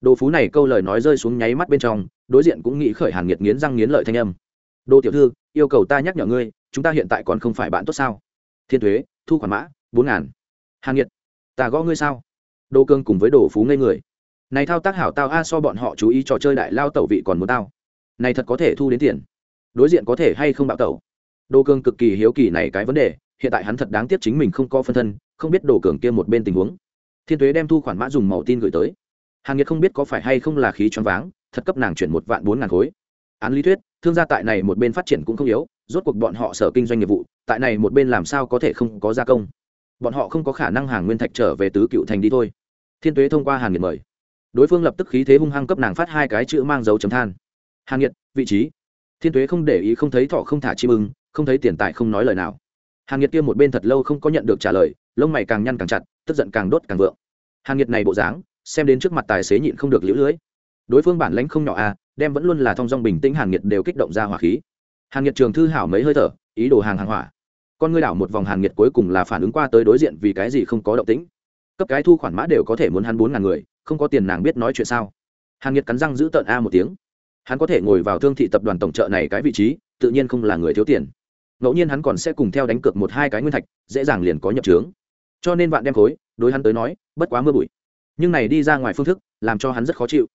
Đồ phú này câu lời nói rơi xuống nháy mắt bên trong, đối diện cũng nghĩ khởi hàn nghiệt nghiến răng nghiến lợi thanh âm. Đồ tiểu thư, yêu cầu ta nhắc nhở ngươi, chúng ta hiện tại còn không phải bạn tốt sao? Thiên thuế, thu khoản mã, bốn ngàn. Hàn nghiệt, ta gõ ngươi sao? Đô cương cùng với đồ phú ngây người. Này thao tác hảo tao a, so bọn họ chú ý trò chơi đại lao tẩu vị còn muốn tao. Này thật có thể thu đến tiền. Đối diện có thể hay không bạo tẩu? Đô cương cực kỳ hiếu kỳ này cái vấn đề, hiện tại hắn thật đáng tiếc chính mình không có phân thân, không biết đồ cường kia một bên tình huống. Thiên tuế đem thu khoản mã dùng màu tin gửi tới. Hàng nhiệt không biết có phải hay không là khí choáng váng, thật cấp nàng chuyển một vạn bốn ngàn khối. Án lý thuyết, thương gia tại này một bên phát triển cũng không yếu, rốt cuộc bọn họ sở kinh doanh nghiệp vụ, tại này một bên làm sao có thể không có gia công? Bọn họ không có khả năng hàng nguyên thạch trở về tứ cựu thành đi thôi. Thiên tuế thông qua hàng nhiệt mời. Đối phương lập tức khí thế hung hăng cấp nàng phát hai cái chữ mang dấu chấm than. Hàng nhiệt vị trí. Thiên tuế không để ý không thấy thọ không thả chim ưng không thấy tiền tài không nói lời nào. Hàng nhiệt kia một bên thật lâu không có nhận được trả lời, lông mày càng nhăn càng chặt, tức giận càng đốt càng vượng. Hàng nhiệt này bộ dáng, xem đến trước mặt tài xế nhịn không được lũ lưới. Đối phương bản lãnh không nhỏ à đem vẫn luôn là thong dong bình tĩnh hàng nhiệt đều kích động ra hỏa khí. Hàng nhiệt trường thư hảo mấy hơi thở, ý đồ hàng hàng hỏa. Con ngươi đảo một vòng hàng nhiệt cuối cùng là phản ứng qua tới đối diện vì cái gì không có động tĩnh. Cấp cái thu khoản mã đều có thể muốn hắn bốn ngàn người, không có tiền nàng biết nói chuyện sao. Hàng nhiệt cắn răng giữ tợn a một tiếng. Hắn có thể ngồi vào thương thị tập đoàn tổng trợ này cái vị trí, tự nhiên không là người thiếu tiền ngẫu nhiên hắn còn sẽ cùng theo đánh cược một hai cái nguyên thạch, dễ dàng liền có nhập trướng cho nên vạn đem khối, đối hắn tới nói, bất quá mưa bụi. Nhưng này đi ra ngoài phương thức, làm cho hắn rất khó chịu.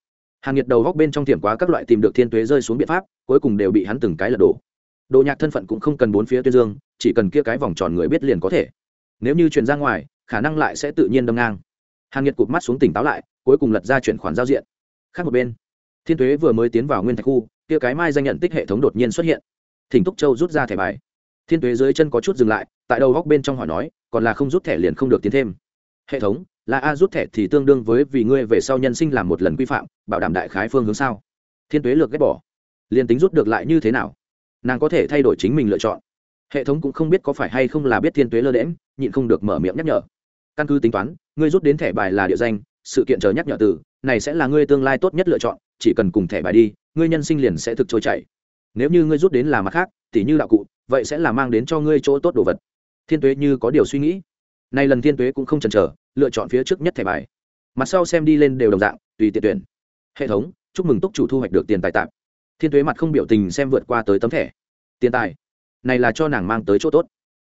Hàng nhiệt đầu góc bên trong tiệm quá các loại tìm được thiên tuế rơi xuống biện pháp, cuối cùng đều bị hắn từng cái lật đổ. Đồ nhạc thân phận cũng không cần bốn phía tuyên dương, chỉ cần kia cái vòng tròn người biết liền có thể. Nếu như truyền ra ngoài, khả năng lại sẽ tự nhiên đâm ngang. Hàng nhiệt cụp mắt xuống tỉnh táo lại, cuối cùng lật ra chuyển khoản giao diện. Khác một bên, thiên tuế vừa mới tiến vào nguyên thạch khu, kia cái mai danh nhận tích hệ thống đột nhiên xuất hiện. Thỉnh túc châu rút ra thẻ bài thiên tuế dưới chân có chút dừng lại, tại đầu góc bên trong hỏi nói, còn là không rút thẻ liền không được tiến thêm. Hệ thống, là a rút thẻ thì tương đương với vì ngươi về sau nhân sinh làm một lần quy phạm, bảo đảm đại khái phương hướng sao? Thiên tuế lược ghét bỏ. Liền tính rút được lại như thế nào? Nàng có thể thay đổi chính mình lựa chọn. Hệ thống cũng không biết có phải hay không là biết thiên tuế lơ đễm nhịn không được mở miệng nhắc nhở. Căn cứ tính toán, ngươi rút đến thẻ bài là địa danh, sự kiện chờ nhắc nhở từ, này sẽ là ngươi tương lai tốt nhất lựa chọn, chỉ cần cùng thẻ bài đi, ngươi nhân sinh liền sẽ thực trôi chảy. Nếu như ngươi rút đến là mặt khác, tỉ như đạo cụ vậy sẽ là mang đến cho ngươi chỗ tốt đồ vật. Thiên tuế như có điều suy nghĩ. Nay lần thiên tuế cũng không chần chờ, lựa chọn phía trước nhất thẻ bài. Mặt sau xem đi lên đều đồng dạng, tùy tiện tuyển. Hệ thống, chúc mừng túc chủ thu hoạch được tiền tài tạp thiên tuế mặt không biểu tình xem vượt qua tới tấm thẻ. Tiền tài? Này là cho nàng mang tới chỗ tốt.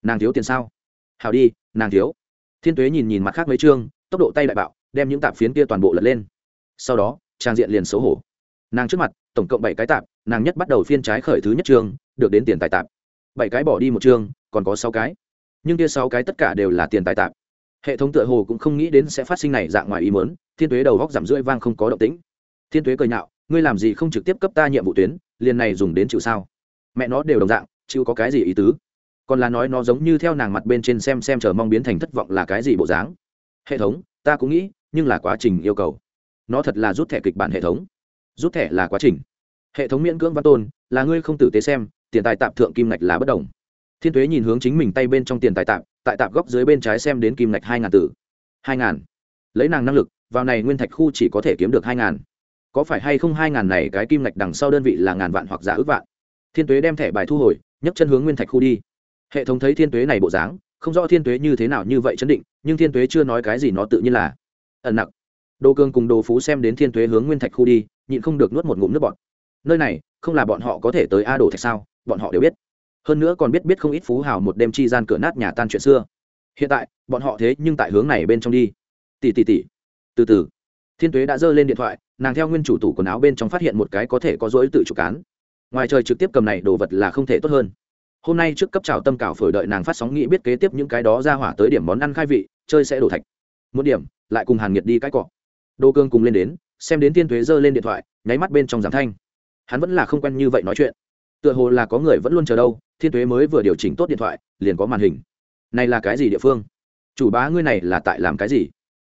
Nàng thiếu tiền sao? Hào đi, nàng thiếu. Thiên tuế nhìn nhìn mặt khác mấy chương, tốc độ tay đại bạo, đem những tạp phiến kia toàn bộ lật lên. Sau đó, trang diện liền xấu hổ. Nàng trước mặt, tổng cộng bảy cái tạp, nàng nhất bắt đầu phiên trái khởi thứ nhất chương, được đến tiền tài tạp bảy cái bỏ đi một chương, còn có sáu cái. Nhưng kia sáu cái tất cả đều là tiền tài tạp. Hệ thống tựa hồ cũng không nghĩ đến sẽ phát sinh này dạng ngoài ý mớn thiên tuế đầu góc giảm rưỡi vang không có động tĩnh. Thiên tuế cười nhạo, ngươi làm gì không trực tiếp cấp ta nhiệm vụ tuyến, liền này dùng đến chịu sao? Mẹ nó đều đồng dạng, chịu có cái gì ý tứ? Còn là nói nó giống như theo nàng mặt bên trên xem xem chờ mong biến thành thất vọng là cái gì bộ dáng. Hệ thống, ta cũng nghĩ, nhưng là quá trình yêu cầu. Nó thật là rút thẻ kịch bản hệ thống. Rút thẻ là quá trình. Hệ thống miễn cưỡng văn tôn, là ngươi không tử tế xem tiền tài tạm thượng kim ngạch là bất đồng. Thiên tuế nhìn hướng chính mình tay bên trong tiền tài tạm, tại tạm góc dưới bên trái xem đến kim ngạch hai ngàn tử. Hai ngàn. Lấy nàng năng lực vào này nguyên thạch khu chỉ có thể kiếm được hai ngàn. Có phải hay không hai ngàn này cái kim ngạch đằng sau đơn vị là ngàn vạn hoặc giả ước vạn? Thiên tuế đem thẻ bài thu hồi nhấc chân hướng nguyên thạch khu đi. Hệ thống thấy thiên tuế này bộ dáng không rõ thiên tuế như thế nào như vậy chấn định nhưng thiên tuế chưa nói cái gì nó tự nhiên là ẩn nặc. đồ cương cùng đồ phú xem đến thiên tuế hướng nguyên thạch khu đi nhịn không được nuốt một ngụm nước bọt. Nơi này không là bọn họ có thể tới a đồ thạch sao? Bọn họ đều biết. Hơn nữa còn biết biết không ít phú hào một đêm chi gian cửa nát nhà tan chuyện xưa. Hiện tại, bọn họ thế nhưng tại hướng này bên trong đi. Tỷ tỷ tỷ. Từ từ. Thiên tuế đã giơ lên điện thoại, nàng theo nguyên chủ tủ quần áo bên trong phát hiện một cái có thể có dối tự chủ cán. Ngoài trời trực tiếp cầm này đồ vật là không thể tốt hơn. Hôm nay trước cấp trào tâm cảo phổi đợi nàng phát sóng nghĩ biết kế tiếp những cái đó ra hỏa tới điểm món ăn khai vị, chơi sẽ đổ thạch. Một điểm, lại cùng hàn nhiệt đi cái cọ. Đô cương cùng lên đến, xem đến thiên thuế giơ lên điện thoại, nháy mắt bên trong giảm thanh. Hắn vẫn là không quen như vậy nói chuyện tựa hồ là có người vẫn luôn chờ đâu, thiên thuế mới vừa điều chỉnh tốt điện thoại, liền có màn hình. Này là cái gì địa phương? Chủ bá ngươi này là tại làm cái gì?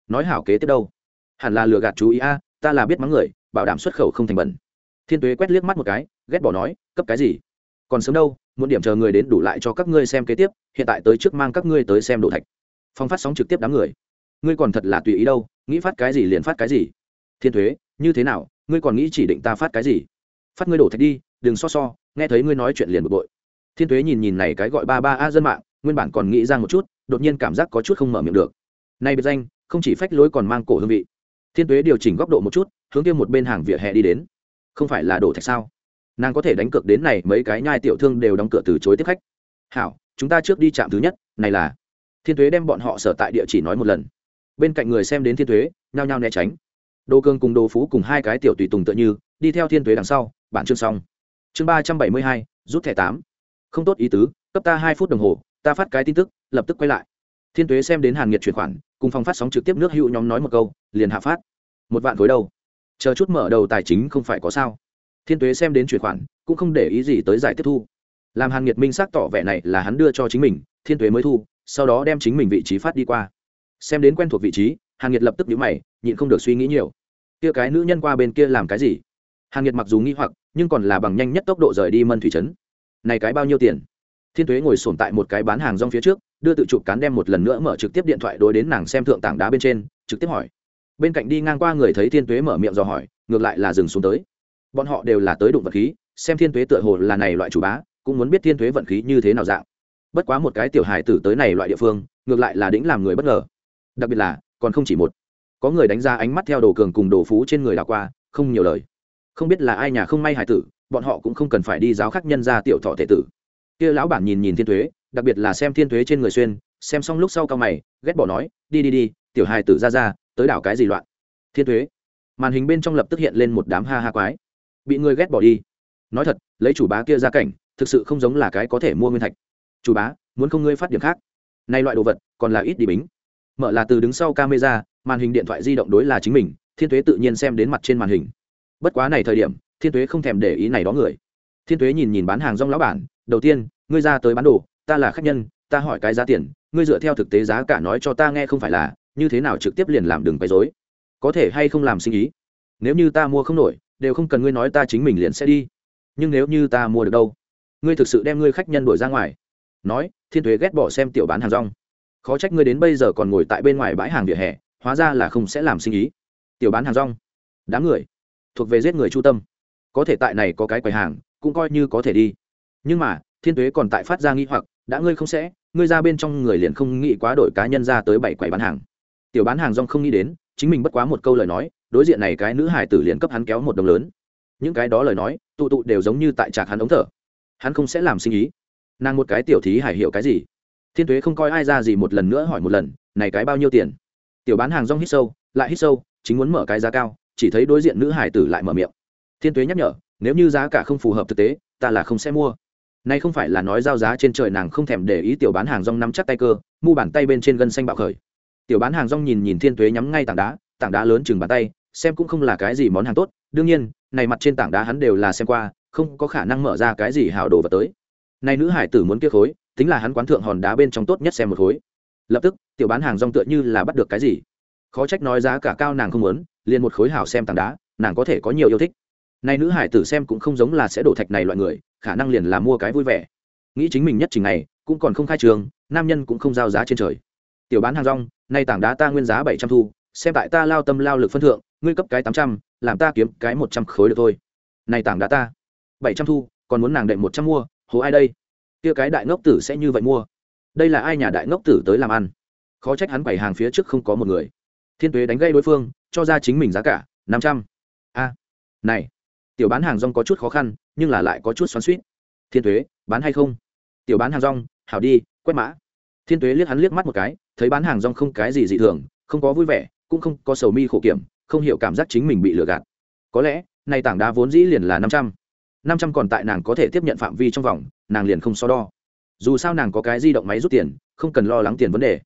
Nói hảo kế tiếp đâu? Hẳn là lừa gạt chú ý a, ta là biết mắng người, bảo đảm xuất khẩu không thành bẩn. Thiên tuế quét liếc mắt một cái, ghét bỏ nói, cấp cái gì? Còn sớm đâu, muốn điểm chờ người đến đủ lại cho các ngươi xem kế tiếp, hiện tại tới trước mang các ngươi tới xem đồ thạch. Phong phát sóng trực tiếp đám người. Ngươi còn thật là tùy ý đâu, nghĩ phát cái gì liền phát cái gì. Thiên thuế như thế nào, ngươi còn nghĩ chỉ định ta phát cái gì? Phát ngươi đổ thạch đi, đừng so so nghe thấy ngươi nói chuyện liền bực bội. Thiên thuế nhìn nhìn này cái gọi ba ba a dân mạng, nguyên bản còn nghĩ ra một chút, đột nhiên cảm giác có chút không mở miệng được. Nay biệt danh, không chỉ phách lối còn mang cổ hương vị. Thiên tuế điều chỉnh góc độ một chút, hướng kia một bên hàng vỉa hè đi đến. Không phải là đổ thạch sao? Nàng có thể đánh cược đến này, mấy cái nhai tiểu thương đều đóng cửa từ chối tiếp khách. Hảo, chúng ta trước đi trạm thứ nhất, này là. Thiên tuế đem bọn họ sở tại địa chỉ nói một lần. Bên cạnh người xem đến thiên tuế, nhao nhao né tránh. Đồ cương cùng đồ phú cùng hai cái tiểu tùy tùng tựa như, đi theo thiên tuế đằng sau, bản chương xong chương ba trăm bảy mươi hai, rút thẻ tám. Không tốt ý tứ, cấp ta hai phút đồng hồ, ta phát cái tin tức, lập tức quay lại. Thiên tuế xem đến hàn nghiệt chuyển khoản, cùng phòng phát sóng trực tiếp nước hữu nhóm nói một câu, liền hạ phát. Một vạn khối đâu? Chờ chút mở đầu tài chính không phải có sao. Thiên tuế xem đến chuyển khoản, cũng không để ý gì tới giải tiếp thu. Làm hàn nghiệt minh xác tỏ vẻ này là hắn đưa cho chính mình, thiên tuế mới thu, sau đó đem chính mình vị trí phát đi qua. Xem đến quen thuộc vị trí, hàn nghiệt lập tức nhíu mày, nhịn không được suy nghĩ nhiều. Kia cái nữ nhân qua bên kia làm cái gì? Hàn nghiệt mặc dù nghĩ hoặc nhưng còn là bằng nhanh nhất tốc độ rời đi mân thủy trấn. Này cái bao nhiêu tiền? Thiên tuế ngồi sồn tại một cái bán hàng rong phía trước, đưa tự chụp cán đem một lần nữa mở trực tiếp điện thoại đối đến nàng xem thượng tảng đá bên trên, trực tiếp hỏi. Bên cạnh đi ngang qua người thấy thiên tuế mở miệng dò hỏi, ngược lại là dừng xuống tới. Bọn họ đều là tới đụng vật khí, xem thiên tuế tựa hồ là này loại chủ bá, cũng muốn biết thiên tuế vận khí như thế nào dạng. Bất quá một cái tiểu hài tử tới này loại địa phương, ngược lại là đĩnh làm người bất ngờ. Đặc biệt là, còn không chỉ một. Có người đánh ra ánh mắt theo đồ cường cùng đồ phú trên người đảo qua, không nhiều lời không biết là ai nhà không may hải tử, bọn họ cũng không cần phải đi giáo khắc nhân ra tiểu thọ thể tử. Kia lão bản nhìn nhìn thiên thuế, đặc biệt là xem thiên thuế trên người xuyên, xem xong lúc sau cao mày, ghét bỏ nói, đi đi đi, tiểu hài tử ra ra, tới đảo cái gì loạn? Thiên thuế, màn hình bên trong lập tức hiện lên một đám ha ha quái. Bị người ghét bỏ đi. Nói thật, lấy chủ bá kia ra cảnh, thực sự không giống là cái có thể mua nguyên thạch. Chủ bá, muốn không ngươi phát điểm khác. Nay loại đồ vật, còn là ít đi bính. Mở là từ đứng sau camera, màn hình điện thoại di động đối là chính mình, thiên thuế tự nhiên xem đến mặt trên màn hình bất quá này thời điểm, thiên tuế không thèm để ý này đó người. Thiên tuế nhìn nhìn bán hàng rong lão bản, đầu tiên, ngươi ra tới bán đồ, ta là khách nhân, ta hỏi cái giá tiền, ngươi dựa theo thực tế giá cả nói cho ta nghe không phải là, như thế nào trực tiếp liền làm đừng quấy dối có thể hay không làm sinh ý? Nếu như ta mua không nổi, đều không cần ngươi nói ta chính mình liền sẽ đi. Nhưng nếu như ta mua được đâu? Ngươi thực sự đem ngươi khách nhân đuổi ra ngoài? Nói, thiên thuế ghét bỏ xem tiểu bán hàng rong. Khó trách ngươi đến bây giờ còn ngồi tại bên ngoài bãi hàng vỉa hè, hóa ra là không sẽ làm sinh ý. Tiểu bán hàng rong. Đám người thuộc về giết người chu tâm. Có thể tại này có cái quầy hàng, cũng coi như có thể đi. Nhưng mà, thiên tuế còn tại phát ra nghi hoặc, đã ngươi không sẽ, ngươi ra bên trong người liền không nghĩ quá đổi cá nhân ra tới bảy quầy bán hàng. Tiểu bán hàng rong không nghĩ đến, chính mình bất quá một câu lời nói, đối diện này cái nữ hải tử liền cấp hắn kéo một đồng lớn. Những cái đó lời nói, tụ tụ đều giống như tại trạc hắn ống thở. Hắn không sẽ làm sinh ý. Nàng một cái tiểu thí hải hiệu cái gì? Thiên tuế không coi ai ra gì một lần nữa hỏi một lần, này cái bao nhiêu tiền? Tiểu bán hàng rong hít sâu, lại hít sâu, chính muốn mở cái giá cao chỉ thấy đối diện nữ hải tử lại mở miệng. Thiên tuế nhắc nhở, nếu như giá cả không phù hợp thực tế, ta là không sẽ mua. Nay không phải là nói giao giá trên trời nàng không thèm để ý tiểu bán hàng rong nắm chắc tay cơ, mu bàn tay bên trên gân xanh bạo khởi. Tiểu bán hàng rong nhìn nhìn thiên tuế nhắm ngay tảng đá tảng đá lớn chừng bàn tay, xem cũng không là cái gì món hàng tốt, đương nhiên, này mặt trên tảng đá hắn đều là xem qua, không có khả năng mở ra cái gì hào đồ vật tới. Nay nữ hải tử muốn kia khối, tính là hắn quán thượng hòn đá bên trong tốt nhất xem một khối. Lập tức, tiểu bán hàng rong tựa như là bắt được cái gì. Khó trách nói giá cả cao nàng không muốn liền một khối hảo xem tảng đá, nàng có thể có nhiều yêu thích. Này nữ hải tử xem cũng không giống là sẽ đổ thạch này loại người, khả năng liền là mua cái vui vẻ. Nghĩ chính mình nhất trình này cũng còn không khai trường, nam nhân cũng không giao giá trên trời. Tiểu bán hàng rong, nay tảng đá ta nguyên giá bảy trăm thu, xem tại ta lao tâm lao lực phân thượng, ngươi cấp cái tám trăm, làm ta kiếm cái một trăm khối được thôi. Này tảng đá ta, bảy trăm thu, còn muốn nàng đệm một trăm mua, hồ ai đây? Kia cái đại ngốc tử sẽ như vậy mua. Đây là ai nhà đại ngốc tử tới làm ăn? Khó trách hắn bày hàng phía trước không có một người. Thiên tuế đánh gây đối phương cho ra chính mình giá cả, năm trăm. A, này, tiểu bán hàng rong có chút khó khăn, nhưng là lại có chút xoắn suýt thiên tuế, bán hay không? Tiểu bán hàng rong, hảo đi, quét mã. Thiên tuế liếc hắn liếc mắt một cái, thấy bán hàng rong không cái gì dị thường, không có vui vẻ, cũng không có sầu mi khổ kiểm, không hiểu cảm giác chính mình bị lừa gạt. Có lẽ, này tảng đá vốn dĩ liền là năm trăm. Năm trăm còn tại nàng có thể tiếp nhận phạm vi trong vòng, nàng liền không so đo. Dù sao nàng có cái di động máy rút tiền, không cần lo lắng tiền vấn đề.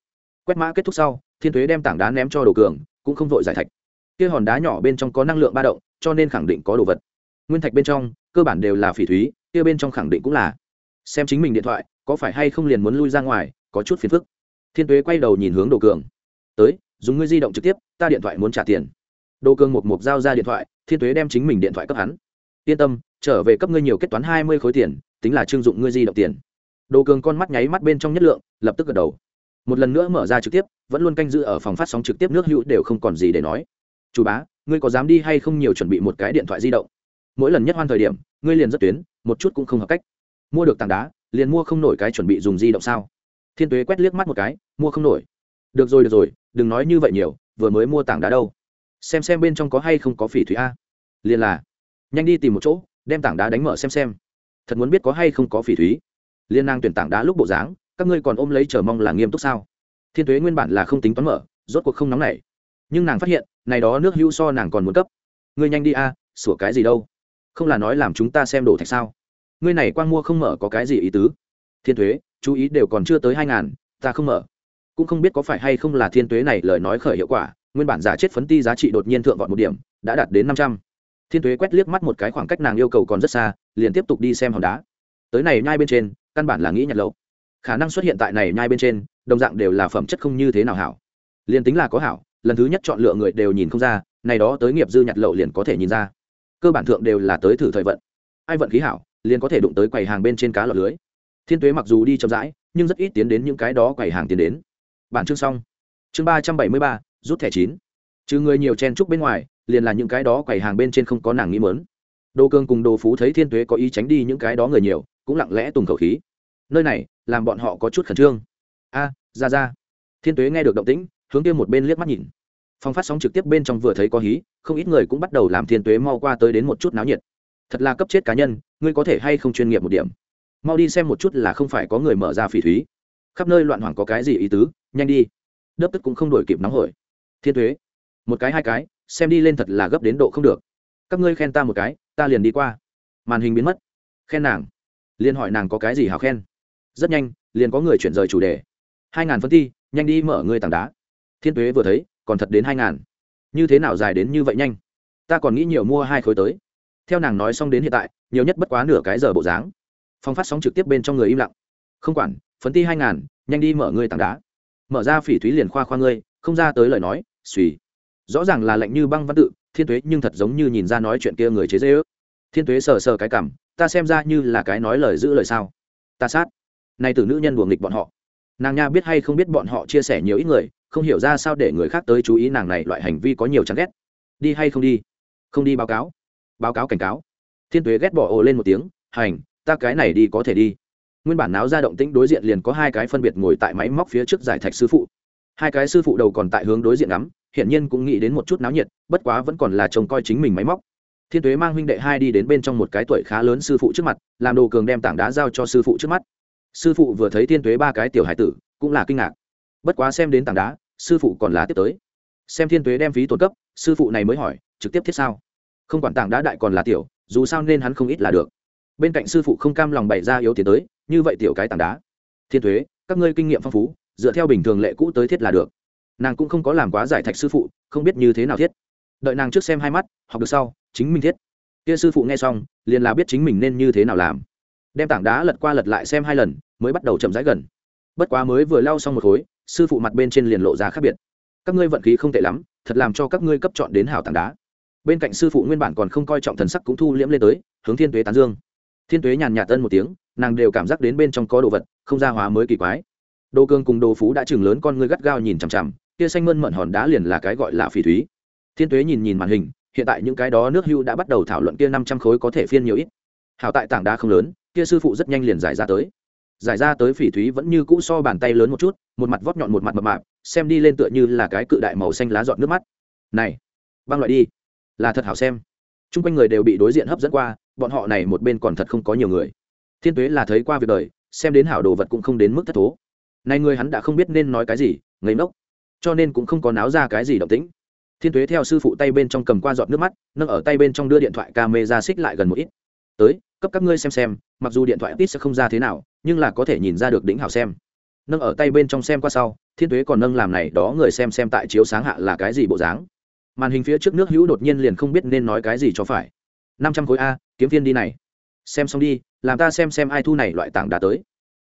Quét mã kết thúc sau, thiên thuế đem tảng đá ném cho đồ cường cũng không vội giải thạch. Kia hòn đá nhỏ bên trong có năng lượng ba động, cho nên khẳng định có đồ vật. Nguyên thạch bên trong, cơ bản đều là phỉ thúy, kia bên trong khẳng định cũng là. Xem chính mình điện thoại, có phải hay không liền muốn lui ra ngoài, có chút phiền phức. Thiên tuế quay đầu nhìn hướng đồ cường. Tới, dùng ngươi di động trực tiếp, ta điện thoại muốn trả tiền. Đồ cường một mục giao ra điện thoại, thiên tuế đem chính mình điện thoại cấp hắn. Yên tâm, trở về cấp ngươi nhiều kết toán hai mươi khối tiền, tính là trưng dụng ngươi di động tiền. Đồ cường con mắt nháy mắt bên trong nhất lượng, lập tức gật đầu một lần nữa mở ra trực tiếp, vẫn luôn canh giữ ở phòng phát sóng trực tiếp nước hữu đều không còn gì để nói. Chủ bá, ngươi có dám đi hay không nhiều chuẩn bị một cái điện thoại di động? Mỗi lần nhất hoan thời điểm, ngươi liền rất tuyến, một chút cũng không hợp cách. Mua được tảng đá, liền mua không nổi cái chuẩn bị dùng di động sao? Thiên tuế quét liếc mắt một cái, mua không nổi. Được rồi được rồi, đừng nói như vậy nhiều, vừa mới mua tảng đá đâu? Xem xem bên trong có hay không có phỉ thủy a. Liền là, nhanh đi tìm một chỗ, đem tảng đá đánh mở xem xem. Thật muốn biết có hay không có phỉ thúy liên năng tuyển tảng đá lúc bộ dáng các ngươi còn ôm lấy chờ mong là nghiêm túc sao? Thiên tuế nguyên bản là không tính toán mở, rốt cuộc không nóng nảy. Nhưng nàng phát hiện, này đó nước hữu so nàng còn muốn cấp. Ngươi nhanh đi a, sủa cái gì đâu? Không là nói làm chúng ta xem đồ thạch sao? Ngươi này quang mua không mở có cái gì ý tứ? Thiên thuế chú ý đều còn chưa tới hai ngàn, ta không mở. Cũng không biết có phải hay không là thiên tuế này lời nói khởi hiệu quả, nguyên bản giả chết phấn ti giá trị đột nhiên thượng vọt một điểm, đã đạt đến năm trăm. Thiên tuế quét liếc mắt một cái khoảng cách nàng yêu cầu còn rất xa, liền tiếp tục đi xem hòn đá. Tới này nhai bên trên, căn bản là nghĩ nhặt lậu khả năng xuất hiện tại này nhai bên trên, đồng dạng đều là phẩm chất không như thế nào hảo. Liền tính là có hảo, lần thứ nhất chọn lựa người đều nhìn không ra, này đó tới nghiệp dư nhặt lậu liền có thể nhìn ra. Cơ bản thượng đều là tới thử thời vận. Ai vận khí hảo, liền có thể đụng tới quầy hàng bên trên cá lọt lưới. Thiên tuế mặc dù đi chậm rãi, nhưng rất ít tiến đến những cái đó quầy hàng tiến đến. Bản chương xong. Chương ba trăm bảy mươi ba, rút thẻ chín. Trừ người nhiều chen trúc bên ngoài, liền là những cái đó quầy hàng bên trên không có nàng nghĩ mớn đồ cương cùng đồ phú thấy thiên tuế có ý tránh đi những cái đó người nhiều, cũng lặng lẽ tùng khẩu khí nơi này, làm bọn họ có chút khẩn trương. A, ra ra. Thiên tuế nghe được động tĩnh, hướng kia một bên liếc mắt nhìn. Phong phát sóng trực tiếp bên trong vừa thấy có hí, không ít người cũng bắt đầu làm thiên tuế mau qua tới đến một chút náo nhiệt. Thật là cấp chết cá nhân, ngươi có thể hay không chuyên nghiệp một điểm? Mau đi xem một chút là không phải có người mở ra phỉ thúy. Khắp nơi loạn hoảng có cái gì ý tứ, nhanh đi. Đớp tức cũng không đổi kịp nóng hổi. Thiên thuế một cái hai cái, xem đi lên thật là gấp đến độ không được. Các ngươi khen ta một cái, ta liền đi qua. Màn hình biến mất. Khen nàng. Liền hỏi nàng có cái gì hào khen? Rất nhanh, liền có người chuyển rời chủ đề. Hai ngàn phân thi, nhanh đi mở ngươi tảng đá. Thiên tuế vừa thấy, còn thật đến hai ngàn. Như thế nào dài đến như vậy nhanh? Ta còn nghĩ nhiều mua hai khối tới. Theo nàng nói xong đến hiện tại, nhiều nhất bất quá nửa cái giờ bộ dáng. Phong phát sóng trực tiếp bên trong người im lặng. Không quản phấn ti hai ngàn, nhanh đi mở ngươi tảng đá. Mở ra phỉ thúy liền khoa khoa ngươi, không ra tới lời nói suy rõ ràng là lạnh như băng văn tự, thiên tuế nhưng thật giống như nhìn ra nói chuyện kia người chế dễ ước. Thiên tuế sờ sờ cái cảm, ta xem ra như là cái nói lời giữ lời sao. Ta sát nay từ nữ nhân buồng nghịch bọn họ. Nàng nha biết hay không biết bọn họ chia sẻ nhiều ít người, không hiểu ra sao để người khác tới chú ý nàng này loại hành vi có nhiều chán ghét. Đi hay không đi? Không đi báo cáo. Báo cáo cảnh cáo. Thiên tuế ghét bỏ ồ lên một tiếng, hành, ta cái này đi có thể đi. Nguyên bản náo ra động tĩnh đối diện liền có hai cái phân biệt ngồi tại máy móc phía trước giải thạch sư phụ. Hai cái sư phụ đầu còn tại hướng đối diện ngắm, hiển nhiên cũng nghĩ đến một chút náo nhiệt, bất quá vẫn còn là trông coi chính mình máy móc. Thiên tuế mang huynh đệ hai đi đến bên trong một cái tuổi khá lớn sư phụ trước mặt, làm đồ cường đem tảng đá giao cho sư phụ trước mắt sư phụ vừa thấy thiên tuế ba cái tiểu hải tử, cũng là kinh ngạc. Bất quá xem đến tảng đá, sư phụ còn lá tiếp tới. Xem thiên tuế đem phí tổn cấp, sư phụ này mới hỏi, trực tiếp thiết sao? Không quản tảng đá đại còn là tiểu, dù sao nên hắn không ít là được. Bên cạnh sư phụ không cam lòng bày ra yếu tiến tới, như vậy tiểu cái tảng đá. Thiên thuế các ngươi kinh nghiệm phong phú, dựa theo bình thường lệ cũ tới thiết là được. Nàng cũng không có làm quá giải thạch sư phụ, không biết như thế nào thiết. Đợi nàng trước xem hai mắt, học được sau, chính mình thiết. Kia sư phụ nghe xong, liền là biết chính mình nên như thế nào làm đem tảng đá lật qua lật lại xem hai lần, mới bắt đầu chậm rãi gần. Bất quá mới vừa lau xong một khối, sư phụ mặt bên trên liền lộ ra khác biệt. Các ngươi vận khí không tệ lắm, thật làm cho các ngươi cấp chọn đến hảo tảng đá. Bên cạnh sư phụ nguyên bản còn không coi trọng thần sắc cũng thu liễm lên tới, hướng thiên tuế tán dương. Thiên tuế nhàn nhạt tân một tiếng, nàng đều cảm giác đến bên trong có đồ vật, không ra hóa mới kỳ quái. Đồ cương cùng đồ phú đã chừng lớn con ngươi gắt gao nhìn chằm chằm, kia xanh mơn mận hòn đá liền là cái gọi là phỉ thúy. Thiên tuế nhìn nhìn màn hình, hiện tại những cái đó nước hưu đã bắt đầu thảo luận kia năm trăm khối có thể phiên nhiều ít. Hảo tại tảng đá không lớn kia sư phụ rất nhanh liền giải ra tới. Giải ra tới phỉ thúy vẫn như cũ so bàn tay lớn một chút, một mặt vót nhọn một mặt mập mạp, xem đi lên tựa như là cái cự đại màu xanh lá dọn nước mắt. Này, băng loại đi, là thật hảo xem. T r u n g quanh người đều bị đối diện hấp dẫn qua, bọn họ này một bên còn thật không có nhiều người. Thiên tuế là thấy qua việc đời, xem đến hảo đồ vật cũng không đến mức thất thố. Này người hắn đã không biết nên nói cái gì, ngây ngốc. Cho nên cũng không có náo ra cái gì động tĩnh. Thiên tuế theo sư phụ tay bên trong cầm qua giọt nước mắt, nâng ở tay bên trong đưa điện thoại camera xích lại gần một ít. Tới, cấp các ngươi xem xem mặc dù điện thoại ít sẽ không ra thế nào, nhưng là có thể nhìn ra được đỉnh hảo xem. Nâng ở tay bên trong xem qua sau, thiên tuế còn nâng làm này, đó người xem xem tại chiếu sáng hạ là cái gì bộ dáng. Màn hình phía trước nước hữu đột nhiên liền không biết nên nói cái gì cho phải. Năm trăm khối a, kiếm viên đi này. Xem xong đi, làm ta xem xem ai thu này loại tảng đá tới.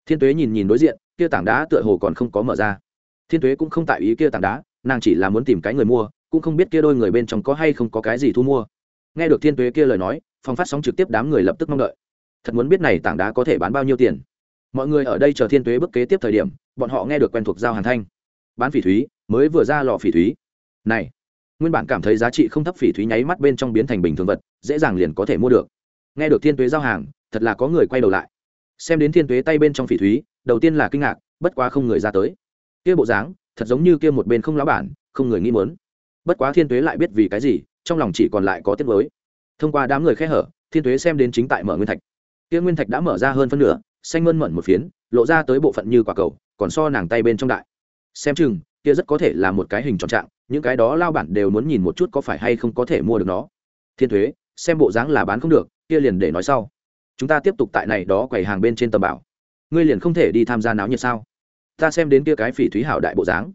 Thiên tuế nhìn nhìn đối diện, kia tảng đá tựa hồ còn không có mở ra. Thiên tuế cũng không tại ý kia tảng đá, nàng chỉ là muốn tìm cái người mua, cũng không biết kia đôi người bên trong có hay không có cái gì thu mua. Nghe được thiên tuế kia lời nói, phòng phát sóng trực tiếp đám người lập tức mong đợi thật muốn biết này tảng đá có thể bán bao nhiêu tiền. Mọi người ở đây chờ thiên tuế bước kế tiếp thời điểm, bọn họ nghe được quen thuộc giao hàn thanh. Bán phỉ thúy, mới vừa ra lò phỉ thúy. Này, nguyên bản cảm thấy giá trị không thấp phỉ thúy nháy mắt bên trong biến thành bình thường vật, dễ dàng liền có thể mua được. Nghe được thiên tuế giao hàng, thật là có người quay đầu lại. Xem đến thiên tuế tay bên trong phỉ thúy, đầu tiên là kinh ngạc, bất quá không người ra tới. Kia bộ dáng, thật giống như kia một bên không lão bản, không người nghĩ muốn. Bất quá thiên tuế lại biết vì cái gì, trong lòng chỉ còn lại có tiếc mới thông qua đám người khẽ hở, thiên tuế xem đến chính tại mở nguyên thạch kia nguyên thạch đã mở ra hơn phân nửa, xanh mơn mận một phiến, lộ ra tới bộ phận như quả cầu, còn so nàng tay bên trong đại. Xem chừng, kia rất có thể là một cái hình tròn trạng, những cái đó lao bản đều muốn nhìn một chút có phải hay không có thể mua được nó. Thiên thuế, xem bộ dáng là bán không được, kia liền để nói sau. Chúng ta tiếp tục tại này đó quầy hàng bên trên tầm bảo. Ngươi liền không thể đi tham gia náo nhiệt sao? Ta xem đến kia cái phỉ thúy hảo đại bộ dáng.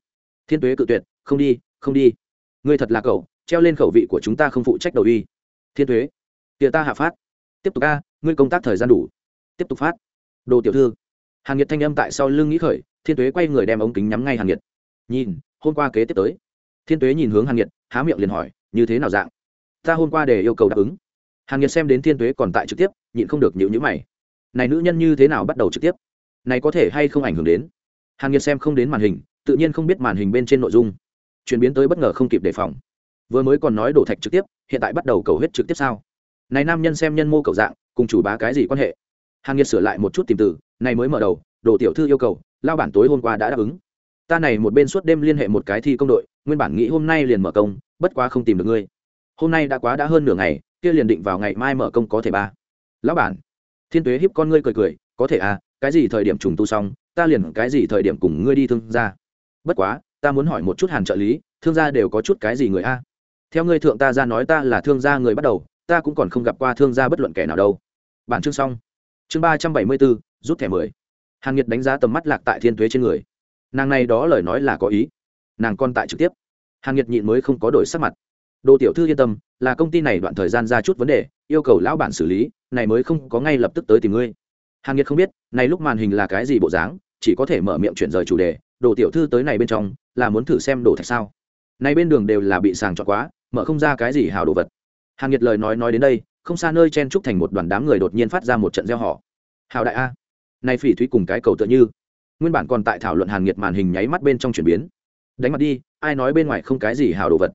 Thiên tuế cự tuyệt, không đi không đi. Ngươi thật là cậu, treo lên khẩu vị của chúng ta không phụ trách đầu uy thiên tuế kia ta hạ phát. Tiếp tục a ngươi công tác thời gian đủ. Tiếp tục phát. Đồ tiểu thư. Hàn nhiệt thanh âm tại sau lưng nghĩ khởi, thiên tuế quay người đem ống kính nhắm ngay hàn nhiệt nhìn, hôm qua kế tiếp tới. Thiên tuế nhìn hướng hàn nhiệt há miệng liền hỏi, như thế nào dạng? Ta hôm qua để yêu cầu đáp ứng. Hàn nhiệt xem đến thiên tuế còn tại trực tiếp, nhịn không được nhịu nhữ mày. Này nữ nhân như thế nào bắt đầu trực tiếp? Này có thể hay không ảnh hưởng đến? Hàn nhiệt xem không đến màn hình, tự nhiên không biết màn hình bên trên nội dung. Chuyển biến tới bất ngờ không kịp đề phòng. Vừa mới còn nói đổ thạch trực tiếp, hiện tại bắt đầu cầu hết trực tiếp sao? Này nam nhân xem nhân mô cầu dạng cùng chủ bá cái gì quan hệ? Hàn nghiệt sửa lại một chút tìm từ, này mới mở đầu, đồ tiểu thư yêu cầu, lao bản tối hôm qua đã đáp ứng. Ta này một bên suốt đêm liên hệ một cái thi công đội, nguyên bản nghĩ hôm nay liền mở công, bất quá không tìm được ngươi. Hôm nay đã quá đã hơn nửa ngày, kia liền định vào ngày mai mở công có thể ba. Lão bản, thiên tuế hiếp con ngươi cười cười, có thể à cái gì thời điểm trùng tu xong, ta liền cái gì thời điểm cùng ngươi đi thương gia. Bất quá, ta muốn hỏi một chút hàn trợ lý, thương gia đều có chút cái gì người a? Theo ngươi thượng ta ra nói ta là thương gia người bắt đầu ta cũng còn không gặp qua thương gia bất luận kẻ nào đâu. Bản chương xong. Chương ba trăm bảy mươi bốn, rút thẻ mười. Hàn nhiệt đánh giá tầm mắt lạc tại thiên tuế trên người. Nàng này đó lời nói là có ý. Nàng còn tại trực tiếp. Hàn nhiệt nhịn mới không có đổi sắc mặt. Đồ tiểu thư yên tâm, là công ty này đoạn thời gian ra chút vấn đề, yêu cầu lão bản xử lý, này mới không có ngay lập tức tới tìm ngươi. Hàn nhiệt không biết, này lúc màn hình là cái gì bộ dáng, chỉ có thể mở miệng chuyển rời chủ đề, đồ tiểu thư tới này bên trong, là muốn thử xem đồ thạch sao. Này bên đường đều là bị sàng chọn quá, mở không ra cái gì hào đồ vật hàn nhiệt lời nói nói đến đây, không xa nơi chen trúc thành một đoàn đám người đột nhiên phát ra một trận gieo họ hào đại a, này phỉ thúy cùng cái cầu tựa như. Nguyên bản còn tại thảo luận hàn nhiệt màn hình nháy mắt bên trong chuyển biến. Đánh mặt đi, ai nói bên ngoài không cái gì hào đồ vật.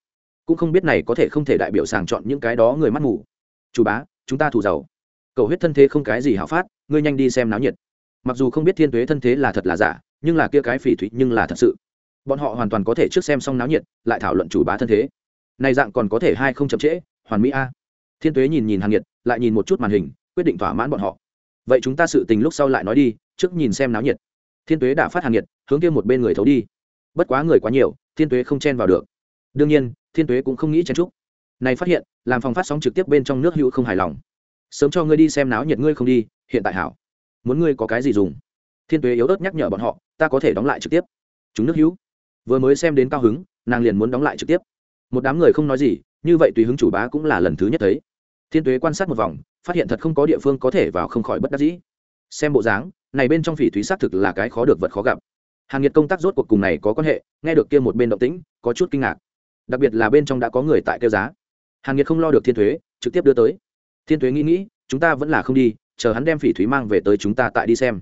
Cũng không biết này có thể không thể đại biểu sàng chọn những cái đó người mắt mù. Chủ bá, chúng ta thủ giàu. Cầu huyết thân thế không cái gì hào phát, ngươi nhanh đi xem náo nhiệt. Mặc dù không biết thiên tuế thân thế là thật là giả, nhưng là kia cái phỉ thúy nhưng là thật sự. Bọn họ hoàn toàn có thể trước xem xong náo nhiệt, lại thảo luận chủ bá thân thế. Này dạng còn có thể hai không chậm trễ hoàn mỹ a. Thiên tuế nhìn nhìn hàn nhiệt lại nhìn một chút màn hình, quyết định thỏa mãn bọn họ. Vậy chúng ta sự tình lúc sau lại nói đi, trước nhìn xem náo nhiệt. Thiên tuế đã phát hàn nhiệt hướng kia một bên người thấu đi. Bất quá người quá nhiều, thiên tuế không chen vào được. Đương nhiên, thiên tuế cũng không nghĩ chen trúc này phát hiện, làm phòng phát sóng trực tiếp bên trong nước hữu không hài lòng. Sớm cho ngươi đi xem náo nhiệt ngươi không đi, hiện tại hảo. Muốn ngươi có cái gì dùng? Thiên tuế yếu ớt nhắc nhở bọn họ, ta có thể đóng lại trực tiếp. Chúng nước hữu. Vừa mới xem đến cao hứng, nàng liền muốn đóng lại trực tiếp một đám người không nói gì, như vậy tùy hứng chủ bá cũng là lần thứ nhất thấy. Thiên tuế quan sát một vòng, phát hiện thật không có địa phương có thể vào không khỏi bất đắc dĩ. Xem bộ dáng, này bên trong phỉ thúy xác thực là cái khó được vật khó gặp. Hàng nhiệt công tác rốt cuộc cùng này có quan hệ, nghe được kia một bên động tĩnh, có chút kinh ngạc. Đặc biệt là bên trong đã có người tại kêu giá. Hàng nhiệt không lo được thiên thuế trực tiếp đưa tới. Thiên thuế nghĩ nghĩ, chúng ta vẫn là không đi, chờ hắn đem phỉ thúy mang về tới chúng ta tại đi xem.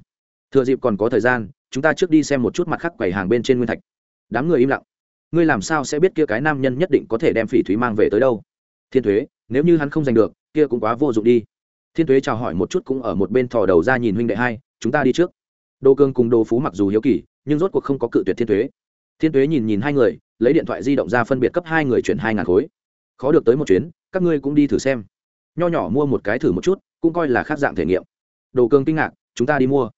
Thừa dịp còn có thời gian, chúng ta trước đi xem một chút mặt khác quầy hàng bên trên nguyên thạch. Đám người im lặng ngươi làm sao sẽ biết kia cái nam nhân nhất định có thể đem phỉ thúy mang về tới đâu? Thiên thuế, nếu như hắn không giành được, kia cũng quá vô dụng đi. Thiên thuế chào hỏi một chút cũng ở một bên thò đầu ra nhìn huynh đệ hai, chúng ta đi trước. Đô cương cùng Đô phú mặc dù hiếu kỳ, nhưng rốt cuộc không có cự tuyệt thiên thuế. Thiên thuế nhìn nhìn hai người, lấy điện thoại di động ra phân biệt cấp hai người chuyển hai ngàn khối. Khó được tới một chuyến, các ngươi cũng đi thử xem. Nho nhỏ mua một cái thử một chút, cũng coi là khác dạng thể nghiệm. Đồ cường kinh ngạc, chúng ta đi mua.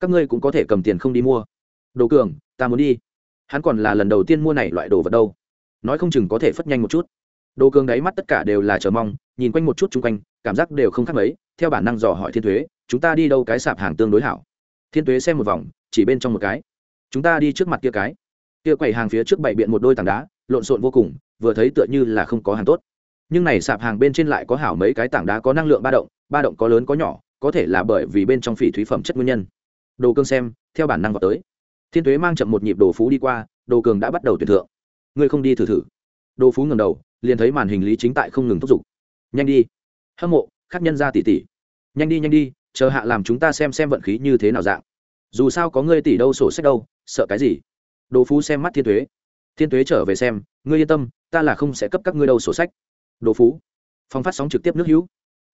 Các ngươi cũng có thể cầm tiền không đi mua. Đồ cường ta muốn đi hắn còn là lần đầu tiên mua này loại đồ vật đâu. Nói không chừng có thể phất nhanh một chút. Đồ cường đáy mắt tất cả đều là chờ mong, nhìn quanh một chút chung quanh, cảm giác đều không khác mấy, theo bản năng dò hỏi thiên thuế, chúng ta đi đâu cái sạp hàng tương đối hảo? Thiên thuế xem một vòng, chỉ bên trong một cái. Chúng ta đi trước mặt kia cái. Kia quầy hàng phía trước bày biện một đôi tảng đá, lộn xộn vô cùng, vừa thấy tựa như là không có hàng tốt. Nhưng này sạp hàng bên trên lại có hảo mấy cái tảng đá có năng lượng ba động ba động có lớn có nhỏ, có thể là bởi vì bên trong phỉ thúy phẩm chất nguyên nhân. Đồ cương xem, theo bản năng vào tới thiên Tuế mang chậm một nhịp đồ phú đi qua, đồ cường đã bắt đầu tuyển thượng. Ngươi không đi thử thử. Đồ phú ngầm đầu, liền thấy màn hình lý chính tại không ngừng thúc giục. Nhanh đi. Hâm mộ, khắc nhân ra tỷ tỷ. Nhanh đi nhanh đi, chờ hạ làm chúng ta xem xem vận khí như thế nào dạng. Dù sao có ngươi tỷ đâu sổ sách đâu, sợ cái gì? Đồ phú xem mắt thiên Tuế. thiên Tuế trở về xem, ngươi yên tâm, ta là không sẽ cấp các ngươi đâu sổ sách. Đồ phú. Phong phát sóng trực tiếp nước hữu.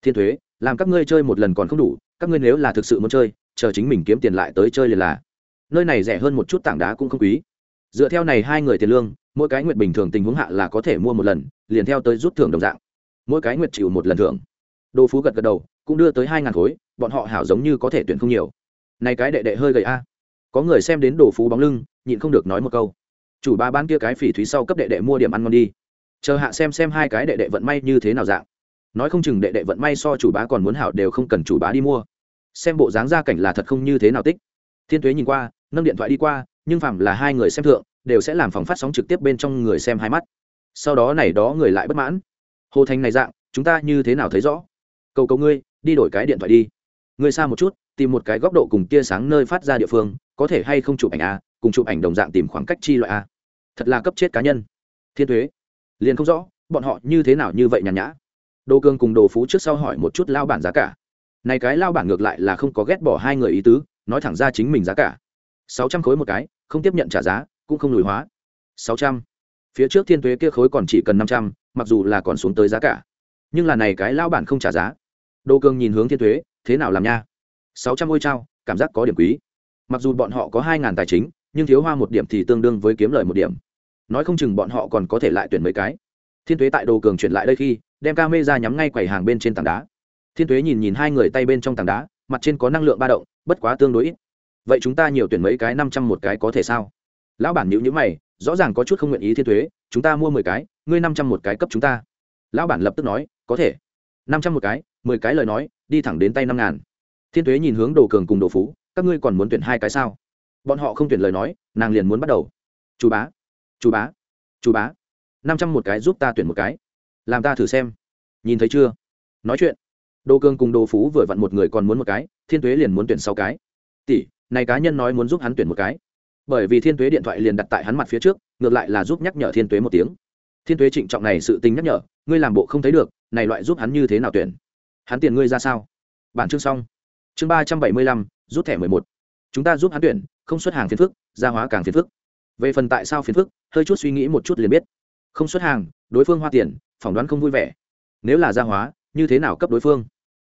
Thiên thuế làm các ngươi chơi một lần còn không đủ, các ngươi nếu là thực sự muốn chơi, chờ chính mình kiếm tiền lại tới chơi liền là nơi này rẻ hơn một chút tảng đá cũng không quý. Dựa theo này hai người tiền lương, mỗi cái nguyệt bình thường tình huống hạ là có thể mua một lần, liền theo tới rút thưởng đồng dạng. Mỗi cái nguyệt chịu một lần thưởng. Đồ phú gật gật đầu, cũng đưa tới hai ngàn khối, bọn họ hảo giống như có thể tuyển không nhiều. Này cái đệ đệ hơi gầy a. Có người xem đến đồ phú bóng lưng, nhịn không được nói một câu. Chủ ba bán kia cái phỉ thúy sau cấp đệ đệ mua điểm ăn ngon đi. Chờ hạ xem xem hai cái đệ đệ vận may như thế nào dạng. Nói không chừng đệ đệ vận may so chủ bá còn muốn hảo đều không cần chủ bá đi mua. Xem bộ dáng gia cảnh là thật không như thế nào tích. Thiên tuế nhìn qua nâng điện thoại đi qua, nhưng phạm là hai người xem thượng, đều sẽ làm phòng phát sóng trực tiếp bên trong người xem hai mắt. Sau đó này đó người lại bất mãn. Hồ thành này dạng, chúng ta như thế nào thấy rõ? Cầu cầu ngươi, đi đổi cái điện thoại đi. Ngươi xa một chút, tìm một cái góc độ cùng tia sáng nơi phát ra địa phương, có thể hay không chụp ảnh a cùng chụp ảnh đồng dạng tìm khoảng cách chi loại a thật là cấp chết cá nhân. Thiên thuế liền không rõ, bọn họ như thế nào như vậy nhàn nhã. Đồ cương cùng đồ phú trước sau hỏi một chút lao bản giá cả. Này cái lao bản ngược lại là không có ghét bỏ hai người ý tứ, nói thẳng ra chính mình giá cả sáu trăm khối một cái, không tiếp nhận trả giá, cũng không lùi hóa. Sáu trăm. Phía trước thiên thuế kia khối còn chỉ cần năm trăm, mặc dù là còn xuống tới giá cả. Nhưng là này cái lao bản không trả giá. Đô cương nhìn hướng thiên thuế, thế nào làm nha? Sáu trăm ngôi trao cảm giác có điểm quý. Mặc dù bọn họ có hai ngàn tài chính, nhưng thiếu hoa một điểm thì tương đương với kiếm lời một điểm. Nói không chừng bọn họ còn có thể lại tuyển mấy cái. Thiên thuế tại đồ cường chuyển lại đây khi, đem ca mê ra nhắm ngay quầy hàng bên trên tảng đá. Thiên thuế nhìn nhìn hai người tay bên trong tảng đá, mặt trên có năng lượng ba động, bất quá tương đối ít vậy chúng ta nhiều tuyển mấy cái năm trăm một cái có thể sao? Lão bản nhữ nhữ mày, rõ ràng có chút không nguyện ý thiên thuế, chúng ta mua mười cái, ngươi năm trăm một cái cấp chúng ta. Lão bản lập tức nói, có thể. Năm trăm một cái, mười cái lời nói, đi thẳng đến tay năm ngàn. Thiên thuế nhìn hướng đồ cường cùng đồ phú, các ngươi còn muốn tuyển hai cái sao? Bọn họ không tuyển lời nói, nàng liền muốn bắt đầu. Chú bá chú bá chú bá. Năm trăm một cái giúp ta tuyển một cái. Làm ta thử xem. Nhìn thấy chưa? Nói chuyện. Đồ cường cùng đồ phú vừa vặn một người còn muốn một cái, thiên thuế liền muốn tuyển sáu cái. Tỷ này cá nhân nói muốn giúp hắn tuyển một cái. Bởi vì thiên tuế điện thoại liền đặt tại hắn mặt phía trước, ngược lại là giúp nhắc nhở thiên tuế một tiếng. Thiên tuế trịnh trọng này sự tình nhắc nhở, ngươi làm bộ không thấy được, này loại giúp hắn như thế nào tuyển? Hắn tiền ngươi ra sao? Bản chương xong. Chương ba trăm bảy mươi lăm, rút thẻ mười một. Chúng ta giúp hắn tuyển, không xuất hàng phiền phức, gia hóa càng phiền phức. Về phần tại sao phiền phức, hơi chút suy nghĩ một chút liền biết. Không xuất hàng, đối phương hoa tiền, phỏng đoán không vui vẻ. Nếu là gia hóa, như thế nào cấp đối phương?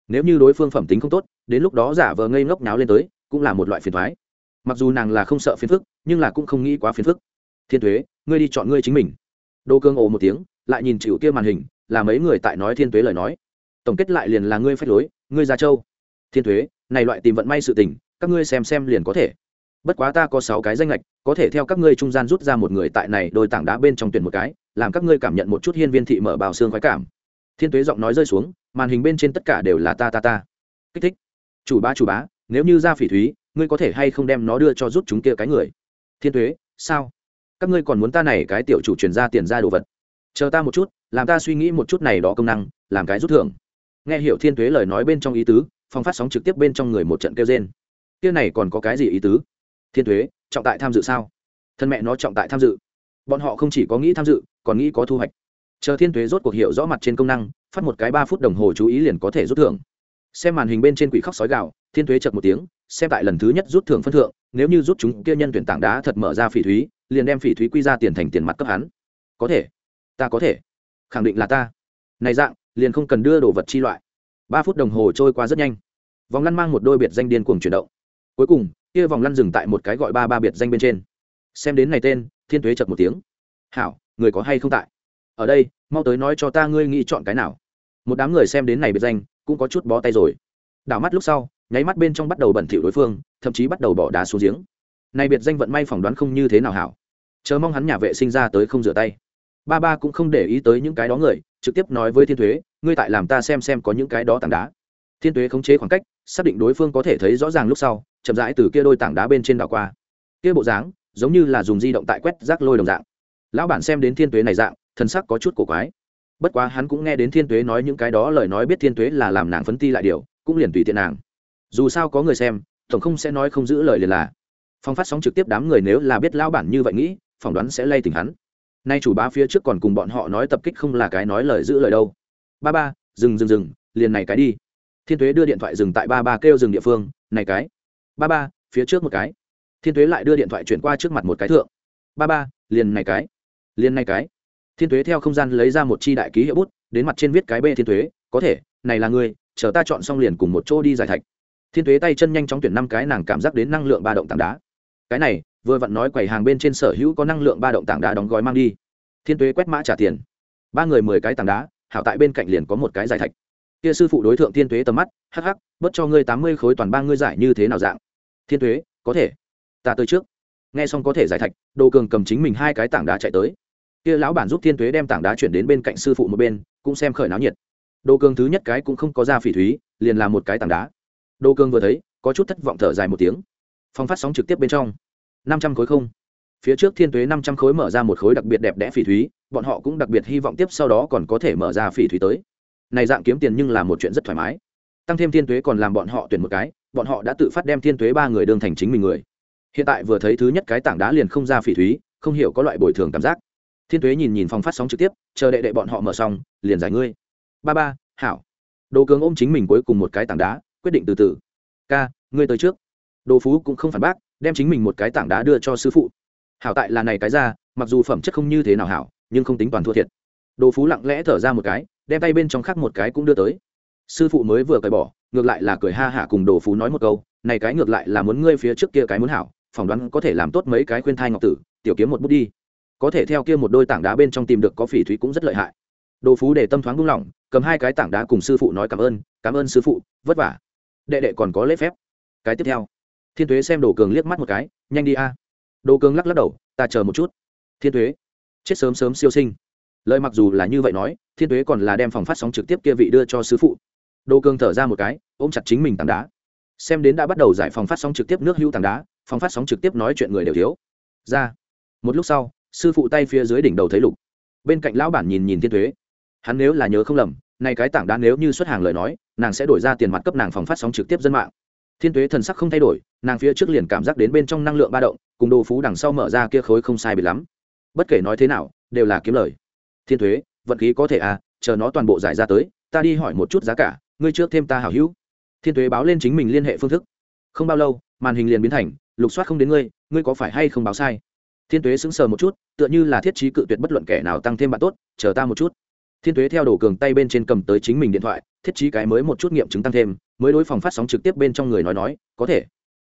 Nếu như đối phương phẩm tính không tốt, đến lúc đó giả vờ ngây ngốc náo lên tới cũng là một loại phiền thoái. Mặc dù nàng là không sợ phiền phức, nhưng là cũng không nghĩ quá phiền phức. Thiên thuế ngươi đi chọn ngươi chính mình. Đô cương ồ một tiếng, lại nhìn chịu kia màn hình, là mấy người tại nói thiên thuế lời nói. Tổng kết lại liền là ngươi phách lối, ngươi ra châu. Thiên thuế này loại tìm vận may sự tình, các ngươi xem xem liền có thể. Bất quá ta có sáu cái danh lệch có thể theo các ngươi trung gian rút ra một người tại này đôi tảng đá bên trong tuyển một cái, làm các ngươi cảm nhận một chút hiên viên thị mở bào xương khoái cảm. Thiên tuế giọng nói rơi xuống, màn hình bên trên tất cả đều là ta ta ta. Kích thích. Chủ bá chủ bá nếu như ra phỉ thúy ngươi có thể hay không đem nó đưa cho rút chúng kia cái người? Thiên thuế, sao? Các ngươi còn muốn ta này cái tiểu chủ chuyển ra tiền ra đồ vật? Chờ ta một chút làm ta suy nghĩ một chút này đó công năng làm cái rút thưởng. Nghe hiểu thiên thuế lời nói bên trong ý tứ phong phát sóng trực tiếp bên trong người một trận kêu trên kia này còn có cái gì ý tứ? Thiên thuế trọng tại tham dự sao? Thân mẹ nó trọng tại tham dự. Bọn họ không chỉ có nghĩ tham dự còn nghĩ có thu hoạch. Chờ thiên thuế rốt cuộc hiểu rõ mặt trên công năng phát một cái ba phút đồng hồ chú ý liền có thể rút thưởng xem màn hình bên trên quỷ khóc sói gạo thiên thuế chật một tiếng, xem tại lần thứ nhất rút thưởng phân thượng, nếu như rút chúng kia nhân tuyển tảng đá thật mở ra phỉ thúy, liền đem phỉ thúy quy ra tiền thành tiền mặt cấp hắn. Có thể. Ta có thể. Khẳng định là ta. Này dạng, liền không cần đưa đồ vật chi loại. Ba phút đồng hồ trôi qua rất nhanh. Vòng lăn mang một đôi biệt danh điên cuồng chuyển động. Cuối cùng, kia vòng lăn dừng tại một cái gọi ba ba biệt danh bên trên. Xem đến này tên, thiên thuế chật một tiếng. Hảo, người có hay không tại? Ở đây, mau tới nói cho ta ngươi nghĩ chọn cái nào. Một đám người xem đến này biệt danh cũng có chút bó tay rồi. Đảo mắt lúc sau, nháy mắt bên trong bắt đầu bẩn thỉu đối phương, thậm chí bắt đầu bỏ đá xuống giếng. Này biệt danh vận may phỏng đoán không như thế nào hảo. Chờ mong hắn nhà vệ sinh ra tới không rửa tay. Ba ba cũng không để ý tới những cái đó người, trực tiếp nói với thiên thuế, ngươi tại làm ta xem xem có những cái đó tảng đá. Thiên thuế khống chế khoảng cách, xác định đối phương có thể thấy rõ ràng lúc sau, chậm rãi từ kia đôi tảng đá bên trên đảo qua. Kia bộ dáng, giống như là dùng di động tại quét rác lôi đồng dạng. Lão bản xem đến thiên tuế này dạng thân sắc có chút cổ quái bất quá hắn cũng nghe đến thiên tuế nói những cái đó, lời nói biết thiên tuế là làm nàng phấn ti lại điều, cũng liền tùy tiện nàng. Dù sao có người xem, tổng không sẽ nói không giữ lời liền là. Phong phát sóng trực tiếp đám người nếu là biết lão bản như vậy nghĩ, phỏng đoán sẽ lay tỉnh hắn. Nay chủ bá phía trước còn cùng bọn họ nói tập kích không là cái nói lời giữ lời đâu. Ba ba, dừng dừng dừng, liền này cái đi. Thiên tuế đưa điện thoại dừng tại ba ba kêu dừng địa phương, này cái. Ba ba, phía trước một cái. Thiên tuế lại đưa điện thoại chuyển qua trước mặt một cái thượng. Ba ba, liền này cái, liền này cái thiên tuế theo không gian lấy ra một chi đại ký hiệu bút, đến mặt trên viết cái b thiên tuế, có thể, này là ngươi, chờ ta chọn xong liền cùng một chỗ đi giải thạch. Thiên tuế tay chân nhanh chóng tuyển năm cái nàng cảm giác đến năng lượng ba động tảng đá. Cái này, vừa vặn nói quầy hàng bên trên sở hữu có năng lượng ba động tảng đá đóng gói mang đi. Thiên tuế quét mã trả tiền. Ba người mười cái tảng đá, hảo tại bên cạnh liền có một cái giải thạch. Kia sư phụ đối tượng thiên tuế tầm mắt, hắc hắc, bớt cho ngươi tám mươi khối toàn ba ngươi giải như thế nào dạng? Thiên tuế, có thể, ta tới trước. Nghe xong có thể giải thạch, đồ cường cầm chính mình hai cái tảng đá chạy tới kia lão bản giúp thiên tuế đem tảng đá chuyển đến bên cạnh sư phụ một bên, cũng xem khởi náo nhiệt. Đồ cường thứ nhất cái cũng không có ra phỉ thúy, liền làm một cái tảng đá. Đồ cường vừa thấy, có chút thất vọng thở dài một tiếng. Phong phát sóng trực tiếp bên trong. Năm trăm khối không. Phía trước thiên tuế năm trăm khối mở ra một khối đặc biệt đẹp đẽ phỉ thúy, bọn họ cũng đặc biệt hy vọng tiếp sau đó còn có thể mở ra phỉ thúy tới. Này dạng kiếm tiền nhưng là một chuyện rất thoải mái. Tăng thêm thiên tuế còn làm bọn họ tuyển một cái, bọn họ đã tự phát đem thiên tuế ba người đương thành chính mình người. Hiện tại vừa thấy thứ nhất cái tảng đá liền không ra phỉ thúy, không hiểu có loại bồi thường cảm giác thiên tuế nhìn nhìn phòng phát sóng trực tiếp, chờ đệ đệ bọn họ mở xong, liền giải ngươi. Ba ba, hảo. Đồ cường ôm chính mình cuối cùng một cái tảng đá, quyết định từ từ. Ca, ngươi tới trước. Đồ phú cũng không phản bác, đem chính mình một cái tảng đá đưa cho sư phụ. Hảo tại là này cái ra, mặc dù phẩm chất không như thế nào hảo, nhưng không tính toàn thua thiệt. Đồ phú lặng lẽ thở ra một cái, đem tay bên trong khác một cái cũng đưa tới. Sư phụ mới vừa cởi bỏ, ngược lại là cười ha hả cùng đồ phú nói một câu, này cái ngược lại là muốn ngươi phía trước kia cái muốn hảo, phỏng đoán có thể làm tốt mấy cái khuyên thai ngọc tử, tiểu kiếm một bút đi có thể theo kia một đôi tảng đá bên trong tìm được có phỉ thúy cũng rất lợi hại. Đồ phú để tâm thoáng buông lỏng, cầm hai cái tảng đá cùng sư phụ nói cảm ơn cảm ơn sư phụ, vất vả. Đệ đệ còn có lễ phép. Cái tiếp theo. Thiên thuế xem đồ cường liếc mắt một cái, nhanh đi a. Đồ cường lắc lắc đầu, ta chờ một chút. Thiên thuế. Chết sớm sớm siêu sinh. Lời mặc dù là như vậy nói, thiên thuế còn là đem phòng phát sóng trực tiếp kia vị đưa cho sư phụ. Đồ cường thở ra một cái, ôm chặt chính mình tảng đá. Xem đến đã bắt đầu giải phòng phát sóng trực tiếp nước hữu tảng đá, phòng phát sóng trực tiếp nói chuyện người đều thiếu. Ra. Một lúc sau sư phụ tay phía dưới đỉnh đầu thấy lục. Bên cạnh lão bản nhìn nhìn thiên thuế. Hắn nếu là nhớ không lầm này cái tảng đá nếu như xuất hàng lời nói, nàng sẽ đổi ra tiền mặt cấp nàng phòng phát sóng trực tiếp dân mạng. Thiên thuế thần sắc không thay đổi, nàng phía trước liền cảm giác đến bên trong năng lượng ba động, cùng đồ phú đằng sau mở ra kia khối không sai bị lắm. Bất kể nói thế nào, đều là kiếm lời. Thiên thuế, vận khí có thể à chờ nó toàn bộ giải ra tới, ta đi hỏi một chút giá cả, ngươi trước thêm ta hảo hữu. Thiên thuế báo lên chính mình liên hệ phương thức. Không bao lâu, màn hình liền biến thành, lục soát không đến ngươi ngươi có phải hay không báo sai? Thiên tuế sững sờ một chút, tựa như là thiết trí cự tuyệt bất luận kẻ nào tăng thêm bạn tốt, chờ ta một chút. Thiên tuế theo đổ cường tay bên trên cầm tới chính mình điện thoại, thiết trí cái mới một chút nghiệm chứng tăng thêm, mới đối phòng phát sóng trực tiếp bên trong người nói nói, có thể.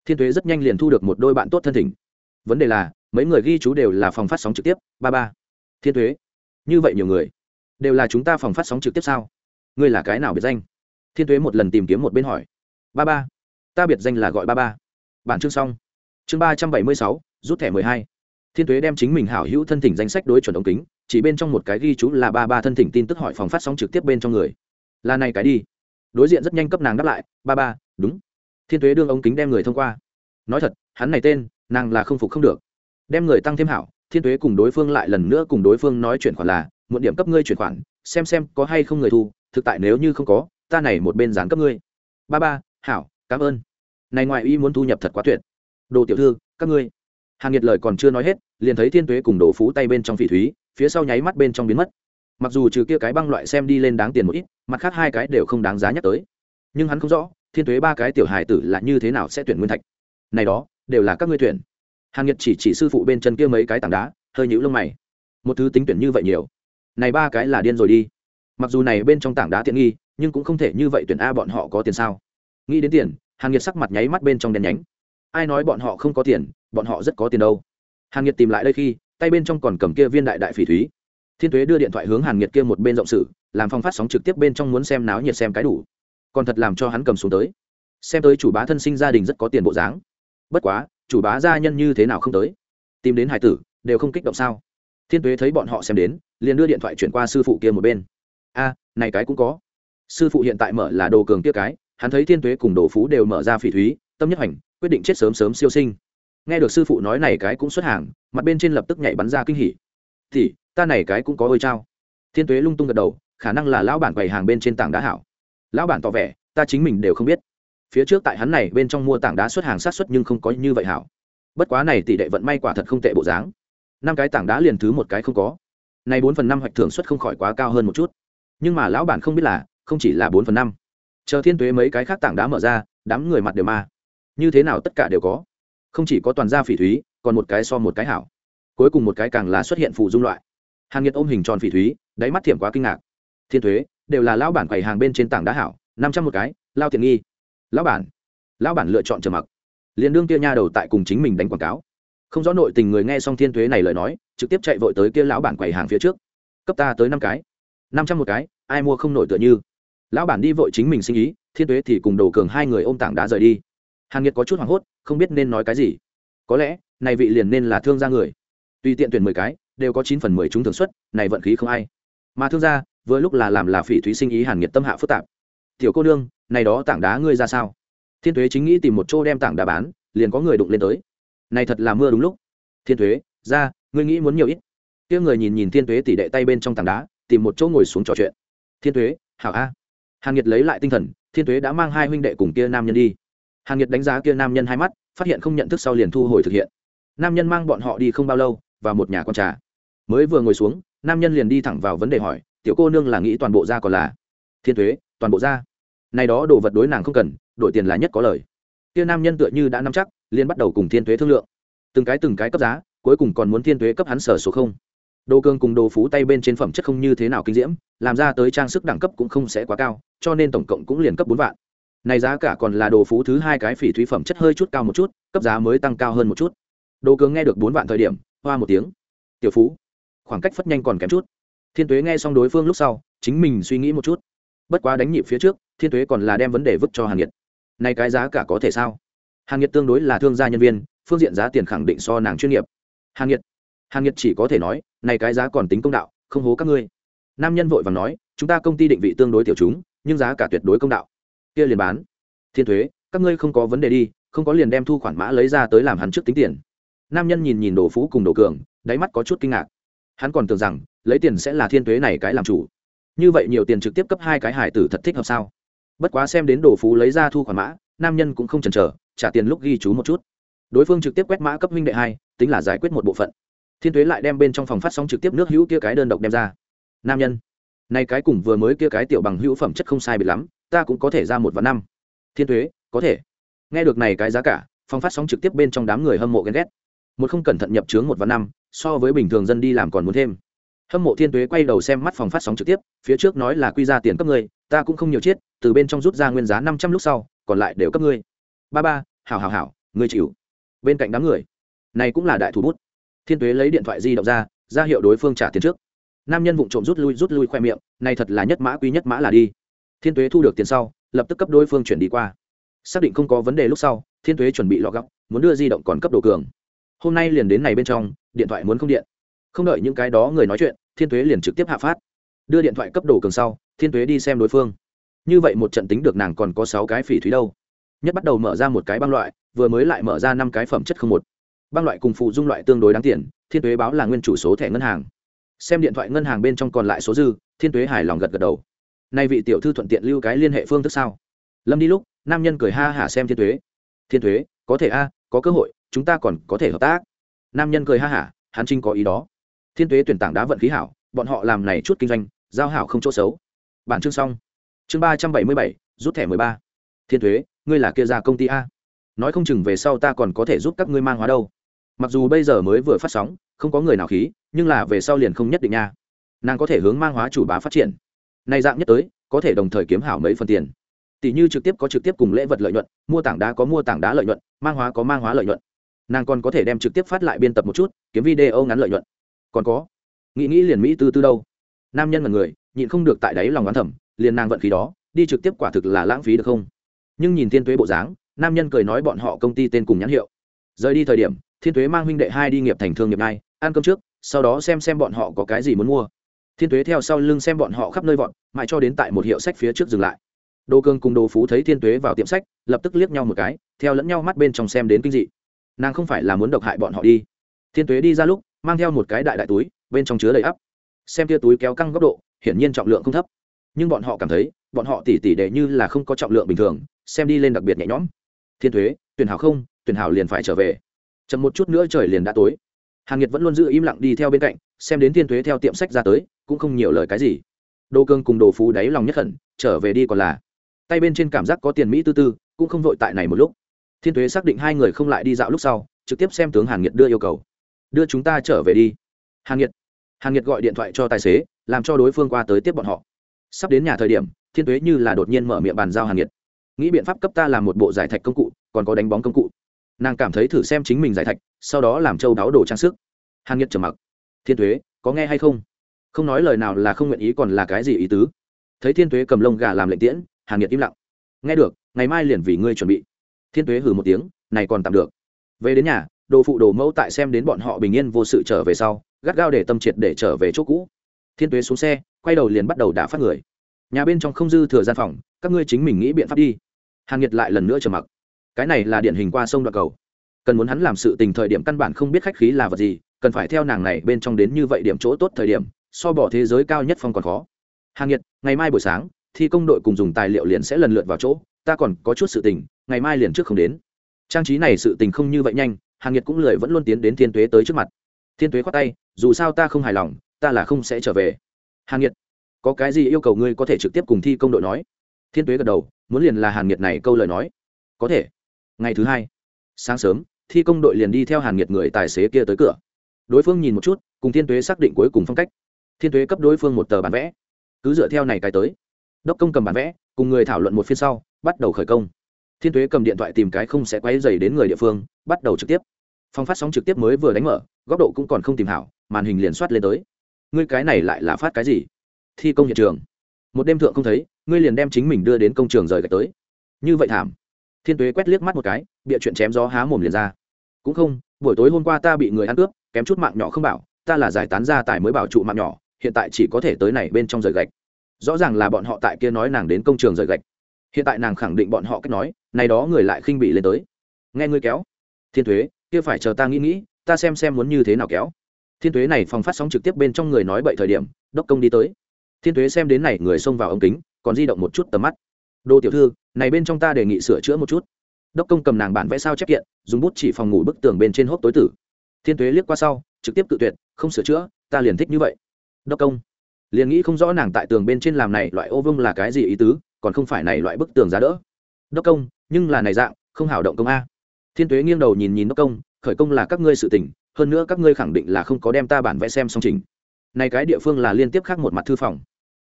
Thiên tuế rất nhanh liền thu được một đôi bạn tốt thân thỉnh. Vấn đề là, mấy người ghi chú đều là phòng phát sóng trực tiếp, ba ba. Thiên tuế, như vậy nhiều người, đều là chúng ta phòng phát sóng trực tiếp sao? Ngươi là cái nào biệt danh? Thiên tuế một lần tìm kiếm một bên hỏi. Ba ba, ta biệt danh là gọi ba ba. Bản chương xong. Chương ba trăm bảy mươi sáu, rút thẻ mười hai thiên tuế đem chính mình hảo hữu thân thỉnh danh sách đối chuẩn ống kính, chỉ bên trong một cái ghi chú là ba ba thân thỉnh tin tức hỏi phòng phát sóng trực tiếp bên trong người. Là này cái đi. Đối diện rất nhanh cấp nàng đáp lại, ba ba, đúng. Thiên tuế đương ống kính đem người thông qua. Nói thật, hắn này tên, nàng là không phục không được. Đem người tăng thêm hảo, thiên tuế cùng đối phương lại lần nữa cùng đối phương nói chuyển khoản là một điểm cấp ngươi chuyển khoản, xem xem có hay không người thu, thực tại nếu như không có, ta này một bên dán cấp ngươi. Ba ba, hảo, cảm ơn. Này ngoại y muốn thu nhập thật quá tuyệt. Đồ tiểu thư, các ngươi hàng nhiệt lời còn chưa nói hết liền thấy thiên tuế cùng đồ phú tay bên trong phỉ thúy phía sau nháy mắt bên trong biến mất mặc dù trừ kia cái băng loại xem đi lên đáng tiền một ít mặt khác hai cái đều không đáng giá nhắc tới nhưng hắn không rõ thiên tuế ba cái tiểu hài tử là như thế nào sẽ tuyển nguyên thạch này đó đều là các ngươi tuyển hàng nhiệt chỉ chỉ sư phụ bên chân kia mấy cái tảng đá hơi nhũ lông mày một thứ tính tuyển như vậy nhiều này ba cái là điên rồi đi mặc dù này bên trong tảng đá tiện nghi nhưng cũng không thể như vậy tuyển a bọn họ có tiền sao nghĩ đến tiền hàng nhiệt sắc mặt nháy mắt bên trong đèn nhánh ai nói bọn họ không có tiền bọn họ rất có tiền đâu. Hàn nhiệt tìm lại đây khi, tay bên trong còn cầm kia viên đại đại phỉ thúy. Thiên thuế đưa điện thoại hướng hàn nhiệt kia một bên rộng sử làm phong phát sóng trực tiếp bên trong muốn xem náo nhiệt xem cái đủ. Còn thật làm cho hắn cầm xuống tới. Xem tới chủ bá thân sinh gia đình rất có tiền bộ dáng. Bất quá, chủ bá gia nhân như thế nào không tới? Tìm đến hải tử, đều không kích động sao? Thiên tuế thấy bọn họ xem đến, liền đưa điện thoại chuyển qua sư phụ kia một bên. A, này cái cũng có. Sư phụ hiện tại mở là đồ cường kia cái, hắn thấy thiên tuế cùng đồ phú đều mở ra phỉ thúy, tâm nhất hành quyết định chết sớm sớm siêu sinh nghe được sư phụ nói này cái cũng xuất hàng, mặt bên trên lập tức nhảy bắn ra kinh hỉ. Thì, ta này cái cũng có ôi trao thiên tuế lung tung gật đầu, khả năng là lão bản quầy hàng bên trên tảng đá hảo. Lão bản tỏ vẻ, ta chính mình đều không biết. Phía trước tại hắn này bên trong mua tảng đá xuất hàng sát xuất nhưng không có như vậy hảo. Bất quá này tỷ đệ vận may quả thật không tệ bộ dáng. Năm cái tảng đá liền thứ một cái không có. Nay bốn phần năm hoạch thưởng suất không khỏi quá cao hơn một chút. Nhưng mà lão bản không biết là, không chỉ là bốn phần năm. Chờ thiên tuế mấy cái khác tảng đá mở ra, đám người mặt đều ma. Như thế nào tất cả đều có không chỉ có toàn gia phỉ thúy, còn một cái so một cái hảo. Cuối cùng một cái càng là xuất hiện phụ dung loại. Hàng nhiệt ôm hình tròn phỉ thúy, đáy mắt thiểm quá kinh ngạc. Thiên thuế, đều là lão bản quầy hàng bên trên tảng đá hảo, năm trăm một cái, lao tiện nghi. Lão bản lão bản lựa chọn trầm mặc. Liền đương kia nha đầu tại cùng chính mình đánh quảng cáo. Không rõ nội tình người nghe xong thiên thuế này lời nói, trực tiếp chạy vội tới kia lão bản quầy hàng phía trước. Cấp ta tới năm cái. Năm trăm một cái, ai mua không nổi tựa như. Lão bản đi vội chính mình sinh ý, thiên thuế thì cùng đồ cường hai người ôm tảng đá rời đi hàng nhiệt có chút hoảng hốt, không biết nên nói cái gì. Có lẽ, này vị liền nên là thương gia người. Tùy tiện tuyển mười cái, đều có chín phần mười chúng thường xuất, này vận khí không ai. Mà thương gia, vừa lúc là làm là phỉ thúy sinh ý hàn nhiệt tâm hạ phức tạp. Tiểu cô nương, này đó tảng đá ngươi ra sao? Thiên thuế chính nghĩ tìm một chỗ đem tảng đá bán, liền có người đụng lên tới. Này thật là mưa đúng lúc. Thiên thuế ra, ngươi nghĩ muốn nhiều ít. Kia người nhìn nhìn thiên thuế tỉ đệ tay bên trong tảng đá, tìm một chỗ ngồi xuống trò chuyện. Thiên thuế hảo a. Hàn nhiệt lấy lại tinh thần, thiên thuế đã mang hai huynh đệ cùng kia nam nhân đi hàn nhiệt đánh giá kia nam nhân hai mắt, phát hiện không nhận thức sau liền thu hồi thực hiện. Nam nhân mang bọn họ đi không bao lâu, vào một nhà con trà. Mới vừa ngồi xuống, nam nhân liền đi thẳng vào vấn đề hỏi, tiểu cô nương là nghĩ toàn bộ ra còn là? Thiên thuế toàn bộ ra. Này đó đồ vật đối nàng không cần, đổi tiền là nhất có lời. Kia nam nhân tựa như đã nắm chắc, liền bắt đầu cùng thiên thuế thương lượng. Từng cái từng cái cấp giá, cuối cùng còn muốn thiên thuế cấp hắn sở số không. Đồ cương cùng đồ phú tay bên trên phẩm chất không như thế nào kinh diễm, làm ra tới trang sức đẳng cấp cũng không sẽ quá cao, cho nên tổng cộng cũng liền cấp bốn vạn này giá cả còn là đồ phú thứ hai cái phỉ thúy phẩm chất hơi chút cao một chút, cấp giá mới tăng cao hơn một chút. Đồ cường nghe được bốn vạn thời điểm, hoa một tiếng. Tiểu phú, khoảng cách phất nhanh còn kém chút. Thiên tuế nghe xong đối phương lúc sau, chính mình suy nghĩ một chút. Bất quá đánh nhịp phía trước, thiên tuế còn là đem vấn đề vứt cho hàn nhiệt. Nay cái giá cả có thể sao? Hàn nhiệt tương đối là thương gia nhân viên, phương diện giá tiền khẳng định so nàng chuyên nghiệp. Hàn nhiệt hàn nhiệt chỉ có thể nói, này cái giá còn tính công đạo, không hố các ngươi. Nam nhân vội vàng nói, chúng ta công ty định vị tương đối tiểu chúng, nhưng giá cả tuyệt đối công đạo kia liền bán. Thiên thuế, các ngươi không có vấn đề đi, không có liền đem thu khoản mã lấy ra tới làm hắn trước tính tiền. Nam nhân nhìn nhìn đồ phú cùng đồ cường, đáy mắt có chút kinh ngạc. Hắn còn tưởng rằng, lấy tiền sẽ là thiên thuế này cái làm chủ. Như vậy nhiều tiền trực tiếp cấp hai cái hải tử thật thích hợp sao? Bất quá xem đến đồ phú lấy ra thu khoản mã, nam nhân cũng không chần chờ, trả tiền lúc ghi chú một chút. Đối phương trực tiếp quét mã cấp huynh đệ hai, tính là giải quyết một bộ phận. Thiên thuế lại đem bên trong phòng phát sóng trực tiếp nước hữu kia cái đơn độc đem ra. Nam nhân này cái cùng vừa mới kia cái tiểu bằng hữu phẩm chất không sai biệt lắm, ta cũng có thể ra một vạn năm. Thiên tuế, có thể. Nghe được này cái giá cả phòng phát sóng trực tiếp bên trong đám người hâm mộ ghen ghét. Một không cẩn thận nhập trướng một vạn năm, so với bình thường dân đi làm còn muốn thêm. Hâm mộ thiên tuế quay đầu xem mắt phòng phát sóng trực tiếp, phía trước nói là quy ra tiền cấp ngươi, ta cũng không nhiều chiết, từ bên trong rút ra nguyên giá năm trăm lúc sau, còn lại đều cấp ngươi. Ba ba, hảo hảo hảo, ngươi chịu. Bên cạnh đám người, này cũng là đại thủ bút. Thiên tuế lấy điện thoại di động ra ra hiệu đối phương trả tiền trước nam nhân vụng trộm rút lui rút lui khoe miệng, này thật là nhất mã quý nhất mã là đi. Thiên tuế thu được tiền sau, lập tức cấp đối phương chuyển đi qua. Xác định không có vấn đề lúc sau, thiên tuế chuẩn bị lọ góc muốn đưa di động còn cấp đồ cường. Hôm nay liền đến này bên trong, điện thoại muốn không điện. Không đợi những cái đó người nói chuyện, thiên tuế liền trực tiếp hạ phát. Đưa điện thoại cấp đồ cường sau, thiên tuế đi xem đối phương. Như vậy một trận tính được nàng còn có sáu cái phỉ thúy đâu. Nhất bắt đầu mở ra một cái băng loại, vừa mới lại mở ra năm cái phẩm chất không một. Băng loại cùng phụ dung loại tương đối đáng tiền, thiên tuế báo là nguyên chủ số thẻ ngân hàng xem điện thoại ngân hàng bên trong còn lại số dư, thiên tuế hài lòng gật gật đầu. Nay vị tiểu thư thuận tiện lưu cái liên hệ phương thức sao? Lâm đi lúc, nam nhân cười ha hả xem thiên tuế. Thiên tuế, có thể a, có cơ hội, chúng ta còn có thể hợp tác. Nam nhân cười ha hả, hắn trinh có ý đó. Thiên tuế tuyển tảng đá vận khí hảo, bọn họ làm này chút kinh doanh, giao hảo không chỗ xấu. Bản chương xong. Chương ba trăm bảy mươi bảy, rút thẻ mười ba. Thiên thuế ngươi là kia ra công ty a? Nói không chừng về sau ta còn có thể giúp các ngươi mang hóa đâu. Mặc dù bây giờ mới vừa phát sóng, không có người nào khí nhưng là về sau liền không nhất định nha. Nàng có thể hướng mang hóa chủ bá phát triển. Nay dạng nhất tới, có thể đồng thời kiếm hảo mấy phần tiền. Tỷ như trực tiếp có trực tiếp cùng lễ vật lợi nhuận, mua tảng đá có mua tảng đá lợi nhuận, mang hóa có mang hóa lợi nhuận. Nàng còn có thể đem trực tiếp phát lại biên tập một chút, kiếm video ngắn lợi nhuận. Còn có, nghĩ nghĩ liền mỹ tư tư đâu. Nam nhân là người, nhịn không được tại đáy lòng oán thẩm liền nàng vận khí đó, đi trực tiếp quả thực là lãng phí được không? Nhưng nhìn thiên tuế bộ dáng, nam nhân cười nói bọn họ công ty tên cùng nhãn hiệu. Rời đi thời điểm, thiên tuế mang huynh đệ hai đi nghiệp thành thương nghiệp ngay ăn cơm trước sau đó xem xem bọn họ có cái gì muốn mua. Thiên tuế theo sau lưng xem bọn họ khắp nơi vọn mãi cho đến tại một hiệu sách phía trước dừng lại. Đô cương cùng đồ phú thấy thiên tuế vào tiệm sách, lập tức liếc nhau một cái, theo lẫn nhau mắt bên trong xem đến kinh dị. Nàng không phải là muốn độc hại bọn họ đi. Thiên tuế đi ra lúc, mang theo một cái đại đại túi, bên trong chứa đầy ắp. Xem tia túi kéo căng góc độ, hiển nhiên trọng lượng không thấp. Nhưng bọn họ cảm thấy, bọn họ tỉ tỉ đệ như là không có trọng lượng bình thường, xem đi lên đặc biệt nhẹ nhõm. Thiên thuế tuyển hảo không, tuyển hảo liền phải trở về. Chậm một chút nữa trời liền đã tối hàn nhiệt vẫn luôn giữ im lặng đi theo bên cạnh, xem đến thiên thuế theo tiệm sách ra tới, cũng không nhiều lời cái gì. Đô cương cùng đồ phú đáy lòng nhất khẩn trở về đi còn là. Tay bên trên cảm giác có tiền mỹ tư tư, cũng không vội tại này một lúc. Thiên thuế xác định hai người không lại đi dạo lúc sau, trực tiếp xem tướng hàn nhiệt đưa yêu cầu. Đưa chúng ta trở về đi. Hàn nhiệt hàn nhiệt gọi điện thoại cho tài xế, làm cho đối phương qua tới tiếp bọn họ. Sắp đến nhà thời điểm, thiên tuế như là đột nhiên mở miệng bàn giao hàn nhiệt nghĩ biện pháp cấp ta làm một bộ giải thạch công cụ, còn có đánh bóng công cụ nàng cảm thấy thử xem chính mình giải thạch, sau đó làm châu đáo đồ trang sức. Hàn nhiệt trầm mặc. Thiên tuế, có nghe hay không? Không nói lời nào là không nguyện ý còn là cái gì ý tứ? Thấy thiên tuế cầm lông gà làm lệnh tiễn, hàn nhiệt im lặng. Nghe được, ngày mai liền vì ngươi chuẩn bị. Thiên tuế hử một tiếng, này còn tạm được. Về đến nhà, đồ phụ đồ mẫu tại xem đến bọn họ bình yên vô sự trở về sau, gắt gao để tâm triệt để trở về chỗ cũ. Thiên tuế xuống xe, quay đầu liền bắt đầu đả phát người. Nhà bên trong không dư thừa gian phòng, các ngươi chính mình nghĩ biện pháp đi. Hàn nhiệt lại lần nữa trầm mặc cái này là điển hình qua sông đoạn cầu. Cần muốn hắn làm sự tình thời điểm căn bản không biết khách khí là vật gì, cần phải theo nàng này bên trong đến như vậy điểm chỗ tốt thời điểm, so bỏ thế giới cao nhất phong còn khó. Hàng nhiệt ngày mai buổi sáng, thi công đội cùng dùng tài liệu liền sẽ lần lượt vào chỗ, ta còn có chút sự tình, ngày mai liền trước không đến. Trang trí này sự tình không như vậy nhanh, hàng nhiệt cũng lười vẫn luôn tiến đến thiên tuế tới trước mặt. Thiên tuế khoát tay, dù sao ta không hài lòng, ta là không sẽ trở về. Hàng nhiệt có cái gì yêu cầu ngươi có thể trực tiếp cùng thi công đội nói? Thiên tuế gật đầu, muốn liền là hàng nhiệt này câu lời nói. Có thể ngày thứ hai, sáng sớm, thi công đội liền đi theo hàn nhiệt người tài xế kia tới cửa. Đối phương nhìn một chút, cùng thiên tuế xác định cuối cùng phong cách. Thiên tuế cấp đối phương một tờ bản vẽ. Cứ dựa theo này cái tới. Đốc công cầm bản vẽ, cùng người thảo luận một phiên sau, bắt đầu khởi công. Thiên tuế cầm điện thoại tìm cái không sẽ quay dày đến người địa phương, bắt đầu trực tiếp. Phong phát sóng trực tiếp mới vừa đánh mở, góc độ cũng còn không tìm hảo, màn hình liền soát lên tới. Ngươi cái này lại là phát cái gì? Thi công hiện trường. Một đêm thượng không thấy, ngươi liền đem chính mình đưa đến công trường rời gạch tới. Như vậy thảm thiên tuế quét liếc mắt một cái, bịa chuyện chém gió há mồm liền ra. Cũng không, buổi tối hôm qua ta bị người ăn cướp, kém chút mạng nhỏ không bảo, ta là giải tán ra tài mới bảo trụ mạng nhỏ, hiện tại chỉ có thể tới này bên trong rời gạch. Rõ ràng là bọn họ tại kia nói nàng đến công trường rời gạch. Hiện tại nàng khẳng định bọn họ cách nói, này đó người lại khinh bị lên tới. Nghe ngươi kéo. Thiên thuế kia phải chờ ta nghĩ nghĩ, ta xem xem muốn như thế nào kéo. Thiên thuế này phòng phát sóng trực tiếp bên trong người nói bậy thời điểm, đốc công đi tới. Thiên thuế xem đến này người xông vào ống kính, còn di động một chút tầm mắt. Đô tiểu thư này bên trong ta đề nghị sửa chữa một chút. Đốc công cầm nàng bản vẽ sao chép kiện, dùng bút chỉ phòng ngủ bức tường bên trên hốc tối tử. Thiên thuế liếc qua sau, trực tiếp tự tuyệt, không sửa chữa, ta liền thích như vậy. Đốc công, liền nghĩ không rõ nàng tại tường bên trên làm này loại ô vông là cái gì ý tứ, còn không phải này loại bức tường giá đỡ. Đốc công, nhưng là này dạng, không hảo động công a. Thiên tuế nghiêng đầu nhìn nhìn đốc công, khởi công là các ngươi sự tình, hơn nữa các ngươi khẳng định là không có đem ta bản vẽ xem xong trình này cái địa phương là liên tiếp khác một mặt thư phòng.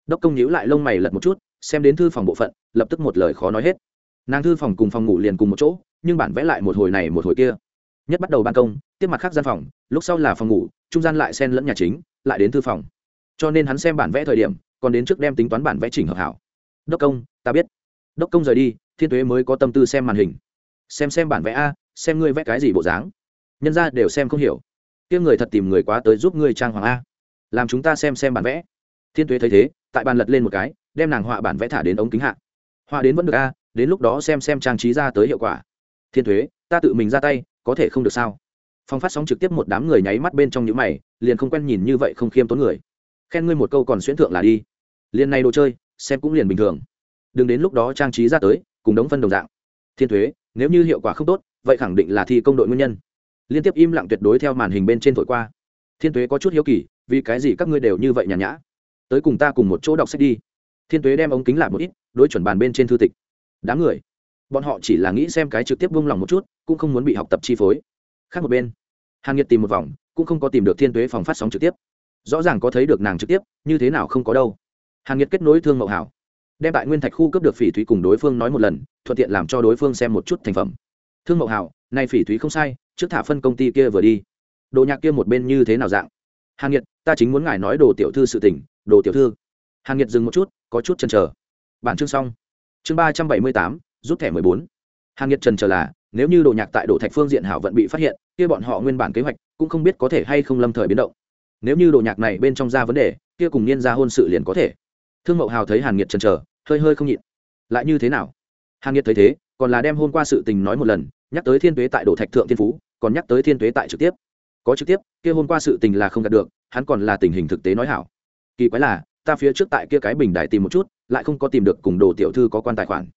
Đốc công nhíu lại lông mày lật một chút xem đến thư phòng bộ phận, lập tức một lời khó nói hết. Nàng thư phòng cùng phòng ngủ liền cùng một chỗ, nhưng bản vẽ lại một hồi này một hồi kia. Nhất bắt đầu ban công, tiếp mặt khác gian phòng, lúc sau là phòng ngủ, trung gian lại xen lẫn nhà chính, lại đến thư phòng. Cho nên hắn xem bản vẽ thời điểm, còn đến trước đem tính toán bản vẽ chỉnh hợp hảo. Đốc công, ta biết. Đốc công rời đi, thiên tuế mới có tâm tư xem màn hình. Xem xem bản vẽ a, xem ngươi vẽ cái gì bộ dáng. Nhân ra đều xem không hiểu. Kia người thật tìm người quá tới giúp ngươi trang hoàng a. Làm chúng ta xem xem bản vẽ. Thiên tuế thấy thế, tại bàn lật lên một cái đem nàng họa bản vẽ thả đến ống kính hạ. Họa đến vẫn được a, đến lúc đó xem xem trang trí ra tới hiệu quả. Thiên thuế, ta tự mình ra tay, có thể không được sao? Phong phát sóng trực tiếp một đám người nháy mắt bên trong những mày, liền không quen nhìn như vậy không khiêm tốn người. Khen ngươi một câu còn xuyễn thượng là đi. Liền này đồ chơi, xem cũng liền bình thường. Đừng đến lúc đó trang trí ra tới, cùng đống phân đồng dạng. Thiên thuế, nếu như hiệu quả không tốt, vậy khẳng định là thi công đội nguyên nhân. Liên tiếp im lặng tuyệt đối theo màn hình bên trên thổi qua. Thiên thuế có chút hiếu kỳ, vì cái gì các ngươi đều như vậy nhàn nhã? Tới cùng ta cùng một chỗ đọc sách đi thiên tuế đem ống kính lại một ít, đối chuẩn bàn bên trên thư tịch. Đám người, bọn họ chỉ là nghĩ xem cái trực tiếp vung lòng một chút, cũng không muốn bị học tập chi phối. Khác một bên, hàn nhiệt tìm một vòng, cũng không có tìm được thiên tuế phòng phát sóng trực tiếp. Rõ ràng có thấy được nàng trực tiếp, như thế nào không có đâu. Hàn nhiệt kết nối thương mậu hảo, đem tại nguyên thạch khu cướp được phỉ thúy cùng đối phương nói một lần, thuận tiện làm cho đối phương xem một chút thành phẩm. Thương mậu hảo, nay phỉ thúy không sai, trước thả phân công ty kia vừa đi. Đồ nhạc kia một bên như thế nào dạng? Hàn nhiệt, ta chính muốn ngài nói đồ tiểu thư sự tình, đồ tiểu thư. Hàn nhiệt dừng một chút có chút chần chờ. Bản chương xong. Chương ba trăm bảy mươi tám, rút thẻ mười bốn. Hàn nhiệt trần chờ là, nếu như đồ nhạc tại đồ thạch phương diện hảo vận bị phát hiện, kia bọn họ nguyên bản kế hoạch cũng không biết có thể hay không lâm thời biến động. Nếu như đồ nhạc này bên trong ra vấn đề, kia cùng niên ra hôn sự liền có thể. Thương mậu hào thấy hàn nghiệt chần chờ, hơi hơi không nhịn. Lại như thế nào? Hàn nghiệt thấy thế, còn là đem hôn qua sự tình nói một lần, nhắc tới thiên tuế tại đồ thạch thượng thiên phú, còn nhắc tới thiên tuế tại trực tiếp. Có trực tiếp, kia hôn qua sự tình là không đạt được, hắn còn là tình hình thực tế nói hảo. Kỳ quái là ta phía trước tại kia cái bình đại tìm một chút, lại không có tìm được cùng đồ tiểu thư có quan tài khoản.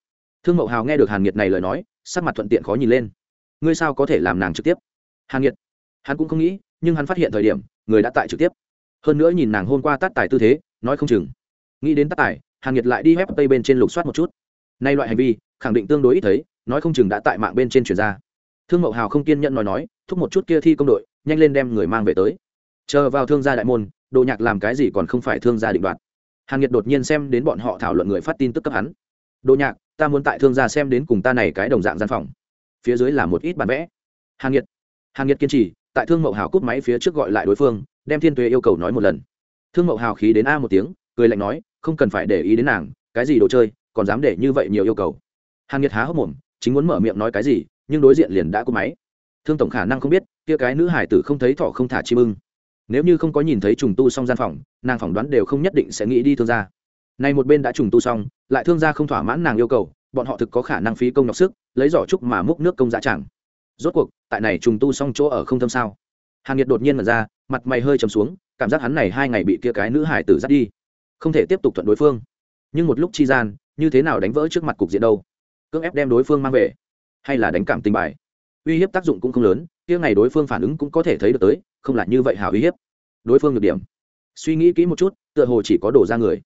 Thương mậu hào nghe được hàn nghiệt này lời nói, sắc mặt thuận tiện khó nhìn lên. Ngươi sao có thể làm nàng trực tiếp? Hàn nghiệt, hắn cũng không nghĩ, nhưng hắn phát hiện thời điểm, người đã tại trực tiếp. Hơn nữa nhìn nàng hôn qua tắt tài tư thế, nói không chừng. Nghĩ đến tắt tài, hàn nghiệt lại đi web tây bên trên lục soát một chút. Nay loại hành vi, khẳng định tương đối ít thấy, nói không chừng đã tại mạng bên trên chuyển ra. Thương mậu hào không kiên nhẫn nói nói, thúc một chút kia thi công đội, nhanh lên đem người mang về tới. Chờ vào thương gia đại môn đồ nhạc làm cái gì còn không phải thương gia định đoạt. Hàn nhiệt đột nhiên xem đến bọn họ thảo luận người phát tin tức cấp hắn. Đồ nhạc, ta muốn tại thương gia xem đến cùng ta này cái đồng dạng gian phòng. Phía dưới là một ít bản vẽ. Hàn nhiệt hàn nhiệt kiên trì, tại thương mậu hào cúp máy phía trước gọi lại đối phương, đem thiên tuế yêu cầu nói một lần. Thương mậu hào khí đến a một tiếng, cười lạnh nói, không cần phải để ý đến nàng, cái gì đồ chơi, còn dám để như vậy nhiều yêu cầu. Hàn nhiệt há hốc mồm, chính muốn mở miệng nói cái gì, nhưng đối diện liền đã cúp máy. Thương tổng khả năng không biết, kia cái nữ hải tử không thấy thọ không thả chim ưng nếu như không có nhìn thấy trùng tu xong gian phòng, nàng phỏng đoán đều không nhất định sẽ nghĩ đi thương gia. Này một bên đã trùng tu xong, lại thương gia không thỏa mãn nàng yêu cầu, bọn họ thực có khả năng phí công nhọc sức, lấy giỏ trúc mà múc nước công giá chẳng. Rốt cuộc, tại này trùng tu xong chỗ ở không thâm sao? Hàn nhiệt đột nhiên mật ra, mặt mày hơi chầm xuống, cảm giác hắn này hai ngày bị kia cái nữ hải tử dắt đi. Không thể tiếp tục thuận đối phương. Nhưng một lúc chi gian, như thế nào đánh vỡ trước mặt cục diện đâu? Cưỡng ép đem đối phương mang về, hay là đánh cảm tình bài? Uy hiếp tác dụng cũng không lớn, kia ngày đối phương phản ứng cũng có thể thấy được tới không là như vậy hào uy hiếp. Đối phương được điểm. Suy nghĩ kỹ một chút, tựa hồ chỉ có đổ ra người.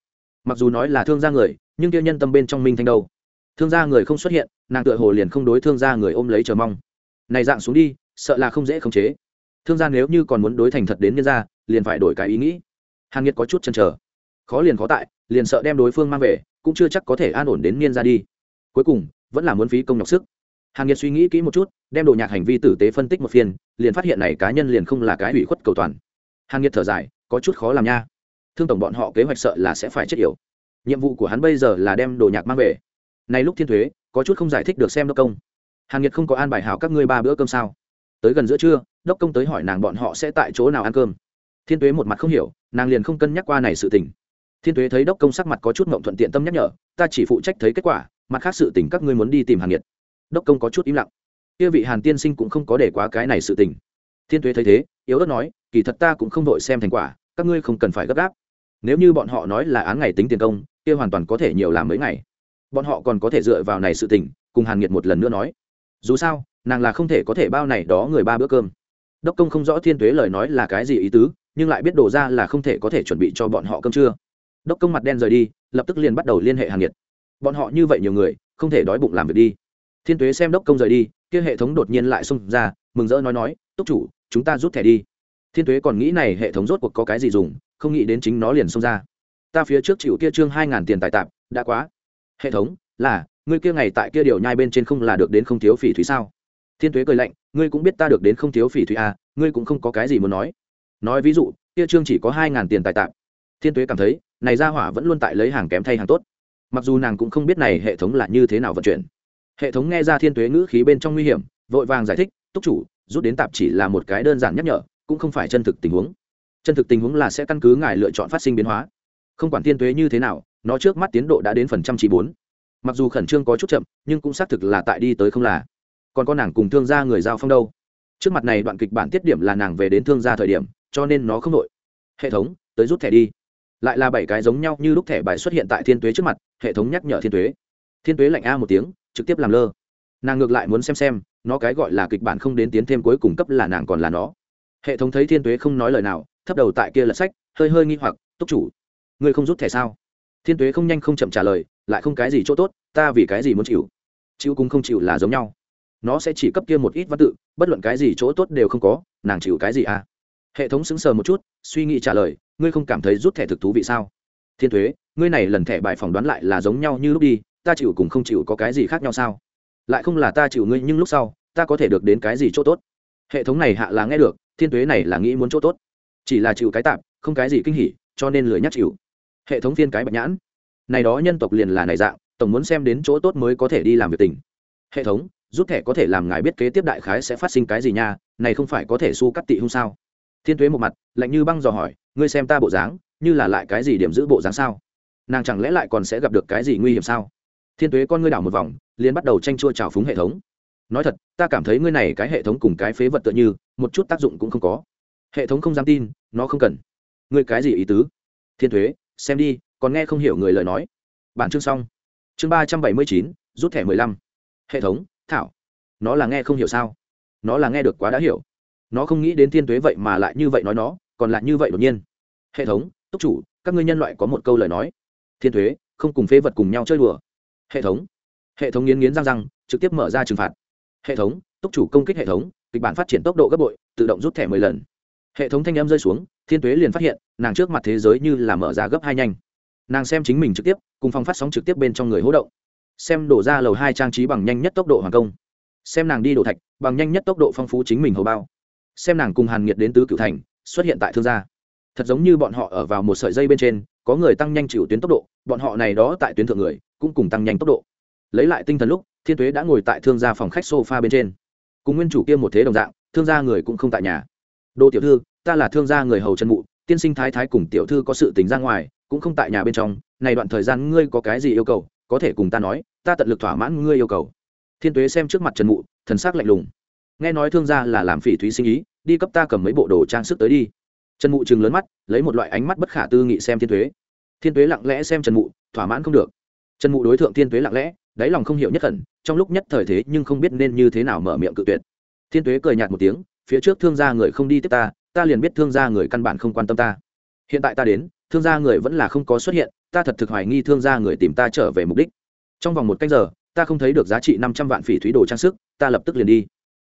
Mặc dù nói là thương gia người, nhưng kia nhân tâm bên trong minh thanh đâu. Thương gia người không xuất hiện, nàng tựa hồ liền không đối thương gia người ôm lấy chờ mong. Này dạng xuống đi, sợ là không dễ khống chế. Thương gia nếu như còn muốn đối thành thật đến nhân gia, liền phải đổi cái ý nghĩ. Hàng nhiệt có chút chần chờ. Khó liền khó tại, liền sợ đem đối phương mang về, cũng chưa chắc có thể an ổn đến niên ra đi. Cuối cùng, vẫn là muốn phí công nhọc sức hàng nhiệt suy nghĩ kỹ một chút, đem đồ nhạc hành vi tử tế phân tích một phiên, liền phát hiện này cá nhân liền không là cái ủy khuất cầu toàn. Hàng nhiệt thở dài, có chút khó làm nha. Thương tổng bọn họ kế hoạch sợ là sẽ phải chết yểu. Nhiệm vụ của hắn bây giờ là đem đồ nhạc mang về. Nay lúc thiên thuế, có chút không giải thích được xem đốc công. Hàng nhiệt không có an bài hảo các ngươi ba bữa cơm sao? Tới gần giữa trưa, đốc công tới hỏi nàng bọn họ sẽ tại chỗ nào ăn cơm. Thiên tuế một mặt không hiểu, nàng liền không cân nhắc qua này sự tình. Thiên tuế thấy đốc công sắc mặt có chút mộng thuận tiện tâm nhắc nhở, ta chỉ phụ trách thấy kết quả, mặt khác sự tình các ngươi muốn đi tìm hàng nhiệt đốc công có chút im lặng. Kia vị hàn tiên sinh cũng không có để quá cái này sự tình. Thiên tuế thấy thế, yếu ớt nói, kỳ thật ta cũng không đội xem thành quả, các ngươi không cần phải gấp gáp. Nếu như bọn họ nói là án ngày tính tiền công, kia hoàn toàn có thể nhiều làm mấy ngày. Bọn họ còn có thể dựa vào này sự tình, cùng hàn nhiệt một lần nữa nói. Dù sao, nàng là không thể có thể bao này đó người ba bữa cơm. Đốc công không rõ thiên tuế lời nói là cái gì ý tứ, nhưng lại biết đổ ra là không thể có thể chuẩn bị cho bọn họ cơm trưa. Đốc công mặt đen rời đi, lập tức liền bắt đầu liên hệ hàn nhiệt bọn họ như vậy nhiều người, không thể đói bụng làm việc đi thiên tuế xem đốc công rời đi, kia hệ thống đột nhiên lại xông ra, mừng rỡ nói nói, túc chủ, chúng ta rút thẻ đi. Thiên tuế còn nghĩ này hệ thống rốt cuộc có cái gì dùng, không nghĩ đến chính nó liền xông ra. Ta phía trước chịu kia trương hai ngàn tiền tài tạp, đã quá. Hệ thống, là, ngươi kia ngày tại kia điều nhai bên trên không là được đến không thiếu phỉ thúy sao? Thiên tuế cười lạnh, ngươi cũng biết ta được đến không thiếu phỉ thúy à ngươi cũng không có cái gì muốn nói. Nói ví dụ, kia trương chỉ có hai ngàn tiền tài tạp. Thiên tuế cảm thấy, này ra hỏa vẫn luôn tại lấy hàng kém thay hàng tốt. Mặc dù nàng cũng không biết này hệ thống là như thế nào vận chuyển hệ thống nghe ra thiên tuế ngữ khí bên trong nguy hiểm, vội vàng giải thích, túc chủ, rút đến tạp chỉ là một cái đơn giản nhắc nhở, cũng không phải chân thực tình huống. Chân thực tình huống là sẽ căn cứ ngài lựa chọn phát sinh biến hóa. Không quản thiên tuế như thế nào, nó trước mắt tiến độ đã đến phần trăm chỉ bốn. Mặc dù khẩn trương có chút chậm, nhưng cũng xác thực là tại đi tới không là. Còn con nàng cùng thương gia người giao phong đâu. Trước mặt này đoạn kịch bản tiết điểm là nàng về đến thương gia thời điểm, cho nên nó không đội hệ thống, tới rút thẻ đi. Lại là bảy cái giống nhau như lúc thẻ bài xuất hiện tại thiên tuế trước mặt, hệ thống nhắc nhở thiên tuế. Thiên tuế lạnh a một tiếng trực tiếp làm lơ. Nàng ngược lại muốn xem xem, nó cái gọi là kịch bản không đến tiến thêm cuối cùng cấp là nàng còn là nó. Hệ thống thấy thiên tuế không nói lời nào, thấp đầu tại kia lật sách, hơi hơi nghi hoặc, túc chủ, ngươi không rút thẻ sao? Thiên tuế không nhanh không chậm trả lời, lại không cái gì chỗ tốt, ta vì cái gì muốn chịu? Chịu cũng không chịu là giống nhau. Nó sẽ chỉ cấp kia một ít văn tự, bất luận cái gì chỗ tốt đều không có, nàng chịu cái gì à? Hệ thống sững sờ một chút, suy nghĩ trả lời, ngươi không cảm thấy rút thẻ thực thú vị sao? Thiên thuế ngươi này lần thẻ bài phỏng đoán lại là giống nhau như lúc đi ta chịu cùng không chịu có cái gì khác nhau sao? Lại không là ta chịu ngươi, nhưng lúc sau, ta có thể được đến cái gì chỗ tốt? Hệ thống này hạ là nghe được, thiên Tuế này là nghĩ muốn chỗ tốt. Chỉ là chịu cái tạp không cái gì kinh hỉ, cho nên lười nhắc chịu. Hệ thống phiên cái bạch nhãn. Này đó nhân tộc liền là này dạng, tổng muốn xem đến chỗ tốt mới có thể đi làm việc tình. Hệ thống rút thẻ có thể làm ngài biết kế tiếp đại khái sẽ phát sinh cái gì nha, này không phải có thể su cắt tị hung sao? Thiên tuế một mặt, lạnh như băng dò hỏi, ngươi xem ta bộ dáng, như là lại cái gì điểm giữ bộ dáng sao? Nàng chẳng lẽ lại còn sẽ gặp được cái gì nguy hiểm sao? Thiên tuế con ngươi đảo một vòng, liền bắt đầu tranh chua trào phúng hệ thống. Nói thật, ta cảm thấy ngươi này cái hệ thống cùng cái phế vật tựa như, một chút tác dụng cũng không có. Hệ thống không dám tin, nó không cần. Ngươi cái gì ý tứ? Thiên thuế xem đi, còn nghe không hiểu người lời nói. Bản chương xong. Chương ba trăm bảy mươi chín, rút thẻ mười lăm. Hệ thống, thảo. Nó là nghe không hiểu sao? Nó là nghe được quá đã hiểu. Nó không nghĩ đến thiên tuế vậy mà lại như vậy nói nó, còn lại như vậy đột nhiên. Hệ thống, túc chủ, các ngươi nhân loại có một câu lời nói. Thiên thuế không cùng phế vật cùng nhau chơi đùa hệ thống. Hệ thống nghiến nghiến răng răng, trực tiếp mở ra trừng phạt. Hệ thống, túc chủ công kích hệ thống, kịch bản phát triển tốc độ gấp bội, tự động rút thẻ mười lần. Hệ thống thanh âm rơi xuống, thiên tuế liền phát hiện, nàng trước mặt thế giới như là mở ra gấp hai nhanh. Nàng xem chính mình trực tiếp, cùng phòng phát sóng trực tiếp bên trong người hỗ động. Xem đổ ra lầu hai trang trí bằng nhanh nhất tốc độ hoàng công. Xem nàng đi đổ thạch, bằng nhanh nhất tốc độ phong phú chính mình hầu bao. Xem nàng cùng hàn nhiệt đến tứ cửu thành, xuất hiện tại thương gia thật giống như bọn họ ở vào một sợi dây bên trên, có người tăng nhanh chịu tuyến tốc độ, bọn họ này đó tại tuyến thượng người, cũng cùng tăng nhanh tốc độ. Lấy lại tinh thần lúc, thiên tuế đã ngồi tại thương gia phòng khách sofa bên trên. Cùng nguyên chủ kia một thế đồng dạng, thương gia người cũng không tại nhà. Đô tiểu thư, ta là thương gia người hầu Trần mụ, tiên sinh thái thái cùng tiểu thư có sự tính ra ngoài, cũng không tại nhà bên trong, này đoạn thời gian ngươi có cái gì yêu cầu, có thể cùng ta nói, ta tận lực thỏa mãn ngươi yêu cầu. Thiên tuế xem trước mặt trần mụ, thần sắc lạnh lùng. Nghe nói thương gia là làm phỉ thúy sinh ý, đi cấp ta cầm mấy bộ đồ trang sức tới đi trần mụ chừng lớn mắt, lấy một loại ánh mắt bất khả tư nghị xem thiên tuế. Thiên tuế lặng lẽ xem trần mụ, thỏa mãn không được. Trần mụ đối tượng thiên tuế lặng lẽ, đáy lòng không hiểu nhất khẩn trong lúc nhất thời thế nhưng không biết nên như thế nào mở miệng cự tuyệt. Thiên tuế cười nhạt một tiếng, phía trước thương gia người không đi tiếp ta ta liền biết thương gia người căn bản không quan tâm ta. Hiện tại ta đến, thương gia người vẫn là không có xuất hiện, ta thật thực hoài nghi thương gia người tìm ta trở về mục đích. Trong vòng một canh giờ, ta không thấy được giá trị năm trăm vạn phỉ thúy đồ trang sức, ta lập tức liền đi.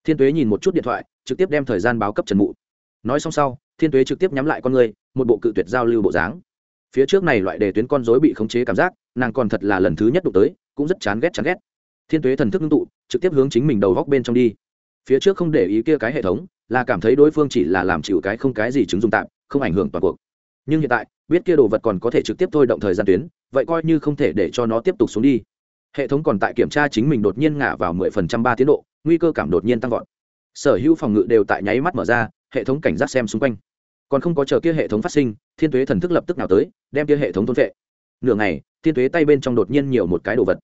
Thiên tuế nhìn một chút điện thoại, trực tiếp đem thời gian báo cấp trần mụ nói xong sau, thiên tuế trực tiếp nhắm lại con người, một bộ cự tuyệt giao lưu bộ dáng. Phía trước này loại đề tuyến con dối bị khống chế cảm giác, nàng còn thật là lần thứ nhất đụng tới, cũng rất chán ghét chán ghét. Thiên tuế thần thức ngưng tụ, trực tiếp hướng chính mình đầu góc bên trong đi. Phía trước không để ý kia cái hệ thống, là cảm thấy đối phương chỉ là làm chịu cái không cái gì chứng dùng tạm, không ảnh hưởng toàn cuộc. Nhưng hiện tại, biết kia đồ vật còn có thể trực tiếp thôi động thời gian tuyến, vậy coi như không thể để cho nó tiếp tục xuống đi. Hệ thống còn tại kiểm tra chính mình đột nhiên ngả vào mười phần trăm ba tiến độ, nguy cơ cảm đột nhiên tăng vọt sở hữu phòng ngự đều tại nháy mắt mở ra, hệ thống cảnh giác xem xung quanh. Còn không có chờ kia hệ thống phát sinh, thiên tuế thần thức lập tức nào tới, đem kia hệ thống thôn vệ nửa ngày, thiên tuế tay bên trong đột nhiên nhiều một cái đồ vật.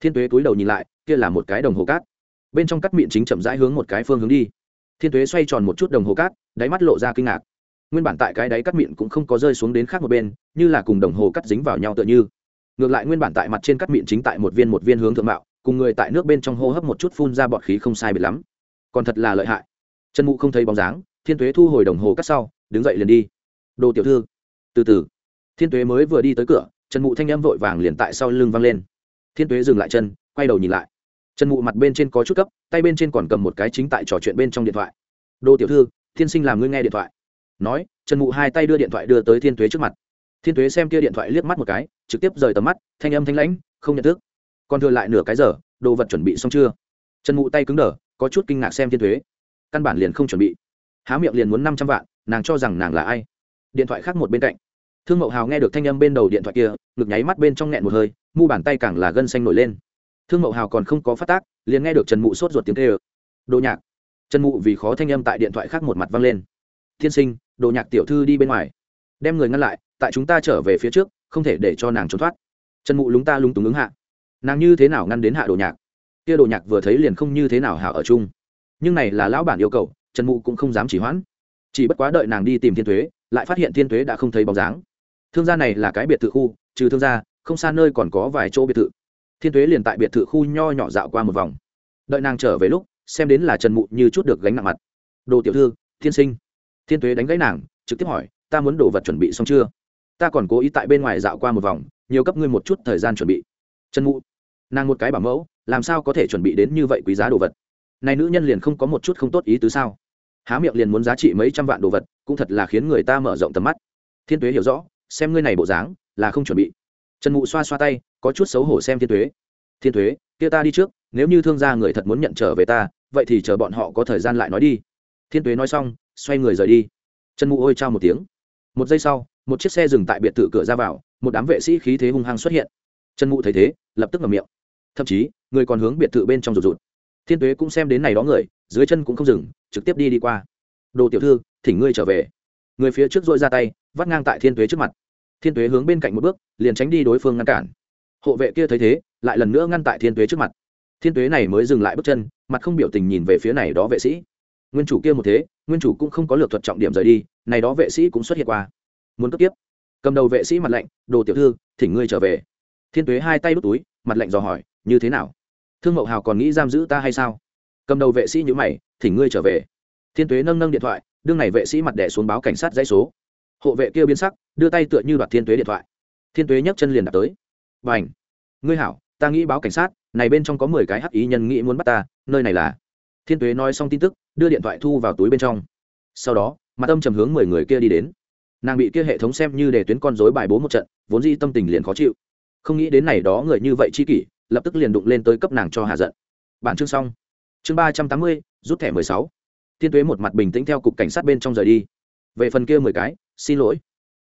Thiên tuế túi đầu nhìn lại, kia là một cái đồng hồ cát. Bên trong cắt miệng chính chậm rãi hướng một cái phương hướng đi. Thiên tuế xoay tròn một chút đồng hồ cát, đáy mắt lộ ra kinh ngạc. Nguyên bản tại cái đáy cắt miệng cũng không có rơi xuống đến khác một bên, như là cùng đồng hồ cắt dính vào nhau tựa như. Ngược lại nguyên bản tại mặt trên cắt miệng chính tại một viên một viên hướng thượng mạo, cùng người tại nước bên trong hô hấp một chút phun ra bọt khí không sai biệt lắm còn thật là lợi hại. Trần mụ không thấy bóng dáng, thiên tuế thu hồi đồng hồ cắt sau, đứng dậy liền đi. Đồ tiểu thư. Từ từ. Thiên tuế mới vừa đi tới cửa, trần mụ thanh â m vội vàng liền tại sau lưng văng lên. Thiên tuế dừng lại chân, quay đầu nhìn lại. Trần mụ mặt bên trên có chút cấp, tay bên trên còn cầm một cái chính tại trò chuyện bên trong điện thoại. Đồ tiểu thư thiên sinh làm ngươi nghe điện thoại. Nói, trần mụ hai tay đưa điện thoại đưa tới thiên tuế trước mặt. Thiên tuế xem kia điện thoại liếc mắt một cái, trực tiếp rời tầm mắt, thanh âm thanh lãnh, không nhận thức. Còn thừa lại nửa cái giờ, đồ vật chuẩn bị xong chưa? Trần mụ tay cứng đờ có chút kinh ngạc xem thiên thuế, căn bản liền không chuẩn bị. Há miệng liền muốn năm trăm vạn nàng cho rằng nàng là ai? Điện thoại khác một bên cạnh. Thương mậu hào nghe được thanh âm bên đầu điện thoại kia ngực nháy mắt bên trong nghẹn một hơi mu bàn tay càng là gân xanh nổi lên. Thương mậu hào còn không có phát tác liền nghe được trần mụ sốt ruột tiếng tê ơ đồ nhạc. Trần mụ vì khó thanh âm tại điện thoại khác một mặt văng lên. Tiên sinh đồ nhạc tiểu thư đi bên ngoài. Đem người ngăn lại tại chúng ta trở về phía trước không thể để cho nàng trốn thoát. Trần mụ lúng ta lúng túng ứng hạ. Nàng như thế nào ngăn đến hạ đồ nhạc? Kia đồ nhạc vừa thấy liền không như thế nào hảo ở chung. Nhưng này là lão bản yêu cầu, trần mụ cũng không dám chỉ hoãn. Chỉ bất quá đợi nàng đi tìm thiên thuế lại phát hiện thiên thuế đã không thấy bóng dáng. Thương gia này là cái biệt thự khu, trừ thương gia, không xa nơi còn có vài chỗ biệt thự. Thiên thuế liền tại biệt thự khu nho nhỏ dạo qua một vòng. Đợi nàng trở về lúc, xem đến là trần mụ như chút được gánh nặng mặt. Đồ tiểu thư thiên sinh. Thiên thuế đánh gãy nàng, trực tiếp hỏi, ta muốn đồ vật chuẩn bị xong chưa? Ta còn cố ý tại bên ngoài dạo qua một vòng, nhiều cấp ngươi một chút thời gian chuẩn bị. Trần mụ, nàng một cái bảo mẫu làm sao có thể chuẩn bị đến như vậy quý giá đồ vật? Này nữ nhân liền không có một chút không tốt ý tứ sao? Há miệng liền muốn giá trị mấy trăm vạn đồ vật, cũng thật là khiến người ta mở rộng tầm mắt. Thiên tuế hiểu rõ, xem ngươi này bộ dáng, là không chuẩn bị. Trần mụ xoa xoa tay, có chút xấu hổ xem thiên tuế. Thiên tuế, kia ta đi trước, nếu như thương gia người thật muốn nhận trở về ta, vậy thì chờ bọn họ có thời gian lại nói đi. Thiên tuế nói xong, xoay người rời đi. Trần mụ ôi trao một tiếng. Một giây sau, một chiếc xe dừng tại biệt thự cửa ra vào, một đám vệ sĩ khí thế hung hăng xuất hiện. Trần mụ thấy thế, lập tức ngầm miệng. Thậm chí người còn hướng biệt thự bên trong rụt rụt. Thiên tuế cũng xem đến này đó người, dưới chân cũng không dừng, trực tiếp đi đi qua. Đồ tiểu thư, thỉnh ngươi trở về. Người phía trước dội ra tay, vắt ngang tại thiên tuế trước mặt. Thiên tuế hướng bên cạnh một bước, liền tránh đi đối phương ngăn cản. Hộ vệ kia thấy thế, lại lần nữa ngăn tại thiên tuế trước mặt. Thiên tuế này mới dừng lại bước chân, mặt không biểu tình nhìn về phía này đó vệ sĩ. Nguyên chủ kia một thế, nguyên chủ cũng không có lược thuật trọng điểm rời đi, này đó vệ sĩ cũng xuất hiện qua. Muốn cấp tiếp. Cầm đầu vệ sĩ mặt lạnh, đồ tiểu thư, thỉnh ngươi trở về. Thiên tuế hai tay đút túi, mặt lạnh dò hỏi, như thế nào? Thương mậu hào còn nghĩ giam giữ ta hay sao? Cầm đầu vệ sĩ nhữ mày, thỉnh ngươi trở về. Thiên tuế nâng nâng điện thoại, đương này vệ sĩ mặt đẻ xuống báo cảnh sát dãy số. Hộ vệ kia biến sắc, đưa tay tựa như đoạt thiên tuế điện thoại. Thiên tuế nhấc chân liền đặt tới. B à n ngươi hảo, ta nghĩ báo cảnh sát, này bên trong có mười cái hắc ý nhân nghĩ muốn bắt ta, nơi này là thiên tuế nói xong tin tức, đưa điện thoại thu vào túi bên trong. Sau đó, mặt tâm trầm hướng mười người kia đi đến. Nàng bị kia hệ thống xem như để tuyến con dối bài bố một trận, vốn di tâm tình liền khó chịu. Không nghĩ đến này đó người như vậy chi kỷ lập tức liền đụng lên tới cấp nàng cho hạ giận. Bản chương xong. Chương ba trăm tám mươi, rút thẻ mười sáu. Thiên tuế một mặt bình tĩnh theo cục cảnh sát bên trong rời đi. Về phần kia mười cái, xin lỗi.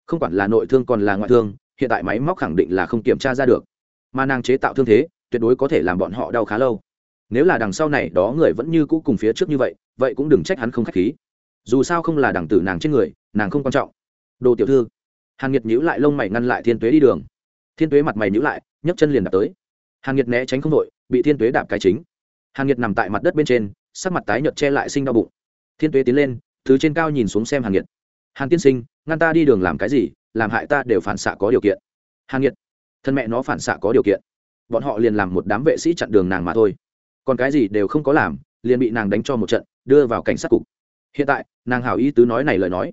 Không quản là nội thương còn là ngoại thương, hiện tại máy móc khẳng định là không kiểm tra ra được. Mà nàng chế tạo thương thế, tuyệt đối có thể làm bọn họ đau khá lâu. Nếu là đằng sau này đó người vẫn như cũ cùng phía trước như vậy vậy cũng đừng trách hắn không k h á c h khí. Dù sao không là đằng tử nàng trên người, nàng không quan trọng. Đồ tiểu thư. Hàn nhiệt nhữ lại lông mày ngăn lại thiên tuế đi đường. Thiên tuế mặt mày nhữ lại, nhấc chân liền đạp tới hàn nhiệt né tránh không đội, bị thiên tuế đạp cái chính. Hàn nhiệt nằm tại mặt đất bên trên, sắc mặt tái nhợt che lại sinh đau bụng. Thiên tuế tiến lên thứ trên cao nhìn xuống xem hàn nhiệt hàn tiên sinh, ngăn ta đi đường làm cái gì? Làm hại ta đều phản xạ có điều kiện. Hàn nhiệt thân mẹ nó phản xạ có điều kiện. Bọn họ liền làm một đám vệ sĩ chặn đường nàng mà thôi. Còn cái gì đều không có làm, liền bị nàng đánh cho một trận, đưa vào cảnh sát cục. Hiện tại, nàng hảo ý tứ nói này lời nói.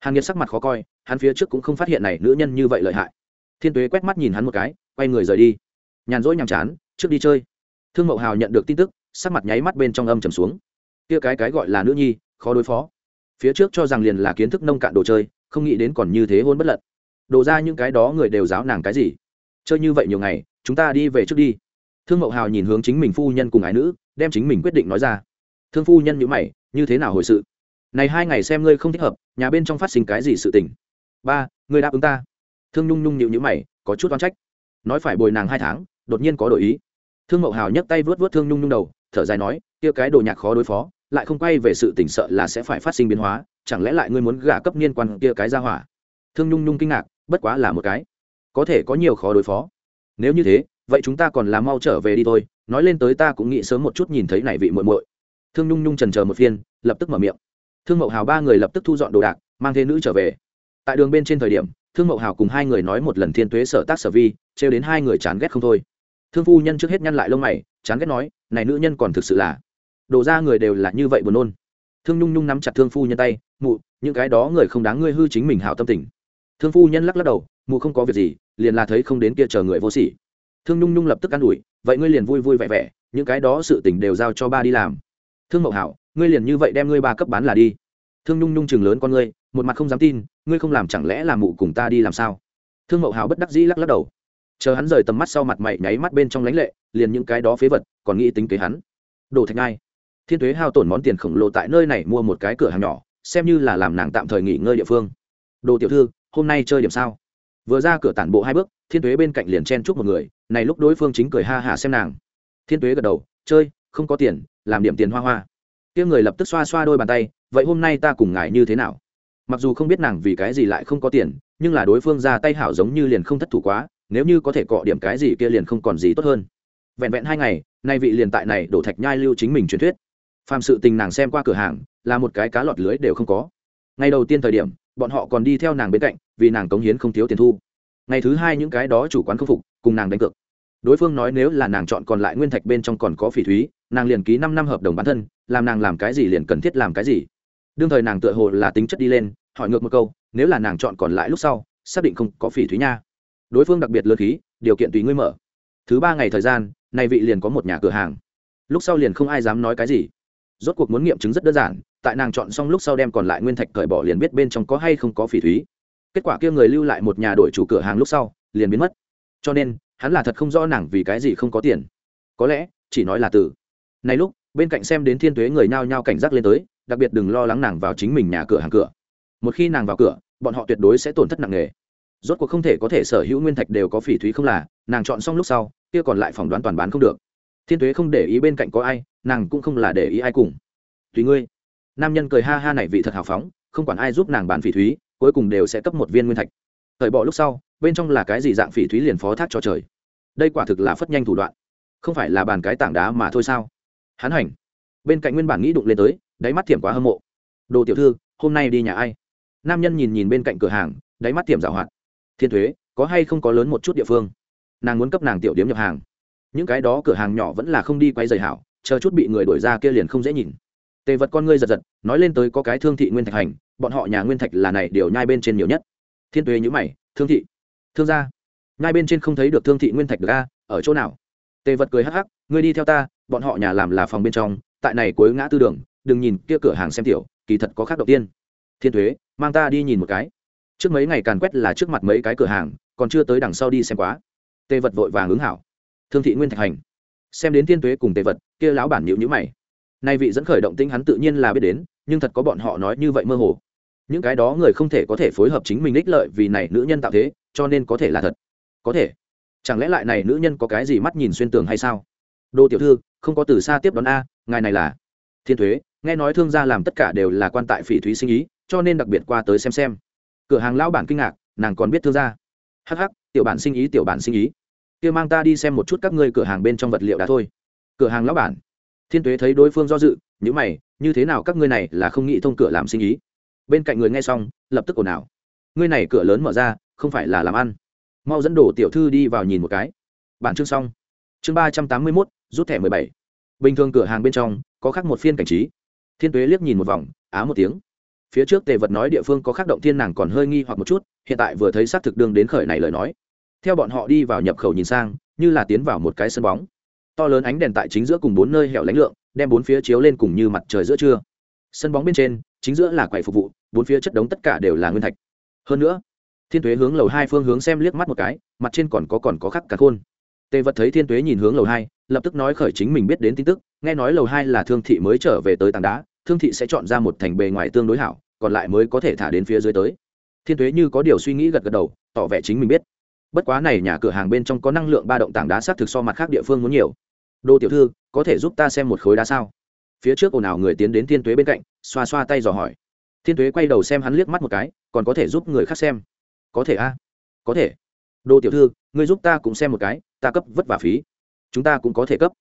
Hàn nhiệt sắc mặt khó coi, hắn phía trước cũng không phát hiện này nữ nhân như vậy lợi hại. Thiên tuế quét mắt nhìn hắn một cái, quay người rời đi nhàn rỗi nhàm chán, trước đi chơi. Thương mậu hào nhận được tin tức, sắc mặt nháy mắt bên trong âm trầm xuống. Kia cái cái gọi là nữ nhi, khó đối phó. Phía trước cho rằng liền là kiến thức nông cạn đồ chơi, không nghĩ đến còn như thế hôn bất lận. Đồ ra những cái đó người đều giáo nàng cái gì? Chơi như vậy nhiều ngày, chúng ta đi về trước đi. Thương mậu hào nhìn hướng chính mình phu nhân cùng ái nữ, đem chính mình quyết định nói ra. Thương phu nhân nhữ mày, như thế nào hồi sự? Này hai ngày xem ngươi không thích hợp, nhà bên trong phát sinh cái gì sự tình? Ba, ngươi đáp ứng ta. Thương nhung nhung nhịu nhữ mày, có chút oan trách. Nói phải bồi nàng hai tháng đột nhiên có đổi ý. Thương mậu hào nhấc tay vớt vớt thương nhung nhung đầu, thở dài nói, kia cái đồ nhạc khó đối phó, lại không quay về sự tỉnh sợ là sẽ phải phát sinh biến hóa, chẳng lẽ lại ngươi muốn gả cấp niên quan kia cái ra hỏa? Thương nhung nhung kinh ngạc, bất quá là một cái, có thể có nhiều khó đối phó. Nếu như thế, vậy chúng ta còn là mau trở về đi thôi, nói lên tới ta cũng nghĩ sớm một chút nhìn thấy này vị muội muội. Thương nhung nhung trần chờ một phiên, lập tức mở miệng. Thương mậu hào ba người lập tức thu dọn đồ đạc, mang thế nữ trở về. Tại đường bên trên thời điểm, thương mậu hào cùng hai người nói một lần thiên tuế sở tác sở vi, trêu đến hai người chán ghét không thôi thương phu nhân trước hết nhăn lại lông mày, chán ghét nói, này nữ nhân còn thực sự là. Đổ ra người đều là như vậy buồn nôn. Thương nhung nhung nắm chặt thương phu nhân tay, mụ, những cái đó người không đáng ngươi hư chính mình hảo tâm tình. Thương phu nhân lắc lắc đầu, mụ không có việc gì, liền là thấy không đến kia chờ người vô sỉ. Thương nhung nhung lập tức ă n ủi, vậy ngươi liền vui vui vẻ vẻ, những cái đó sự tình đều giao cho ba đi làm. Thương mậu hảo, ngươi liền như vậy đem ngươi ba cấp bán là đi. Thương nhung nhung chừng lớn con ngươi, một mặt không dám tin, ngươi không làm chẳng lẽ là mụ cùng ta đi làm sao? Thương mậu hảo bất đắc dĩ lắc lắc đầu chờ hắn rời tầm mắt sau mặt mày nháy mắt bên trong lánh lệ, liền những cái đó phế vật, còn nghĩ tính kế hắn. Đồ thạch ngai. Thiên thuế hao tổn món tiền khổng lồ tại nơi này mua một cái cửa hàng nhỏ, xem như là làm nàng tạm thời nghỉ ngơi địa phương. Đồ tiểu thư, hôm nay chơi điểm sao? Vừa ra cửa tản bộ hai bước, thiên tuế bên cạnh liền chen chúc một người, này lúc đối phương chính cười ha hả xem nàng. Thiên tuế gật đầu, chơi, không có tiền, làm điểm tiền hoa hoa. Kia người lập tức xoa xoa đôi bàn tay, vậy hôm nay ta cùng ngài như thế nào? Mặc dù không biết nàng vì cái gì lại không có tiền, nhưng là đối phương ra tay hảo giống như liền không thất thủ quá nếu như có thể cọ điểm cái gì kia liền không còn gì tốt hơn. Vẹn vẹn hai ngày, nay vị liền tại này đổ thạch nhai lưu chính mình truyền thuyết. Phàm sự tình nàng xem qua cửa hàng, là một cái cá lọt lưới đều không có. Ngày đầu tiên thời điểm, bọn họ còn đi theo nàng bên cạnh, vì nàng cống hiến không thiếu tiền thu. Ngày thứ hai những cái đó chủ quán khâm phục, cùng nàng đánh cược. Đối phương nói nếu là nàng chọn còn lại nguyên thạch bên trong còn có phỉ thúy, nàng liền ký năm năm hợp đồng bản thân, làm nàng làm cái gì liền cần thiết làm cái gì. Đương thời nàng tựa hồ là tính chất đi lên, hỏi ngược một câu, nếu là nàng chọn còn lại lúc sau, xác định không có phỉ thúy nha đối phương đặc biệt lớn khí, điều kiện tùy ngươi mở. Thứ ba ngày thời gian, nay vị liền có một nhà cửa hàng. Lúc sau liền không ai dám nói cái gì. Rốt cuộc muốn nghiệm chứng rất đơn giản, tại nàng chọn xong lúc sau đem còn lại nguyên thạch cởi bỏ liền biết bên trong có hay không có phỉ thúy. Kết quả kia người lưu lại một nhà đổi chủ cửa hàng lúc sau, liền biến mất. Cho nên, hắn là thật không rõ nàng vì cái gì không có tiền. Có lẽ, chỉ nói là từ. Này lúc, bên cạnh xem đến thiên tuế người nhao nhao cảnh giác lên tới, đặc biệt đừng lo lắng nàng vào chính mình nhà cửa hàng cửa. Một khi nàng vào cửa, bọn họ tuyệt đối sẽ tổn thất nặng nề rốt cuộc không thể có thể sở hữu nguyên thạch đều có phỉ thúy không là, nàng chọn xong lúc sau, kia còn lại phỏng đoán toàn bán không được. Thiên tuế không để ý bên cạnh có ai, nàng cũng không là để ý ai cùng. Tùy ngươi. Nam nhân cười ha ha này vị thật hào phóng, không quản ai giúp nàng bán phỉ thúy, cuối cùng đều sẽ cấp một viên nguyên thạch. Thời bỏ lúc sau, bên trong là cái gì dạng phỉ thúy liền phó thác cho trời. Đây quả thực là phất nhanh thủ đoạn. Không phải là bàn cái tảng đá mà thôi sao? Hán hành bên cạnh nguyên bản nghĩ đụng lên tới, đáy mắt thiểm quá hâm mộ. Đồ tiểu thư, hôm nay đi nhà ai? Nam nhân nhìn nhìn bên cạnh cửa hàng, đáy mắt thiểm giảo hoạt thiên thuế, có hay không có lớn một chút địa phương? Nàng muốn cấp nàng tiểu điếm nhập hàng. Những cái đó cửa hàng nhỏ vẫn là không đi quay dày hảo, chờ chút bị người đuổi ra kia liền không dễ nhìn. Tề vật con ngươi giật giật, nói lên tới có cái thương thị nguyên thạch hành, bọn họ nhà nguyên thạch là này đều nhai bên trên nhiều nhất. Thiên tuế nhữ mày, thương thị, thương gia, nhai bên trên không thấy được thương thị nguyên thạch được ra ở chỗ nào? Tề vật cười hắc hắc, ngươi đi theo ta, bọn họ nhà làm là phòng bên trong, tại này cuối ngã tư đường, đừng nhìn kia cửa hàng xem tiểu, kỳ thật có khác đầu tiên. Thiên thuế, mang ta đi nhìn một cái trước mấy ngày càn quét là trước mặt mấy cái cửa hàng, còn chưa tới đằng sau đi xem quá. Tề vật vội vàng ứng hảo. Thương thị nguyên thạch hành. Xem đến thiên tuế cùng tề vật, kia lão bản nhịu nhữ mày. Nay vị dẫn khởi động tinh hắn tự nhiên là biết đến, nhưng thật có bọn họ nói như vậy mơ hồ. Những cái đó người không thể có thể phối hợp chính mình ích lợi vì này nữ nhân tạo thế, cho nên có thể là thật. Có thể. Chẳng lẽ lại này nữ nhân có cái gì mắt nhìn xuyên tường hay sao? Đô tiểu thư, không có từ xa tiếp đón a, ngài này là? Thiên thuế nghe nói thương gia làm tất cả đều là quan tại phỉ thúy sinh ý, cho nên đặc biệt qua tới xem xem cửa hàng lão bản kinh ngạc, nàng còn biết thương gia. Hh tiểu bản sinh ý, tiểu bản sinh ý. Kia mang ta đi xem một chút các ngươi cửa hàng bên trong vật liệu đã thôi. Cửa hàng lão bản. Thiên tuế thấy đối phương do dự nhữ mày, như thế nào các ngươi này là không nghĩ thông cửa làm sinh ý? Bên cạnh người nghe xong, lập tức ồn ào. Ngươi này cửa lớn mở ra, không phải là làm ăn. Mau dẫn đổ tiểu thư đi vào nhìn một cái. Bản chương xong. Chương ba trăm tám mươi mốt, rút thẻ mười bảy. Bình thường cửa hàng bên trong, có khác một phiên cảnh trí. Thiên tuế liếc nhìn một vòng, á một tiếng phía trước tề vật nói địa phương có khắc động thiên nàng còn hơi nghi hoặc một chút, hiện tại vừa thấy xác thực đương đến khởi này lời nói. Theo bọn họ đi vào nhập khẩu nhìn sang, như là tiến vào một cái sân bóng. To lớn ánh đèn tại chính giữa cùng bốn nơi hẻo lánh lượng, đem bốn phía chiếu lên cùng như mặt trời giữa trưa. Sân bóng bên trên, chính giữa là quầy phục vụ, bốn phía chất đống tất cả đều là nguyên thạch. Hơn nữa, thiên tuế hướng lầu hai phương hướng xem liếc mắt một cái, mặt trên còn có còn có khắc cả khôn. Tề vật thấy thiên tuế nhìn hướng lầu hai, lập tức nói khởi chính mình biết đến tin tức, nghe nói lầu hai là thương thị mới trở về tới tảng đá thương thị sẽ chọn ra một thành bề ngoài tương đối hảo, còn lại mới có thể thả đến phía dưới tới. Thiên tuế như có điều suy nghĩ gật gật đầu, tỏ vẻ chính mình biết. Bất quá này nhà cửa hàng bên trong có năng lượng ba động tảng đá xác thực so mặt khác địa phương muốn nhiều. Đô tiểu thư, có thể giúp ta xem một khối đá sao? Phía trước ồn ào người tiến đến thiên tuế bên cạnh, xoa xoa tay dò hỏi. Thiên tuế quay đầu xem hắn liếc mắt một cái, còn có thể giúp người khác xem. Có thể a? Có thể. Đô tiểu thư, người giúp ta cũng xem một cái, ta cấp vất vả phí. Chúng ta cũng có thể cấp.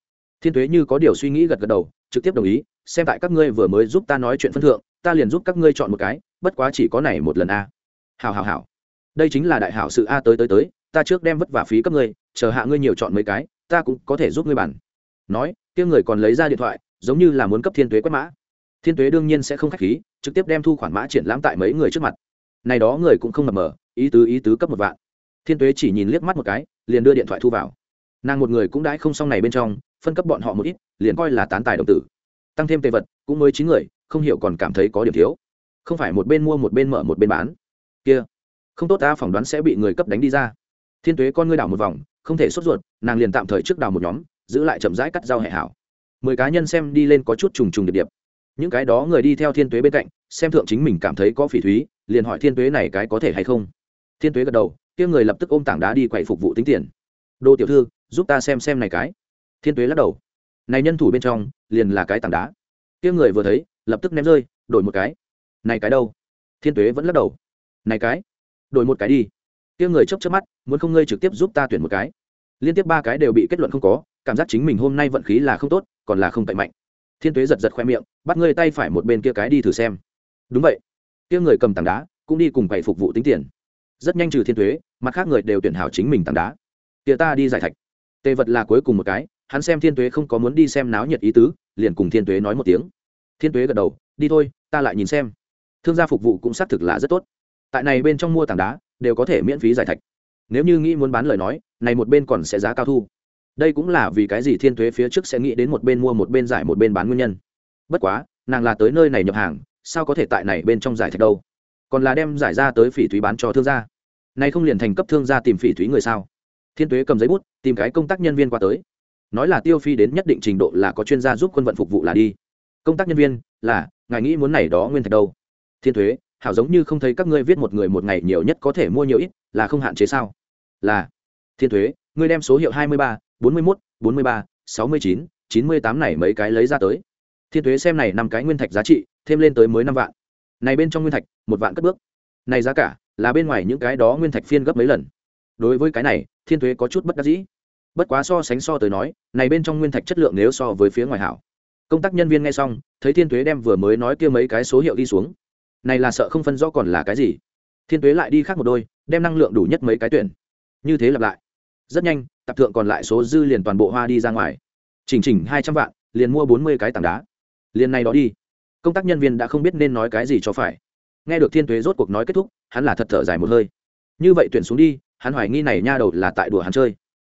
Thiên tuế như có điều suy nghĩ gật gật đầu, trực tiếp đồng ý xem tại các ngươi vừa mới giúp ta nói chuyện phân thượng, ta liền giúp các ngươi chọn một cái, bất quá chỉ có này một lần a. Hào hào hào đây chính là đại hảo sự a tới tới tới, ta trước đem vất vả phí cấp ngươi, chờ hạ ngươi nhiều chọn mấy cái, ta cũng có thể giúp ngươi bản nói, kia người còn lấy ra điện thoại, giống như là muốn cấp thiên tuế quét mã. Thiên tuế đương nhiên sẽ không k h á c h khí, trực tiếp đem thu khoản mã triển lãm tại mấy người trước mặt. Này đó người cũng không mập mờ, ý tứ ý tứ cấp một vạn. Thiên tuế chỉ nhìn liếc mắt một cái, liền đưa điện thoại thu vào. Nàng một người cũng đãi không xong này bên trong, phân cấp bọn họ một ít, liền coi là tán tài đồng tử tăng thêm tề vật, cũng mới chín người, không hiểu còn cảm thấy có điểm thiếu. Không phải một bên mua một bên mở một bên bán. Kia, không tốt ta phỏng đoán sẽ bị người cấp đánh đi ra. Thiên tuế con ngươi đảo một vòng, không thể sốt ruột, nàng liền tạm thời trước đào một nhóm, giữ lại chậm rãi cắt rau hẹ hảo. Mười cá nhân xem đi lên có chút trùng trùng điệp điệp. Những cái đó người đi theo thiên tuế bên cạnh, xem thượng chính mình cảm thấy có phỉ thúy, liền hỏi thiên tuế này cái có thể hay không. Thiên tuế gật đầu, kia người lập tức ôm tảng đá đi quậy phục vụ tính tiền. Đô tiểu thư, giúp ta xem xem này cái. Thiên tuế lắc đầu này nhân thủ bên trong, liền là cái tảng đá. Kia người vừa thấy, lập tức ném rơi, đổi một cái. Này cái đâu? Thiên tuế vẫn lắc đầu. Này cái? Đổi một cái đi. Kia người chớp chớp mắt, muốn không ngươi trực tiếp giúp ta tuyển một cái. Liên tiếp ba cái đều bị kết luận không có, cảm giác chính mình hôm nay vận khí là không tốt, còn là không tệ mạnh. Thiên tuế giật giật khoe miệng, bắt ngươi tay phải một bên kia cái đi thử xem. Đúng vậy. Kia người cầm tảng đá, cũng đi cùng bày phục vụ tính tiền. Rất nhanh trừ thiên tuế, mặt khác người đều tuyển hảo chính mình tảng đá. Kia ta đi giải thạch. Tề vật là cuối cùng một cái hắn xem thiên tuế không có muốn đi xem náo nhiệt ý tứ, liền cùng thiên tuế nói một tiếng. Thiên tuế gật đầu, đi thôi, ta lại nhìn xem. Thương gia phục vụ cũng xác thực là rất tốt. Tại này bên trong mua tảng đá, đều có thể miễn phí giải thạch. Nếu như nghĩ muốn bán lời nói, này một bên còn sẽ giá cao thu. Đây cũng là vì cái gì thiên thuế phía trước sẽ nghĩ đến một bên mua một bên giải một bên bán nguyên nhân. Bất quá, nàng là tới nơi này nhập hàng, sao có thể tại này bên trong giải thạch đâu? Còn là đem giải ra tới phỉ thúy bán cho thương gia. Này không liền thành cấp thương gia tìm phỉ thúy người sao? Thiên tuế cầm giấy bút, tìm cái công tác nhân viên qua tới nói là tiêu phi đến nhất định trình độ là có chuyên gia giúp quân vận phục vụ là đi. Công tác nhân viên là, ngài nghĩ muốn này đó nguyên thạch đâu? Thiên thuế, hảo giống như không thấy các ngươi viết một người một ngày nhiều nhất có thể mua nhiều ít, là không hạn chế sao? Là, thiên thuế, ngươi đem số hiệu hai mươi ba, bốn mươi mốt, bốn mươi ba, sáu mươi chín chín mươi tám này mấy cái lấy ra tới. Thiên thuế xem này năm cái nguyên thạch giá trị, thêm lên tới mới năm vạn. Này bên trong nguyên thạch, một vạn cất bước. Này giá cả, là bên ngoài những cái đó nguyên thạch phiên gấp mấy lần. Đối với cái này, thiên thuế có chút bất đắc dĩ bất quá so sánh so tới nói, này bên trong nguyên thạch chất lượng nếu so với phía ngoài hảo. Công tác nhân viên nghe xong, thấy thiên tuế đem vừa mới nói kia mấy cái số hiệu đi xuống. Này là sợ không phân rõ còn là cái gì. Thiên tuế lại đi khác một đôi, đem năng lượng đủ nhất mấy cái tuyển. Như thế lặp lại. Rất nhanh tập thượng còn lại số dư liền toàn bộ hoa đi ra ngoài. Chỉnh chỉnh hai trăm vạn, liền mua bốn mươi cái tảng đá. Liền này đó đi. Công tác nhân viên đã không biết nên nói cái gì cho phải. Nghe được thiên tuế rốt cuộc nói kết thúc, hắn là thật thở dài một hơi. Như vậy tuyển xuống đi, hắn hoài nghi này nha đầu là tại đùa hắn chơi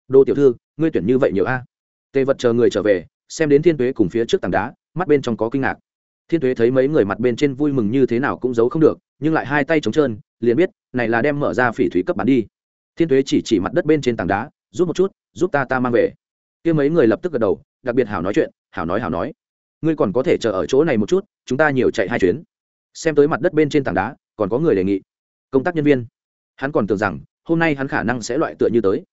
đô tiểu thư, ngươi tuyển như vậy nhiều a. Tề vật chờ người trở về, xem đến thiên tuế cùng phía trước tảng đá, mắt bên trong có kinh ngạc. Thiên tuế thấy mấy người mặt bên trên vui mừng như thế nào cũng giấu không được, nhưng lại hai tay trống trơn, liền biết, này là đem mở ra phỉ thúy cấp bán đi. Thiên tuế chỉ chỉ mặt đất bên trên tảng đá giúp một chút, giúp ta ta mang về. Kia mấy người lập tức gật đầu, đặc biệt hảo nói chuyện, hảo nói hảo nói. Ngươi còn có thể chờ ở chỗ này một chút, chúng ta nhiều chạy hai chuyến. Xem tới mặt đất bên trên tảng đá, còn có người đề nghị. Công tác nhân viên. Hắn còn tưởng rằng, hôm nay hắn khả năng sẽ loại tựa như tới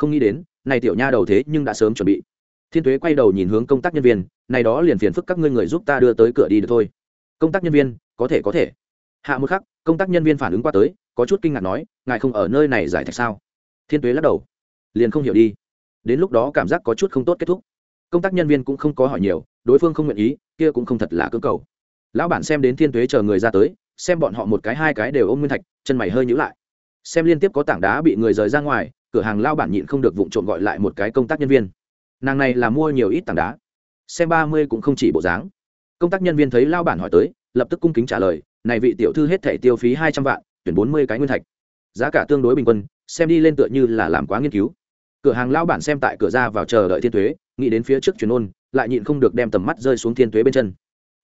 không nghĩ đến, này tiểu nha đầu thế nhưng đã sớm chuẩn bị. Thiên tuế quay đầu nhìn hướng công tác nhân viên, này đó liền phiền phức các ngươi người giúp ta đưa tới cửa đi được thôi. Công tác nhân viên, có thể có thể. Hạ một khắc, công tác nhân viên phản ứng qua tới, có chút kinh ngạc nói, ngài không ở nơi này giải thạch sao? Thiên tuế lắc đầu. Liền không hiểu đi. Đến lúc đó cảm giác có chút không tốt kết thúc. Công tác nhân viên cũng không có hỏi nhiều, đối phương không nguyện ý, kia cũng không thật là cơ cầu. Lão bản xem đến thiên tuế chờ người ra tới, xem bọn họ một cái hai cái đều ôm nguyên thạch, chân mày hơi nhữ lại. Xem liên tiếp có tảng đá bị người rời ra ngoài cửa hàng lao bản nhịn không được vụng trộm gọi lại một cái công tác nhân viên. Nàng này là mua nhiều ít tảng đá. Xem ba mươi cũng không chỉ bộ dáng. Công tác nhân viên thấy lao bản hỏi tới, lập tức cung kính trả lời, này vị tiểu thư hết thẻ tiêu phí hai trăm vạn, tuyển bốn mươi cái nguyên thạch. Giá cả tương đối bình quân, xem đi lên tựa như là làm quá nghiên cứu. Cửa hàng lao bản xem tại cửa ra vào chờ đợi thiên thuế, nghĩ đến phía trước truyền ôn, lại nhịn không được đem tầm mắt rơi xuống thiên thuế bên chân.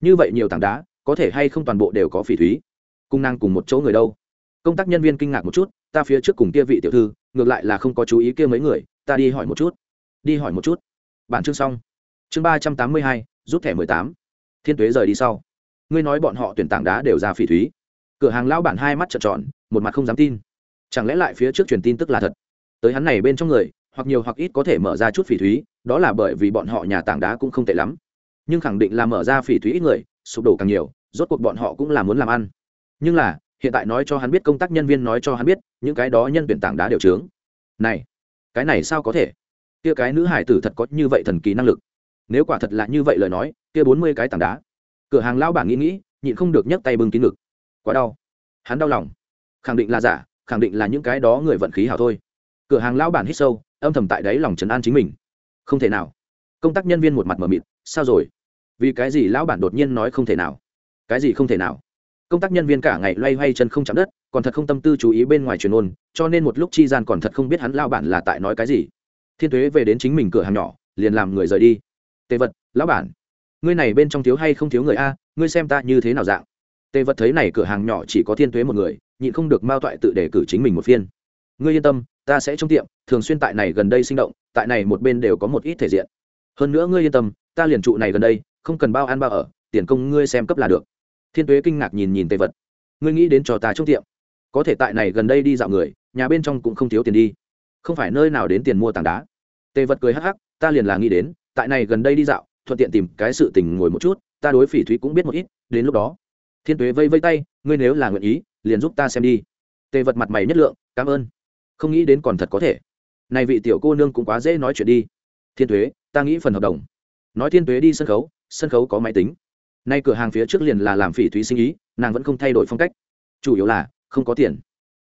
Như vậy nhiều tảng đá, có thể hay không toàn bộ đều có phỉ thúy? Cung năng cùng một chỗ người đâu? Công tác nhân viên kinh ngạc một chút ta phía trước cùng kia vị tiểu thư, ngược lại là không có chú ý kia mấy người, ta đi hỏi một chút. Đi hỏi một chút. Bản chương xong. Chương ba trăm tám mươi hai, rút thẻ mười tám. Thiên tuế rời đi sau. Ngươi nói bọn họ tuyển tảng đá đều ra phỉ thúy. Cửa hàng lão bản hai mắt trợn tròn, một mặt không dám tin. Chẳng lẽ lại phía trước truyền tin tức là thật? Tới hắn này bên trong người, hoặc nhiều hoặc ít có thể mở ra chút phỉ thúy, đó là bởi vì bọn họ nhà tảng đá cũng không tệ lắm. Nhưng khẳng định là mở ra phỉ thúy ít người, sụp đổ càng nhiều, rốt cuộc bọn họ cũng là muốn làm ăn. Nhưng là hiện tại nói cho hắn biết, công tác nhân viên nói cho hắn biết, những cái đó nhân tuyển tảng đá đều trướng. Này, cái này sao có thể? Kia cái nữ hải tử thật có như vậy thần kỳ năng lực. Nếu quả thật là như vậy lời nói, kia bốn mươi cái tảng đá. Cửa hàng lao bản nghĩ nghĩ, nhịn không được nhấc tay bưng kín ngực. Quá đau. Hắn đau lòng. Khẳng định là giả, khẳng định là những cái đó người vận khí hảo thôi. Cửa hàng lao bản hít sâu, âm thầm tại đáy lòng trấn an chính mình. Không thể nào. Công tác nhân viên một mặt mờ mịt, sao rồi? Vì cái gì lão bản đột nhiên nói không thể nào? Cái gì không thể nào? Công tác nhân viên cả ngày loay hoay chân không chạm đất, còn thật không tâm tư chú ý bên ngoài truyền ôn, cho nên một lúc chi gian còn thật không biết hắn lao bản là tại nói cái gì. Thiên thuế về đến chính mình cửa hàng nhỏ, liền làm người rời đi. Tề vật, lão bản, ngươi này bên trong thiếu hay không thiếu người a? Ngươi xem ta như thế nào dạng? Tề vật thấy này cửa hàng nhỏ chỉ có thiên thuế một người, nhịn không được mao toại tự để cử chính mình một phiên. Ngươi yên tâm, ta sẽ trong tiệm, thường xuyên tại này gần đây sinh động, tại này một bên đều có một ít thể diện. Hơn nữa ngươi yên tâm, ta liền trụ này gần đây, không cần bao ăn bao ở, tiền công ngươi xem cấp là được thiên tuế kinh ngạc nhìn nhìn tề vật. Ngươi nghĩ đến trò ta trong tiệm. Có thể tại này gần đây đi dạo người, nhà bên trong cũng không thiếu tiền đi. Không phải nơi nào đến tiền mua tảng đá. Tề vật cười hắc hắc, ta liền là nghĩ đến, tại này gần đây đi dạo, thuận tiện tìm cái sự tình ngồi một chút, ta đối phỉ thúy cũng biết một ít, đến lúc đó, thiên tuế vây vây tay, ngươi nếu là nguyện ý, liền giúp ta xem đi. Tề vật mặt mày nhất lượng, cảm ơn. Không nghĩ đến còn thật có thể. Này vị tiểu cô nương cũng quá dễ nói chuyện đi. Thiên tuế, ta nghĩ phần hợp đồng. Nói thiên tuế đi sân khấu sân khấu có máy tính nay cửa hàng phía trước liền là làm phỉ thúy sinh ý nàng vẫn không thay đổi phong cách. Chủ yếu là không có tiền.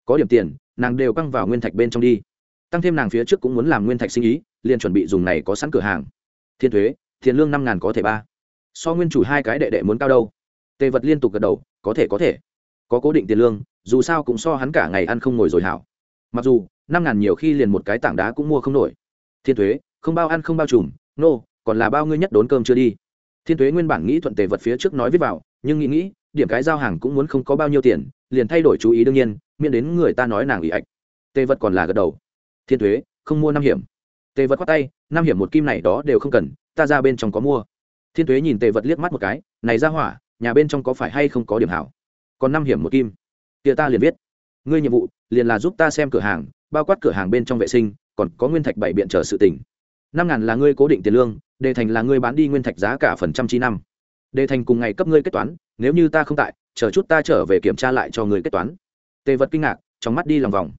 Có điểm tiền nàng đều căng vào nguyên thạch bên trong đi. Tăng thêm nàng phía trước cũng muốn làm nguyên thạch sinh ý liền chuẩn bị dùng này có sẵn cửa hàng. Thiên thuế tiền lương năm ngàn có thể ba. So nguyên chủ hai cái đệ đệ muốn cao đâu. Tề vật liên tục gật đầu có thể có thể. Có cố định tiền lương dù sao cũng so hắn cả ngày ăn không ngồi rồi hảo. Mặc dù năm ngàn nhiều khi liền một cái tảng đá cũng mua không nổi. Thiên thuế không bao ăn không bao trùm nô、no, còn là bao ngươi nhất đốn cơm chưa đi thiên thuế nguyên bản nghĩ thuận tề vật phía trước nói viết vào, nhưng nghĩ nghĩ, điểm cái giao hàng cũng muốn không có bao nhiêu tiền, liền thay đổi chú ý đương nhiên, miễn đến người ta nói nàng ủy ạch. Tề vật còn là gật đầu. Thiên thuế không mua năm hiểm. Tề vật khoát tay, năm hiểm một kim này đó đều không cần, ta ra bên trong có mua. Thiên thuế nhìn tề vật liếc mắt một cái, này ra hỏa, nhà bên trong có phải hay không có điểm hảo? Còn năm hiểm một kim. Tia ta liền viết. Ngươi nhiệm vụ, liền là giúp ta xem cửa hàng, bao quát cửa hàng bên trong vệ sinh, còn có nguyên thạch bảy biện trở sự tỉnh năm ngàn là ngươi cố định tiền lương đề thành là ngươi bán đi nguyên thạch giá cả phần trăm chi năm. Đề thành cùng ngày cấp ngươi kết toán, nếu như ta không tại, chờ chút ta trở về kiểm tra lại cho người kết toán. Tề vật kinh ngạc, trong mắt đi lòng vòng.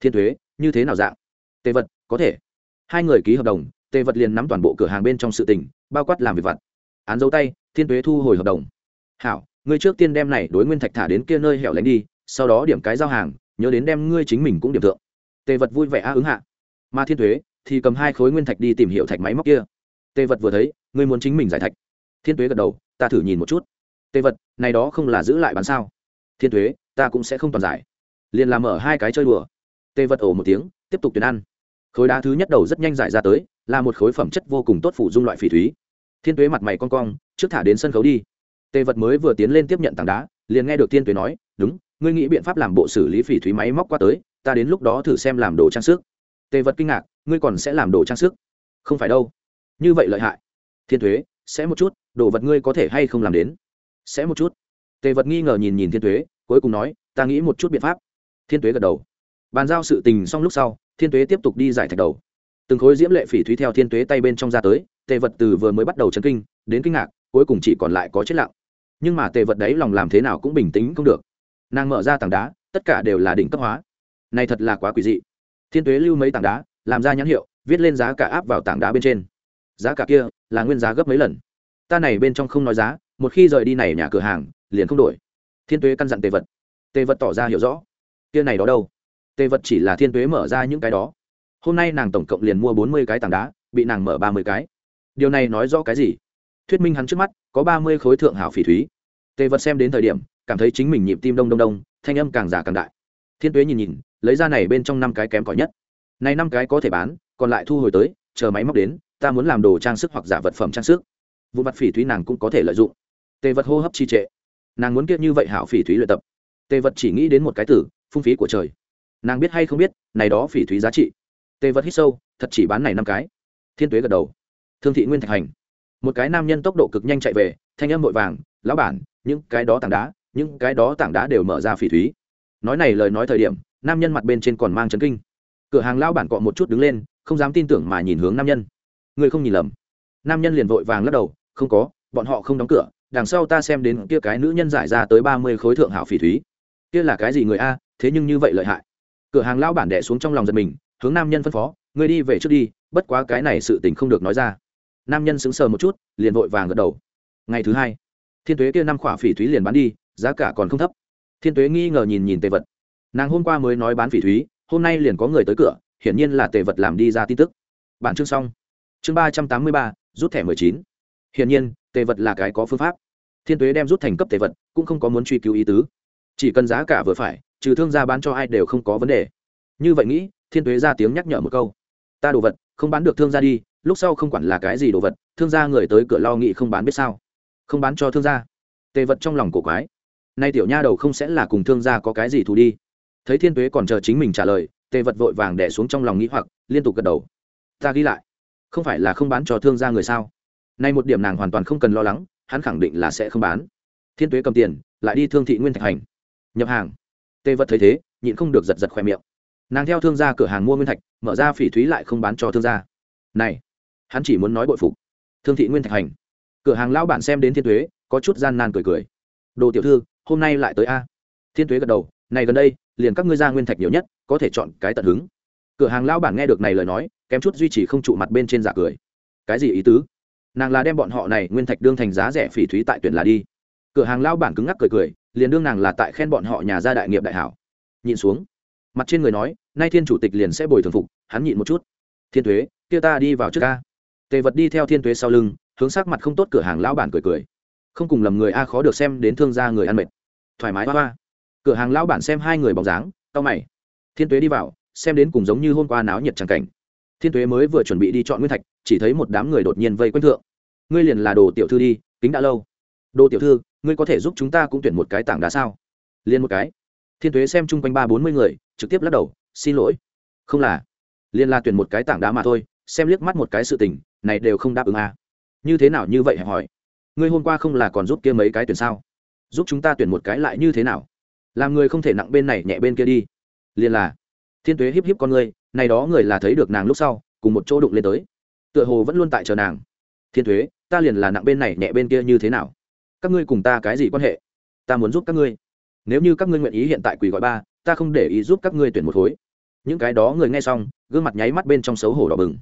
Thiên thuế như thế nào dạng? Tề vật, có thể. Hai người ký hợp đồng, tề vật liền nắm toàn bộ cửa hàng bên trong sự tình, bao quát làm việc vặt. Án dấu tay, thiên thuế thu hồi hợp đồng. Hảo, ngươi trước tiên đem này đối nguyên thạch thả đến kia nơi hẻo lánh đi, sau đó điểm cái giao hàng, nhớ đến đem ngươi chính mình cũng điểm thượng. Tề vật vui vẻ a ứng hạ. Mà thiên thuế thì cầm hai khối nguyên thạch đi tìm hiểu thạch máy móc kia tề vật vừa thấy ngươi muốn chính mình giải thạch. Thiên Tuế gật đầu ta thử nhìn một chút. Tề vật này đó không là giữ lại bán sao? Thiên Tuế, ta cũng sẽ không toàn giải. Liền làm mở hai cái chơi đùa. Tề vật ổ một tiếng tiếp tục tuyển ăn. Khối đá thứ nhất đầu rất nhanh giải ra tới là một khối phẩm chất vô cùng tốt phủ dung loại phỉ thúy. Thiên tuế mặt mày con cong trước thả đến sân khấu đi. Tề vật mới vừa tiến lên tiếp nhận tảng đá liền nghe được thiên tuế nói đúng ngươi nghĩ biện pháp làm bộ xử lý phỉ thúy máy móc qua tới ta đến lúc đó thử xem làm đồ trang sức. Tề vật kinh ngạc ngươi còn sẽ làm đồ trang sức? Không phải đâu như vậy lợi hại. Thiên thuế, sẽ một chút, đồ vật ngươi có thể hay không làm đến? Sẽ một chút. Tề vật nghi ngờ nhìn nhìn thiên thuế, cuối cùng nói, ta nghĩ một chút biện pháp. Thiên thuế gật đầu. Bàn giao sự tình xong lúc sau, thiên tuế tiếp tục đi giải thạch đầu. Từng khối diễm lệ phỉ thúy theo thiên tuế tay bên trong ra tới, tề vật từ vừa mới bắt đầu chấn kinh, đến kinh ngạc, cuối cùng chỉ còn lại có chết lặng. Nhưng mà tề vật đấy lòng làm thế nào cũng bình tĩnh không được. Nàng mở ra tảng đá, tất cả đều là đỉnh cấp hóa. Này thật là quá quỷ dị. Thiên tuế lưu mấy tảng đá, làm ra nhãn hiệu, viết lên giá cả áp vào tảng đá bên trên giá cả kia là nguyên giá gấp mấy lần. Ta này bên trong không nói giá, một khi rời đi này nhà cửa hàng, liền không đổi. Thiên tuế căn dặn tề vật. Tề vật tỏ ra hiểu rõ. Kia này đó đâu? Tề vật chỉ là thiên tuế mở ra những cái đó. Hôm nay nàng tổng cộng liền mua bốn mươi cái tảng đá, bị nàng mở ba mươi cái. Điều này nói rõ cái gì? Thuyết minh hắn trước mắt, có ba mươi khối thượng hảo phỉ thúy. Tề vật xem đến thời điểm, cảm thấy chính mình nhịp tim đông đông đông, thanh âm càng giả càng đại. Thiên tuế nhìn nhìn, lấy ra này bên trong năm cái kém cỏi nhất. Này năm cái có thể bán, còn lại thu hồi tới, chờ máy móc đến ta muốn làm đồ trang sức hoặc giả vật phẩm trang sức. Vụ mặt phỉ thúy nàng cũng có thể lợi dụng. Tề vật hô hấp trì trệ. Nàng muốn kiệt như vậy hảo phỉ thúy luyện tập. Tề vật chỉ nghĩ đến một cái tử phung phí của trời. Nàng biết hay không biết, này đó phỉ thúy giá trị. Tê vật hít sâu, thật chỉ bán này năm cái. Thiên tuế gật đầu. Thương thị nguyên thạch hành. Một cái nam nhân tốc độ cực nhanh chạy về, thanh âm vội vàng, lão bản, những cái đó tảng đá, những cái đó tảng đá đều mở ra phỉ thúy. Nói này lời nói thời điểm, nam nhân mặt bên trên còn mang chấn kinh. Cửa hàng lão bản cọ một chút đứng lên, không dám tin tưởng mà nhìn hướng nam nhân. Ngươi không nhìn lầm. Nam nhân liền vội vàng lắc đầu, không có, bọn họ không đóng cửa, đằng sau ta xem đến kia cái nữ nhân giải ra tới ba mươi khối thượng hảo phỉ thúy. Kia là cái gì người a, thế nhưng như vậy lợi hại. Cửa hàng lao bản đẻ xuống trong lòng giật mình, hướng nam nhân phân phó, ngươi đi về trước đi, bất quá cái này sự tình không được nói ra. Nam nhân sững sờ một chút, liền vội vàng gật đầu. Ngày thứ hai, thiên tuế kia năm khỏa phỉ thúy liền bán đi, giá cả còn không thấp. Thiên tuế nghi ngờ nhìn nhìn tề vật. Nàng hôm qua mới nói bán phỉ thúy, hôm nay liền có người tới cửa, hiển nhiên là tề vật làm đi ra tin tức. Bản chương xong chương ba trăm tám mươi ba, rút thẻ mười chín. Hiển nhiên, tề vật là cái có phương pháp. Thiên tuế đem rút thành cấp tề vật, cũng không có muốn truy cứu ý tứ. Chỉ cần giá cả vừa phải, trừ thương gia bán cho ai đều không có vấn đề. Như vậy nghĩ, thiên tuế ra tiếng nhắc nhở một câu. Ta đồ vật, không bán được thương gia đi, lúc sau không quản là cái gì đồ vật, thương gia người tới cửa lo nghị không bán biết sao. Không bán cho thương gia. Tề vật trong lòng cổ quái. Nay tiểu nha đầu không sẽ là cùng thương gia có cái gì thù đi. Thấy thiên tuế còn chờ chính mình trả lời, tề vật vội vàng đẻ xuống trong lòng nghĩ hoặc, liên tục gật đầu. Ta ghi lại không phải là không bán cho thương gia người sao? Nay một điểm nàng hoàn toàn không cần lo lắng, hắn khẳng định là sẽ không bán. Thiên tuế cầm tiền, lại đi thương thị nguyên thạch hành. Nhập hàng. Tê vật thấy thế, nhịn không được giật giật khoe miệng. Nàng theo thương gia cửa hàng mua nguyên thạch, mở ra phỉ thúy lại không bán cho thương gia. Này, hắn chỉ muốn nói bội phục. Thương thị nguyên thạch hành. Cửa hàng lão bản xem đến thiên Tuế, có chút gian nan cười cười. Đồ tiểu thư, hôm nay lại tới a. Thiên Tuế gật đầu, này gần đây, liền các ngươi ra nguyên thạch nhiều nhất, có thể chọn cái tận hứng. Cửa hàng lão bản nghe được này lời nói kém chút duy trì không trụ mặt bên trên giả cười. Cái gì ý tứ? Nàng là đem bọn họ này nguyên thạch đương thành giá rẻ phỉ thúy tại tuyển là đi. Cửa hàng lão bản cứng ngắc cười cười, liền đương nàng là tại khen bọn họ nhà gia đại nghiệp đại hảo. Nhìn xuống, mặt trên người nói, nay thiên chủ tịch liền sẽ bồi thường phục, hắn nhịn một chút. Thiên thuế kia ta đi vào trước ca. Tề vật đi theo thiên thuế sau lưng, hướng sắc mặt không tốt cửa hàng lão bản cười cười. Không cùng lầm người a khó được xem đến thương gia người ăn mệt. Thoải mái hoa hoa. Cửa hàng lão bản xem hai người bóng dáng tao mày. Thiên tuế đi vào, xem đến cùng giống như hôm qua náo nhiệt tràng cảnh thiên tuế mới vừa chuẩn bị đi chọn nguyên thạch, chỉ thấy một đám người đột nhiên vây quanh thượng. Ngươi liền là đồ tiểu thư đi, kính đã lâu. Đồ tiểu thư, ngươi có thể giúp chúng ta cũng tuyển một cái tảng đá sao? Liên một cái. Thiên thuế xem chung quanh ba bốn mươi người, trực tiếp lắc đầu, xin lỗi. Không là. Liên là tuyển một cái tảng đá mà thôi, xem liếc mắt một cái sự tình, này đều không đáp ứng à. như thế nào như vậy? hẹp hỏi. Ngươi hôm qua không là còn giúp kia mấy cái tuyển sao? Giúp chúng ta tuyển một cái lại như thế nào? Làm người không thể nặng bên này nhẹ bên kia đi. Liền là. Thiên tuế híp híp con ngươi này đó người là thấy được nàng lúc sau, cùng một chỗ đụng lên tới. Tựa hồ vẫn luôn tại chờ nàng. Thiên thuế, ta liền là nặng bên này, nhẹ bên kia như thế nào? Các ngươi cùng ta cái gì quan hệ? Ta muốn giúp các ngươi. Nếu như các ngươi nguyện ý hiện tại quỳ gọi ba, ta không để ý giúp các ngươi tuyển một khối. Những cái đó người nghe xong, gương mặt nháy mắt bên trong xấu hổ đỏ bừng.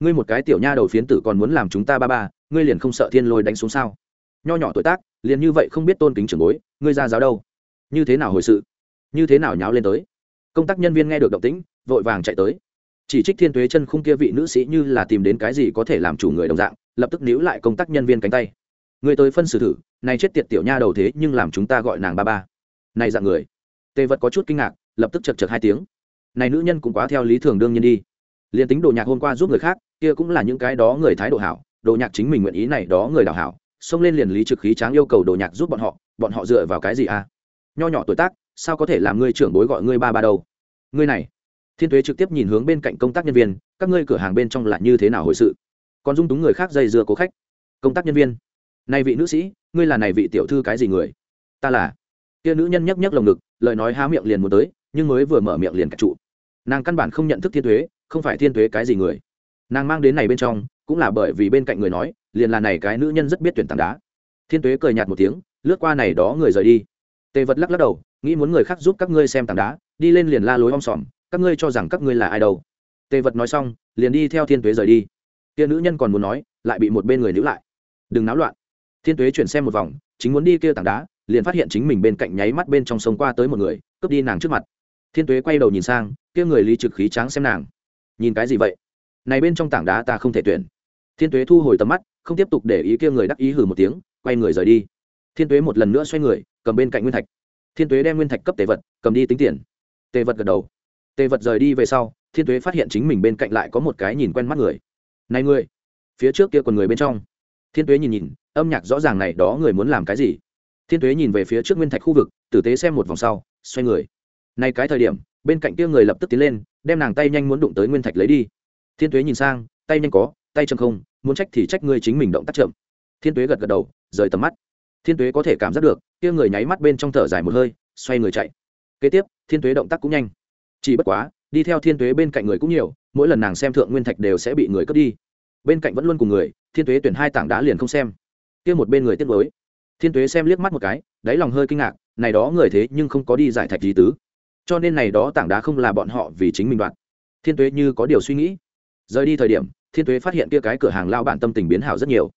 Ngươi một cái tiểu nha đầu phiến tử còn muốn làm chúng ta ba ba, ngươi liền không sợ thiên lôi đánh xuống sao? Nho nhỏ tuổi tác, liền như vậy không biết tôn kính trưởng bối, ngươi ra giáo đâu? Như thế nào hồi sự? Như thế nào nháo lên tới? Công tác nhân viên nghe được động tĩnh, vội vàng chạy tới. Chỉ trích thiên tuế chân khung kia vị nữ sĩ như là tìm đến cái gì có thể làm chủ người đồng dạng, lập tức níu lại công tác nhân viên cánh tay. Người tới phân xử thử, này chết tiệt tiểu nha đầu thế nhưng làm chúng ta gọi nàng ba ba. Này dạng người. Tề vật có chút kinh ngạc, lập tức chật chật hai tiếng. Này nữ nhân cũng quá theo lý thường đương nhiên đi. Liền tính đồ nhạc hôm qua giúp người khác, kia cũng là những cái đó người thái độ hảo, đồ nhạc chính mình nguyện ý này đó người đào hảo, xông lên liền lý trực khí tráng yêu cầu đồ nhạc giúp bọn họ bọn họ dựa vào cái gì à? Nho nhỏ tuổi tác sao có thể làm ngươi trưởng bối gọi ngươi ba ba đâu? Ngươi này. Thiên tuế trực tiếp nhìn hướng bên cạnh công tác nhân viên, các ngươi cửa hàng bên trong là như thế nào hồi sự? Còn dung túng người khác dây dưa cố khách. Công tác nhân viên nay vị nữ sĩ, ngươi là này vị tiểu thư cái gì người? Ta là. Kia nữ nhân nhấc nhấc lồng ngực, lời nói há miệng liền muốn tới, nhưng mới vừa mở miệng liền cạch trụ. Nàng căn bản không nhận thức thiên thuế không phải thiên thuế cái gì người. Nàng mang đến này bên trong, cũng là bởi vì bên cạnh người nói, liền là này cái nữ nhân rất biết tuyển tảng đá. Thiên tuế cười nhạt một tiếng, lướt qua này đó người rời đi. Tề vật lắc lắc đầu nghĩ muốn người khác giúp các ngươi xem tảng đá, đi lên liền la lối om sòm, các ngươi cho rằng các ngươi là ai đâu. Tề vật nói xong, liền đi theo thiên tuế rời đi. Kia nữ nhân còn muốn nói, lại bị một bên người nữ lại. Đừng náo loạn. Thiên tuế chuyển xem một vòng, chính muốn đi kia tảng đá, liền phát hiện chính mình bên cạnh nháy mắt bên trong sông qua tới một người, cướp đi nàng trước mặt. Thiên tuế quay đầu nhìn sang, kia người lý trực khí tráng xem nàng. Nhìn cái gì vậy? Này bên trong tảng đá ta không thể tuyển. Thiên tuế thu hồi tầm mắt, không tiếp tục để ý kia người đắc ý hử một tiếng, quay người rời đi. Thiên tuế một lần nữa xoay người, cầm bên cạnh nguyên thạch thiên tuế đem nguyên thạch cấp tề vật, cầm đi tính tiền. Tề vật gật đầu. Tề vật rời đi về sau, thiên tuế phát hiện chính mình bên cạnh lại có một cái nhìn quen mắt người. Này người phía trước kia còn người bên trong. Thiên tuế nhìn nhìn, âm nhạc rõ ràng này đó người muốn làm cái gì. Thiên tuế nhìn về phía trước nguyên thạch khu vực, tử tế xem một vòng sau, xoay người. Nay cái thời điểm, bên cạnh kia người lập tức tiến lên, đem nàng tay nhanh muốn đụng tới nguyên thạch lấy đi. Thiên tuế nhìn sang, tay nhanh có, tay chậm không, muốn trách thì trách ngươi chính mình động tác chậm. Thiên tuế gật gật đầu, rời tầm mắt. Thiên tuế có thể cảm giác được kia người nháy mắt bên trong thở dài một hơi, xoay người chạy. Kế tiếp, thiên tuế động tác cũng nhanh. Chỉ bất quá, đi theo thiên tuế bên cạnh người cũng nhiều, mỗi lần nàng xem thượng nguyên thạch đều sẽ bị người cướp đi. Bên cạnh vẫn luôn cùng người, thiên tuế tuyển hai tảng đá liền không xem. Kia một bên người tiếp với thiên tuế xem liếc mắt một cái, đáy lòng hơi kinh ngạc, này đó người thế nhưng không có đi giải thạch gì tứ. Cho nên này đó tảng đá không là bọn họ vì chính mình đoạt. Thiên tuế như có điều suy nghĩ. Rời đi thời điểm, thiên tuế phát hiện kia cái cửa hàng lao bản tâm tình biến hảo rất nhiều.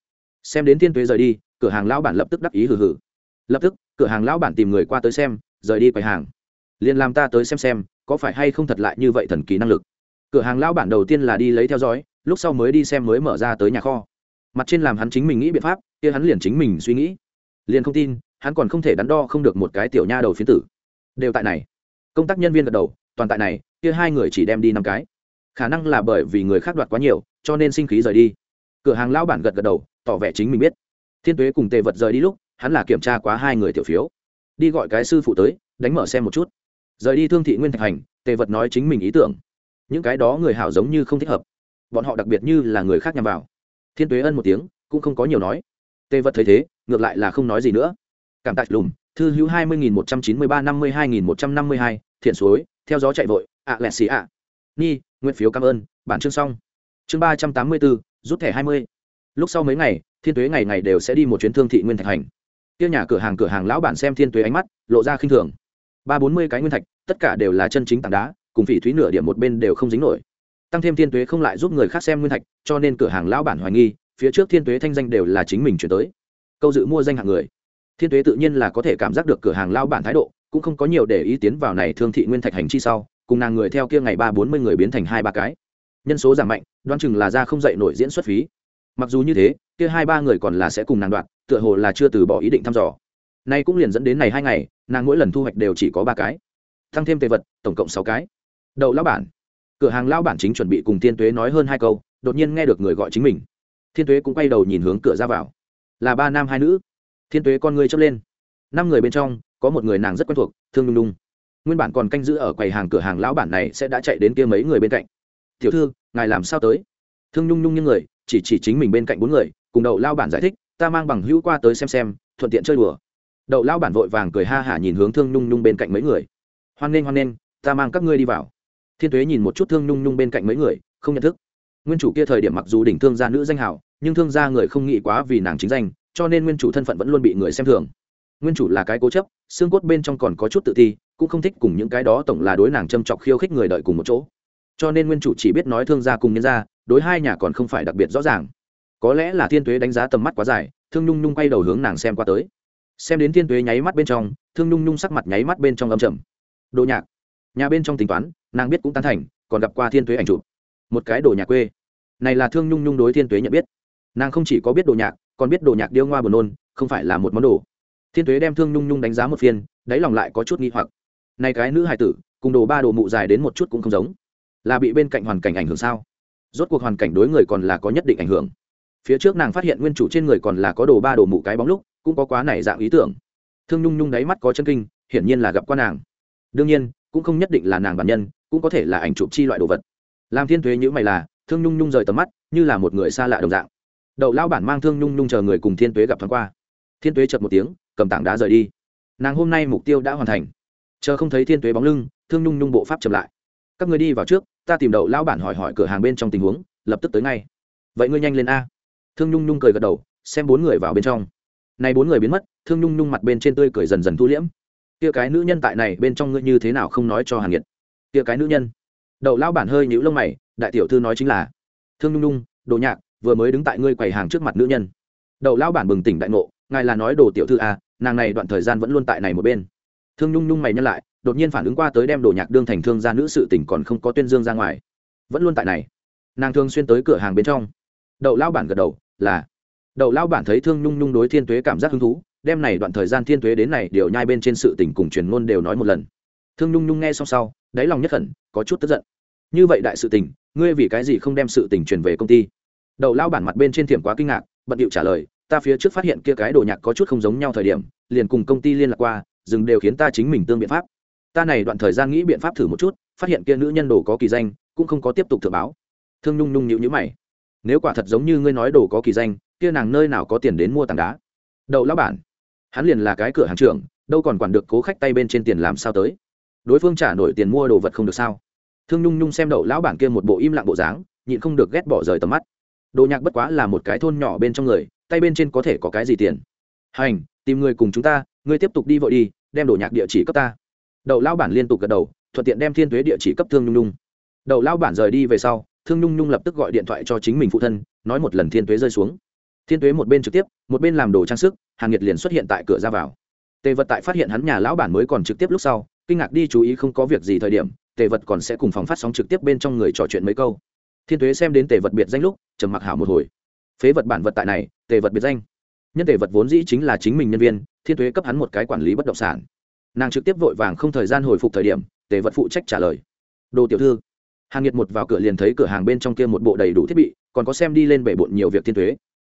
Xem đến thiên tuế rời đi, cửa hàng lao bản lập tức đắc ý hừ hừ lập tức, cửa hàng lão bản tìm người qua tới xem, rời đi quầy hàng. Liền làm ta tới xem xem, có phải hay không thật lại như vậy thần kỳ năng lực. Cửa hàng lão bản đầu tiên là đi lấy theo dõi, lúc sau mới đi xem mới mở ra tới nhà kho. Mặt trên làm hắn chính mình nghĩ biện pháp, kia hắn liền chính mình suy nghĩ. Liền không tin, hắn còn không thể đắn đo không được một cái tiểu nha đầu phiến tử. Đều tại này. Công tác nhân viên gật đầu, toàn tại này, kia hai người chỉ đem đi năm cái. Khả năng là bởi vì người khác đoạt quá nhiều, cho nên sinh khí rời đi. Cửa hàng lão bản gật gật đầu, tỏ vẻ chính mình biết. Thiên tuế cùng tề vật rời đi lúc hắn là kiểm tra quá hai người tiểu phiếu. Đi gọi cái sư phụ tới, đánh mở xem một chút. Rời đi thương thị nguyên thạch hành, tề vật nói chính mình ý tưởng. Những cái đó người hảo giống như không thích hợp. Bọn họ đặc biệt như là người khác nhằm vào. Thiên tuế ân một tiếng, cũng không có nhiều nói. Tề vật thấy thế, ngược lại là không nói gì nữa. Cảm tạ lùm, thư hữu hai mươi nghìn một trăm chín mươi ba năm mươi hai nghìn một trăm năm mươi hai, thiện suối, theo gió chạy vội, ạ lẹ xì ạ. Ni, nguyện phiếu cảm ơn, bản chương xong. Chương ba trăm tám mươi bốn rút thẻ hai mươi. Lúc sau mấy ngày, thiên tuế ngày ngày đều sẽ đi một chuyến thương thị nguyên thạch hành kia nhà cửa hàng cửa hàng lão bản xem thiên tuế ánh mắt, lộ ra khinh thường. Ba bốn mươi cái nguyên thạch, tất cả đều là chân chính tảng đá, cùng phỉ thúy nửa điểm một bên đều không dính nổi. Tăng thêm thiên tuế không lại giúp người khác xem nguyên thạch, cho nên cửa hàng lão bản hoài nghi, phía trước thiên tuế thanh danh đều là chính mình chuyển tới. Câu dự mua danh hạng người. Thiên tuế tự nhiên là có thể cảm giác được cửa hàng lão bản thái độ, cũng không có nhiều để ý tiến vào này thương thị nguyên thạch hành chi sau, cùng nàng người theo kia ngày ba bốn mươi người biến thành hai ba cái. Nhân số giảm mạnh, đoán chừng là ra không dậy nổi diễn xuất phí. Mặc dù như thế, kia hai ba người còn là sẽ cùng nàng đoạt tựa hồ là chưa từ bỏ ý định thăm dò. Nay cũng liền dẫn đến này hai ngày, nàng mỗi lần thu hoạch đều chỉ có ba cái. Tăng thêm tề vật, tổng cộng sáu cái. Đậu lão bản. Cửa hàng lão bản chính chuẩn bị cùng thiên tuế nói hơn hai câu, đột nhiên nghe được người gọi chính mình. Thiên tuế cũng quay đầu nhìn hướng cửa ra vào. Là ba nam hai nữ. Thiên tuế con người chấp lên. Năm người bên trong, có một người nàng rất quen thuộc, thương nhung nhung. Nguyên bản còn canh giữ ở quầy hàng cửa hàng lão bản này sẽ đã chạy đến kia mấy người bên cạnh. Tiểu thư, ngài làm sao tới? Thương nhung nhung những người, chỉ chỉ chính mình bên cạnh bốn người, cùng đậu lao bản giải thích ta mang bằng hữu qua tới xem xem, thuận tiện chơi đùa. Đậu lão bản vội vàng cười ha hả nhìn hướng thương nhung nhung bên cạnh mấy người. Hoan nghênh hoan nghênh, ta mang các ngươi đi vào. Thiên tuế nhìn một chút thương nhung nhung bên cạnh mấy người, không nhận thức. Nguyên chủ kia thời điểm mặc dù đỉnh thương gia nữ danh hảo nhưng thương gia người không nghĩ quá vì nàng chính danh, cho nên nguyên chủ thân phận vẫn luôn bị người xem thường. Nguyên chủ là cái cố chấp, xương cốt bên trong còn có chút tự ti, cũng không thích cùng những cái đó tổng là đối nàng châm chọc khiêu khích người đợi cùng một chỗ. Cho nên nguyên chủ chỉ biết nói thương gia cùng nhân gia, đối hai nhà còn không phải đặc biệt rõ ràng có lẽ là thiên tuế đánh giá tầm mắt quá dài, thương nhung nhung quay đầu hướng nàng xem qua tới. Xem đến thiên tuế nháy mắt bên trong, thương nhung nhung sắc mặt nháy mắt bên trong âm trầm. Đồ nhạc. Nhà bên trong tính toán, nàng biết cũng tán thành, còn gặp qua thiên tuế ảnh chụp. Một cái đồ nhạc quê. Này là thương nhung nhung đối thiên tuế nhận biết. Nàng không chỉ có biết đồ nhạc, còn biết đồ nhạc điêu ngoa buồn nôn, không phải là một món đồ. Thiên tuế đem thương nhung nhung đánh giá một phiên, đáy lòng lại có chút nghi hoặc. Này cái nữ hài tử, cùng đồ ba đồ mụ dài đến một chút cũng không giống. Là bị bên cạnh hoàn cảnh ảnh hưởng sao? Rốt cuộc hoàn cảnh đối người còn là có nhất định ảnh hưởng phía trước nàng phát hiện nguyên chủ trên người còn là có đồ ba đồ mụ cái bóng lúc, cũng có quá nảy dạng ý tưởng. Thương nhung nhung đáy mắt có chân kinh, hiển nhiên là gặp qua nàng. Đương nhiên, cũng không nhất định là nàng bản nhân, cũng có thể là ảnh chụp chi loại đồ vật. Làm thiên thuế nhữ mày là, thương nhung nhung rời tầm mắt, như là một người xa lạ đồng dạng. Đậu lao bản mang thương nhung nhung chờ người cùng thiên tuế gặp thoáng qua. Thiên tuế chật một tiếng, cầm tảng đá rời đi. Nàng hôm nay mục tiêu đã hoàn thành. Chờ không thấy thiên tuế bóng lưng, thương nhung nhung bộ pháp chậm lại. Các người đi vào trước, ta tìm đậu lao bản hỏi hỏi cửa hàng bên trong tình huống, lập tức tới ngay. Vậy ngươi nhanh lên a thương nhung nhung cười gật đầu, xem bốn người vào bên trong. Nay bốn người biến mất, thương nhung nhung mặt bên trên tươi cười dần dần thu liễm. Kia cái nữ nhân tại này bên trong ngươi như thế nào không nói cho hàn nhiệt kia cái nữ nhân. Đậu lao bản hơi nhũ lông mày, đại tiểu thư nói chính là, thương nhung nhung, đồ nhạc, vừa mới đứng tại ngươi quầy hàng trước mặt nữ nhân. Đậu lao bản bừng tỉnh đại ngộ, ngài là nói đồ tiểu thư à nàng này đoạn thời gian vẫn luôn tại này một bên. Thương nhung nhung mày nhân lại, đột nhiên phản ứng qua tới đem đồ nhạc đương thành thương gia nữ sự tỉnh còn không có tuyên dương ra ngoài. Vẫn luôn tại này. Nàng thường xuyên tới cửa hàng bên trong. Đậu lao bản gật đầu là, đậu lao bản thấy thương nhung nhung đối thiên tuế cảm giác hứng thú, đem này đoạn thời gian thiên tuế đến này điều nhai bên trên sự tình cùng truyền ngôn đều nói một lần. Thương nhung nhung nghe xong sau, đáy lòng nhất khẩn có chút tức giận. Như vậy đại sự tình, ngươi vì cái gì không đem sự tình truyền về công ty? Đậu lao bản mặt bên trên thiểm quá kinh ngạc, bận điệu trả lời, ta phía trước phát hiện kia cái đồ nhạc có chút không giống nhau thời điểm, liền cùng công ty liên lạc qua, dừng đều khiến ta chính mình tương biện pháp. Ta này đoạn thời gian nghĩ biện pháp thử một chút, phát hiện kia nữ nhân đồ có kỳ danh, cũng không có tiếp tục thừa báo. Thương nhung nhung nhịu nhữ mày nếu quả thật giống như ngươi nói đồ có kỳ danh, kia nàng nơi nào có tiền đến mua tảng đá? Đậu lão bản, hắn liền là cái cửa hàng trưởng, đâu còn quản được cố khách tay bên trên tiền làm sao tới? Đối phương trả nổi tiền mua đồ vật không được sao? Thương nhung nhung xem đậu lão bản kia một bộ im lặng bộ dáng, nhịn không được ghét bỏ rời tầm mắt. Đồ nhạc bất quá là một cái thôn nhỏ bên trong người, tay bên trên có thể có cái gì tiền? Hành, tìm người cùng chúng ta, ngươi tiếp tục đi vội đi, đem đồ nhạc địa chỉ cấp ta. Đậu lão bản liên tục gật đầu, thuận tiện đem thiên thuế địa chỉ cấp thương nhung nhung. Đậu lão bản rời đi về sau thương nhung nhung lập tức gọi điện thoại cho chính mình phụ thân, nói một lần thiên thuế rơi xuống. Thiên thuế một bên trực tiếp, một bên làm đồ trang sức, Hàn nhiệt liền xuất hiện tại cửa ra vào. Tề vật tại phát hiện hắn nhà lão bản mới còn trực tiếp lúc sau, kinh ngạc đi chú ý không có việc gì thời điểm, tề vật còn sẽ cùng phòng phát sóng trực tiếp bên trong người trò chuyện mấy câu. Thiên thuế xem đến tề vật biệt danh lúc, trầm mặc hảo một hồi. Phế vật bản vật tại này, tề vật biệt danh. Nhân tề vật vốn dĩ chính là chính mình nhân viên, thiên thuế cấp hắn một cái quản lý bất động sản. Nàng trực tiếp vội vàng không thời gian hồi phục thời điểm, tề vật phụ trách trả lời. Đồ tiểu thư hàng nhiệt một vào cửa liền thấy cửa hàng bên trong kia một bộ đầy đủ thiết bị, còn có xem đi lên bể bộn nhiều việc thiên thuế.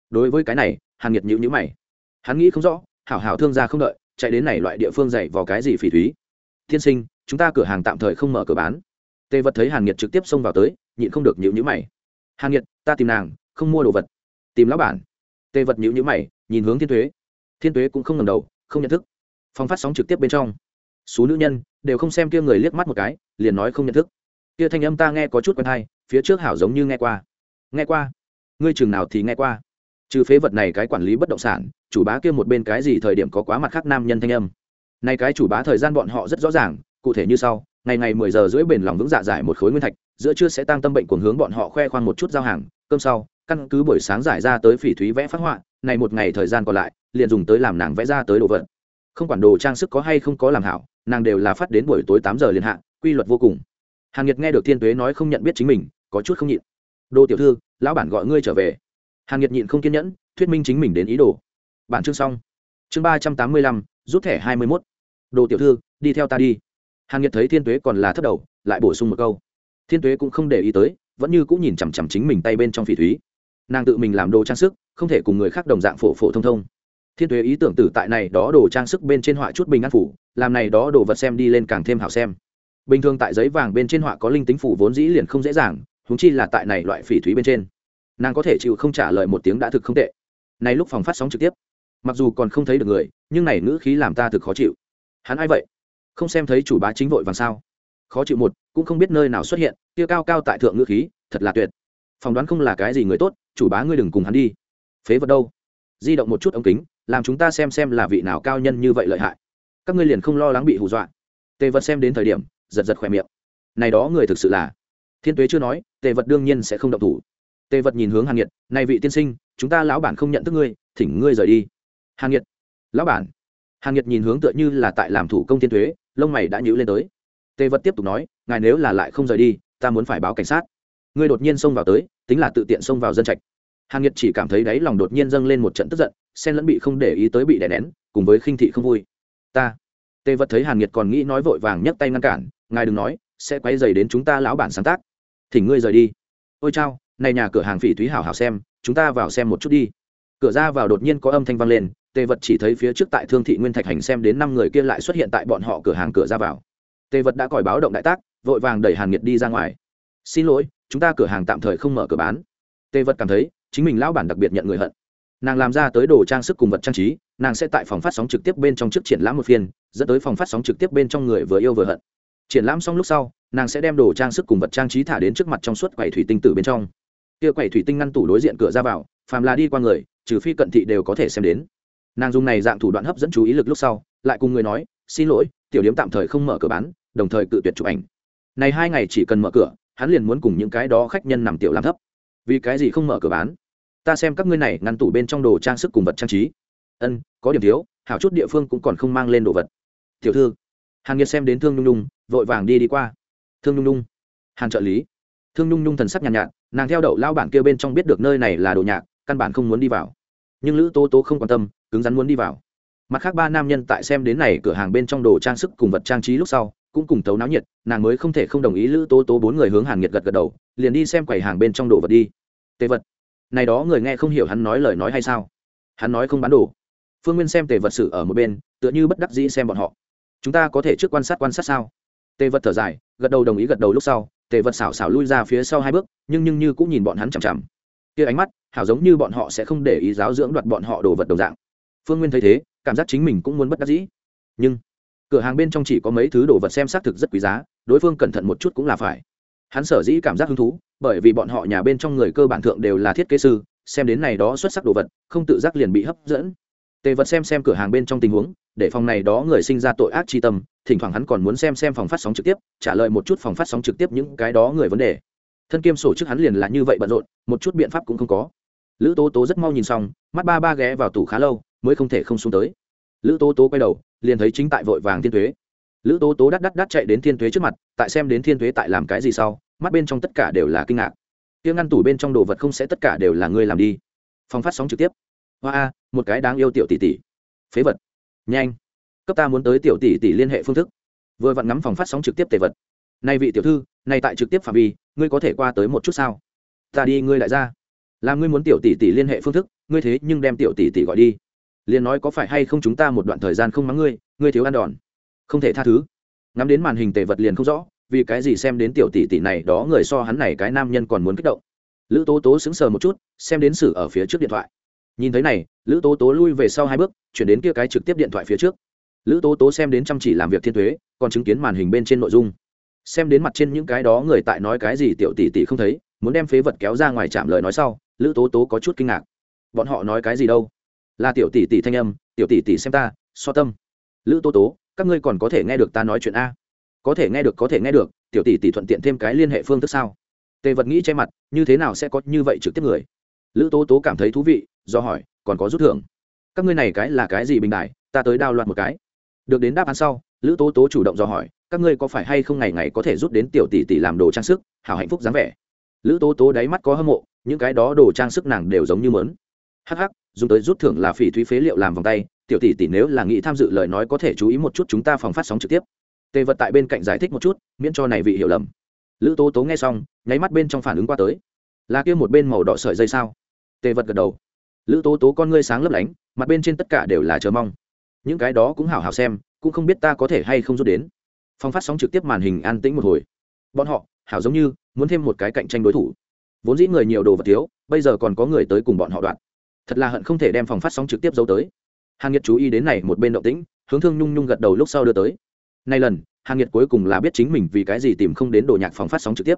Đối với cái này, hàng nhiệt nhữ nhữ mày. Hắn nghĩ không rõ, hảo hảo thương gia không đợi, chạy đến này loại địa phương dạy vào cái gì phỉ thúy. Thiên sinh, chúng ta cửa hàng tạm thời không mở cửa bán. Tề vật thấy hàn nhiệt trực tiếp xông vào tới, nhịn không được nhữ nhữ mày. Hàn nhiệt ta tìm nàng, không mua đồ vật. Tìm lão bản. Tề vật nhữ nhữ mày, nhìn hướng thiên thuế. Thiên thuế cũng không ngầm đầu, không nhận thức. Phong phát sóng trực tiếp bên trong. Số nữ nhân, đều không xem kia người liếc mắt một cái, liền nói không nhận thức kia thanh âm ta nghe có chút quen hay, phía trước hảo giống như nghe qua. Nghe qua? Ngươi chừng nào thì nghe qua? Trừ phế vật này cái quản lý bất động sản, chủ bá kia một bên cái gì thời điểm có quá mặt khác nam nhân thanh âm. Nay cái chủ bá thời gian bọn họ rất rõ ràng, cụ thể như sau, ngày ngày mười giờ rưỡi bền lòng vững dạ giải một khối nguyên thạch, giữa trưa sẽ tăng tâm bệnh cuồng hướng bọn họ khoe khoang một chút giao hàng, cơm sau, căn cứ buổi sáng giải ra tới phỉ thúy vẽ phát họa, này một ngày thời gian còn lại, liền dùng tới làm nàng vẽ ra tới đồ vật. Không quản đồ trang sức có hay không có làm hảo, nàng đều là phát đến buổi tối tám giờ liền hạ, quy luật vô cùng hàn nhiệt nghe được thiên tuế nói không nhận biết chính mình, có chút không nhịn. Đô tiểu thư, lão bản gọi ngươi trở về. Hàn nhiệt nhịn không kiên nhẫn, thuyết minh chính mình đến ý đồ. Bản chương xong. Chương ba trăm tám mươi lăm, rút thẻ hai mươi mốt. Đồ tiểu thư, đi theo ta đi. Hàn nhiệt thấy thiên tuế còn là thất đầu, lại bổ sung một câu. Thiên tuế cũng không để ý tới, vẫn như cũng nhìn chằm chằm chính mình tay bên trong phỉ thúy. Nàng tự mình làm đồ trang sức, không thể cùng người khác đồng dạng phổ phổ thông thông. Thiên tuế ý tưởng tử tại này đó đồ trang sức bên trên họa chút bình an phủ, làm này đó đồ vật xem đi lên càng thêm hảo xem bình thường tại giấy vàng bên trên họa có linh tính phủ vốn dĩ liền không dễ dàng húng chi là tại này loại phỉ thúy bên trên. Nàng có thể chịu không trả lời một tiếng đã thực không tệ. Này lúc phòng phát sóng trực tiếp. Mặc dù còn không thấy được người, nhưng này ngữ khí làm ta thực khó chịu. Hắn ai vậy? Không xem thấy chủ bá chính vội vàng sao? Khó chịu một, cũng không biết nơi nào xuất hiện, kia cao cao tại thượng ngữ khí, thật là tuyệt. Phỏng đoán không là cái gì người tốt, chủ bá ngươi đừng cùng hắn đi. Phế vật đâu? Di động một chút ống kính, làm chúng ta xem xem là vị nào cao nhân như vậy lợi hại. Các ngươi liền không lo lắng bị hù dọa. Tề vật xem đến thời điểm giật giật khỏe miệng. Này đó người thực sự là. Thiên tuế chưa nói, tề vật đương nhiên sẽ không động thủ. Tề vật nhìn hướng hàn nhiệt, này vị tiên sinh, chúng ta lão bản không nhận thức ngươi, thỉnh ngươi rời đi. Hàn nhiệt, lão bản. Hàn nhiệt nhìn hướng tựa như là tại làm thủ công thiên tuế, lông mày đã nhíu lên tới. Tề vật tiếp tục nói, ngài nếu là lại không rời đi, ta muốn phải báo cảnh sát. Ngươi đột nhiên xông vào tới, tính là tự tiện xông vào dân trạch. Hàn nhiệt chỉ cảm thấy đáy lòng đột nhiên dâng lên một trận tức giận, xen lẫn bị không để ý tới bị đè nén, cùng với khinh thị không vui. Ta. Tề vật thấy hàn nhiệt còn nghĩ nói vội vàng nhấc tay ngăn cản ngài đừng nói, sẽ quay dày đến chúng ta lão bản sáng tác. Thỉnh ngươi rời đi. Ôi chao, này nhà cửa hàng phỉ thúy hảo hảo xem, chúng ta vào xem một chút đi. Cửa ra vào đột nhiên có âm thanh vang lên, tề vật chỉ thấy phía trước tại thương thị nguyên thạch hành xem đến năm người kia lại xuất hiện tại bọn họ cửa hàng cửa ra vào. Tề vật đã còi báo động đại tác, vội vàng đẩy hàn nhiệt đi ra ngoài. Xin lỗi, chúng ta cửa hàng tạm thời không mở cửa bán. Tề vật cảm thấy, chính mình lão bản đặc biệt nhận người hận. Nàng làm ra tới đồ trang sức cùng vật trang trí, nàng sẽ tại phòng phát sóng trực tiếp bên trong trước triển lãm một phiên, dẫn tới phòng phát sóng trực tiếp bên trong người vừa yêu vừa hận triển lãm xong lúc sau, nàng sẽ đem đồ trang sức cùng vật trang trí thả đến trước mặt trong suốt quầy thủy tinh từ bên trong. Kia quầy thủy tinh ngăn tủ đối diện cửa ra vào, phàm là đi qua người, trừ phi cận thị đều có thể xem đến. Nàng dùng này dạng thủ đoạn hấp dẫn chú ý lực lúc sau, lại cùng người nói, xin lỗi, tiểu điếm tạm thời không mở cửa bán, đồng thời cự tuyệt chụp ảnh. Này hai ngày chỉ cần mở cửa, hắn liền muốn cùng những cái đó khách nhân nằm tiểu làm thấp. Vì cái gì không mở cửa bán? Ta xem các ngươi này ngăn tủ bên trong đồ trang sức cùng vật trang trí. Ân, có điểm thiếu, hảo chút địa phương cũng còn không mang lên đồ vật. Tiểu thư hàn nghiệt xem đến thương nhung nhung vội vàng đi đi qua. Thương nhung nhung. Hàn trợ lý. Thương nhung nhung thần sắc nhàn nhạt, nhạt nàng theo đậu lao bản kia bên trong biết được nơi này là đồ nhạc căn bản không muốn đi vào. Nhưng lữ tố tố không quan tâm cứng rắn muốn đi vào. Mặt khác ba nam nhân tại xem đến này cửa hàng bên trong đồ trang sức cùng vật trang trí lúc sau cũng cùng tấu náo nhiệt nàng mới không thể không đồng ý lữ tố tố bốn người hướng hàn nghiệt gật gật đầu liền đi xem quầy hàng bên trong đồ vật đi. Tề vật. Này đó người nghe không hiểu hắn nói lời nói hay sao? Hắn nói không bán đồ. Phương nguyên xem tề vật sự ở một bên tựa như bất đắc dĩ xem bọn họ chúng ta có thể trước quan sát quan sát sao? Tề vật thở dài, gật đầu đồng ý gật đầu lúc sau, tề vật xảo xảo lui ra phía sau hai bước, nhưng nhưng như cũng nhìn bọn hắn chằm chằm. Kia ánh mắt, hảo giống như bọn họ sẽ không để ý giáo dưỡng đoạt bọn họ đồ vật đồng dạng. Phương nguyên thấy thế, cảm giác chính mình cũng muốn bất đắc dĩ. Nhưng, cửa hàng bên trong chỉ có mấy thứ đồ vật xem xác thực rất quý giá, đối phương cẩn thận một chút cũng là phải. Hắn sở dĩ cảm giác hứng thú, bởi vì bọn họ nhà bên trong người cơ bản thượng đều là thiết kế sư, xem đến này đó xuất sắc đồ vật, không tự giác liền bị hấp dẫn tề vật xem xem cửa hàng bên trong tình huống, để phòng này đó người sinh ra tội ác chi tâm, thỉnh thoảng hắn còn muốn xem xem phòng phát sóng trực tiếp, trả lời một chút phòng phát sóng trực tiếp những cái đó người vấn đề. Thân kiêm sổ trước hắn liền là như vậy bận rộn, một chút biện pháp cũng không có. Lữ tố tố rất mau nhìn xong, mắt ba ba ghé vào tủ khá lâu, mới không thể không xuống tới. Lữ tố tố quay đầu, liền thấy chính tại vội vàng thiên thuế lữ tố tố đắt đắt đắt chạy đến thiên thuế trước mặt, tại xem đến thiên thuế tại làm cái gì sau, mắt bên trong tất cả đều là kinh ngạc. Tiếng ngăn tủ bên trong đồ vật không sẽ tất cả đều là ngươi làm đi. Phòng phát sóng trực tiếp hoa a, một cái đáng yêu tiểu tỷ tỷ. Phế vật. Nhanh. Cấp ta muốn tới tiểu tỷ tỷ liên hệ phương thức. Vừa vặn ngắm phòng phát sóng trực tiếp tề vật. Nay vị tiểu thư nay tại trực tiếp phạm vi, ngươi có thể qua tới một chút sao? Ta đi, ngươi lại ra. Là ngươi muốn tiểu tỷ tỷ liên hệ phương thức, ngươi thế nhưng đem tiểu tỷ tỷ gọi đi. Liền nói có phải hay không chúng ta một đoạn thời gian không mắng ngươi ngươi thiếu ăn đòn. Không thể tha thứ. Ngắm đến màn hình tề vật liền không rõ, vì cái gì xem đến tiểu tỷ tỷ này đó người so hắn này cái nam nhân còn muốn kích động. Lữ tố tố sững sờ một chút, xem đến sử ở phía trước điện thoại nhìn thấy này, lữ tố tố lui về sau hai bước, chuyển đến kia cái trực tiếp điện thoại phía trước. Lữ tố tố xem đến chăm chỉ làm việc thiên thuế còn chứng kiến màn hình bên trên nội dung. Xem đến mặt trên những cái đó người tại nói cái gì tiểu tỷ tỷ không thấy, muốn đem phế vật kéo ra ngoài chạm lời nói sau, lữ tố tố có chút kinh ngạc. Bọn họ nói cái gì đâu? Là tiểu tỷ tỷ thanh âm, tiểu tỷ tỷ xem ta, so tâm. Lữ tố tố, các ngươi còn có thể nghe được ta nói chuyện a. Có thể nghe được, có thể nghe được, tiểu tỷ tỷ thuận tiện thêm cái liên hệ phương thức sao? Tề vật nghĩ che mặt, như thế nào sẽ có như vậy trực tiếp người? Lữ tố tố cảm thấy thú vị do hỏi còn có rút thưởng? Các ngươi này cái là cái gì bình đại ta tới đao loạn một cái. Được đến đáp án sau lữ tố tố chủ động do hỏi các ngươi có phải hay không ngày ngày có thể rút đến tiểu tỷ tỷ làm đồ trang sức hảo hạnh phúc dáng vẻ? Lữ tố tố đáy mắt có hâm mộ những cái đó đồ trang sức nàng đều giống như mớn hắc, dùng tới rút thưởng là phỉ thúy phế liệu làm vòng tay tiểu tỷ tỷ nếu là nghĩ tham dự lời nói có thể chú ý một chút chúng ta phòng phát sóng trực tiếp. Tề vật tại bên cạnh giải thích một chút miễn cho này vị hiểu lầm. Lữ tố tố nghe xong nháy mắt bên trong phản ứng qua tới. Là kia một bên màu đỏ sợi dây sao? Tề vật gật đầu. Lữ tố tố con ngươi sáng lấp lánh, mặt bên trên tất cả đều là chờ mong. Những cái đó cũng hảo hảo xem, cũng không biết ta có thể hay không rút đến. Phong phát sóng trực tiếp màn hình an tĩnh một hồi. Bọn họ, hảo giống như, muốn thêm một cái cạnh tranh đối thủ. Vốn dĩ người nhiều đồ vật thiếu, bây giờ còn có người tới cùng bọn họ đoạn. Thật là hận không thể đem phòng phát sóng trực tiếp giấu tới. Hàn nhiệt chú ý đến này một bên động tĩnh, hướng thương nhung nhung gật đầu lúc sau đưa tới. Nay lần, hàn nhiệt cuối cùng là biết chính mình vì cái gì tìm không đến đồ nhạc phòng phát sóng trực tiếp.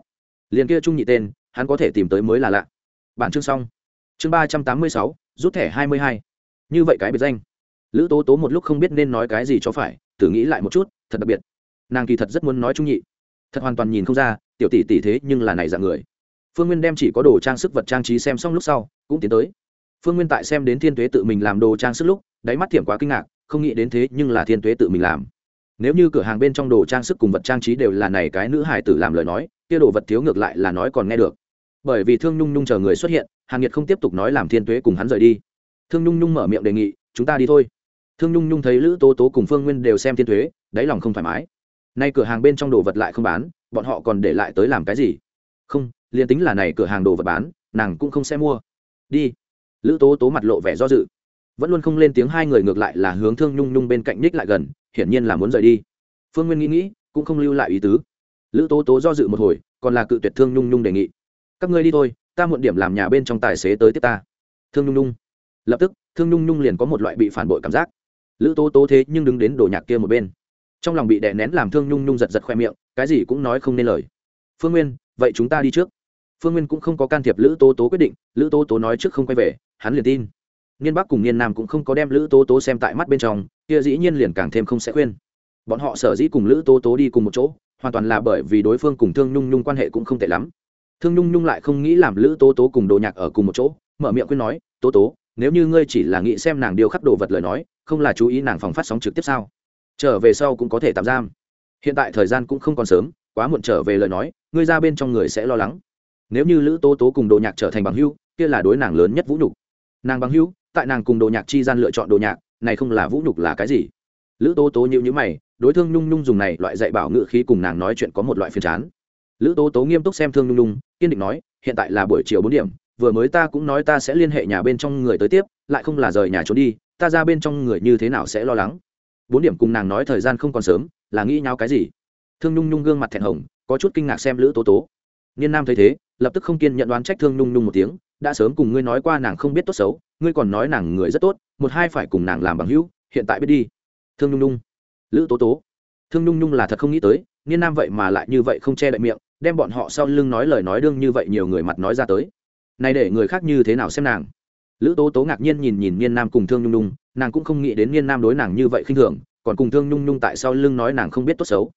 Liền kia trung nhị tên, hắn có thể tìm tới mới là lạ. Bản chương xong chương ba trăm tám mươi sáu, rút thẻ hai mươi hai. Như vậy cái biệt danh. Lữ tố tố một lúc không biết nên nói cái gì cho phải, thử nghĩ lại một chút, thật đặc biệt. Nàng kỳ thật rất muốn nói trung nhị. Thật hoàn toàn nhìn không ra, tiểu tỷ tỷ thế nhưng là này dạng người. Phương nguyên đem chỉ có đồ trang sức vật trang trí xem xong lúc sau, cũng tiến tới. Phương nguyên tại xem đến thiên tuế tự mình làm đồ trang sức lúc, đáy mắt thiểm quá kinh ngạc, không nghĩ đến thế nhưng là thiên tuế tự mình làm. Nếu như cửa hàng bên trong đồ trang sức cùng vật trang trí đều là này cái nữ hải tử làm lời nói, kia đồ vật thiếu ngược lại là nói còn nghe được. Bởi vì thương nhung nhung chờ người xuất hiện hàng nhiệt không tiếp tục nói làm thiên tuế cùng hắn rời đi. Thương nhung nhung mở miệng đề nghị, chúng ta đi thôi. Thương nhung nhung thấy lữ tố tố cùng phương nguyên đều xem thiên tuế, đáy lòng không thoải mái. Nay cửa hàng bên trong đồ vật lại không bán, bọn họ còn để lại tới làm cái gì? Không, liền tính là này cửa hàng đồ vật bán, nàng cũng không sẽ mua. Đi. Lữ tố tố mặt lộ vẻ do dự. Vẫn luôn không lên tiếng hai người ngược lại là hướng thương nhung nhung bên cạnh ních lại gần, hiển nhiên là muốn rời đi. Phương nguyên nghĩ nghĩ, cũng không lưu lại ý tứ. Lữ tố tố do dự một hồi, còn là cự tuyệt thương nhung nhung đề nghị. Các ngươi đi thôi ta muộn điểm làm nhà bên trong tài xế tới tiếp ta. Thương nhung nhung. Lập tức, thương nhung nhung liền có một loại bị phản bội cảm giác. Lữ tố tố thế nhưng đứng đến đổ nhạc kia một bên. Trong lòng bị đè nén làm thương nhung nhung giật giật khoe miệng, cái gì cũng nói không nên lời. Phương nguyên, vậy chúng ta đi trước. Phương nguyên cũng không có can thiệp lữ tố tố quyết định, lữ tố tố nói trước không quay về, hắn liền tin. Niên bắc cùng niên nam cũng không có đem lữ tố tố xem tại mắt bên trong, kia dĩ nhiên liền càng thêm không sẽ khuyên. Bọn họ sở dĩ cùng lữ tố tố đi cùng một chỗ, hoàn toàn là bởi vì đối phương cùng thương nhung nhung quan hệ cũng không tệ lắm thương nhung nhung lại không nghĩ làm lữ tố tố cùng đồ nhạc ở cùng một chỗ, mở miệng khuyên nói, tố tố, nếu như ngươi chỉ là nghĩ xem nàng điều khắc đồ vật lời nói, không là chú ý nàng phòng phát sóng trực tiếp sao? Trở về sau cũng có thể tạm giam. Hiện tại thời gian cũng không còn sớm, quá muộn trở về lời nói, ngươi ra bên trong người sẽ lo lắng. Nếu như lữ tố tố cùng đồ nhạc trở thành bằng hưu kia là đối nàng lớn nhất vũ nhục. Nàng bằng hưu tại nàng cùng đồ nhạc chi gian lựa chọn đồ nhạc, này không là vũ nhục là cái gì? Lữ tố tố nhịu nhữ mày, đối thương nhung nhung dùng này loại dạy bảo ngữ khí cùng nàng nói chuyện có một loại phiền chán lữ tố tố nghiêm túc xem thương nhung nhung, kiên định nói, hiện tại là buổi chiều bốn điểm, vừa mới ta cũng nói ta sẽ liên hệ nhà bên trong người tới tiếp, lại không là rời nhà trốn đi, ta ra bên trong người như thế nào sẽ lo lắng? Bốn điểm cùng nàng nói thời gian không còn sớm, là nghĩ nhau cái gì? Thương nhung nhung gương mặt thẹn hồng, có chút kinh ngạc xem lữ tố tố. Niên nam thấy thế, lập tức không kiên nhận đoán trách thương nhung nhung một tiếng, đã sớm cùng ngươi nói qua nàng không biết tốt xấu, ngươi còn nói nàng người rất tốt, một hai phải cùng nàng làm bằng hữu, hiện tại biết đi. Thương nhung nhung. Lữ tố tố. Thương nhung nhung là thật không nghĩ tới, niên nam vậy mà lại như vậy không che đậy miệng đem bọn họ sau lưng nói lời nói đương như vậy nhiều người mặt nói ra tới. Này để người khác như thế nào xem nàng? Lữ tố tố ngạc nhiên nhìn nhìn niên nam cùng thương nhung nhung, nàng cũng không nghĩ đến niên nam đối nàng như vậy khinh thường, còn cùng thương nhung nhung tại sau lưng nói nàng không biết tốt xấu.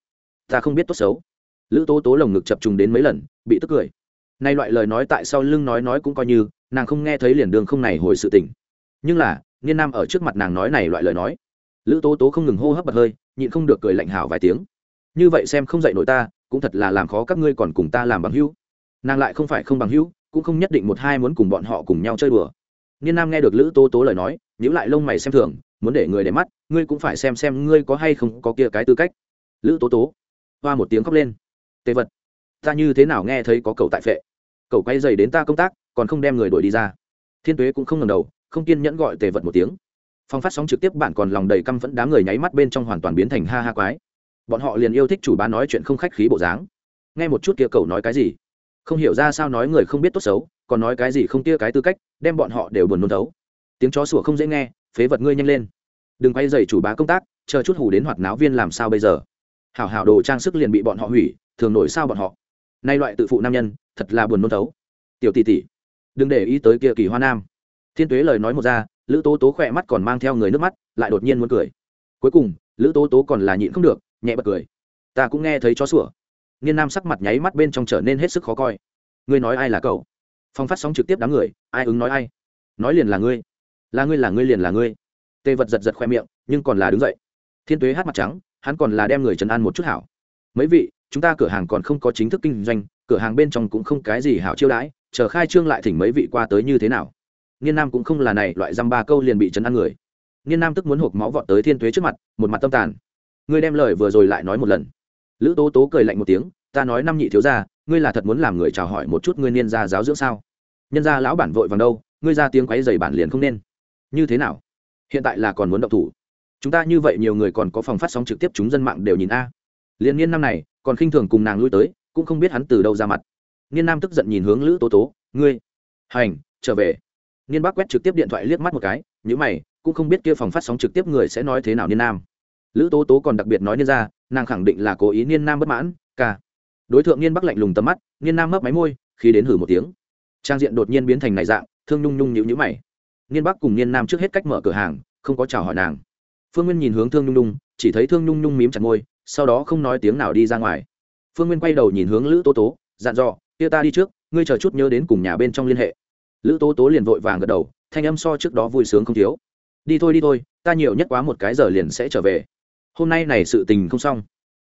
Ta không biết tốt xấu. Lữ tố tố lồng ngực chập trùng đến mấy lần, bị tức cười. Nay loại lời nói tại sau lưng nói nói cũng coi như, nàng không nghe thấy liền đường không này hồi sự tỉnh nhưng là, niên nam ở trước mặt nàng nói này loại lời nói. Lữ tố tố không ngừng hô hấp bật hơi, nhịn không được cười lạnh hảo vài tiếng. Như vậy xem không dạy nổi ta cũng thật là làm khó các ngươi còn cùng ta làm bằng hữu. Nàng lại không phải không bằng hữu, cũng không nhất định một hai muốn cùng bọn họ cùng nhau chơi đùa. Niên nam nghe được lữ tố tố lời nói nhữ lại lông mày xem thường, muốn để người để mắt, ngươi cũng phải xem xem ngươi có hay không có kia cái tư cách. Lữ tố tố, hoa một tiếng khóc lên. Tề vật, ta như thế nào nghe thấy có cầu tại phệ? Cầu quay dày đến ta công tác, còn không đem người đuổi đi ra. Thiên tuế cũng không ngần đầu, không kiên nhẫn gọi tề vật một tiếng. Phong phát sóng trực tiếp bạn còn lòng đầy căm phẫn đám người nháy mắt bên trong hoàn toàn biến thành ha ha quái bọn họ liền yêu thích chủ bá nói chuyện không khách khí bộ dáng. Nghe một chút kia cầu nói cái gì? Không hiểu ra sao nói người không biết tốt xấu, còn nói cái gì không kia cái tư cách, đem bọn họ đều buồn nôn thấu. Tiếng chó sủa không dễ nghe, phế vật ngươi nhanh lên. Đừng quay dày chủ bá công tác, chờ chút hủ đến hoạt náo viên làm sao bây giờ? Hảo hảo đồ trang sức liền bị bọn họ hủy, thường nổi sao bọn họ? Nay loại tự phụ nam nhân, thật là buồn nôn thấu. Tiểu tỷ tỷ, đừng để ý tới kia kỳ hoa nam. Thiên tuế lời nói một ra, lữ tố tố khỏe mắt còn mang theo người nước mắt, lại đột nhiên muốn cười. Cuối cùng, lữ tố tố còn là nhịn không được nhẹ bật cười. Ta cũng nghe thấy chó sủa. Niên nam sắc mặt nháy mắt bên trong trở nên hết sức khó coi. Ngươi nói ai là cậu? Phong phát sóng trực tiếp đám người, ai ứng nói ai? Nói liền là ngươi. Là ngươi là ngươi liền là ngươi. Tê vật giật giật khoe miệng, nhưng còn là đứng dậy. Thiên tuế hát mặt trắng, hắn còn là đem người Trần an một chút hảo. Mấy vị, chúng ta cửa hàng còn không có chính thức kinh doanh, cửa hàng bên trong cũng không cái gì hảo chiêu đãi, chờ khai trương lại thỉnh mấy vị qua tới như thế nào? Niên nam cũng không là này, loại dăm ba câu liền bị Trần an người. Niên nam tức muốn hộp máu vọt tới thiên tuế trước mặt, một mặt tâm tàn ngươi đem lời vừa rồi lại nói một lần. Lữ tố tố cười lạnh một tiếng, ta nói năm nhị thiếu gia, ngươi là thật muốn làm người chào hỏi một chút ngươi niên gia giáo dưỡng sao? Nhân gia lão bản vội vàng đâu, ngươi ra tiếng quấy dày bản liền không nên. Như thế nào? Hiện tại là còn muốn động thủ. Chúng ta như vậy nhiều người còn có phòng phát sóng trực tiếp chúng dân mạng đều nhìn a. Liền niên năm này, còn khinh thường cùng nàng lui tới, cũng không biết hắn từ đâu ra mặt. Niên nam tức giận nhìn hướng lữ tố tố, ngươi, hành, trở về. Niên bác quét trực tiếp điện thoại liếc mắt một cái nhữ mày, cũng không biết kia phòng phát sóng trực tiếp người sẽ nói thế nào niên nam lữ tố tố còn đặc biệt nói niên ra, nàng khẳng định là cố ý niên nam bất mãn, ca. Đối tượng niên bắc lạnh lùng tầm mắt, niên nam mấp máy môi, khi đến hử một tiếng. Trang diện đột nhiên biến thành này dạng, thương nhung nhung nhịu nhữ mày. Niên bắc cùng niên nam trước hết cách mở cửa hàng, không có chào hỏi nàng. Phương nguyên nhìn hướng thương nhung nhung, chỉ thấy thương nhung nhung mím chặt môi, sau đó không nói tiếng nào đi ra ngoài. Phương nguyên quay đầu nhìn hướng lữ tố tố, dặn dò, kia ta đi trước, ngươi chờ chút nhớ đến cùng nhà bên trong liên hệ. Lữ tố tố liền vội vàng gật đầu, thanh âm so trước đó vui sướng không thiếu. Đi thôi đi thôi, ta nhiều nhất quá một cái giờ liền sẽ trở về hôm nay này sự tình không xong.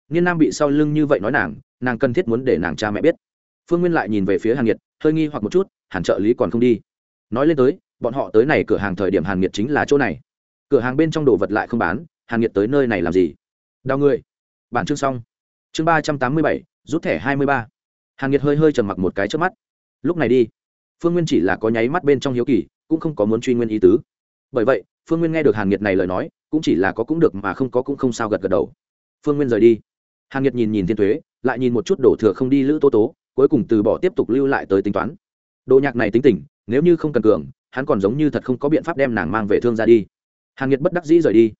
Niên nam bị sau lưng như vậy nói nàng nàng cần thiết muốn để nàng cha mẹ biết. Phương nguyên lại nhìn về phía hàn nhiệt, hơi nghi hoặc một chút hàn trợ lý còn không đi. Nói lên tới, bọn họ tới này cửa hàng thời điểm hàn nhiệt chính là chỗ này. Cửa hàng bên trong đồ vật lại không bán, hàn nhiệt tới nơi này làm gì? Đau người. Bản chương xong. Chương ba trăm tám mươi bảy, rút thẻ hai mươi ba. Hàn nhiệt hơi hơi trầm mặc một cái trước mắt. Lúc này đi. Phương nguyên chỉ là có nháy mắt bên trong hiếu kỳ, cũng không có muốn truy nguyên ý tứ. Bởi vậy, phương nguyên nghe được hàn nhiệt này lời nói cũng chỉ là có cũng được mà không có cũng không sao gật gật đầu. Phương nguyên rời đi. Hàn nhiệt nhìn nhìn thiên thuế lại nhìn một chút đổ thừa không đi lữ tố tố, cuối cùng từ bỏ tiếp tục lưu lại tới tính toán. Đồ nhạc này tính tình, nếu như không cần cường, hắn còn giống như thật không có biện pháp đem nàng mang về thương ra đi. Hàn nhiệt bất đắc dĩ rời đi.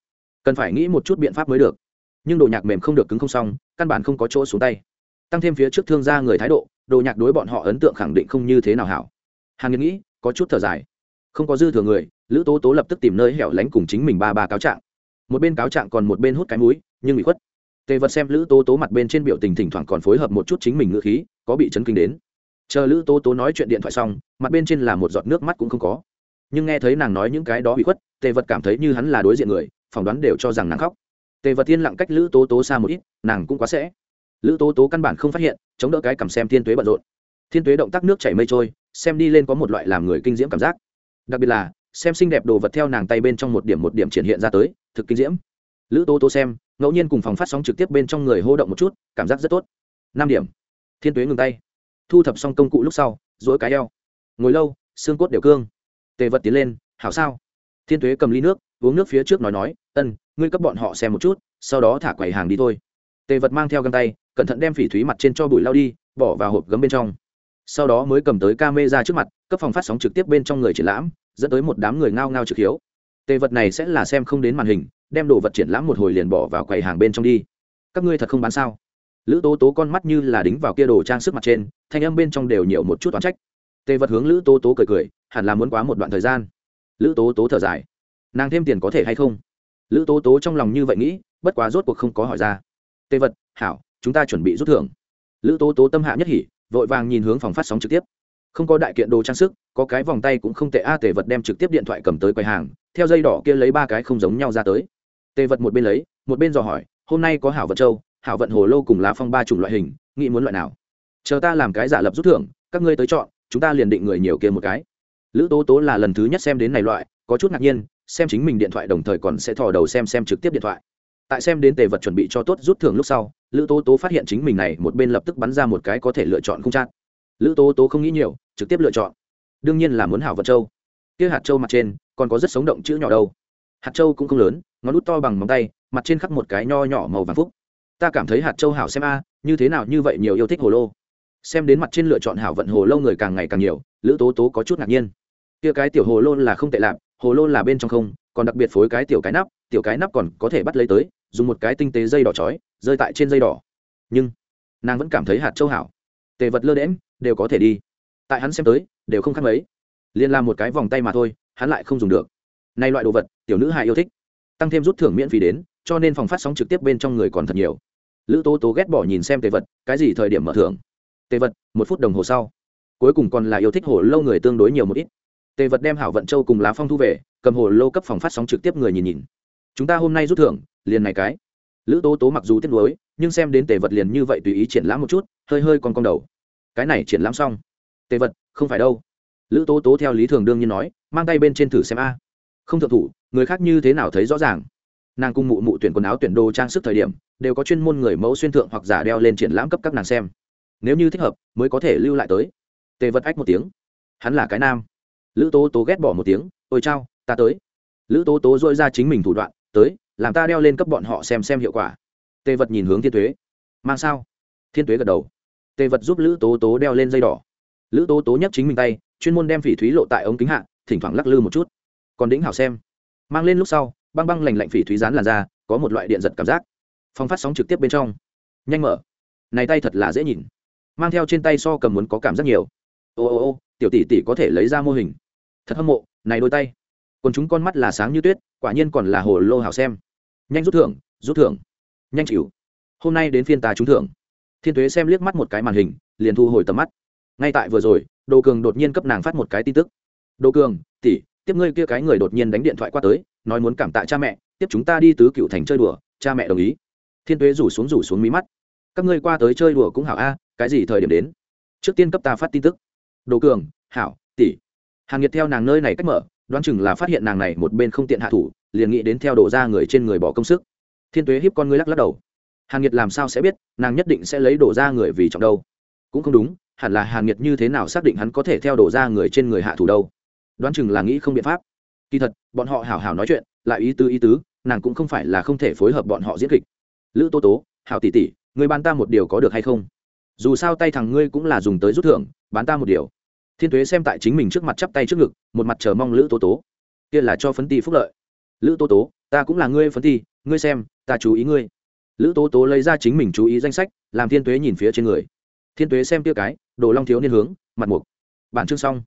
Cần phải nghĩ một chút biện pháp mới được. Nhưng đồ nhạc mềm không được cứng không xong, căn bản không có chỗ xuống tay. Tăng thêm phía trước thương gia người thái độ đồ nhạc đối bọn họ ấn tượng khẳng định không như thế nào hảo. Hàn nhiệt nghĩ, có chút thở dài không có dư thừa người, lữ tố tố lập tức tìm nơi hẻo lánh cùng chính mình ba ba cáo trạng. Một bên cáo trạng còn một bên hút cái mũi, nhưng bị khuất. Tề vật xem lữ tố tố mặt bên trên biểu tình thỉnh thoảng còn phối hợp một chút chính mình ngữ khí, có bị chấn kinh đến. Chờ lữ tố tố nói chuyện điện thoại xong, mặt bên trên là một giọt nước mắt cũng không có. Nhưng nghe thấy nàng nói những cái đó bị khuất, tề vật cảm thấy như hắn là đối diện người, phỏng đoán đều cho rằng nàng khóc. Tề vật tiên lặng cách lữ tố tố xa một ít, nàng cũng quá sẽ. Lữ tố tố căn bản không phát hiện, chống đỡ cái cầm xem thiên tuế bận rộn. Thiên tuế động tác nước chảy mây trôi, xem đi lên có một loại làm người kinh diễm cảm giác đặc biệt là, xem xinh đẹp đồ vật theo nàng tay bên trong một điểm một điểm triển hiện ra tới, thực kinh diễm. Lữ tố tố xem, ngẫu nhiên cùng phòng phát sóng trực tiếp bên trong người hô động một chút, cảm giác rất tốt. Năm điểm. Thiên tuế ngừng tay. Thu thập xong công cụ lúc sau dỗi cái eo. Ngồi lâu, xương cốt đều cương. Tề vật tiến lên, hảo sao? Thiên tuế cầm ly nước, uống nước phía trước nói nói, ân, ngươi cấp bọn họ xem một chút, sau đó thả quầy hàng đi thôi. Tề vật mang theo găng tay, cẩn thận đem phỉ thúy mặt trên cho bụi lao đi, bỏ vào hộp gấm bên trong. Sau đó mới cầm tới ca mê ra trước mặt cấp phòng phát sóng trực tiếp bên trong người triển lãm, dẫn tới một đám người ngao ngao trực hiếu. Tề vật này sẽ là xem không đến màn hình, đem đồ vật triển lãm một hồi liền bỏ vào quầy hàng bên trong đi. Các ngươi thật không bán sao? Lữ tố tố con mắt như là đính vào kia đồ trang sức mặt trên, thanh âm bên trong đều nhiều một chút toán trách. Tề vật hướng lữ tố tố cười cười, hẳn là muốn quá một đoạn thời gian. Lữ tố tố thở dài. Nàng thêm tiền có thể hay không? Lữ tố tố trong lòng như vậy nghĩ, bất quá rốt cuộc không có hỏi ra. Tề vật, hảo, chúng ta chuẩn bị rút thưởng. Lữ tố tố tâm hạ nhất hỉ, vội vàng nhìn hướng phòng phát sóng trực tiếp không có đại kiện đồ trang sức, có cái vòng tay cũng không tệ. A, tề vật đem trực tiếp điện thoại cầm tới quầy hàng, theo dây đỏ kia lấy ba cái không giống nhau ra tới. Tề vật một bên lấy, một bên dò hỏi, hôm nay có hảo vận châu, hảo vận hồ lô cùng lá phong ba chủng loại hình, nghĩ muốn loại nào? Chờ ta làm cái giả lập rút thưởng, các ngươi tới chọn, chúng ta liền định người nhiều kia một cái. Lữ tố tố là lần thứ nhất xem đến này loại, có chút ngạc nhiên, xem chính mình điện thoại đồng thời còn sẽ thò đầu xem xem trực tiếp điện thoại. Tại xem đến tề vật chuẩn bị cho tốt rút thưởng lúc sau, lữ tố tố phát hiện chính mình này một bên lập tức bắn ra một cái có thể lựa chọn không chát. Lữ tố tố không nghĩ nhiều trực tiếp lựa chọn. Đương nhiên là muốn hảo vật châu. Kia hạt châu mặt trên, còn có rất sống động chữ nhỏ đâu. Hạt châu cũng không lớn, ngón út to bằng móng tay, mặt trên khắc một cái nho nhỏ màu vàng phúc. Ta cảm thấy hạt châu hảo xem a, như thế nào như vậy nhiều yêu thích hồ lô. Xem đến mặt trên lựa chọn hảo vận hồ lô người càng ngày càng nhiều, lữ tố tố có chút ngạc nhiên. Kia cái tiểu hồ lô là không tệ lạp, hồ lô là bên trong không, còn đặc biệt phối cái tiểu cái nắp, tiểu cái nắp còn có thể bắt lấy tới, dùng một cái tinh tế dây đỏ chói, rơi tại trên dây đỏ. Nhưng, nàng vẫn cảm thấy hạt châu hảo. Tề vật lơ đễm đều có thể đi tại hắn xem tới, đều không khác mấy. Liên làm một cái vòng tay mà thôi, hắn lại không dùng được. Nay loại đồ vật, tiểu nữ hài yêu thích. Tăng thêm rút thưởng miễn phí đến, cho nên phòng phát sóng trực tiếp bên trong người còn thật nhiều. Lữ tố tố ghét bỏ nhìn xem tề vật, cái gì thời điểm mở thưởng? Tề vật, một phút đồng hồ sau. Cuối cùng còn là yêu thích hồ lâu người tương đối nhiều một ít. Tề vật đem hảo vận châu cùng lá phong thu về, cầm hồ lô cấp phòng phát sóng trực tiếp người nhìn nhìn. Chúng ta hôm nay rút thưởng, liền này cái. Lữ tố tố mặc dù tiếc nuối, nhưng xem đến tề vật liền như vậy tùy ý triển lãm một chút, hơi hơi con con đầu. Cái này triển lãm xong tề vật, không phải đâu. Lữ tố tố theo lý thường đương nhiên nói, mang tay bên trên thử xem a. Không thượng thủ, người khác như thế nào thấy rõ ràng? Nàng cung mụ mụ tuyển quần áo tuyển đồ trang sức thời điểm, đều có chuyên môn người mẫu xuyên thượng hoặc giả đeo lên triển lãm cấp các nàng xem. Nếu như thích hợp, mới có thể lưu lại tới. Tề vật ách một tiếng. Hắn là cái nam. Lữ tố tố ghét bỏ một tiếng, ôi chao, ta tới. Lữ tố tố dội ra chính mình thủ đoạn, tới, làm ta đeo lên cấp bọn họ xem xem hiệu quả. Tề vật nhìn hướng thiên tuế. Mang sao? Thiên tuế gật đầu. Tề vật giúp lữ tố tố đeo lên dây đỏ lữ tố tố nhấc chính mình tay, chuyên môn đem phỉ thúy lộ tại ống kính hạ, thỉnh thoảng lắc lư một chút. Còn đĩnh hảo xem. Mang lên lúc sau, băng băng lành lạnh phỉ thúy rán làn ra có một loại điện giật cảm giác. Phong phát sóng trực tiếp bên trong. Nhanh mở. Này tay thật là dễ nhìn. Mang theo trên tay so cầm muốn có cảm giác nhiều. Ô ô ô, tiểu tỷ tỷ có thể lấy ra mô hình. Thật hâm mộ, này đôi tay. Còn chúng con mắt là sáng như tuyết, quả nhiên còn là hồ lô hảo xem. Nhanh rút thưởng rút thưởng. Nhanh chịu. Hôm nay đến phiên ta trúng thưởng. Thiên tuế xem liếc mắt một cái màn hình, liền thu hồi tầm mắt ngay tại vừa rồi, đồ cường đột nhiên cấp nàng phát một cái tin tức. Đồ cường tỉ tiếp ngươi kia cái người đột nhiên đánh điện thoại qua tới, nói muốn cảm tạ cha mẹ, tiếp chúng ta đi tứ cựu thành chơi đùa, cha mẹ đồng ý. Thiên tuế rủ xuống rủ xuống mí mắt. Các ngươi qua tới chơi đùa cũng hảo a, cái gì thời điểm đến? Trước tiên cấp ta phát tin tức. Đồ cường, hảo, tỷ. Hàn nhiệt theo nàng nơi này cách mở, đoán chừng là phát hiện nàng này một bên không tiện hạ thủ, liền nghĩ đến theo đổ ra người trên người bỏ công sức. Thiên tuế hiếp con ngươi lắc lắc đầu. Hàn nhiệt làm sao sẽ biết, nàng nhất định sẽ lấy đổ ra người vì trọng đâu. Cũng không đúng hẳn là hàn nghiệt như thế nào xác định hắn có thể theo đổ ra người trên người hạ thủ đâu? Đoán chừng là nghĩ không biện pháp. Kỳ thật, bọn họ hảo hảo nói chuyện, lại ý tứ ý tứ, nàng cũng không phải là không thể phối hợp bọn họ diễn kịch. Lữ tô tố, hảo tỷ tỷ, người bán ta một điều có được hay không? Dù sao tay thằng ngươi cũng là dùng tới rút thưởng, bán ta một điều. Thiên tuế xem tại chính mình trước mặt chắp tay trước ngực, một mặt chờ mong lữ tố tố. Kia là cho phấn ti phúc lợi. Lữ tố tố, ta cũng là ngươi phấn ti, ngươi xem, ta chú ý ngươi. Lữ tố tố lấy ra chính mình chú ý danh sách, làm thiên tuế nhìn phía trên người. Thiên tuế xem tia cái đồ long thiếu niên hướng mặt mục. Bản chương xong.